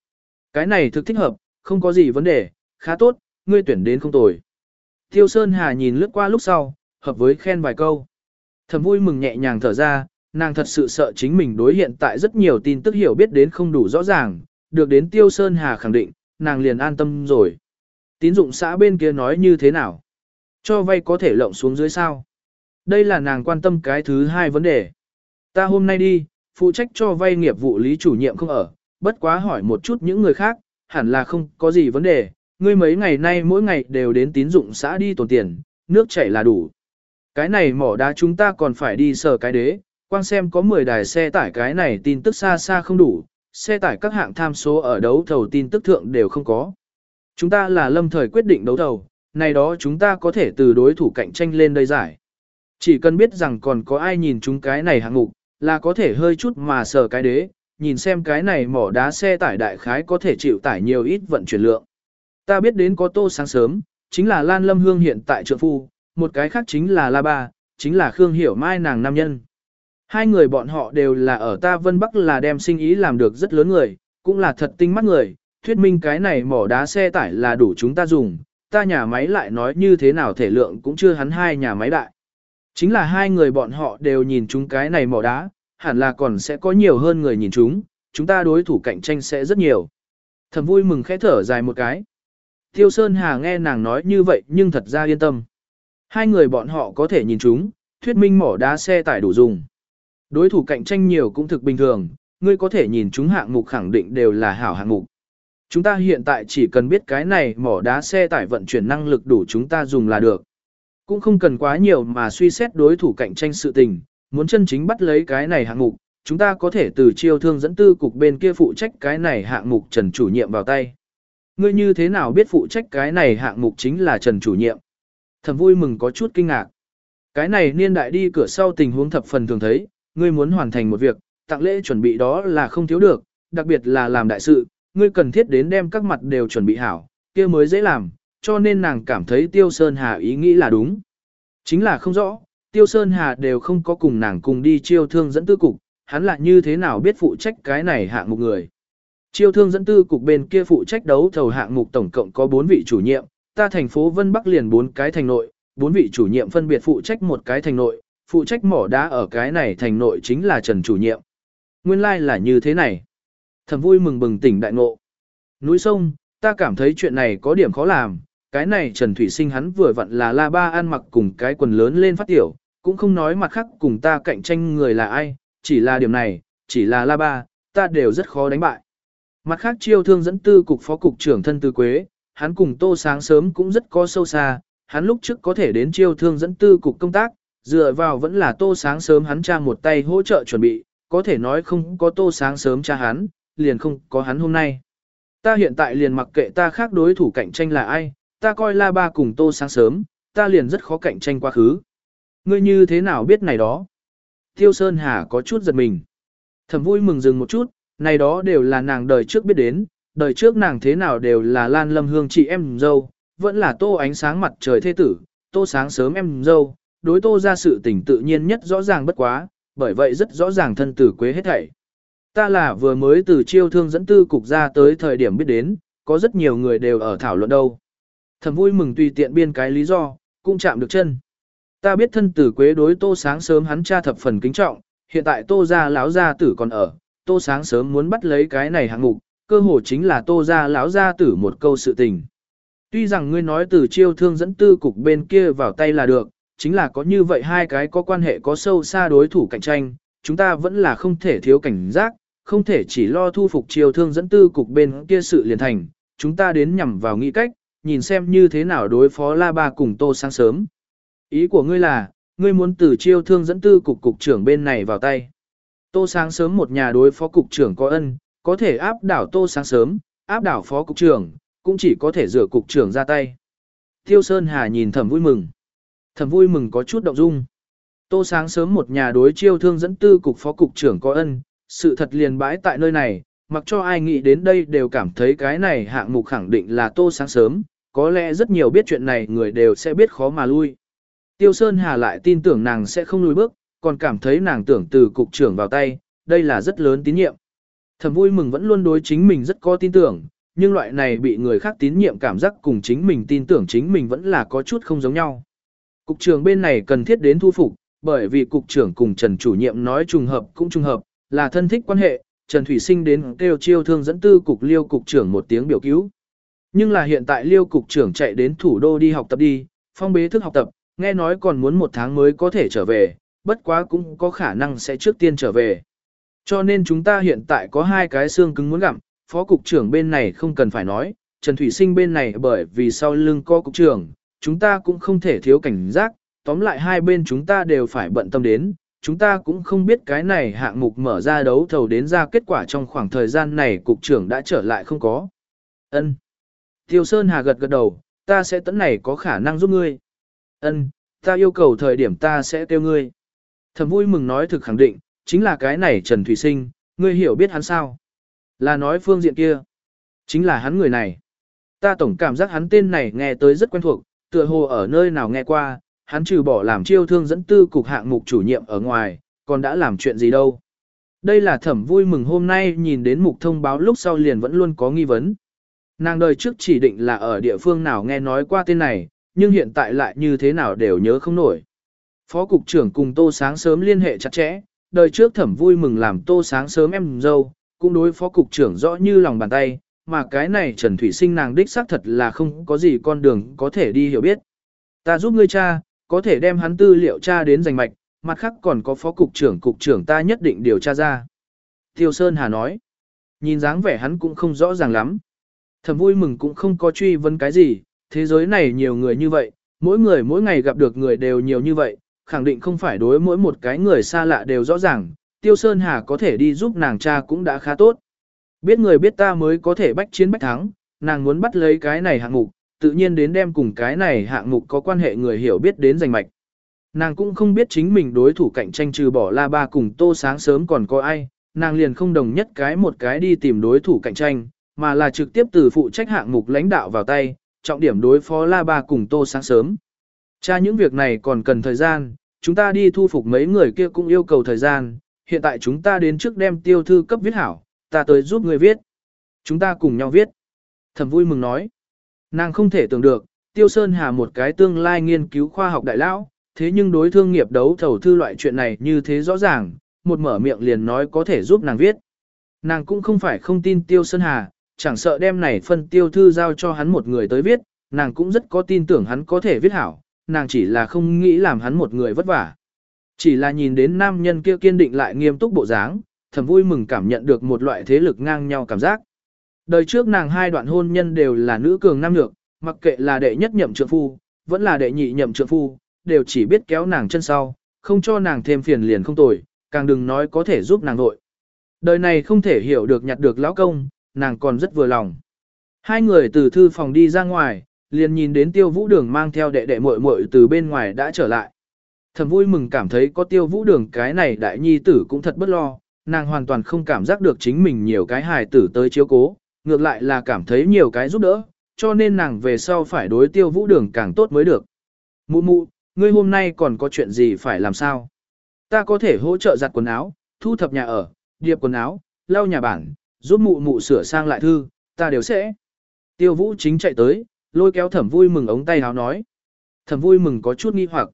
Cái này thực thích hợp, không có gì vấn đề, khá tốt, ngươi tuyển đến không tồi. Tiêu Sơn Hà nhìn lướt qua lúc sau, hợp với khen vài câu. Thầm vui mừng nhẹ nhàng thở ra, nàng thật sự sợ chính mình đối hiện tại rất nhiều tin tức hiểu biết đến không đủ rõ ràng, được đến Tiêu Sơn Hà khẳng định, nàng liền an tâm rồi. Tín dụng xã bên kia nói như thế nào? Cho vay có thể lộng xuống dưới sao? Đây là nàng quan tâm cái thứ hai vấn đề. Ta hôm nay đi, phụ trách cho vay nghiệp vụ lý chủ nhiệm không ở, bất quá hỏi một chút những người khác, hẳn là không có gì vấn đề. Ngươi mấy ngày nay mỗi ngày đều đến tín dụng xã đi tồn tiền, nước chảy là đủ. Cái này mỏ đá chúng ta còn phải đi sở cái đế, quang xem có 10 đài xe tải cái này tin tức xa xa không đủ, xe tải các hạng tham số ở đấu thầu tin tức thượng đều không có. Chúng ta là lâm thời quyết định đấu thầu, này đó chúng ta có thể từ đối thủ cạnh tranh lên đây giải. Chỉ cần biết rằng còn có ai nhìn chúng cái này hạng mục, là có thể hơi chút mà sờ cái đế, nhìn xem cái này mỏ đá xe tải đại khái có thể chịu tải nhiều ít vận chuyển lượng. Ta biết đến có tô sáng sớm, chính là Lan Lâm Hương hiện tại trượng phu, một cái khác chính là La Ba, chính là Khương Hiểu Mai nàng nam nhân. Hai người bọn họ đều là ở ta Vân Bắc là đem sinh ý làm được rất lớn người, cũng là thật tinh mắt người, thuyết minh cái này mỏ đá xe tải là đủ chúng ta dùng, ta nhà máy lại nói như thế nào thể lượng cũng chưa hắn hai nhà máy đại. Chính là hai người bọn họ đều nhìn chúng cái này mỏ đá, hẳn là còn sẽ có nhiều hơn người nhìn chúng, chúng ta đối thủ cạnh tranh sẽ rất nhiều. Thầm vui mừng khẽ thở dài một cái. Tiêu Sơn Hà nghe nàng nói như vậy nhưng thật ra yên tâm. Hai người bọn họ có thể nhìn chúng, thuyết minh mỏ đá xe tải đủ dùng. Đối thủ cạnh tranh nhiều cũng thực bình thường, ngươi có thể nhìn chúng hạng mục khẳng định đều là hảo hạng mục. Chúng ta hiện tại chỉ cần biết cái này mỏ đá xe tải vận chuyển năng lực đủ chúng ta dùng là được. Cũng không cần quá nhiều mà suy xét đối thủ cạnh tranh sự tình, muốn chân chính bắt lấy cái này hạng mục, chúng ta có thể từ chiêu thương dẫn tư cục bên kia phụ trách cái này hạng mục Trần chủ nhiệm vào tay. Ngươi như thế nào biết phụ trách cái này hạng mục chính là Trần chủ nhiệm? Thầm vui mừng có chút kinh ngạc. Cái này niên đại đi cửa sau tình huống thập phần thường thấy, ngươi muốn hoàn thành một việc, tặng lễ chuẩn bị đó là không thiếu được, đặc biệt là làm đại sự, ngươi cần thiết đến đem các mặt đều chuẩn bị hảo, kia mới dễ làm, cho nên nàng cảm thấy Tiêu Sơn Hà ý nghĩ là đúng. Chính là không rõ, Tiêu Sơn Hà đều không có cùng nàng cùng đi chiêu thương dẫn tư cục, hắn lại như thế nào biết phụ trách cái này hạng mục người. Chiêu thương dẫn tư cục bên kia phụ trách đấu thầu hạng mục tổng cộng có 4 vị chủ nhiệm, ta thành phố Vân Bắc liền bốn cái thành nội, bốn vị chủ nhiệm phân biệt phụ trách một cái thành nội, phụ trách mỏ đá ở cái này thành nội chính là Trần chủ nhiệm. Nguyên lai like là như thế này. Thầm vui mừng bừng tỉnh đại ngộ. Núi sông, ta cảm thấy chuyện này có điểm khó làm, cái này Trần Thủy Sinh hắn vừa vặn là la ba ăn mặc cùng cái quần lớn lên phát tiểu, cũng không nói mặt khác cùng ta cạnh tranh người là ai, chỉ là điểm này, chỉ là la ba, ta đều rất khó đánh bại. Mặt khác chiêu thương dẫn tư cục phó cục trưởng thân tư quế, hắn cùng tô sáng sớm cũng rất có sâu xa, hắn lúc trước có thể đến chiêu thương dẫn tư cục công tác, dựa vào vẫn là tô sáng sớm hắn cha một tay hỗ trợ chuẩn bị, có thể nói không có tô sáng sớm cha hắn, liền không có hắn hôm nay. Ta hiện tại liền mặc kệ ta khác đối thủ cạnh tranh là ai, ta coi la ba cùng tô sáng sớm, ta liền rất khó cạnh tranh quá khứ. Ngươi như thế nào biết này đó? Tiêu Sơn Hà có chút giật mình. Thầm vui mừng dừng một chút, này đó đều là nàng đời trước biết đến, đời trước nàng thế nào đều là Lan Lâm Hương chị em dâu, vẫn là tô ánh sáng mặt trời thế tử, tô sáng sớm em dâu, đối tô ra sự tình tự nhiên nhất rõ ràng bất quá, bởi vậy rất rõ ràng thân tử quế hết thảy. Ta là vừa mới từ chiêu thương dẫn tư cục ra tới thời điểm biết đến, có rất nhiều người đều ở thảo luận đâu. Thầm vui mừng tùy tiện biên cái lý do, cũng chạm được chân. Ta biết thân tử quế đối tô sáng sớm hắn cha thập phần kính trọng, hiện tại tô ra lão gia tử còn ở, tô sáng sớm muốn bắt lấy cái này hạng mục, cơ hồ chính là tô ra lão gia tử một câu sự tình. Tuy rằng ngươi nói từ chiêu thương dẫn tư cục bên kia vào tay là được, chính là có như vậy hai cái có quan hệ có sâu xa đối thủ cạnh tranh, chúng ta vẫn là không thể thiếu cảnh giác, không thể chỉ lo thu phục chiêu thương dẫn tư cục bên kia sự liền thành, chúng ta đến nhằm vào nghĩ cách, nhìn xem như thế nào đối phó La Ba cùng Tô sáng sớm. Ý của ngươi là, ngươi muốn từ chiêu thương dẫn tư cục cục trưởng bên này vào tay. Tô sáng sớm một nhà đối phó cục trưởng có ân, có thể áp đảo Tô sáng sớm, áp đảo phó cục trưởng, cũng chỉ có thể rửa cục trưởng ra tay. Tiêu Sơn Hà nhìn thầm vui mừng. Thầm vui mừng có chút động dung. Tô sáng sớm một nhà đối chiêu thương dẫn tư cục phó cục trưởng có ân, sự thật liền bãi tại nơi này, mặc cho ai nghĩ đến đây đều cảm thấy cái này hạng mục khẳng định là tô sáng sớm, có lẽ rất nhiều biết chuyện này người đều sẽ biết khó mà lui. Tiêu Sơn Hà lại tin tưởng nàng sẽ không lùi bước, còn cảm thấy nàng tưởng từ cục trưởng vào tay, đây là rất lớn tín nhiệm. Thầm vui mừng vẫn luôn đối chính mình rất có tin tưởng, nhưng loại này bị người khác tín nhiệm cảm giác cùng chính mình tin tưởng chính mình vẫn là có chút không giống nhau. Cục trưởng bên này cần thiết đến thu phục, bởi vì cục trưởng cùng Trần chủ nhiệm nói trùng hợp cũng trùng hợp, là thân thích quan hệ, Trần Thủy Sinh đến kêu chiêu thương dẫn tư cục liêu cục trưởng một tiếng biểu cứu. Nhưng là hiện tại liêu cục trưởng chạy đến thủ đô đi học tập đi, phong bế thức học tập, nghe nói còn muốn một tháng mới có thể trở về, bất quá cũng có khả năng sẽ trước tiên trở về. Cho nên chúng ta hiện tại có hai cái xương cứng muốn gặm, phó cục trưởng bên này không cần phải nói, Trần Thủy Sinh bên này bởi vì sau lưng có cục trưởng, chúng ta cũng không thể thiếu cảnh giác, tóm lại hai bên chúng ta đều phải bận tâm đến, chúng ta cũng không biết cái này hạng mục mở ra đấu thầu đến ra kết quả trong khoảng thời gian này cục trưởng đã trở lại không có. Ân. Tiêu Sơn Hà gật gật đầu, ta sẽ tấn này có khả năng giúp ngươi. Ân, ta yêu cầu thời điểm ta sẽ kêu ngươi. Thầm vui mừng nói thực khẳng định, chính là cái này Trần Thủy Sinh, ngươi hiểu biết hắn sao? Là nói phương diện kia. Chính là hắn người này. Ta tổng cảm giác hắn tên này nghe tới rất quen thuộc, tựa hồ ở nơi nào nghe qua, hắn trừ bỏ làm chiêu thương dẫn tư cục hạng mục chủ nhiệm ở ngoài, còn đã làm chuyện gì đâu. Đây là thẩm vui mừng hôm nay nhìn đến mục thông báo lúc sau liền vẫn luôn có nghi vấn. Nàng đời trước chỉ định là ở địa phương nào nghe nói qua tên này, nhưng hiện tại lại như thế nào đều nhớ không nổi. Phó cục trưởng cùng Tô Sáng sớm liên hệ chặt chẽ, đời trước thẩm vui mừng làm Tô Sáng sớm em dâu, cũng đối phó cục trưởng rõ như lòng bàn tay, mà cái này Trần Thủy Sinh nàng đích xác thật là không có gì con đường có thể đi hiểu biết. Ta giúp ngươi cha, có thể đem hắn tư liệu cha đến giành mạch, mặt khác còn có phó cục trưởng cục trưởng ta nhất định điều tra ra. Tiêu Sơn Hà nói, nhìn dáng vẻ hắn cũng không rõ ràng lắm. thẩm vui mừng cũng không có truy vấn cái gì, thế giới này nhiều người như vậy, mỗi người mỗi ngày gặp được người đều nhiều như vậy, khẳng định không phải đối mỗi một cái người xa lạ đều rõ ràng, Tiêu Sơn Hà có thể đi giúp nàng cha cũng đã khá tốt. Biết người biết ta mới có thể bách chiến bách thắng, nàng muốn bắt lấy cái này hạng mục, tự nhiên đến đem cùng cái này hạng mục có quan hệ người hiểu biết đến giành mạch. Nàng cũng không biết chính mình đối thủ cạnh tranh trừ bỏ La Ba cùng Tô Sáng sớm còn có ai, nàng liền không đồng nhất cái một cái đi tìm đối thủ cạnh tranh, mà là trực tiếp từ phụ trách hạng mục lãnh đạo vào tay, trọng điểm đối phó La Ba cùng Tô Sáng sớm. Cha những việc này còn cần thời gian, chúng ta đi thu phục mấy người kia cũng yêu cầu thời gian, hiện tại chúng ta đến trước đem tiêu thư cấp viết hảo, ta tới giúp người viết. Chúng ta cùng nhau viết. Thẩm vui mừng nói. Nàng không thể tưởng được, Tiêu Sơn Hà một cái tương lai nghiên cứu khoa học đại lão, thế nhưng đối thương nghiệp đấu thầu thư loại chuyện này như thế rõ ràng, một mở miệng liền nói có thể giúp nàng viết. Nàng cũng không phải không tin Tiêu Sơn Hà, chẳng sợ đem này phân tiêu thư giao cho hắn một người tới viết, nàng cũng rất có tin tưởng hắn có thể viết hảo, nàng chỉ là không nghĩ làm hắn một người vất vả. Chỉ là nhìn đến nam nhân kia kiên định lại nghiêm túc bộ dáng, thầm vui mừng cảm nhận được một loại thế lực ngang nhau cảm giác. Đời trước nàng hai đoạn hôn nhân đều là nữ cường nam nhược, mặc kệ là đệ nhất nhậm trượng phu, vẫn là đệ nhị nhậm trượng phu, đều chỉ biết kéo nàng chân sau, không cho nàng thêm phiền liền không tồi, càng đừng nói có thể giúp nàng nội. Đời này không thể hiểu được nhặt được lão công, nàng còn rất vừa lòng. Hai người từ thư phòng đi ra ngoài, liền nhìn đến tiêu vũ đường mang theo đệ đệ muội muội từ bên ngoài đã trở lại. Thầm vui mừng cảm thấy có tiêu vũ đường cái này đại nhi tử cũng thật bất lo, nàng hoàn toàn không cảm giác được chính mình nhiều cái hài tử tới chiếu cố, ngược lại là cảm thấy nhiều cái giúp đỡ, cho nên nàng về sau phải đối tiêu vũ đường càng tốt mới được. Mụ mụ, ngươi hôm nay còn có chuyện gì phải làm sao? Ta có thể hỗ trợ giặt quần áo, thu thập nhà ở, điệp quần áo, lau nhà bản, giúp mụ mụ sửa sang lại thư, ta đều sẽ. Tiêu vũ chính chạy tới, lôi kéo thẩm vui mừng ống tay háo nói. Thẩm vui mừng có chút nghi hoặc.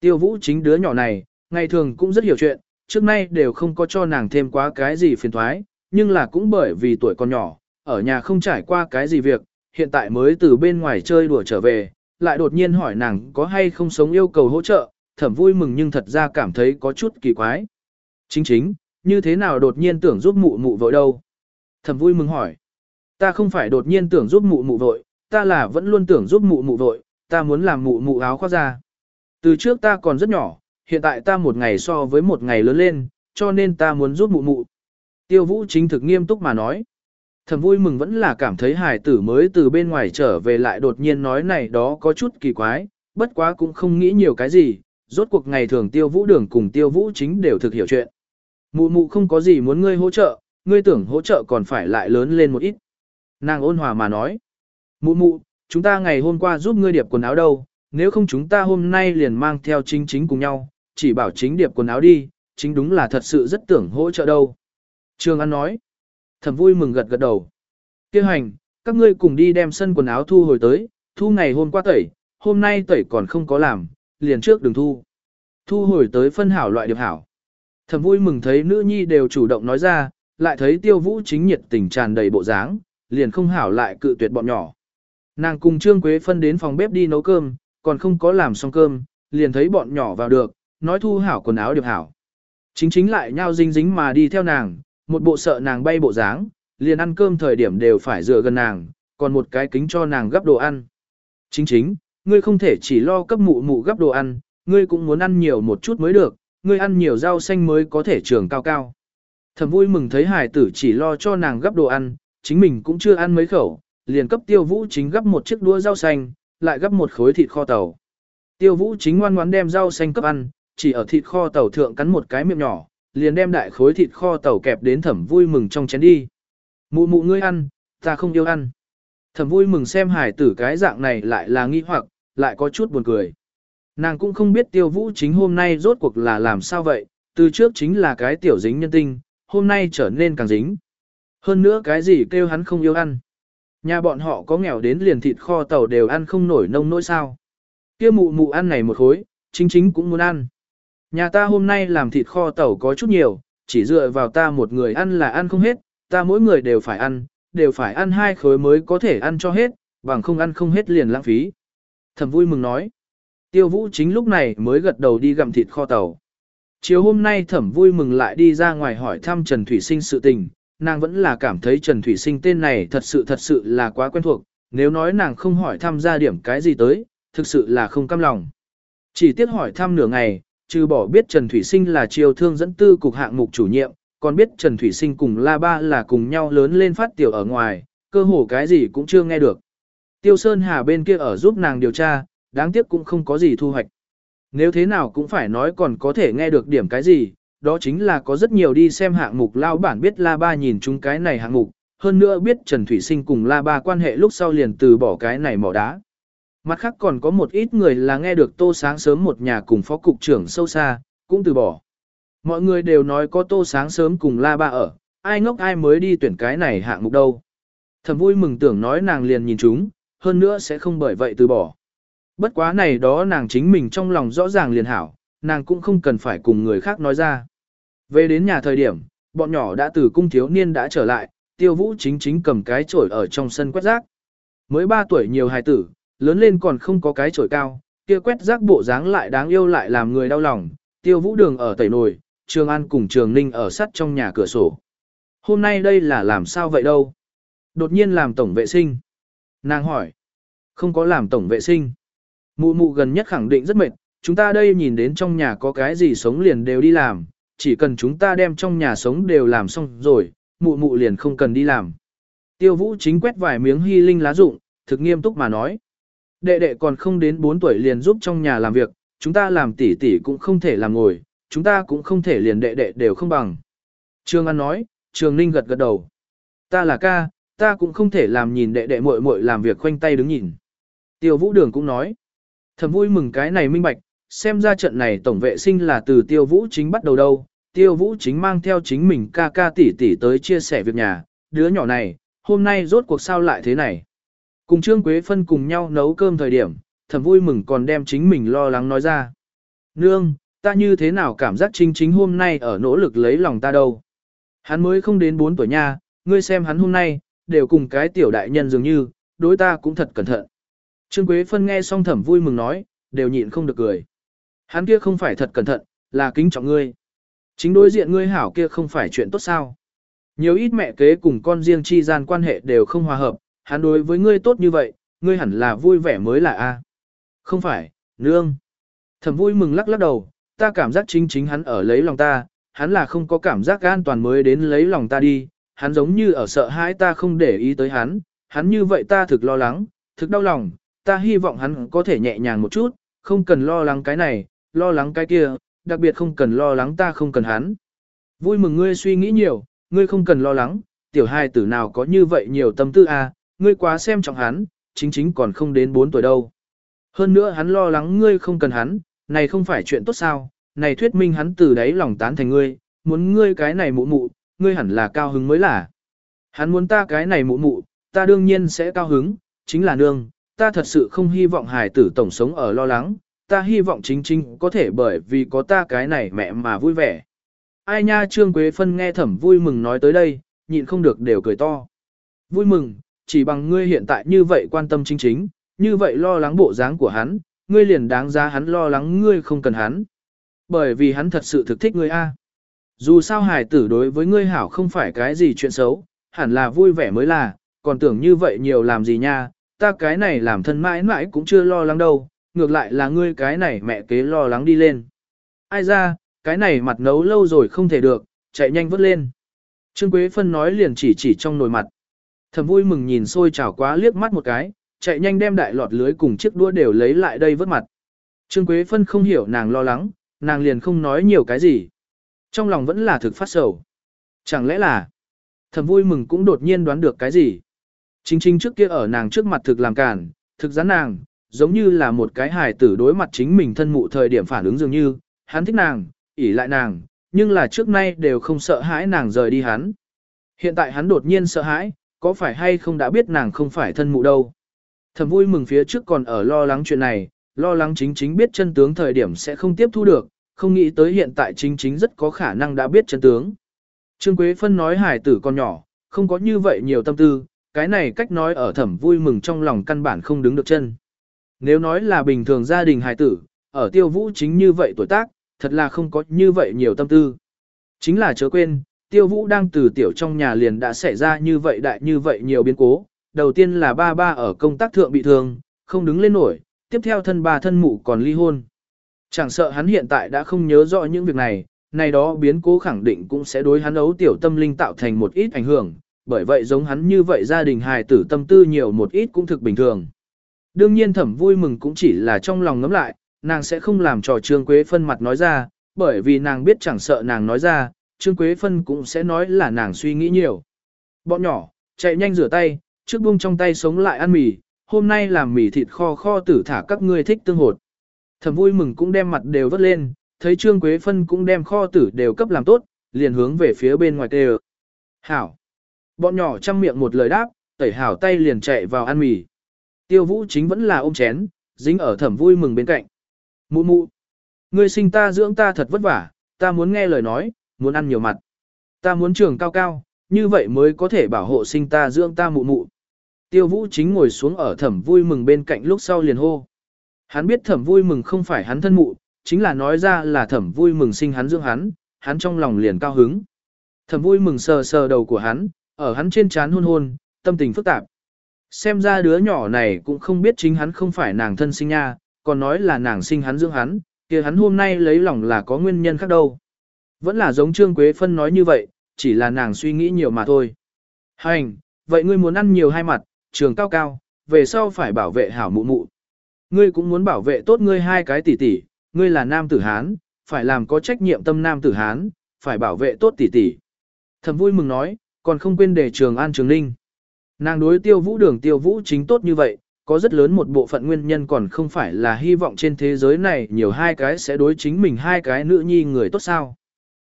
Tiêu vũ chính đứa nhỏ này, ngày thường cũng rất hiểu chuyện, trước nay đều không có cho nàng thêm quá cái gì phiền thoái, nhưng là cũng bởi vì tuổi còn nhỏ, ở nhà không trải qua cái gì việc, hiện tại mới từ bên ngoài chơi đùa trở về, lại đột nhiên hỏi nàng có hay không sống yêu cầu hỗ trợ, thẩm vui mừng nhưng thật ra cảm thấy có chút kỳ quái. Chính chính, như thế nào đột nhiên tưởng giúp mụ mụ vội đâu? Thẩm vui mừng hỏi. Ta không phải đột nhiên tưởng giúp mụ mụ vội, ta là vẫn luôn tưởng giúp mụ mụ vội, ta muốn làm mụ mụ áo khoác ra. Từ trước ta còn rất nhỏ, hiện tại ta một ngày so với một ngày lớn lên, cho nên ta muốn giúp mụ mụ. Tiêu vũ chính thực nghiêm túc mà nói. Thầm vui mừng vẫn là cảm thấy hài tử mới từ bên ngoài trở về lại đột nhiên nói này đó có chút kỳ quái, bất quá cũng không nghĩ nhiều cái gì, rốt cuộc ngày thường tiêu vũ đường cùng tiêu vũ chính đều thực hiểu chuyện. Mụ mụ không có gì muốn ngươi hỗ trợ, ngươi tưởng hỗ trợ còn phải lại lớn lên một ít. Nàng ôn hòa mà nói. Mụ mụ, chúng ta ngày hôm qua giúp ngươi điệp quần áo đâu, nếu không chúng ta hôm nay liền mang theo chính chính cùng nhau, chỉ bảo chính điệp quần áo đi, chính đúng là thật sự rất tưởng hỗ trợ đâu. Trường An nói. Thẩm vui mừng gật gật đầu. Kêu hành, các ngươi cùng đi đem sân quần áo thu hồi tới, thu ngày hôm qua tẩy, hôm nay tẩy còn không có làm, liền trước đừng thu. Thu hồi tới phân hảo loại điệp hảo. Thẩm vui mừng thấy nữ nhi đều chủ động nói ra, lại thấy tiêu vũ chính nhiệt tình tràn đầy bộ dáng, liền không hảo lại cự tuyệt bọn nhỏ. Nàng cùng Trương Quế phân đến phòng bếp đi nấu cơm, còn không có làm xong cơm, liền thấy bọn nhỏ vào được, nói thu hảo quần áo điệp hảo. Chính chính lại nhau dính dính mà đi theo nàng, một bộ sợ nàng bay bộ dáng, liền ăn cơm thời điểm đều phải dựa gần nàng, còn một cái kính cho nàng gấp đồ ăn. Chính chính, ngươi không thể chỉ lo cấp mụ mụ gấp đồ ăn, ngươi cũng muốn ăn nhiều một chút mới được, ngươi ăn nhiều rau xanh mới có thể trường cao cao. Thầm vui mừng thấy hải tử chỉ lo cho nàng gấp đồ ăn, chính mình cũng chưa ăn mấy khẩu, liền cấp tiêu vũ chính gấp một chiếc đũa rau xanh, lại gấp một khối thịt kho tàu. Tiêu vũ chính ngoan ngoãn đem rau xanh cấp ăn, chỉ ở thịt kho tàu thượng cắn một cái miệng nhỏ, liền đem đại khối thịt kho tàu kẹp đến thẩm vui mừng trong chén đi. Mụ mụ ngươi ăn, ta không yêu ăn. Thẩm vui mừng xem hải tử cái dạng này lại là nghi hoặc, lại có chút buồn cười. Nàng cũng không biết tiêu vũ chính hôm nay rốt cuộc là làm sao vậy, từ trước chính là cái tiểu dính nhân tinh, hôm nay trở nên càng dính. Hơn nữa cái gì kêu hắn không yêu ăn. Nhà bọn họ có nghèo đến liền thịt kho tàu đều ăn không nổi nông nỗi sao. Kia mụ mụ ăn này một khối, chính chính cũng muốn ăn. Nhà ta hôm nay làm thịt kho tàu có chút nhiều, chỉ dựa vào ta một người ăn là ăn không hết, ta mỗi người đều phải ăn, đều phải ăn hai khối mới có thể ăn cho hết, bằng không ăn không hết liền lãng phí. Thẩm vui mừng nói. Tiêu vũ chính lúc này mới gật đầu đi gặm thịt kho tàu. Chiều hôm nay thẩm vui mừng lại đi ra ngoài hỏi thăm Trần Thủy Sinh sự tình, nàng vẫn là cảm thấy Trần Thủy Sinh tên này thật sự thật sự là quá quen thuộc, nếu nói nàng không hỏi thăm ra điểm cái gì tới, thực sự là không cam lòng. Chỉ tiếc hỏi thăm nửa ngày, trừ bỏ biết Trần Thủy Sinh là triều thương dẫn tư cục hạng mục chủ nhiệm, còn biết Trần Thủy Sinh cùng La Ba là cùng nhau lớn lên phát tiểu ở ngoài, cơ hồ cái gì cũng chưa nghe được. Tiêu Sơn Hà bên kia ở giúp nàng điều tra, đáng tiếc cũng không có gì thu hoạch. Nếu thế nào cũng phải nói còn có thể nghe được điểm cái gì, đó chính là có rất nhiều đi xem hạng mục lao bản biết La Ba nhìn chúng cái này hạng mục, hơn nữa biết Trần Thủy Sinh cùng La Ba quan hệ lúc sau liền từ bỏ cái này mỏ đá. Mặt khác còn có một ít người là nghe được Tô Sáng sớm một nhà cùng phó cục trưởng sâu xa, cũng từ bỏ. Mọi người đều nói có Tô Sáng sớm cùng La Ba ở, ai ngốc ai mới đi tuyển cái này hạng mục đâu. Thầm vui mừng tưởng nói nàng liền nhìn chúng, hơn nữa sẽ không bởi vậy từ bỏ. Bất quá này đó nàng chính mình trong lòng rõ ràng liền hảo, nàng cũng không cần phải cùng người khác nói ra. Về đến nhà thời điểm, bọn nhỏ đã từ cung thiếu niên đã trở lại, tiêu vũ chính chính cầm cái chổi ở trong sân quét rác. Mới 3 tuổi nhiều hài tử, lớn lên còn không có cái chổi cao, kia quét rác bộ dáng lại đáng yêu lại làm người đau lòng, tiêu vũ đường ở tẩy nồi, trường an cùng trường ninh ở sắt trong nhà cửa sổ. Hôm nay đây là làm sao vậy đâu? Đột nhiên làm tổng vệ sinh. Nàng hỏi. Không có làm tổng vệ sinh. Mụ mụ gần nhất khẳng định rất mệt, chúng ta đây nhìn đến trong nhà có cái gì sống liền đều đi làm, chỉ cần chúng ta đem trong nhà sống đều làm xong rồi, mụ mụ liền không cần đi làm. Tiêu vũ chính quét vài miếng hy linh lá rụng, thực nghiêm túc mà nói. Đệ đệ còn không đến 4 tuổi liền giúp trong nhà làm việc, chúng ta làm tỉ tỉ cũng không thể làm ngồi, chúng ta cũng không thể liền đệ đệ đều không bằng. Trương An nói, Trường Ninh gật gật đầu. Ta là ca, ta cũng không thể làm nhìn đệ đệ muội muội làm việc khoanh tay đứng nhìn. Tiêu Vũ Đường cũng nói. Thầm vui mừng cái này minh bạch, xem ra trận này tổng vệ sinh là từ Tiêu Vũ chính bắt đầu đâu. Tiêu Vũ chính mang theo chính mình ca ca tỷ tỷ tới chia sẻ việc nhà, đứa nhỏ này, hôm nay rốt cuộc sao lại thế này. Cùng Trương Quế Phân cùng nhau nấu cơm thời điểm, thầm vui mừng còn đem chính mình lo lắng nói ra. Nương, ta như thế nào cảm giác chính chính hôm nay ở nỗ lực lấy lòng ta đâu. Hắn mới không đến 4 tuổi nha, ngươi xem hắn hôm nay, đều cùng cái tiểu đại nhân dường như, đối ta cũng thật cẩn thận. Trương Quế Phân nghe xong thẩm vui mừng nói, đều nhịn không được cười. Hắn kia không phải thật cẩn thận, là kính trọng ngươi. Chính đối diện ngươi hảo kia không phải chuyện tốt sao. Nhiều ít mẹ kế cùng con riêng chi gian quan hệ đều không hòa hợp, hắn đối với ngươi tốt như vậy, ngươi hẳn là vui vẻ mới là a. Không phải, nương. Thẩm vui mừng lắc lắc đầu, ta cảm giác chính chính hắn ở lấy lòng ta, hắn là không có cảm giác an toàn mới đến lấy lòng ta đi, hắn giống như ở sợ hãi ta không để ý tới hắn, hắn như vậy ta thực lo lắng, thực đau lòng, ta hy vọng hắn có thể nhẹ nhàng một chút, không cần lo lắng cái này, lo lắng cái kia, đặc biệt không cần lo lắng ta không cần hắn. Vui mừng ngươi suy nghĩ nhiều, ngươi không cần lo lắng, tiểu hài tử nào có như vậy nhiều tâm tư à, ngươi quá xem trọng hắn, chính chính còn không đến 4 tuổi đâu. Hơn nữa hắn lo lắng ngươi không cần hắn, này không phải chuyện tốt sao, này thuyết minh hắn từ đấy lòng tán thành ngươi, muốn ngươi cái này mụ mụ, ngươi hẳn là cao hứng mới là. Hắn muốn ta cái này mụ mụ, ta đương nhiên sẽ cao hứng, chính là nương, ta thật sự không hy vọng hài tử tổng sống ở lo lắng, ta hy vọng chính chính có thể bởi vì có ta cái này mẹ mà vui vẻ. Ai nha Trương Quế Phân nghe thẩm vui mừng nói tới đây, nhịn không được đều cười to. Vui mừng, chỉ bằng ngươi hiện tại như vậy quan tâm chính chính, như vậy lo lắng bộ dáng của hắn, ngươi liền đáng giá hắn lo lắng ngươi không cần hắn. Bởi vì hắn thật sự thực thích ngươi a. Dù sao hài tử đối với ngươi hảo không phải cái gì chuyện xấu, hẳn là vui vẻ mới là, còn tưởng như vậy nhiều làm gì nha, ta cái này làm thân mãi mãi cũng chưa lo lắng đâu, ngược lại là ngươi cái này mẹ kế lo lắng đi lên. Ai ra, cái này mặt nấu lâu rồi không thể được, chạy nhanh vớt lên. Trương Quế Phân nói liền chỉ chỉ trong nồi mặt. Thầm vui mừng nhìn xôi chảo quá liếc mắt một cái, chạy nhanh đem đại lọt lưới cùng chiếc đũa đều lấy lại đây vớt mặt. Trương Quế Phân không hiểu nàng lo lắng, nàng liền không nói nhiều cái gì. Trong lòng vẫn là thực phát sầu. Chẳng lẽ là, thầm vui mừng cũng đột nhiên đoán được cái gì. Chính chính trước kia ở nàng trước mặt thực làm cản, thực rắn nàng, giống như là một cái hài tử đối mặt chính mình thân mụ thời điểm phản ứng dường như, hắn thích nàng, ỉ lại nàng, nhưng là trước nay đều không sợ hãi nàng rời đi hắn. Hiện tại hắn đột nhiên sợ hãi, có phải hay không đã biết nàng không phải thân mụ đâu. Thầm vui mừng phía trước còn ở lo lắng chuyện này, lo lắng chính chính biết chân tướng thời điểm sẽ không tiếp thu được, không nghĩ tới hiện tại chính chính rất có khả năng đã biết chân tướng. Trương Quế Phân nói hài tử con nhỏ, không có như vậy nhiều tâm tư, cái này cách nói ở thẩm vui mừng trong lòng căn bản không đứng được chân. Nếu nói là bình thường gia đình hài tử, ở tiêu vũ chính như vậy tuổi tác, thật là không có như vậy nhiều tâm tư. Chính là chớ quên, tiêu vũ đang từ tiểu trong nhà liền đã xảy ra như vậy đại như vậy nhiều biến cố. Đầu tiên là ba ba ở công tác thượng bị thương, không đứng lên nổi, tiếp theo thân ba thân mụ còn ly hôn. Chẳng sợ hắn hiện tại đã không nhớ rõ những việc này, này đó biến cố khẳng định cũng sẽ đối hắn ấu tiểu tâm linh tạo thành một ít ảnh hưởng, bởi vậy giống hắn như vậy gia đình hài tử tâm tư nhiều một ít cũng thực bình thường. Đương nhiên thẩm vui mừng cũng chỉ là trong lòng ngấm lại, nàng sẽ không làm trò Trương Quế Phân mặt nói ra, bởi vì nàng biết chẳng sợ nàng nói ra, Trương Quế Phân cũng sẽ nói là nàng suy nghĩ nhiều. Bọn nhỏ, chạy nhanh rửa tay, trước buông trong tay sống lại ăn mì, hôm nay làm mì thịt kho kho tử thả các ngươi thích tương hột. Thẩm vui mừng cũng đem mặt đều vớt lên, thấy Trương Quế Phân cũng đem kho tử đều cấp làm tốt, liền hướng về phía bên ngoài kêu. Hảo! Bọn nhỏ chăm miệng một lời đáp, tẩy hảo tay liền chạy vào ăn mì. Tiêu vũ chính vẫn là ôm chén, dính ở thẩm vui mừng bên cạnh. Mụ mụ! Ngươi sinh ta dưỡng ta thật vất vả, ta muốn nghe lời nói, muốn ăn nhiều mặt. Ta muốn trường cao cao, như vậy mới có thể bảo hộ sinh ta dưỡng ta mụ mụ. Tiêu vũ chính ngồi xuống ở thẩm vui mừng bên cạnh lúc sau liền hô. Hắn biết thẩm vui mừng không phải hắn thân mụ, chính là nói ra là thẩm vui mừng sinh hắn dưỡng hắn, hắn trong lòng liền cao hứng. Thẩm vui mừng sờ sờ đầu của hắn, ở hắn trên trán hôn hôn, tâm tình phức tạp. Xem ra đứa nhỏ này cũng không biết chính hắn không phải nàng thân sinh nha, còn nói là nàng sinh hắn dưỡng hắn, kia hắn hôm nay lấy lòng là có nguyên nhân khác đâu. Vẫn là giống Trương Quế Phân nói như vậy, chỉ là nàng suy nghĩ nhiều mà thôi. Hành, vậy ngươi muốn ăn nhiều hai mặt, trường cao cao, về sau phải bảo vệ hảo mụ mụ. Ngươi cũng muốn bảo vệ tốt ngươi hai cái tỷ tỷ, ngươi là nam tử Hán, phải làm có trách nhiệm tâm nam tử Hán, phải bảo vệ tốt tỷ tỷ. Thầm vui mừng nói, còn không quên để trường an trường ninh. Nàng đối tiêu vũ đường tiêu vũ chính tốt như vậy, có rất lớn một bộ phận nguyên nhân còn không phải là hy vọng trên thế giới này nhiều hai cái sẽ đối chính mình hai cái nữ nhi người tốt sao.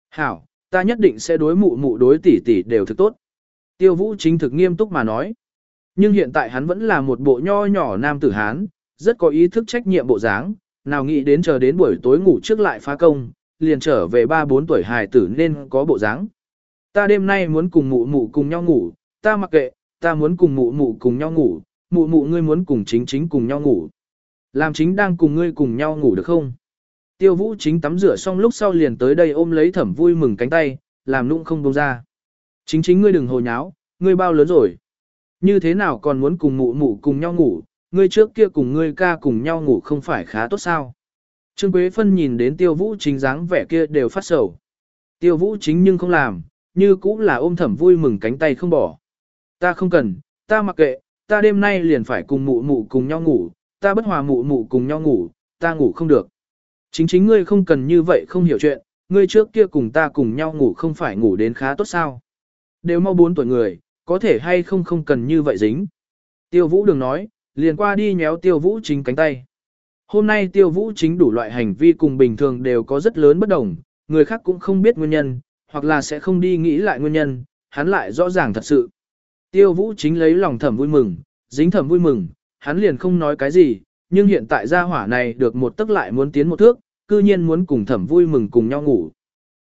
Hảo, ta nhất định sẽ đối mụ mụ đối tỷ tỷ đều thực tốt. Tiêu vũ chính thực nghiêm túc mà nói. Nhưng hiện tại hắn vẫn là một bộ nho nhỏ nam tử Hán, rất có ý thức trách nhiệm bộ dáng, nào nghĩ đến chờ đến buổi tối ngủ trước lại phá công, liền trở về 3-4 tuổi hài tử nên có bộ dáng. Ta đêm nay muốn cùng mụ mụ cùng nhau ngủ, ta mặc kệ, ta muốn cùng mụ mụ cùng nhau ngủ, mụ mụ ngươi muốn cùng chính chính cùng nhau ngủ. Làm chính đang cùng ngươi cùng nhau ngủ được không? Tiêu vũ chính tắm rửa xong lúc sau liền tới đây ôm lấy thẩm vui mừng cánh tay, làm nụng không bông ra. Chính chính ngươi đừng hồ nháo, ngươi bao lớn rồi. Như thế nào còn muốn cùng mụ mụ cùng nhau ngủ, ngươi trước kia cùng ngươi ca cùng nhau ngủ không phải khá tốt sao. Trương Quế Phân nhìn đến tiêu vũ chính dáng vẻ kia đều phát sầu. Tiêu vũ chính nhưng không làm, như cũng là ôm thẩm vui mừng cánh tay không bỏ. Ta không cần, ta mặc kệ, ta đêm nay liền phải cùng mụ mụ cùng nhau ngủ, ta bất hòa mụ mụ cùng nhau ngủ, ta ngủ không được. Chính chính ngươi không cần như vậy không hiểu chuyện, ngươi trước kia cùng ta cùng nhau ngủ không phải ngủ đến khá tốt sao. Đều mau bốn tuổi người, có thể hay không không cần như vậy dính. Tiêu vũ đừng nói, liền qua đi nhéo tiêu vũ chính cánh tay. Hôm nay tiêu vũ chính đủ loại hành vi cùng bình thường đều có rất lớn bất đồng, người khác cũng không biết nguyên nhân, hoặc là sẽ không đi nghĩ lại nguyên nhân, hắn lại rõ ràng thật sự. Tiêu vũ chính lấy lòng thẩm vui mừng, dính thẩm vui mừng, hắn liền không nói cái gì, nhưng hiện tại gia hỏa này được một tức lại muốn tiến một thước, cư nhiên muốn cùng thẩm vui mừng cùng nhau ngủ.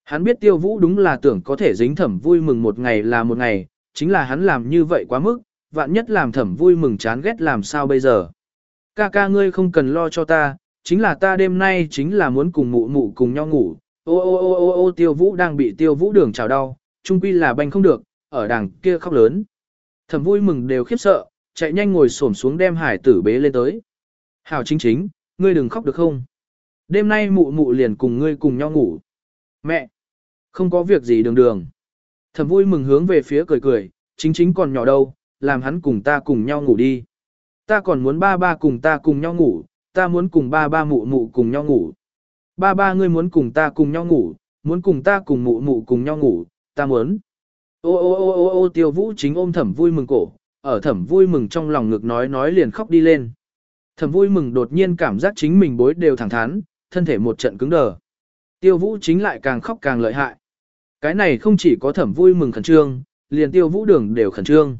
Hắn biết tiêu vũ đúng là tưởng có thể dính thẩm vui mừng một ngày là một ngày, chính là hắn làm như vậy quá mức, vạn nhất làm thẩm vui mừng chán ghét làm sao bây giờ. Ca ca ngươi không cần lo cho ta, chính là ta đêm nay chính là muốn cùng mụ mụ cùng nhau ngủ. Ô ô ô ô ô tiêu vũ đang bị tiêu vũ đường chào đau, trung quy là banh không được, ở đằng kia khóc lớn. Thẩm vui mừng đều khiếp sợ, chạy nhanh ngồi xổm xuống đem hải tử bế lên tới. Hảo chính chính, ngươi đừng khóc được không? Đêm nay mụ mụ liền cùng ngươi cùng nhau ngủ. Mẹ! Không có việc gì đường đường. Thẩm vui mừng hướng về phía cười cười, chính chính còn nhỏ đâu, làm hắn cùng ta cùng nhau ngủ đi. Ta còn muốn ba ba cùng ta cùng nhau ngủ, ta muốn cùng ba ba mụ mụ cùng nhau ngủ. Ba ba ngươi muốn cùng ta cùng nhau ngủ, muốn cùng ta cùng mụ mụ cùng nhau ngủ, ta muốn. Ô ô ô ô ô tiêu vũ chính ôm thẩm vui mừng cổ, ở thẩm vui mừng trong lòng ngực nói nói liền khóc đi lên. Thẩm vui mừng đột nhiên cảm giác chính mình bối đều thẳng thắn, thân thể một trận cứng đờ. Tiêu vũ chính lại càng khóc càng lợi hại. Cái này không chỉ có thẩm vui mừng khẩn trương, liền tiêu vũ đường đều khẩn trương.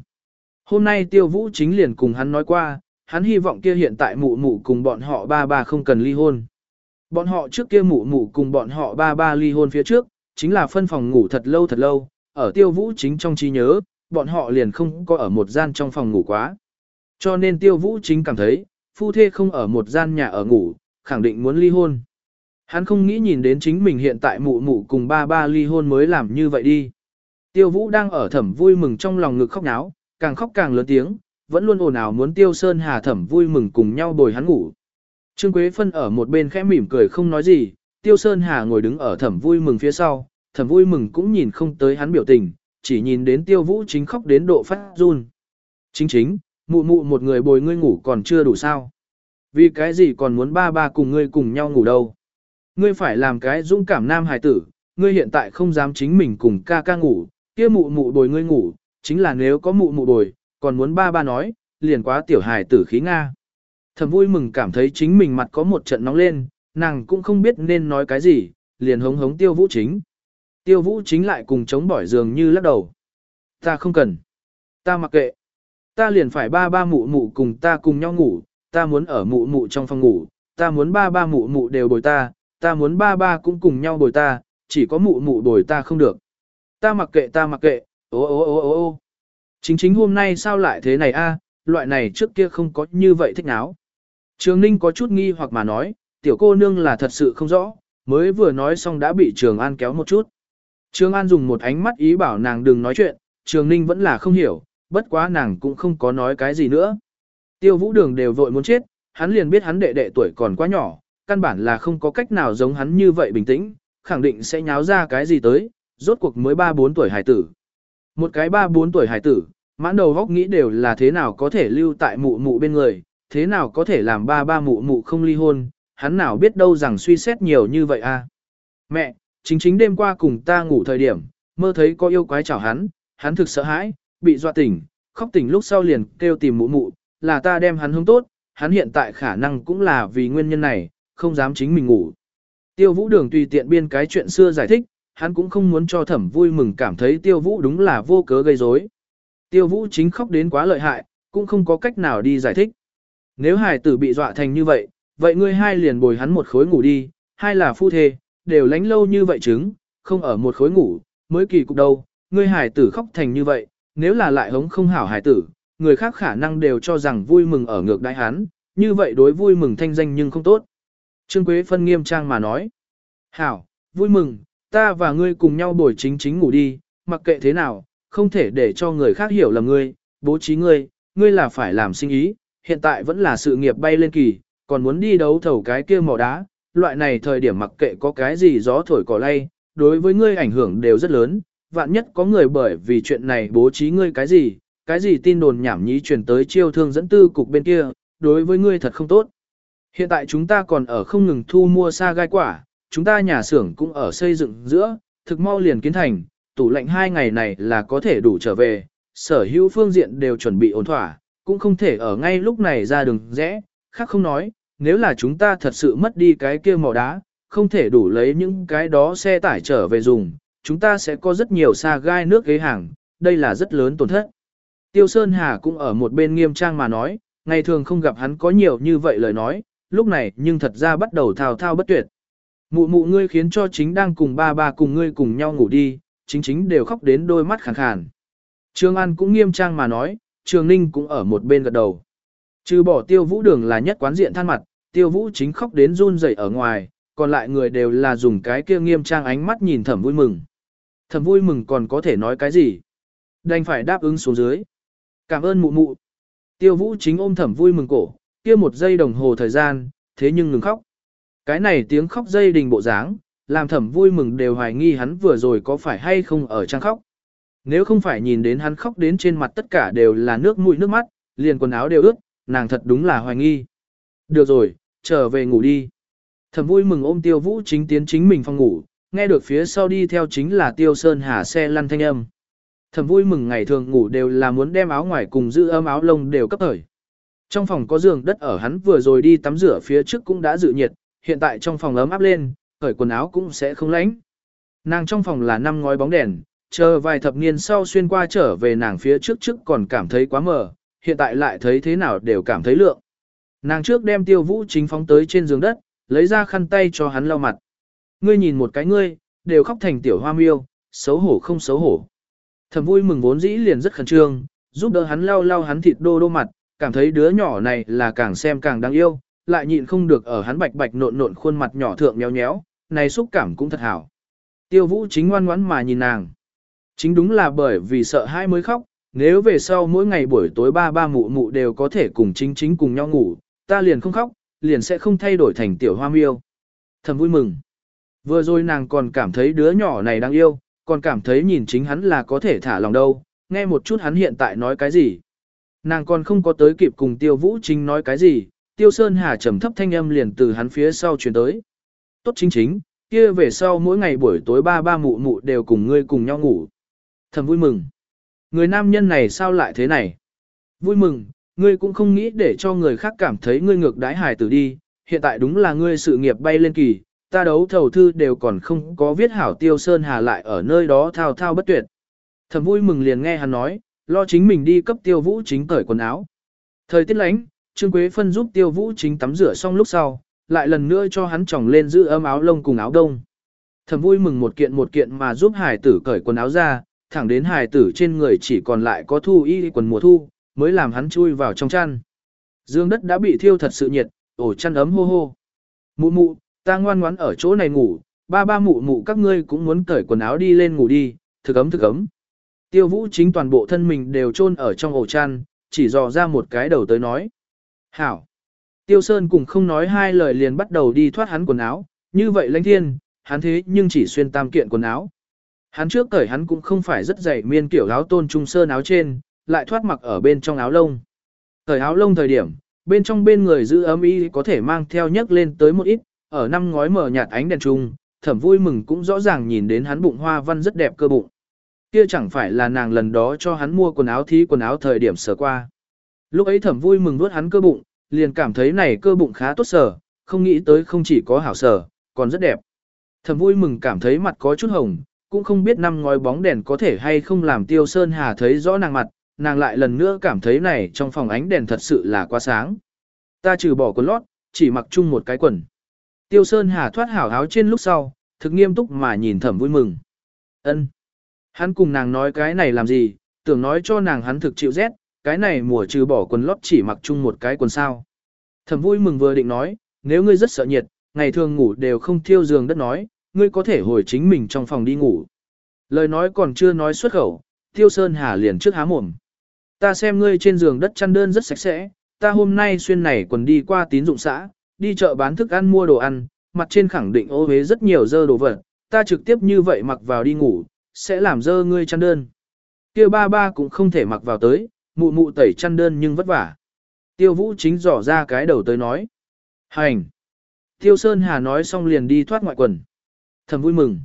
Hôm nay tiêu vũ chính liền cùng hắn nói qua, hắn hy vọng kia hiện tại mụ mụ cùng bọn họ ba ba không cần ly hôn. Bọn họ trước kia mụ mụ cùng bọn họ ba ba ly hôn phía trước, chính là phân phòng ngủ thật lâu thật lâu, ở tiêu vũ chính trong trí nhớ, bọn họ liền không có ở một gian trong phòng ngủ quá. Cho nên tiêu vũ chính cảm thấy, phu thê không ở một gian nhà ở ngủ, khẳng định muốn ly hôn. Hắn không nghĩ nhìn đến chính mình hiện tại mụ mụ cùng ba ba ly hôn mới làm như vậy đi. Tiêu vũ đang ở thẩm vui mừng trong lòng ngực khóc náo, càng khóc càng lớn tiếng, vẫn luôn ồn ào muốn tiêu sơn hà thẩm vui mừng cùng nhau bồi hắn ngủ. Trương Quế Phân ở một bên khẽ mỉm cười không nói gì, tiêu sơn hà ngồi đứng ở thẩm vui mừng phía sau, thẩm vui mừng cũng nhìn không tới hắn biểu tình, chỉ nhìn đến tiêu vũ chính khóc đến độ phát run. Chính chính, mụ mụ một người bồi ngươi ngủ còn chưa đủ sao. Vì cái gì còn muốn ba ba cùng ngươi cùng nhau ngủ đâu. Ngươi phải làm cái dũng cảm nam hài tử, ngươi hiện tại không dám chính mình cùng ca ca ngủ, kia mụ mụ bồi ngươi ngủ, chính là nếu có mụ mụ bồi, còn muốn ba ba nói, liền quá tiểu hài tử khí Nga. Thầm vui mừng cảm thấy chính mình mặt có một trận nóng lên, nàng cũng không biết nên nói cái gì, liền hống hống tiêu vũ chính. Tiêu vũ chính lại cùng chống bỏi giường như lắc đầu. Ta không cần. Ta mặc kệ. Ta liền phải ba ba mụ mụ cùng ta cùng nhau ngủ, ta muốn ở mụ mụ trong phòng ngủ, ta muốn ba ba mụ mụ đều bồi ta, ta muốn ba ba cũng cùng nhau bồi ta, chỉ có mụ mụ bồi ta không được. Ta mặc kệ ta mặc kệ, ô ô ô ô ô Chính chính hôm nay sao lại thế này a? loại này trước kia không có như vậy thích náo. Trường Ninh có chút nghi hoặc mà nói, tiểu cô nương là thật sự không rõ, mới vừa nói xong đã bị Trường An kéo một chút. Trường An dùng một ánh mắt ý bảo nàng đừng nói chuyện, Trường Ninh vẫn là không hiểu, bất quá nàng cũng không có nói cái gì nữa. Tiêu vũ đường đều vội muốn chết, hắn liền biết hắn đệ đệ tuổi còn quá nhỏ, căn bản là không có cách nào giống hắn như vậy bình tĩnh, khẳng định sẽ nháo ra cái gì tới, rốt cuộc mới 3-4 tuổi hải tử. Một cái 3-4 tuổi hải tử, mãn đầu góc nghĩ đều là thế nào có thể lưu tại mụ mụ bên người, thế nào có thể làm ba ba mụ mụ không ly hôn, hắn nào biết đâu rằng suy xét nhiều như vậy a. À? Mẹ, chính chính đêm qua cùng ta ngủ thời điểm, mơ thấy có yêu quái chảo hắn, hắn thực sợ hãi, bị dọa tỉnh, khóc tỉnh lúc sau liền kêu tìm mụ mụ, là ta đem hắn hướng tốt, hắn hiện tại khả năng cũng là vì nguyên nhân này, không dám chính mình ngủ. Tiêu vũ đường tùy tiện biên cái chuyện xưa giải thích, hắn cũng không muốn cho thẩm vui mừng cảm thấy tiêu vũ đúng là vô cớ gây rối. Tiêu vũ chính khóc đến quá lợi hại, cũng không có cách nào đi giải thích. Nếu hài tử bị dọa thành như vậy, vậy ngươi hai liền bồi hắn một khối ngủ đi, hai là phu thê, đều lánh lâu như vậy chứng, không ở một khối ngủ, mới kỳ cục đâu, ngươi hải tử khóc thành như vậy, nếu là lại hống không hảo hải tử, người khác khả năng đều cho rằng vui mừng ở ngược đại hán như vậy đối vui mừng thanh danh nhưng không tốt. Trương Quế Phân nghiêm trang mà nói, hảo, vui mừng, ta và ngươi cùng nhau bồi chính chính ngủ đi, mặc kệ thế nào, không thể để cho người khác hiểu lầm ngươi, bố trí ngươi, ngươi là phải làm sinh ý, hiện tại vẫn là sự nghiệp bay lên kỳ, còn muốn đi đấu thầu cái kia mỏ đá, loại này thời điểm mặc kệ có cái gì gió thổi cỏ lay, đối với ngươi ảnh hưởng đều rất lớn, vạn nhất có người bởi vì chuyện này bố trí ngươi cái gì, cái gì tin đồn nhảm nhí truyền tới chiêu thương dẫn tư cục bên kia, đối với ngươi thật không tốt. Hiện tại chúng ta còn ở không ngừng thu mua xa gai quả, chúng ta nhà xưởng cũng ở xây dựng giữa, thực mau liền kiến thành, tủ lạnh hai ngày này là có thể đủ trở về, sở hữu phương diện đều chuẩn bị ổn thỏa, cũng không thể ở ngay lúc này ra đường rẽ, khác không nói, nếu là chúng ta thật sự mất đi cái kia mỏ đá, không thể đủ lấy những cái đó xe tải trở về dùng, chúng ta sẽ có rất nhiều xa gai nước ghế hàng, đây là rất lớn tổn thất. Tiêu Sơn Hà cũng ở một bên nghiêm trang mà nói, ngày thường không gặp hắn có nhiều như vậy lời nói, lúc này nhưng thật ra bắt đầu thao thao bất tuyệt. Mụ mụ ngươi khiến cho chính đang cùng ba ba cùng ngươi cùng nhau ngủ đi, chính chính đều khóc đến đôi mắt khàn khàn. Trương An cũng nghiêm trang mà nói, Trường Ninh cũng ở một bên gật đầu. Trừ bỏ tiêu vũ đường là nhất quán diện than mặt, tiêu vũ chính khóc đến run rẩy ở ngoài, còn lại người đều là dùng cái kia nghiêm trang ánh mắt nhìn thẩm vui mừng. Thẩm vui mừng còn có thể nói cái gì? Đành phải đáp ứng xuống dưới. Cảm ơn mụ mụ. Tiêu vũ chính ôm thẩm vui mừng cổ, kia một giây đồng hồ thời gian, thế nhưng ngừng khóc. Cái này tiếng khóc dây đình bộ dáng, làm thẩm vui mừng đều hoài nghi hắn vừa rồi có phải hay không ở trang khóc. Nếu không phải nhìn đến hắn khóc đến trên mặt tất cả đều là nước mũi nước mắt, liền quần áo đều ướt, nàng thật đúng là hoài nghi. Được rồi, trở về ngủ đi. Thẩm vui mừng ôm tiêu vũ chính tiến chính mình phòng ngủ, nghe được phía sau đi theo chính là tiêu sơn hà xe lăn thanh âm. Thẩm vui mừng ngày thường ngủ đều là muốn đem áo ngoài cùng giữ ấm áo lông đều cấp thời. Trong phòng có giường đất ở hắn vừa rồi đi tắm rửa phía trước cũng đã dự nhiệt, hiện tại trong phòng ấm áp lên, cởi quần áo cũng sẽ không lạnh. Nàng trong phòng là năm ngói bóng đèn, chờ vài thập niên sau xuyên qua trở về nàng phía trước trước còn cảm thấy quá mờ, hiện tại lại thấy thế nào đều cảm thấy lượng. Nàng trước đem tiêu vũ chính phóng tới trên giường đất, lấy ra khăn tay cho hắn lau mặt. Ngươi nhìn một cái ngươi, đều khóc thành tiểu hoa miêu, xấu hổ không xấu hổ. Thầm vui mừng vốn dĩ liền rất khẩn trương, giúp đỡ hắn lau lau hắn thịt đô đô mặt, cảm thấy đứa nhỏ này là càng xem càng đáng yêu, lại nhịn không được ở hắn bạch bạch nộn nộn khuôn mặt nhỏ thượng nhéo nhéo, này xúc cảm cũng thật hảo. Tiêu vũ chính ngoan ngoãn mà nhìn nàng. Chính đúng là bởi vì sợ hai mới khóc, nếu về sau mỗi ngày buổi tối ba ba mụ mụ đều có thể cùng chính chính cùng nhau ngủ, ta liền không khóc, liền sẽ không thay đổi thành tiểu hoa miêu. Thầm vui mừng. Vừa rồi nàng còn cảm thấy đứa nhỏ này đang yêu, còn cảm thấy nhìn chính hắn là có thể thả lòng đâu, nghe một chút hắn hiện tại nói cái gì. Nàng còn không có tới kịp cùng tiêu vũ chính nói cái gì, tiêu sơn hà trầm thấp thanh âm liền từ hắn phía sau truyền tới. Tốt chính chính, kia về sau mỗi ngày buổi tối ba ba mụ mụ đều cùng ngươi cùng nhau ngủ. Thầm vui mừng. Người nam nhân này sao lại thế này? Vui mừng, ngươi cũng không nghĩ để cho người khác cảm thấy ngươi ngược đái hài tử đi, hiện tại đúng là ngươi sự nghiệp bay lên kỳ, ta đấu thầu thư đều còn không có viết hảo tiêu sơn hà lại ở nơi đó thao thao bất tuyệt. Thầm vui mừng liền nghe hắn nói, lo chính mình đi cấp tiêu vũ chính cởi quần áo. Thời tiết lánh, Trương Quế Phân giúp tiêu vũ chính tắm rửa xong lúc sau, lại lần nữa cho hắn tròng lên giữ ấm áo lông cùng áo đông. Thầm vui mừng một kiện một kiện mà giúp hải tử cởi quần áo ra, thẳng đến hải tử trên người chỉ còn lại có thu y quần mùa thu, mới làm hắn chui vào trong chăn. Dương đất đã bị thiêu thật sự nhiệt, ổ chăn ấm hô hô. Mụ mụ, ta ngoan ngoãn ở chỗ này ngủ, ba ba mụ mụ các ngươi cũng muốn cởi quần áo đi lên ngủ đi, thực ấm thực ấm. Tiêu vũ chính toàn bộ thân mình đều chôn ở trong ổ chăn, chỉ dò ra một cái đầu tới nói. Hảo. Tiêu Sơn cùng không nói hai lời liền bắt đầu đi thoát hắn quần áo, như vậy lãnh thiên, hắn thế nhưng chỉ xuyên tam kiện quần áo. Hắn trước cởi hắn cũng không phải rất dày miên kiểu áo tôn trung sơn áo trên, lại thoát mặc ở bên trong áo lông. thời áo lông thời điểm, bên trong bên người giữ ấm y có thể mang theo nhấc lên tới một ít, ở năm ngói mở nhạt ánh đèn trung, thẩm vui mừng cũng rõ ràng nhìn đến hắn bụng hoa văn rất đẹp cơ bụng. Kia chẳng phải là nàng lần đó cho hắn mua quần áo thí quần áo thời điểm sờ qua. Lúc ấy thẩm vui mừng vuốt hắn cơ bụng, liền cảm thấy này cơ bụng khá tốt sở, không nghĩ tới không chỉ có hảo sở, còn rất đẹp. Thẩm vui mừng cảm thấy mặt có chút hồng, cũng không biết năm ngói bóng đèn có thể hay không làm tiêu sơn hà thấy rõ nàng mặt, nàng lại lần nữa cảm thấy này trong phòng ánh đèn thật sự là quá sáng. Ta trừ bỏ quần lót, chỉ mặc chung một cái quần. Tiêu sơn hà thoát hảo áo trên lúc sau, thực nghiêm túc mà nhìn thẩm vui mừng. ân Hắn cùng nàng nói cái này làm gì, tưởng nói cho nàng hắn thực chịu rét, cái này mùa trừ bỏ quần lót chỉ mặc chung một cái quần sao. Thẩm vui mừng vừa định nói, nếu ngươi rất sợ nhiệt, ngày thường ngủ đều không thiêu giường đất nói, ngươi có thể hồi chính mình trong phòng đi ngủ. Lời nói còn chưa nói xuất khẩu, Tiêu Sơn Hà liền trước há mồm. Ta xem ngươi trên giường đất chăn đơn rất sạch sẽ, ta hôm nay xuyên này quần đi qua tín dụng xã, đi chợ bán thức ăn mua đồ ăn, mặt trên khẳng định ô hế rất nhiều dơ đồ vật, ta trực tiếp như vậy mặc vào đi ngủ, sẽ làm dơ ngươi chăn đơn. Kia ba ba cũng không thể mặc vào tới, mụ mụ tẩy chăn đơn nhưng vất vả. Tiêu vũ chính dò ra cái đầu tới nói. Hành! Tiêu Sơn Hà nói xong liền đi thoát ngoại quần. Thầm vui mừng.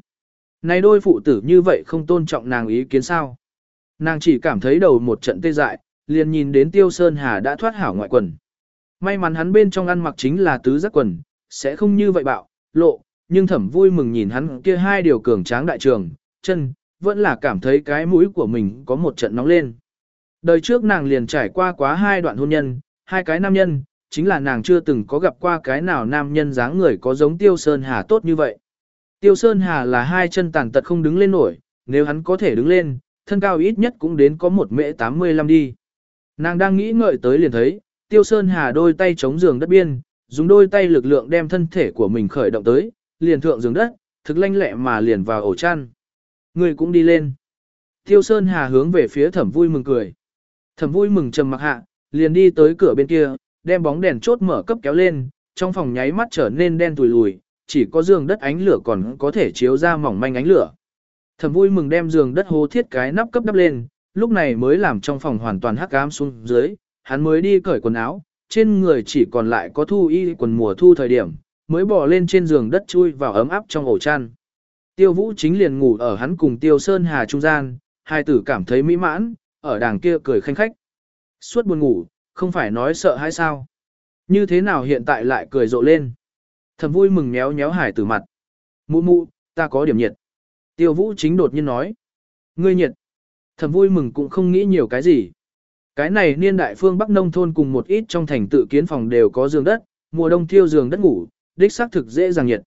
Này đôi phụ tử như vậy không tôn trọng nàng ý kiến sao. Nàng chỉ cảm thấy đầu một trận tê dại, liền nhìn đến Tiêu Sơn Hà đã thoát hảo ngoại quần. May mắn hắn bên trong ăn mặc chính là tứ giác quần, sẽ không như vậy bạo, lộ, nhưng thẩm vui mừng nhìn hắn kia hai điều cường tráng đại trường, chân, vẫn là cảm thấy cái mũi của mình có một trận nóng lên. Đời trước nàng liền trải qua quá hai đoạn hôn nhân, hai cái nam nhân, chính là nàng chưa từng có gặp qua cái nào nam nhân dáng người có giống Tiêu Sơn Hà tốt như vậy. Tiêu Sơn Hà là hai chân tàn tật không đứng lên nổi, nếu hắn có thể đứng lên, thân cao ít nhất cũng đến có một mễ 85 đi. Nàng đang nghĩ ngợi tới liền thấy, Tiêu Sơn Hà đôi tay chống giường đất biên, dùng đôi tay lực lượng đem thân thể của mình khởi động tới, liền thượng giường đất, thực lanh lẹ mà liền vào ổ chăn. Người cũng đi lên. Tiêu Sơn Hà hướng về phía thẩm vui mừng cười. Thẩm vui mừng trầm mặc hạ, liền đi tới cửa bên kia, đem bóng đèn chốt mở cấp kéo lên, trong phòng nháy mắt trở nên đen tùi lùi, chỉ có giường đất ánh lửa còn có thể chiếu ra mỏng manh ánh lửa. Thẩm vui mừng đem giường đất hố thiết cái nắp cấp đắp lên, lúc này mới làm trong phòng hoàn toàn hắc ám xuống dưới, hắn mới đi cởi quần áo, trên người chỉ còn lại có thu y quần mùa thu thời điểm, mới bỏ lên trên giường đất chui vào ấm áp trong ổ chăn. Tiêu vũ chính liền ngủ ở hắn cùng tiêu sơn hà trung gian, hai tử cảm thấy mỹ mãn, ở đàng kia cười khanh khách. Suốt buồn ngủ, không phải nói sợ hay sao? Như thế nào hiện tại lại cười rộ lên? Thầm vui mừng méo méo hải tử mặt. Mụ mụ, ta có điểm nhiệt. Tiêu vũ chính đột nhiên nói. Ngươi nhiệt. Thầm vui mừng cũng không nghĩ nhiều cái gì. Cái này niên đại phương Bắc nông thôn cùng một ít trong thành tự kiến phòng đều có giường đất, mùa đông thiêu giường đất ngủ, đích xác thực dễ dàng nhiệt.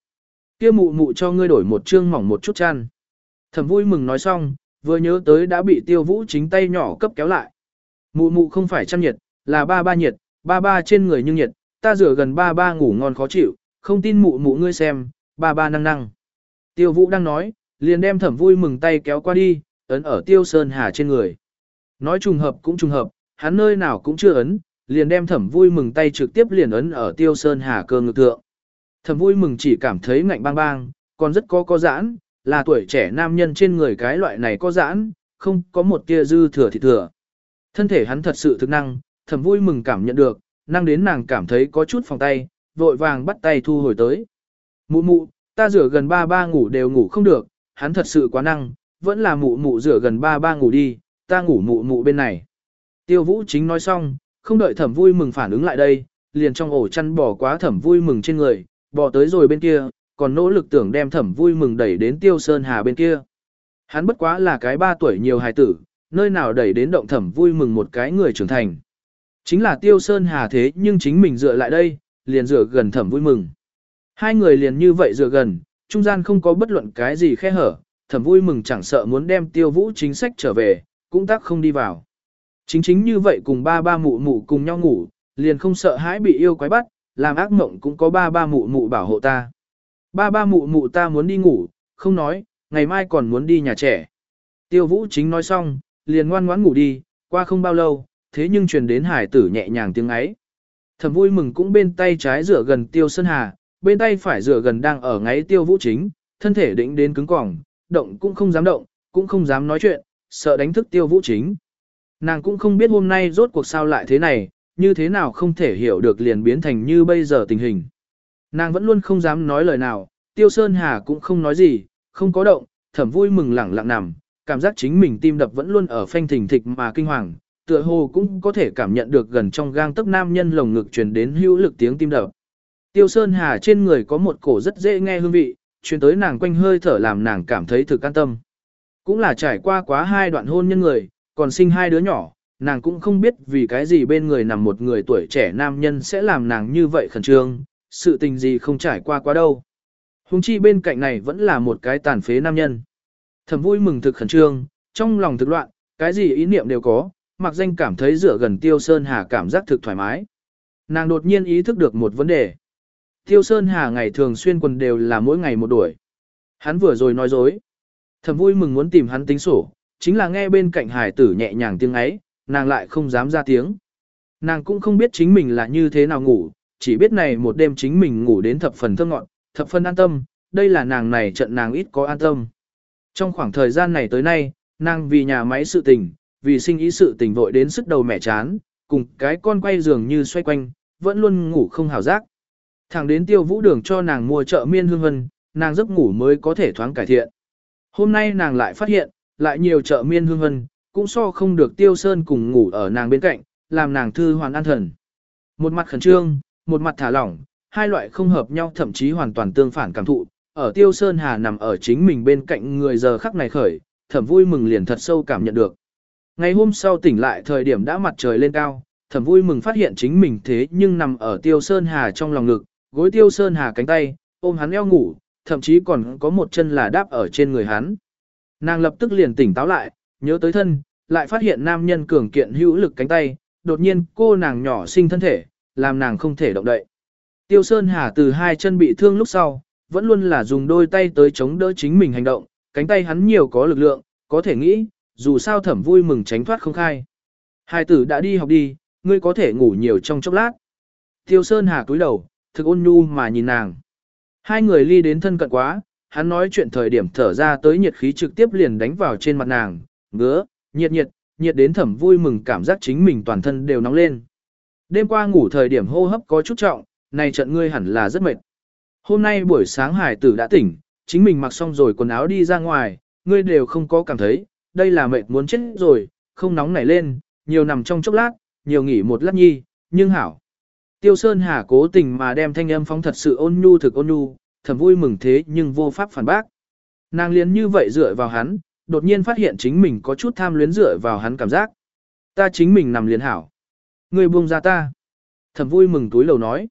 Kia mụ mụ cho ngươi đổi một chương mỏng một chút chăn. Thẩm vui mừng nói xong, vừa nhớ tới đã bị tiêu vũ chính tay nhỏ cấp kéo lại. Mụ mụ không phải chăn nhiệt, là ba ba nhiệt, ba ba trên người nhưng nhiệt, ta rửa gần ba ba ngủ ngon khó chịu, không tin mụ mụ ngươi xem, ba ba năng năng. Tiêu vũ đang nói, liền đem thẩm vui mừng tay kéo qua đi, ấn ở tiêu sơn hà trên người. Nói trùng hợp cũng trùng hợp, hắn nơi nào cũng chưa ấn, liền đem thẩm vui mừng tay trực tiếp liền ấn ở tiêu sơn hà cơ ngực thượng. Thẩm vui mừng chỉ cảm thấy ngạnh bang bang, còn rất có có giãn, là tuổi trẻ nam nhân trên người cái loại này có giãn, không có một tia dư thừa thì thừa. Thân thể hắn thật sự thực năng, thẩm vui mừng cảm nhận được, năng đến nàng cảm thấy có chút phòng tay, vội vàng bắt tay thu hồi tới. Mụ mụ, ta rửa gần ba ba ngủ đều ngủ không được, hắn thật sự quá năng, vẫn là mụ mụ rửa gần ba ba ngủ đi, ta ngủ mụ mụ bên này. Tiêu vũ chính nói xong, không đợi thẩm vui mừng phản ứng lại đây, liền trong ổ chăn bỏ quá thẩm vui mừng trên người, bỏ tới rồi bên kia, còn nỗ lực tưởng đem thẩm vui mừng đẩy đến tiêu sơn hà bên kia. Hắn bất quá là cái ba tuổi nhiều hài tử, nơi nào đẩy đến động thẩm vui mừng một cái người trưởng thành. Chính là tiêu sơn hà thế nhưng chính mình dựa lại đây, liền dựa gần thẩm vui mừng. Hai người liền như vậy dựa gần, trung gian không có bất luận cái gì khe hở, thẩm vui mừng chẳng sợ muốn đem tiêu vũ chính sách trở về, cũng tác không đi vào. Chính chính như vậy cùng ba ba mụ mụ cùng nhau ngủ, liền không sợ hãi bị yêu quái bắt, làm ác mộng cũng có ba ba mụ mụ bảo hộ ta. Ba ba mụ mụ ta muốn đi ngủ, không nói, ngày mai còn muốn đi nhà trẻ. Tiêu vũ chính nói xong, liền ngoan ngoãn ngủ đi, qua không bao lâu, thế nhưng truyền đến hải tử nhẹ nhàng tiếng ấy. Thầm vui mừng cũng bên tay trái rửa gần tiêu sơn hà, bên tay phải rửa gần đang ở ngáy tiêu vũ chính, thân thể định đến cứng cỏng, động cũng không dám động, cũng không dám nói chuyện, sợ đánh thức tiêu vũ chính. Nàng cũng không biết hôm nay rốt cuộc sao lại thế này, như thế nào không thể hiểu được liền biến thành như bây giờ tình hình. Nàng vẫn luôn không dám nói lời nào, Tiêu Sơn Hà cũng không nói gì, không có động, thẩm vui mừng lẳng lặng nằm, cảm giác chính mình tim đập vẫn luôn ở phanh thình thịch mà kinh hoàng, tựa hồ cũng có thể cảm nhận được gần trong gang tấc nam nhân lồng ngực truyền đến hữu lực tiếng tim đập. Tiêu Sơn Hà trên người có một cổ rất dễ nghe hương vị, truyền tới nàng quanh hơi thở làm nàng cảm thấy thực an tâm. Cũng là trải qua quá hai đoạn hôn nhân người, còn sinh hai đứa nhỏ, nàng cũng không biết vì cái gì bên người nằm một người tuổi trẻ nam nhân sẽ làm nàng như vậy khẩn trương, sự tình gì không trải qua quá đâu. Hùng chi bên cạnh này vẫn là một cái tàn phế nam nhân. Thầm vui mừng thực khẩn trương, trong lòng thực loạn, cái gì ý niệm đều có, mặc danh cảm thấy dựa gần Tiêu Sơn Hà cảm giác thực thoải mái. Nàng đột nhiên ý thức được một vấn đề. Tiêu Sơn Hà ngày thường xuyên quần đều là mỗi ngày một đuổi. Hắn vừa rồi nói dối. Thầm vui mừng muốn tìm hắn tính sổ, chính là nghe bên cạnh hải tử nhẹ nhàng tiếng ấy, nàng lại không dám ra tiếng. Nàng cũng không biết chính mình là như thế nào ngủ, chỉ biết này một đêm chính mình ngủ đến thập phần thơ ngọn, thập phần an tâm, đây là nàng này trận nàng ít có an tâm. Trong khoảng thời gian này tới nay, nàng vì nhà máy sự tình, vì sinh ý sự tình vội đến sức đầu mẻ chán, cùng cái con quay giường như xoay quanh, vẫn luôn ngủ không hào giác. Thẳng đến tiêu vũ đường cho nàng mua chợ miên hương vân, nàng giấc ngủ mới có thể thoáng cải thiện. Hôm nay nàng lại phát hiện, lại nhiều chợ miên hương vân, cũng so không được tiêu sơn cùng ngủ ở nàng bên cạnh, làm nàng thư hoàn an thần. Một mặt khẩn trương, một mặt thả lỏng, hai loại không hợp nhau thậm chí hoàn toàn tương phản cảm thụ. Ở tiêu sơn hà nằm ở chính mình bên cạnh người giờ khắc này khởi, thẩm vui mừng liền thật sâu cảm nhận được. Ngày hôm sau tỉnh lại thời điểm đã mặt trời lên cao, thẩm vui mừng phát hiện chính mình thế nhưng nằm ở tiêu sơn hà trong lòng ngực, gối tiêu sơn hà cánh tay, ôm hắn eo ngủ, thậm chí còn có một chân là đáp ở trên người hắn. Nàng lập tức liền tỉnh táo lại, nhớ tới thân, lại phát hiện nam nhân cường kiện hữu lực cánh tay, đột nhiên cô nàng nhỏ sinh thân thể, làm nàng không thể động đậy. Tiêu Sơn Hà từ hai chân bị thương lúc sau, vẫn luôn là dùng đôi tay tới chống đỡ chính mình hành động, cánh tay hắn nhiều có lực lượng, có thể nghĩ, dù sao thẩm vui mừng tránh thoát không khai. Hai tử đã đi học đi, ngươi có thể ngủ nhiều trong chốc lát. Tiêu Sơn Hà cúi đầu, thực ôn nhu mà nhìn nàng. Hai người ly đến thân cận quá, hắn nói chuyện thời điểm thở ra tới nhiệt khí trực tiếp liền đánh vào trên mặt nàng, ngứa, nhiệt nhiệt, nhiệt đến thẩm vui mừng cảm giác chính mình toàn thân đều nóng lên. Đêm qua ngủ thời điểm hô hấp có chút trọng, này trận ngươi hẳn là rất mệt. Hôm nay buổi sáng hải tử đã tỉnh, chính mình mặc xong rồi quần áo đi ra ngoài, ngươi đều không có cảm thấy, đây là mệt muốn chết rồi, không nóng nảy lên, nhiều nằm trong chốc lát, nhiều nghỉ một lát nhi, nhưng hảo. Tiêu Sơn Hà cố tình mà đem thanh âm phóng thật sự ôn nhu thực ôn nhu, thầm vui mừng thế nhưng vô pháp phản bác. Nàng liền như vậy dựa vào hắn, đột nhiên phát hiện chính mình có chút tham luyến dựa vào hắn cảm giác. Ta chính mình nằm liền hảo. Người buông ra ta. Thầm vui mừng túi lầu nói.